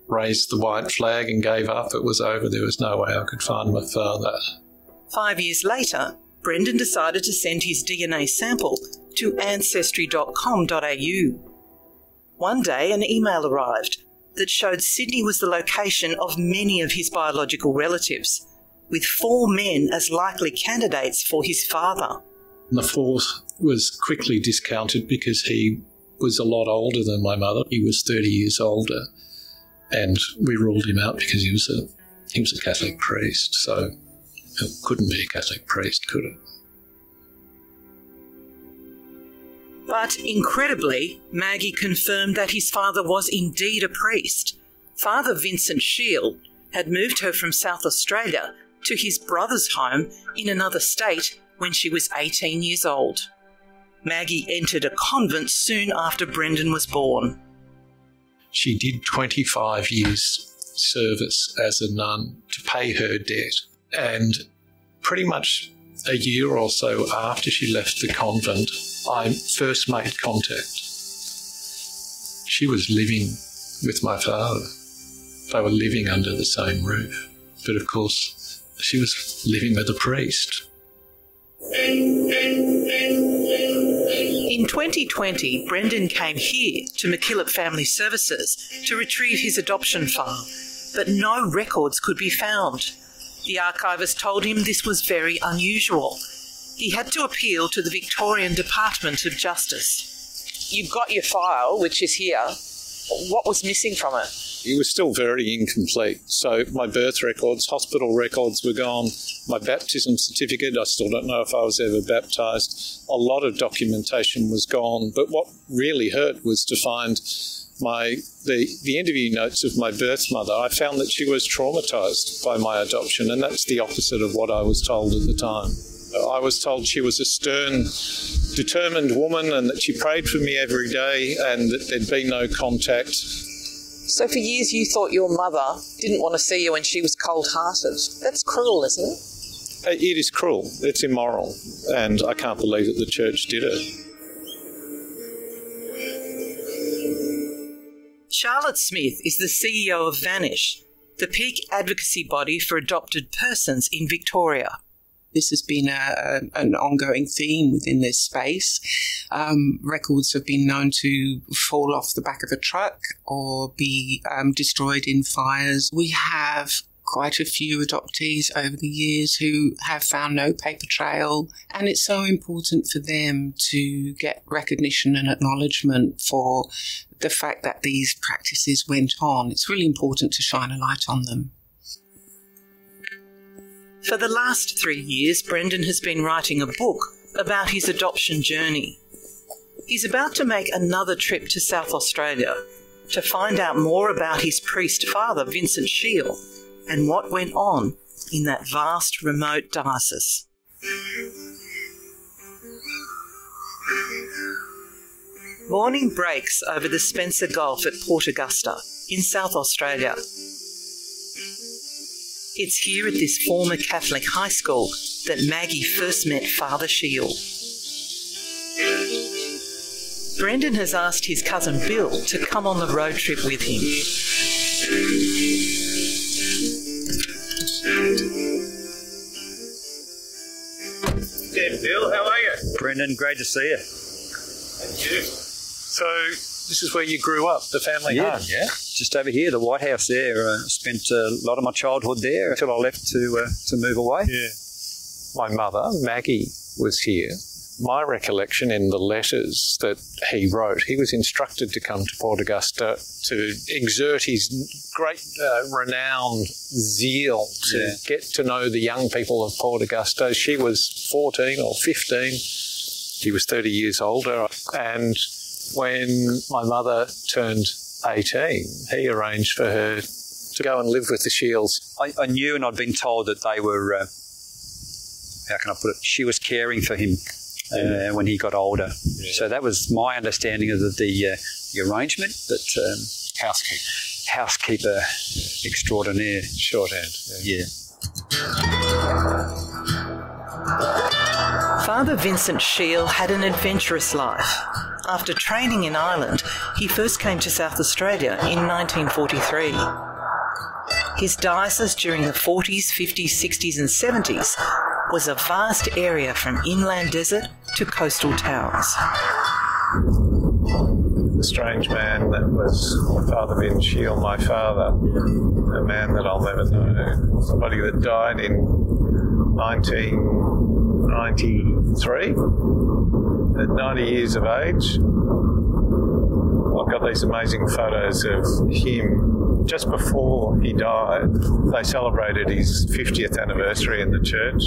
raised the white flag and gave up. It was over. There was no way I could find my father. Five years later, Brendan decided to send his DNA sample to ancestry.com.au. One day, an email arrived that showed Sydney was the location of many of his biological relatives with four men as likely candidates for his father. The fourth was quickly discounted because he was a lot older than my mother. He was 30 years older. and we ruled him out because he was a he was a Catholic priest, so it couldn't be a Catholic priest, could it? But incredibly, Maggie confirmed that his father was indeed a priest. Father Vincent Shield had moved her from South Australia to his brother's home in another state when she was 18 years old. Maggie entered a convent soon after Brendan was born. She did 25 years service as a nun to pay her debt. And pretty much a year or so after she left the convent, I first made contact. She was living with my father. They were living under the same roof. But of course, she was living with a priest. In 2020, Brendan came here to MacKillop Family Services to retrieve his adoption file, but no records could be found. The archivist told him this was very unusual. He had to appeal to the Victorian Department of Justice. You've got your file, which is here. What was missing from it? It was still very incomplete. So my birth records, hospital records were gone. My baptism certificate, I still don't know if I was ever baptized. A lot of documentation was gone. But what really hurt was to find my the, the interview notes of my birth mother. I found that she was traumatized by my adoption, and that's the opposite of what I was told at the time. I was told she was a stern, determined woman and that she prayed for me every day and that there'd be no contact. So for years you thought your mother didn't want to see you and she was cold-hearted. That's cruel, isn't it? Uh, It is cruel. It's immoral. And I can't believe that the church did it. Charlotte Smith is the CEO of Vanish, the peak advocacy body for adopted persons in Victoria. This has been a, an ongoing theme within this space. Um, records have been known to fall off the back of a truck or be um, destroyed in fires. We have quite a few adoptees over the years who have found no paper trail, and it's so important for them to get recognition and acknowledgement for the fact that these practices went on. It's really important to shine a light on them. For the last three years, Brendan has been writing a book about his adoption journey. He's about to make another trip to South Australia to find out more about his priest father, Vincent Shield, and what went on in that vast remote diocese. Morning breaks over the Spencer Gulf at Port Augusta in South Australia. It's here at this former Catholic high school that Maggie first met Father Shield. Brendan has asked his cousin Bill to come on the road trip with him. Yeah, Bill, how are you? Brendan, great to see you. Thank you. So, this is where you grew up, the family Yeah. home, yeah? Just over here, the White House there. Uh, spent a lot of my childhood there until I left to uh, to move away. Yeah. My mother, Maggie, was here. My recollection in the letters that he wrote, he was instructed to come to Port Augusta to exert his great uh, renowned zeal to Yeah. get to know the young people of Port Augusta. She was 14 or 15. He was 30 years older. And when my mother turned 18, he arranged for her to go and live with the Shields I, I knew, and I'd been told that they were. Uh, how can I put it? She was caring for him uh, when he got older. So that was my understanding of the the, uh, the arrangement. But um, housekeeper. housekeeper extraordinaire. Shorthand. Yeah. Father Vincent Shield had an adventurous life. After training in Ireland, he first came to South Australia in 1943. His diocese during the 40s, 50s, 60s, and 70s was a vast area from inland desert to coastal towns. The strange man that was Father Vin Shield, my father, a man that I'll never know, somebody that died in 1993 at 90 years of age. I've got these amazing photos of him just before he died, they celebrated his 50th anniversary in the church.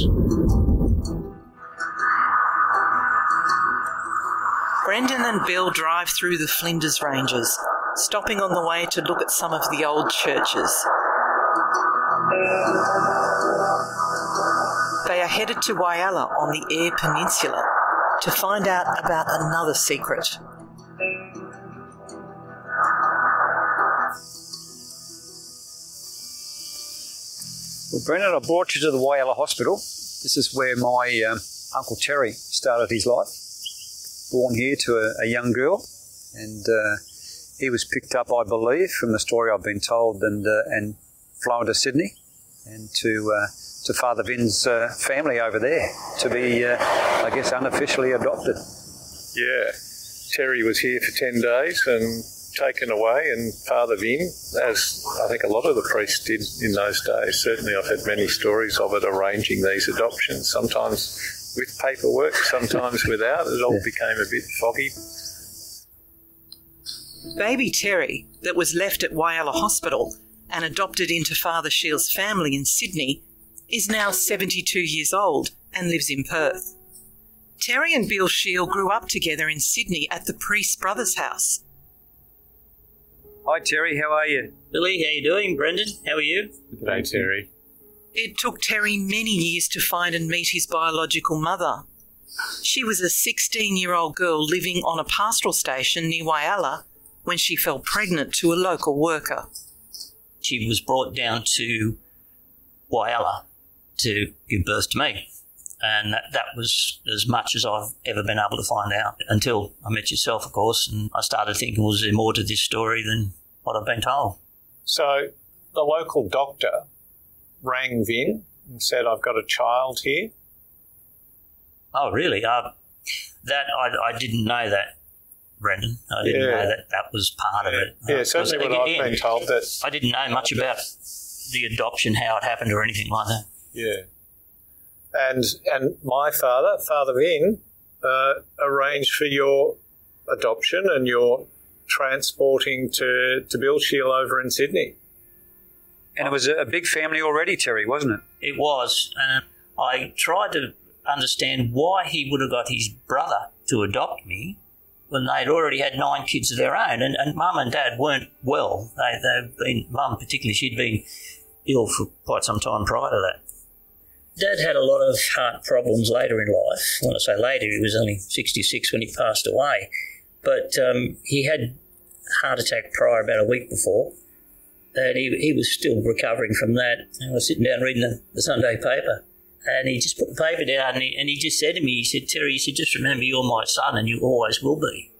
Brendan and Bill drive through the Flinders Ranges, stopping on the way to look at some of the old churches. They are headed to Whyalla on the Eyre Peninsula to find out about another secret. Well, Brendan, I brought you to the Whyalla Hospital. This is where my um, Uncle Terry started his life. Born here to a, a young girl, and uh, he was picked up, I believe, from the story I've been told, and uh, and flown to Sydney and to uh, to Father Vin's uh, family over there to be, uh, I guess, unofficially adopted. Yeah, Terry was here for 10 days and taken away, and Father Vin, as I think a lot of the priests did in those days, certainly I've had many stories of it arranging these adoptions, sometimes with paperwork, sometimes without. It all became a bit foggy. Baby Terry, that was left at Whyalla Hospital and adopted into Father Shields' family in Sydney, is now 72 years old and lives in Perth. Terry and Bill Shield grew up together in Sydney at the Priest Brothers house. Hi, Terry. How are you? Billy, how you doing? Brendan, how are you? G'day, Terry. It took Terry many years to find and meet his biological mother. She was a 16 year old girl living on a pastoral station near Whyalla when she fell pregnant to a local worker. She was brought down to Whyalla to give birth to me. And that, that was as much as I've ever been able to find out until I met yourself, of course, and I started thinking, was there more to this story than what I've been told? So the local doctor rang Vin and said, I've got a child here. Oh, really? Uh, that I, I didn't know that, Brendan. I didn't Yeah. know that that was part of it. Yeah, Uh, certainly what I've been told that, I didn't know much about the adoption, how it happened, or anything like that. Yeah. And and my father, Father Vin, uh, arranged for your adoption and your transporting to, to Bill Shield over in Sydney. And it was a a big family already, Terry, wasn't it? It was, and I tried to understand why he would have got his brother to adopt me when they'd already had nine kids of their own, and, and mum and dad weren't well. They, they've been, mum particularly, she'd been ill for quite some time prior to that. Dad had a lot of heart problems later in life. When I say later, he was only 66 when he passed away. But um, he had heart attack prior about a week before, and he, he was still recovering from that. And I was sitting down reading the, the Sunday paper, and he just put the paper down and he, and he just said to me, he said, Terry, he said, just remember you're my son and you always will be.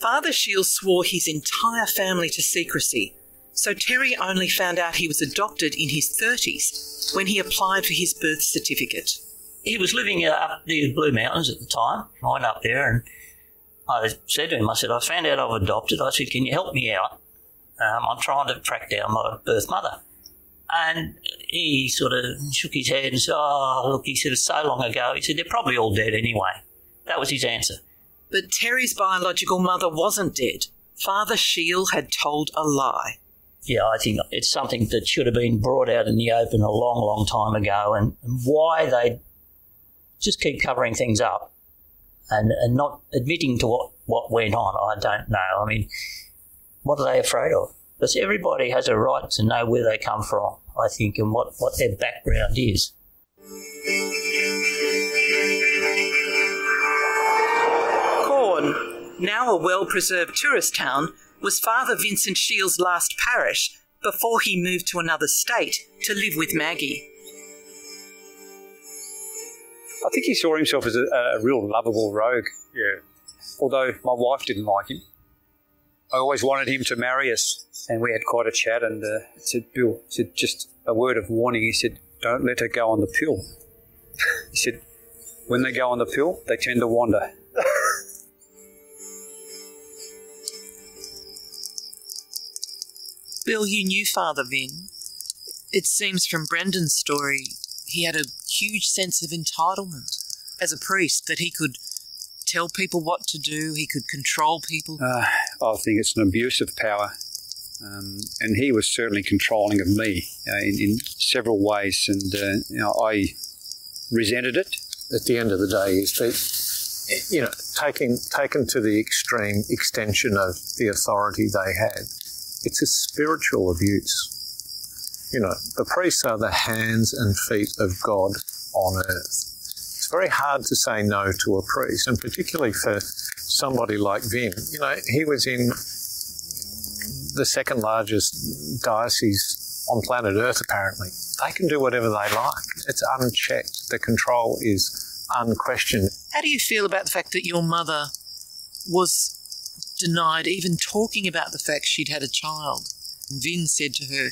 Father Shields swore his entire family to secrecy, so Terry only found out he was adopted in his 30s when he applied for his birth certificate. He was living up near the Blue Mountains at the time. I went up there and I said to him, I said, I found out I was adopted. I said, can you help me out? Um, I'm trying to track down my birth mother. And he sort of shook his head and said, Oh, look, he said, it's so long ago. He said, they're probably all dead anyway. That was his answer. But Terry's biological mother wasn't dead. Father Shield had told a lie. Yeah, I think it's something that should have been brought out in the open a long, long time ago. And, and why they just keep covering things up and, and not admitting to what, what went on, I don't know. I mean, what are they afraid of? Because everybody has a right to know where they come from, I think, and what, what their background is. Quorn, now a well preserved tourist town, was Father Vincent Shields' last parish before he moved to another state to live with Maggie. I think he saw himself as a, a real lovable rogue. Yeah. Although my wife didn't like him. I always wanted him to marry us, and we had quite a chat. And uh, I said, Bill, I said just a word of warning. He said, "Don't let her go on the pill." he said, "When they go on the pill, they tend to wander." Bill, you knew Father Vin. It seems from Brendan's story, he had a huge sense of entitlement as a priest that he could tell people what to do, he could control people. Uh, I think it's an abuse of power. Um, and he was certainly controlling of me uh, in, in, several ways, and uh, you know, I resented it. At the end of the day, is that you know, taking taken to the extreme extension of the authority they had, it's a spiritual abuse. You know, the priests are the hands and feet of God on earth. It's very hard to say no to a priest, and particularly for somebody like Vin. You know, he was in the second largest diocese on planet Earth, apparently. They can do whatever they like. It's unchecked. The control is unquestioned. How do you feel about the fact that your mother was denied even talking about the fact she'd had a child? And Vin said to her,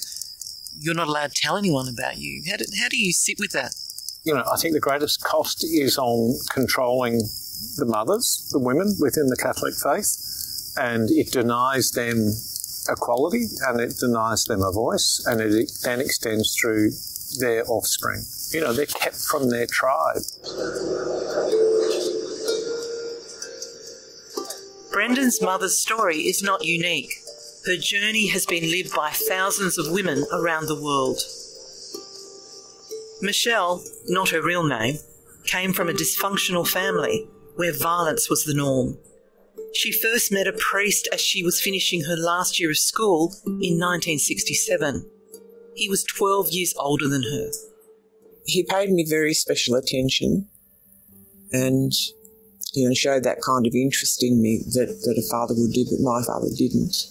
You're not allowed to tell anyone about you. How do, how do you sit with that? You know, I think the greatest cost is on controlling the mothers, the women within the Catholic faith, and it denies them equality and it denies them a voice and it then extends through their offspring. You know, they're kept from their tribe. Brendan's mother's story is not unique. Her journey has been lived by thousands of women around the world. Michelle, not her real name, came from a dysfunctional family where violence was the norm. She first met a priest as she was finishing her last year of school in 1967. He was 12 years older than her. He paid me very special attention and you know showed that kind of interest in me that, that a father would do, but my father didn't.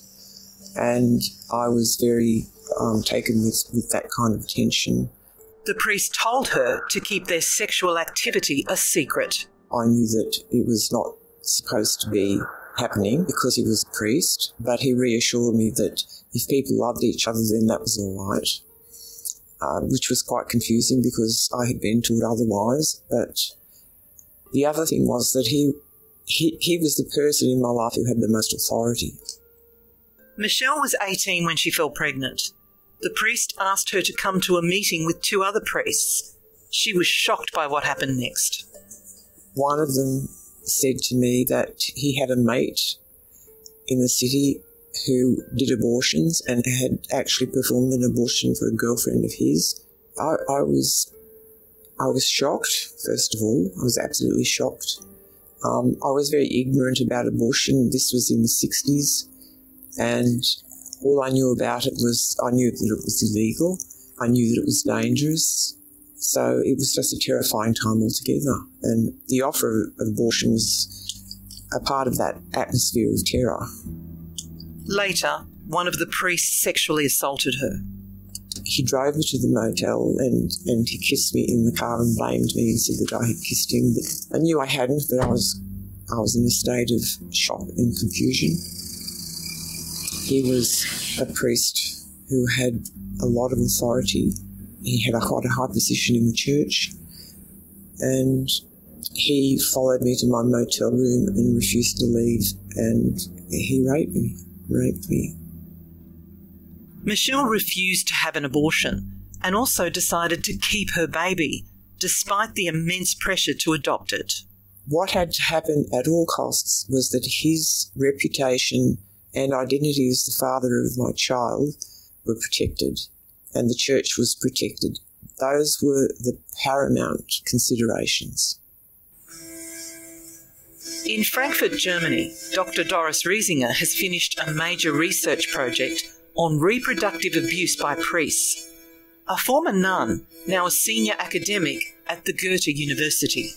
And I was very um, taken with, with that kind of attention. The priest told her to keep their sexual activity a secret. I knew that it was not supposed to be happening because he was a priest, but he reassured me that if people loved each other, then that was all right. Uh, which was quite confusing because I had been told otherwise. But the other thing was that he, he, he was the person in my life who had the most authority. Michelle was 18 when she fell pregnant. The priest asked her to come to a meeting with two other priests. She was shocked by what happened next. One of them said to me that he had a mate in the city who did abortions and had actually performed an abortion for a girlfriend of his. I, I was I was shocked, first of all. I was absolutely shocked. Um, I was very ignorant about abortion. This was in the 60s, and all I knew about it was I knew that it was illegal. I knew that it was dangerous. So it was just a terrifying time altogether. And the offer of abortion was a part of that atmosphere of terror. Later, one of the priests sexually assaulted her. He drove me to the motel and, and he kissed me in the car and blamed me and said that I had kissed him. But I knew I hadn't, but I was I was in a state of shock and confusion. He was a priest who had a lot of authority he had a, quite a high position in the church, and he followed me to my motel room and refused to leave, and he raped me, raped me. Michelle refused to have an abortion and also decided to keep her baby, despite the immense pressure to adopt it. What had to happen at all costs was that his reputation and identity as the father of my child were protected and the church was protected. Those were the paramount considerations. In Frankfurt, Germany, Dr. Doris Reisinger has finished a major research project on reproductive abuse by priests. A former nun, now a senior academic at the Goethe University.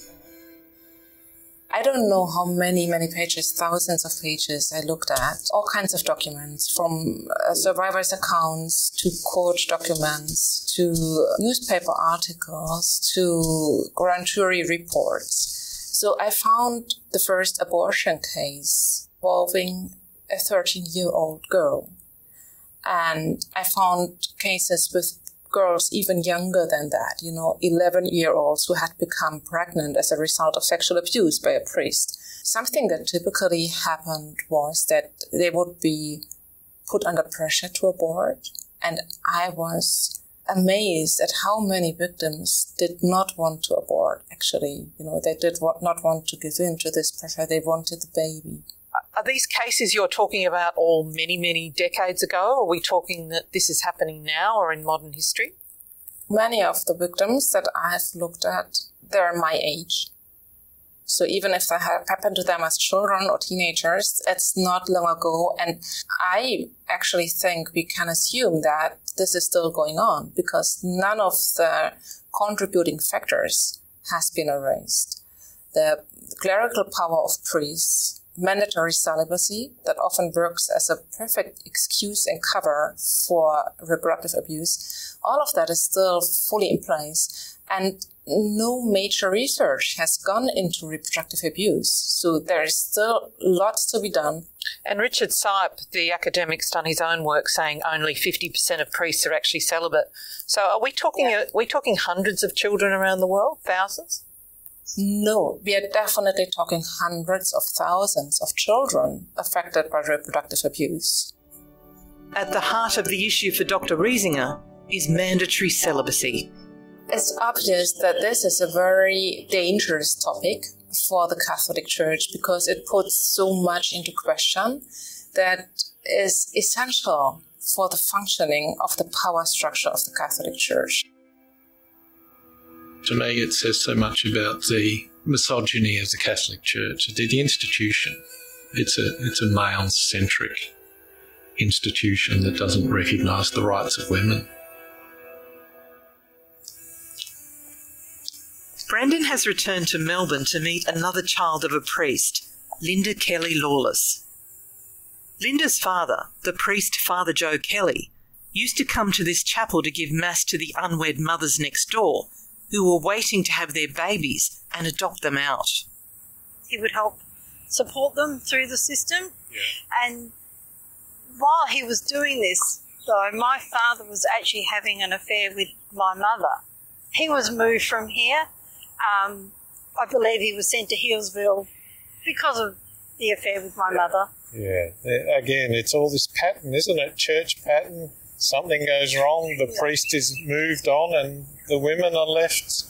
I don't know how many, many pages, thousands of pages I looked at, all kinds of documents from uh, survivors' accounts to court documents to newspaper articles to grand jury reports. So I found the first abortion case involving a 13 year old girl. And I found cases with girls even younger than that, you know, 11 year olds who had become pregnant as a result of sexual abuse by a priest. Something that typically happened was that they would be put under pressure to abort. And I was amazed at how many victims did not want to abort, actually. You know, they did not want to give in to this pressure. They wanted the baby. Are these cases you're talking about all many, many decades ago? Are we talking that this is happening now or in modern history? Many of the victims that I have looked at, they're my age. So even if that happened to them as children or teenagers, it's not long ago. And I actually think we can assume that this is still going on because none of the contributing factors has been erased. The clerical power of priests, mandatory celibacy that often works as a perfect excuse and cover for reproductive abuse, all of that is still fully in place. And no major research has gone into reproductive abuse. So there is still lots to be done. And Richard Sipe, the academic's done his own work saying only 50% of priests are actually celibate. So are we talking, yeah. are we talking hundreds of children around the world? Thousands? No, we are definitely talking hundreds of thousands of children affected by reproductive abuse. At the heart of the issue for Dr. Reisinger is mandatory celibacy. It's obvious that this is a very dangerous topic for the Catholic Church because it puts so much into question that is essential for the functioning of the power structure of the Catholic Church. To me, it says so much about the misogyny of the Catholic Church, the, the institution. It's a, it's a male centric institution that doesn't recognise the rights of women. Brandon has returned to Melbourne to meet another child of a priest, Linda Kelly Lawless. Linda's father, the priest Father Joe Kelly, used to come to this chapel to give Mass to the unwed mothers next door who were waiting to have their babies and adopt them out. He would help support them through the system. Yeah. And while he was doing this, though, my father was actually having an affair with my mother. He was moved from here um, I believe he was sent to Healesville because of the affair with my mother. Yeah, again, it's all this pattern, isn't it? Church pattern. Something goes wrong, the yeah. priest is moved on, and the women are left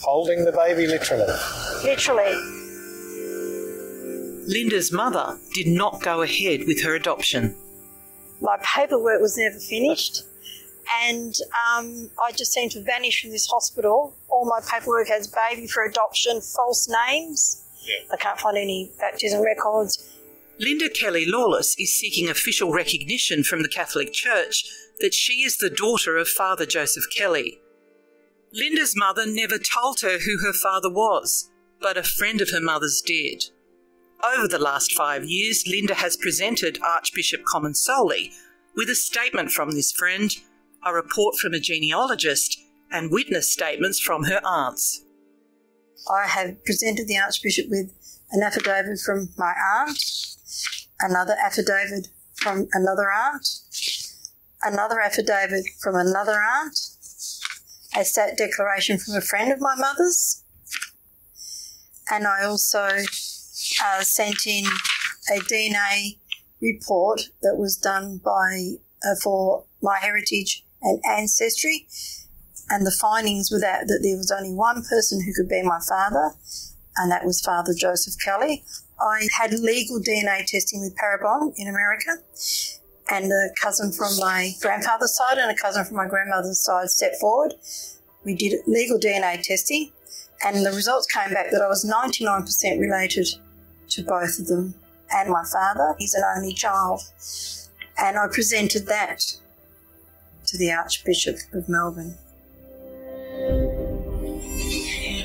holding the baby literally. Literally. Linda's mother did not go ahead with her adoption. My paperwork was never finished and um, I just seem to vanish from this hospital. All my paperwork has baby for adoption, false names. Yeah. I can't find any baptism records. Linda Kelly Lawless is seeking official recognition from the Catholic Church that she is the daughter of Father Joseph Kelly. Linda's mother never told her who her father was, but a friend of her mother's did. Over the last five years, Linda has presented Archbishop Comensoli with a statement from this friend a report from a genealogist, and witness statements from her aunts. I have presented the Archbishop with an affidavit from my aunt, another affidavit from another aunt, another affidavit from another aunt, a stat declaration from a friend of my mother's, and I also uh, sent in a DNA report that was done by uh, for my heritage and ancestry. And the findings were that, that there was only one person who could be my father, and that was Father Joseph Kelly. I had legal DNA testing with Parabon in America, and a cousin from my grandfather's side and a cousin from my grandmother's side stepped forward. We did legal DNA testing, and the results came back that I was 99% related to both of them and my father. He's an only child. And I presented that to the Archbishop of Melbourne.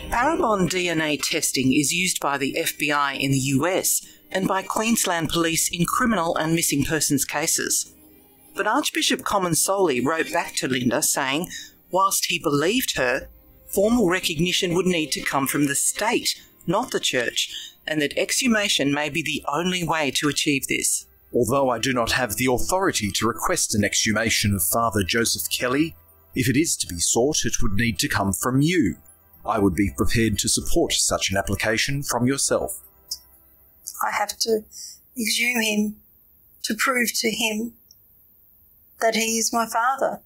Parabon DNA testing is used by the FBI in the US and by Queensland Police in criminal and missing persons cases. But Archbishop Comensoli wrote back to Linda saying, whilst he believed her, formal recognition would need to come from the state, not the church, and that exhumation may be the only way to achieve this. Although I do not have the authority to request an exhumation of Father Joseph Kelly, if it is to be sought, it would need to come from you. I would be prepared to support such an application from yourself. I have to exhume him to prove to him that he is my father.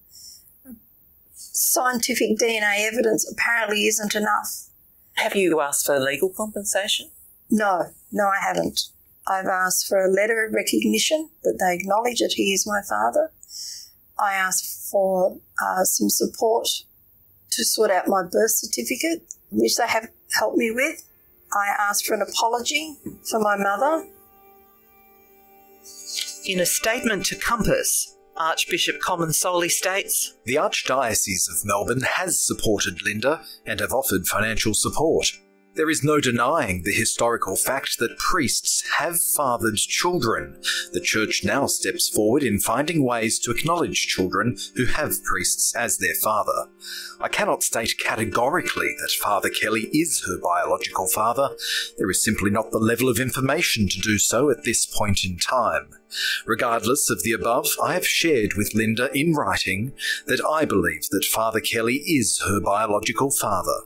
Scientific DNA evidence apparently isn't enough. Have you asked for legal compensation? No, no, I haven't. I've asked for a letter of recognition that they acknowledge that he is my father. I asked for uh, some support to sort out my birth certificate, which they have helped me with. I asked for an apology for my mother. In a statement to Compass, Archbishop Comensoli states The Archdiocese of Melbourne has supported Linda and have offered financial support. There is no denying the historical fact that priests have fathered children. The Church now steps forward in finding ways to acknowledge children who have priests as their father. I cannot state categorically that Father Kelly is her biological father. There is simply not the level of information to do so at this point in time. Regardless of the above, I have shared with Linda in writing that I believe that Father Kelly is her biological father.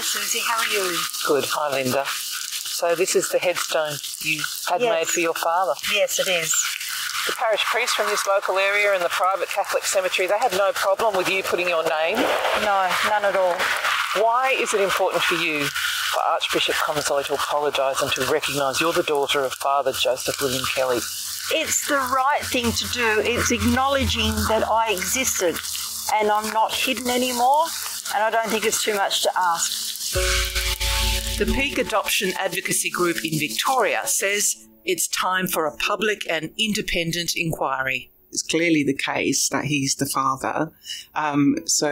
Hi, Susie. How are you? Good. Hi, Linda. So this is the headstone you had Yes. made for your father. Yes, it is. The parish priest from this local area and the private Catholic cemetery, they had no problem with you putting your name. No, none at all. Why is it important for you for Archbishop Comensoli to apologise and to recognise you're the daughter of Father Joseph William Kelly? It's the right thing to do. It's acknowledging that I existed and I'm not hidden anymore, and I don't think it's too much to ask. The Peak Adoption Advocacy Group in Victoria says it's time for a public and independent inquiry. It's clearly the case that he's the father, um, so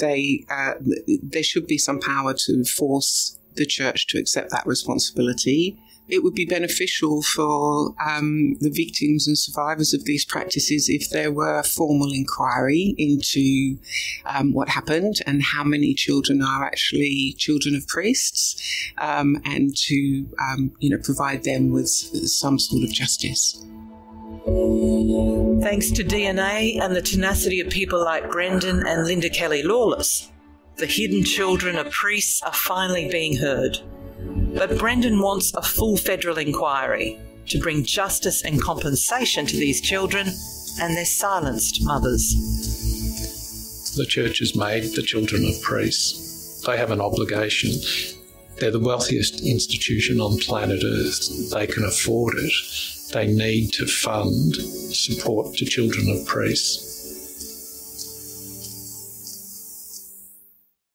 they uh, there should be some power to force the church to accept that responsibility. It would be beneficial for um, the victims and survivors of these practices if there were a formal inquiry into um, what happened and how many children are actually children of priests, um, and to um, you know provide them with some sort of justice. Thanks to DNA and the tenacity of people like Brendan and Linda Kelly Lawless, the hidden children of priests are finally being heard. But Brendan wants a full federal inquiry to bring justice and compensation to these children and their silenced mothers. The church has made the children of priests. They have an obligation. They're the wealthiest institution on planet Earth. They can afford it. They need to fund support to children of priests.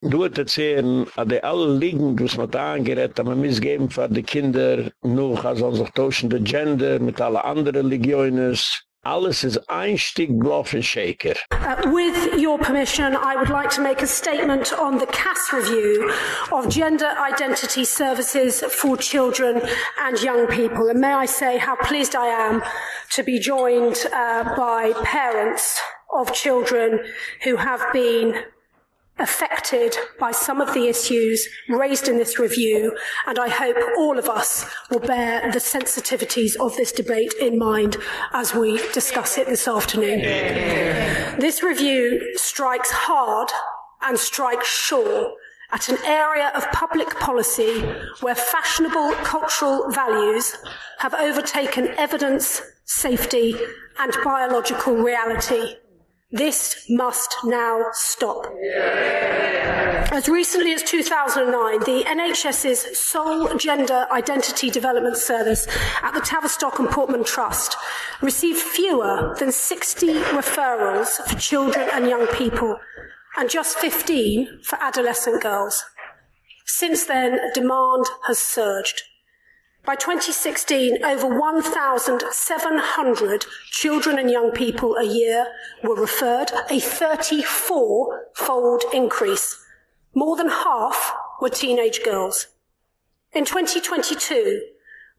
Du hat erzählen, an alle was man da aber man für die Kinder, noch also sich Gender mit alle anderen. Alles ein Stück Bluff-and-Shaker. Uh, with your permission, I would like to make a statement on the Cass review of gender identity services for children and young people. And may I say how pleased I am to be joined uh, by parents of children who have been affected by some of the issues raised in this review, and I hope all of us will bear the sensitivities of this debate in mind as we discuss it this afternoon. This review strikes hard and strikes sure at an area of public policy where fashionable cultural values have overtaken evidence, safety, and biological reality. This must now stop. As recently as 2009, the NHS's sole gender identity development service at the Tavistock and Portman Trust received fewer than 60 referrals for children and young people and just 15 for adolescent girls. Since then, demand has surged. By 2016, over 1,700 children and young people a year were referred, a 34 fold increase. More than half were teenage girls. In 2022,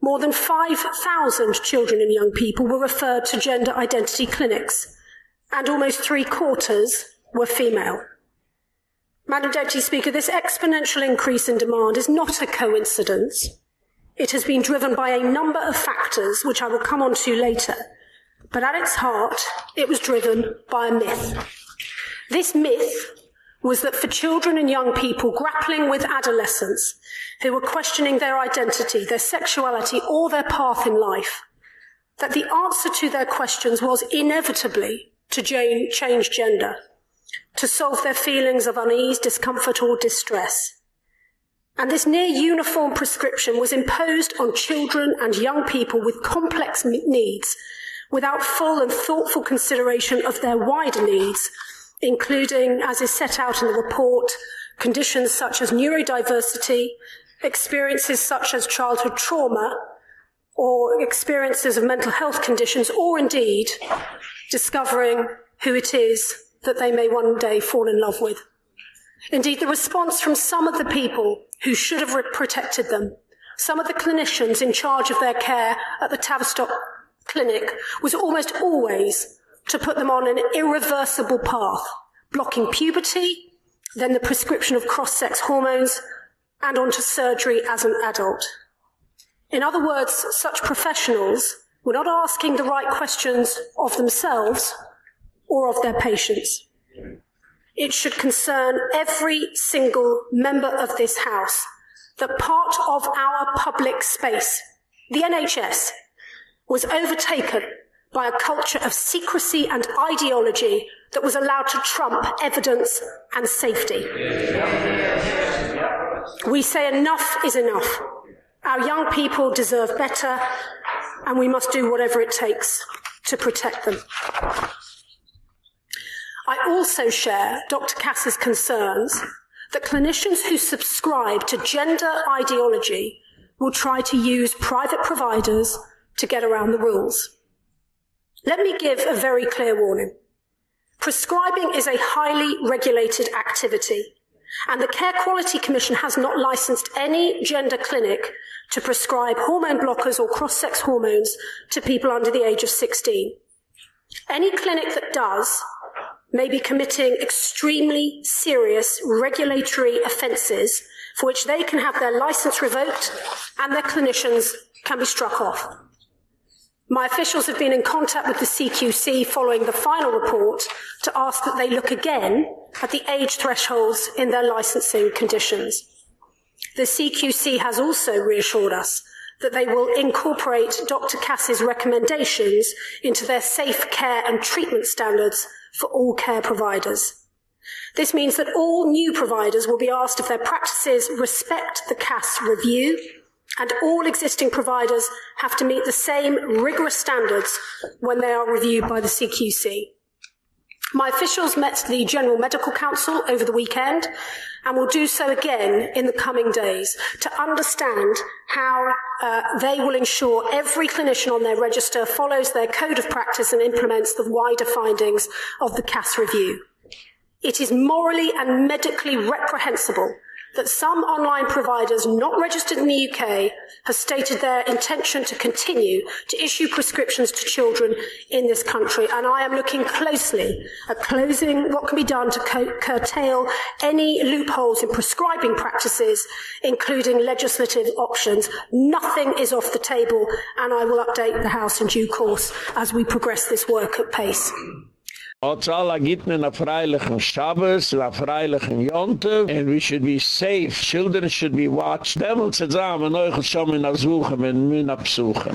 more than 5,000 children and young people were referred to gender identity clinics, and almost three quarters were female. Madam Deputy Speaker, this exponential increase in demand is not a coincidence. It has been driven by a number of factors, which I will come on to later. But at its heart, it was driven by a myth. This myth was that for children and young people grappling with adolescence who were questioning their identity, their sexuality, or their path in life, that the answer to their questions was inevitably to change gender. to solve their feelings of unease, discomfort, or distress. And this near uniform prescription was imposed on children and young people with complex needs without full and thoughtful consideration of their wider needs, including, as is set out in the report, conditions such as neurodiversity, experiences such as childhood trauma, or experiences of mental health conditions, or indeed discovering who it is that they may one day fall in love with. Indeed, the response from some of the people who should have protected them, some of the clinicians in charge of their care at the Tavistock Clinic, was almost always to put them on an irreversible path, blocking puberty, then the prescription of cross sex hormones, and onto surgery as an adult. In other words, such professionals were not asking the right questions of themselves or of their patients. It should concern every single member of this House that part of our public space, the NHS, was overtaken by a culture of secrecy and ideology that was allowed to trump evidence and safety. We say enough is enough. Our young people deserve better, and we must do whatever it takes to protect them. I also share Dr. Cass's concerns that clinicians who subscribe to gender ideology will try to use private providers to get around the rules. Let me give a very clear warning. Prescribing is a highly regulated activity and the Care Quality Commission has not licensed any gender clinic to prescribe hormone blockers or cross sex hormones to people under the age of 16. Any clinic that does may be committing extremely serious regulatory offences for which they can have their license revoked and their clinicians can be struck off. My officials have been in contact with the CQC following the final report to ask that they look again at the age thresholds in their licensing conditions. The CQC has also reassured us that they will incorporate Dr. Cass's recommendations into their safe care and treatment standards for all care providers. This means that all new providers will be asked if their practices respect the Cass review and all existing providers have to meet the same rigorous standards when they are reviewed by the CQC. My officials met the General Medical Council over the weekend and will do so again in the coming days to understand how uh, they will ensure every clinician on their register follows their code of practice and implements the wider findings of the Cass review. It is morally and medically reprehensible that some online providers not registered in the UK have stated their intention to continue to issue prescriptions to children in this country. And I am looking closely at closing what can be done to curtail any loopholes in prescribing practices including legislative options. Nothing is off the table and I will update the house in due course as we progress this work at pace Als alle gitten a freilichen Shabbos, a freilichen Jontef, and we should be safe. Children should be watched. Demol zusammen, euch schon in Azuchen, in Münabsuchen.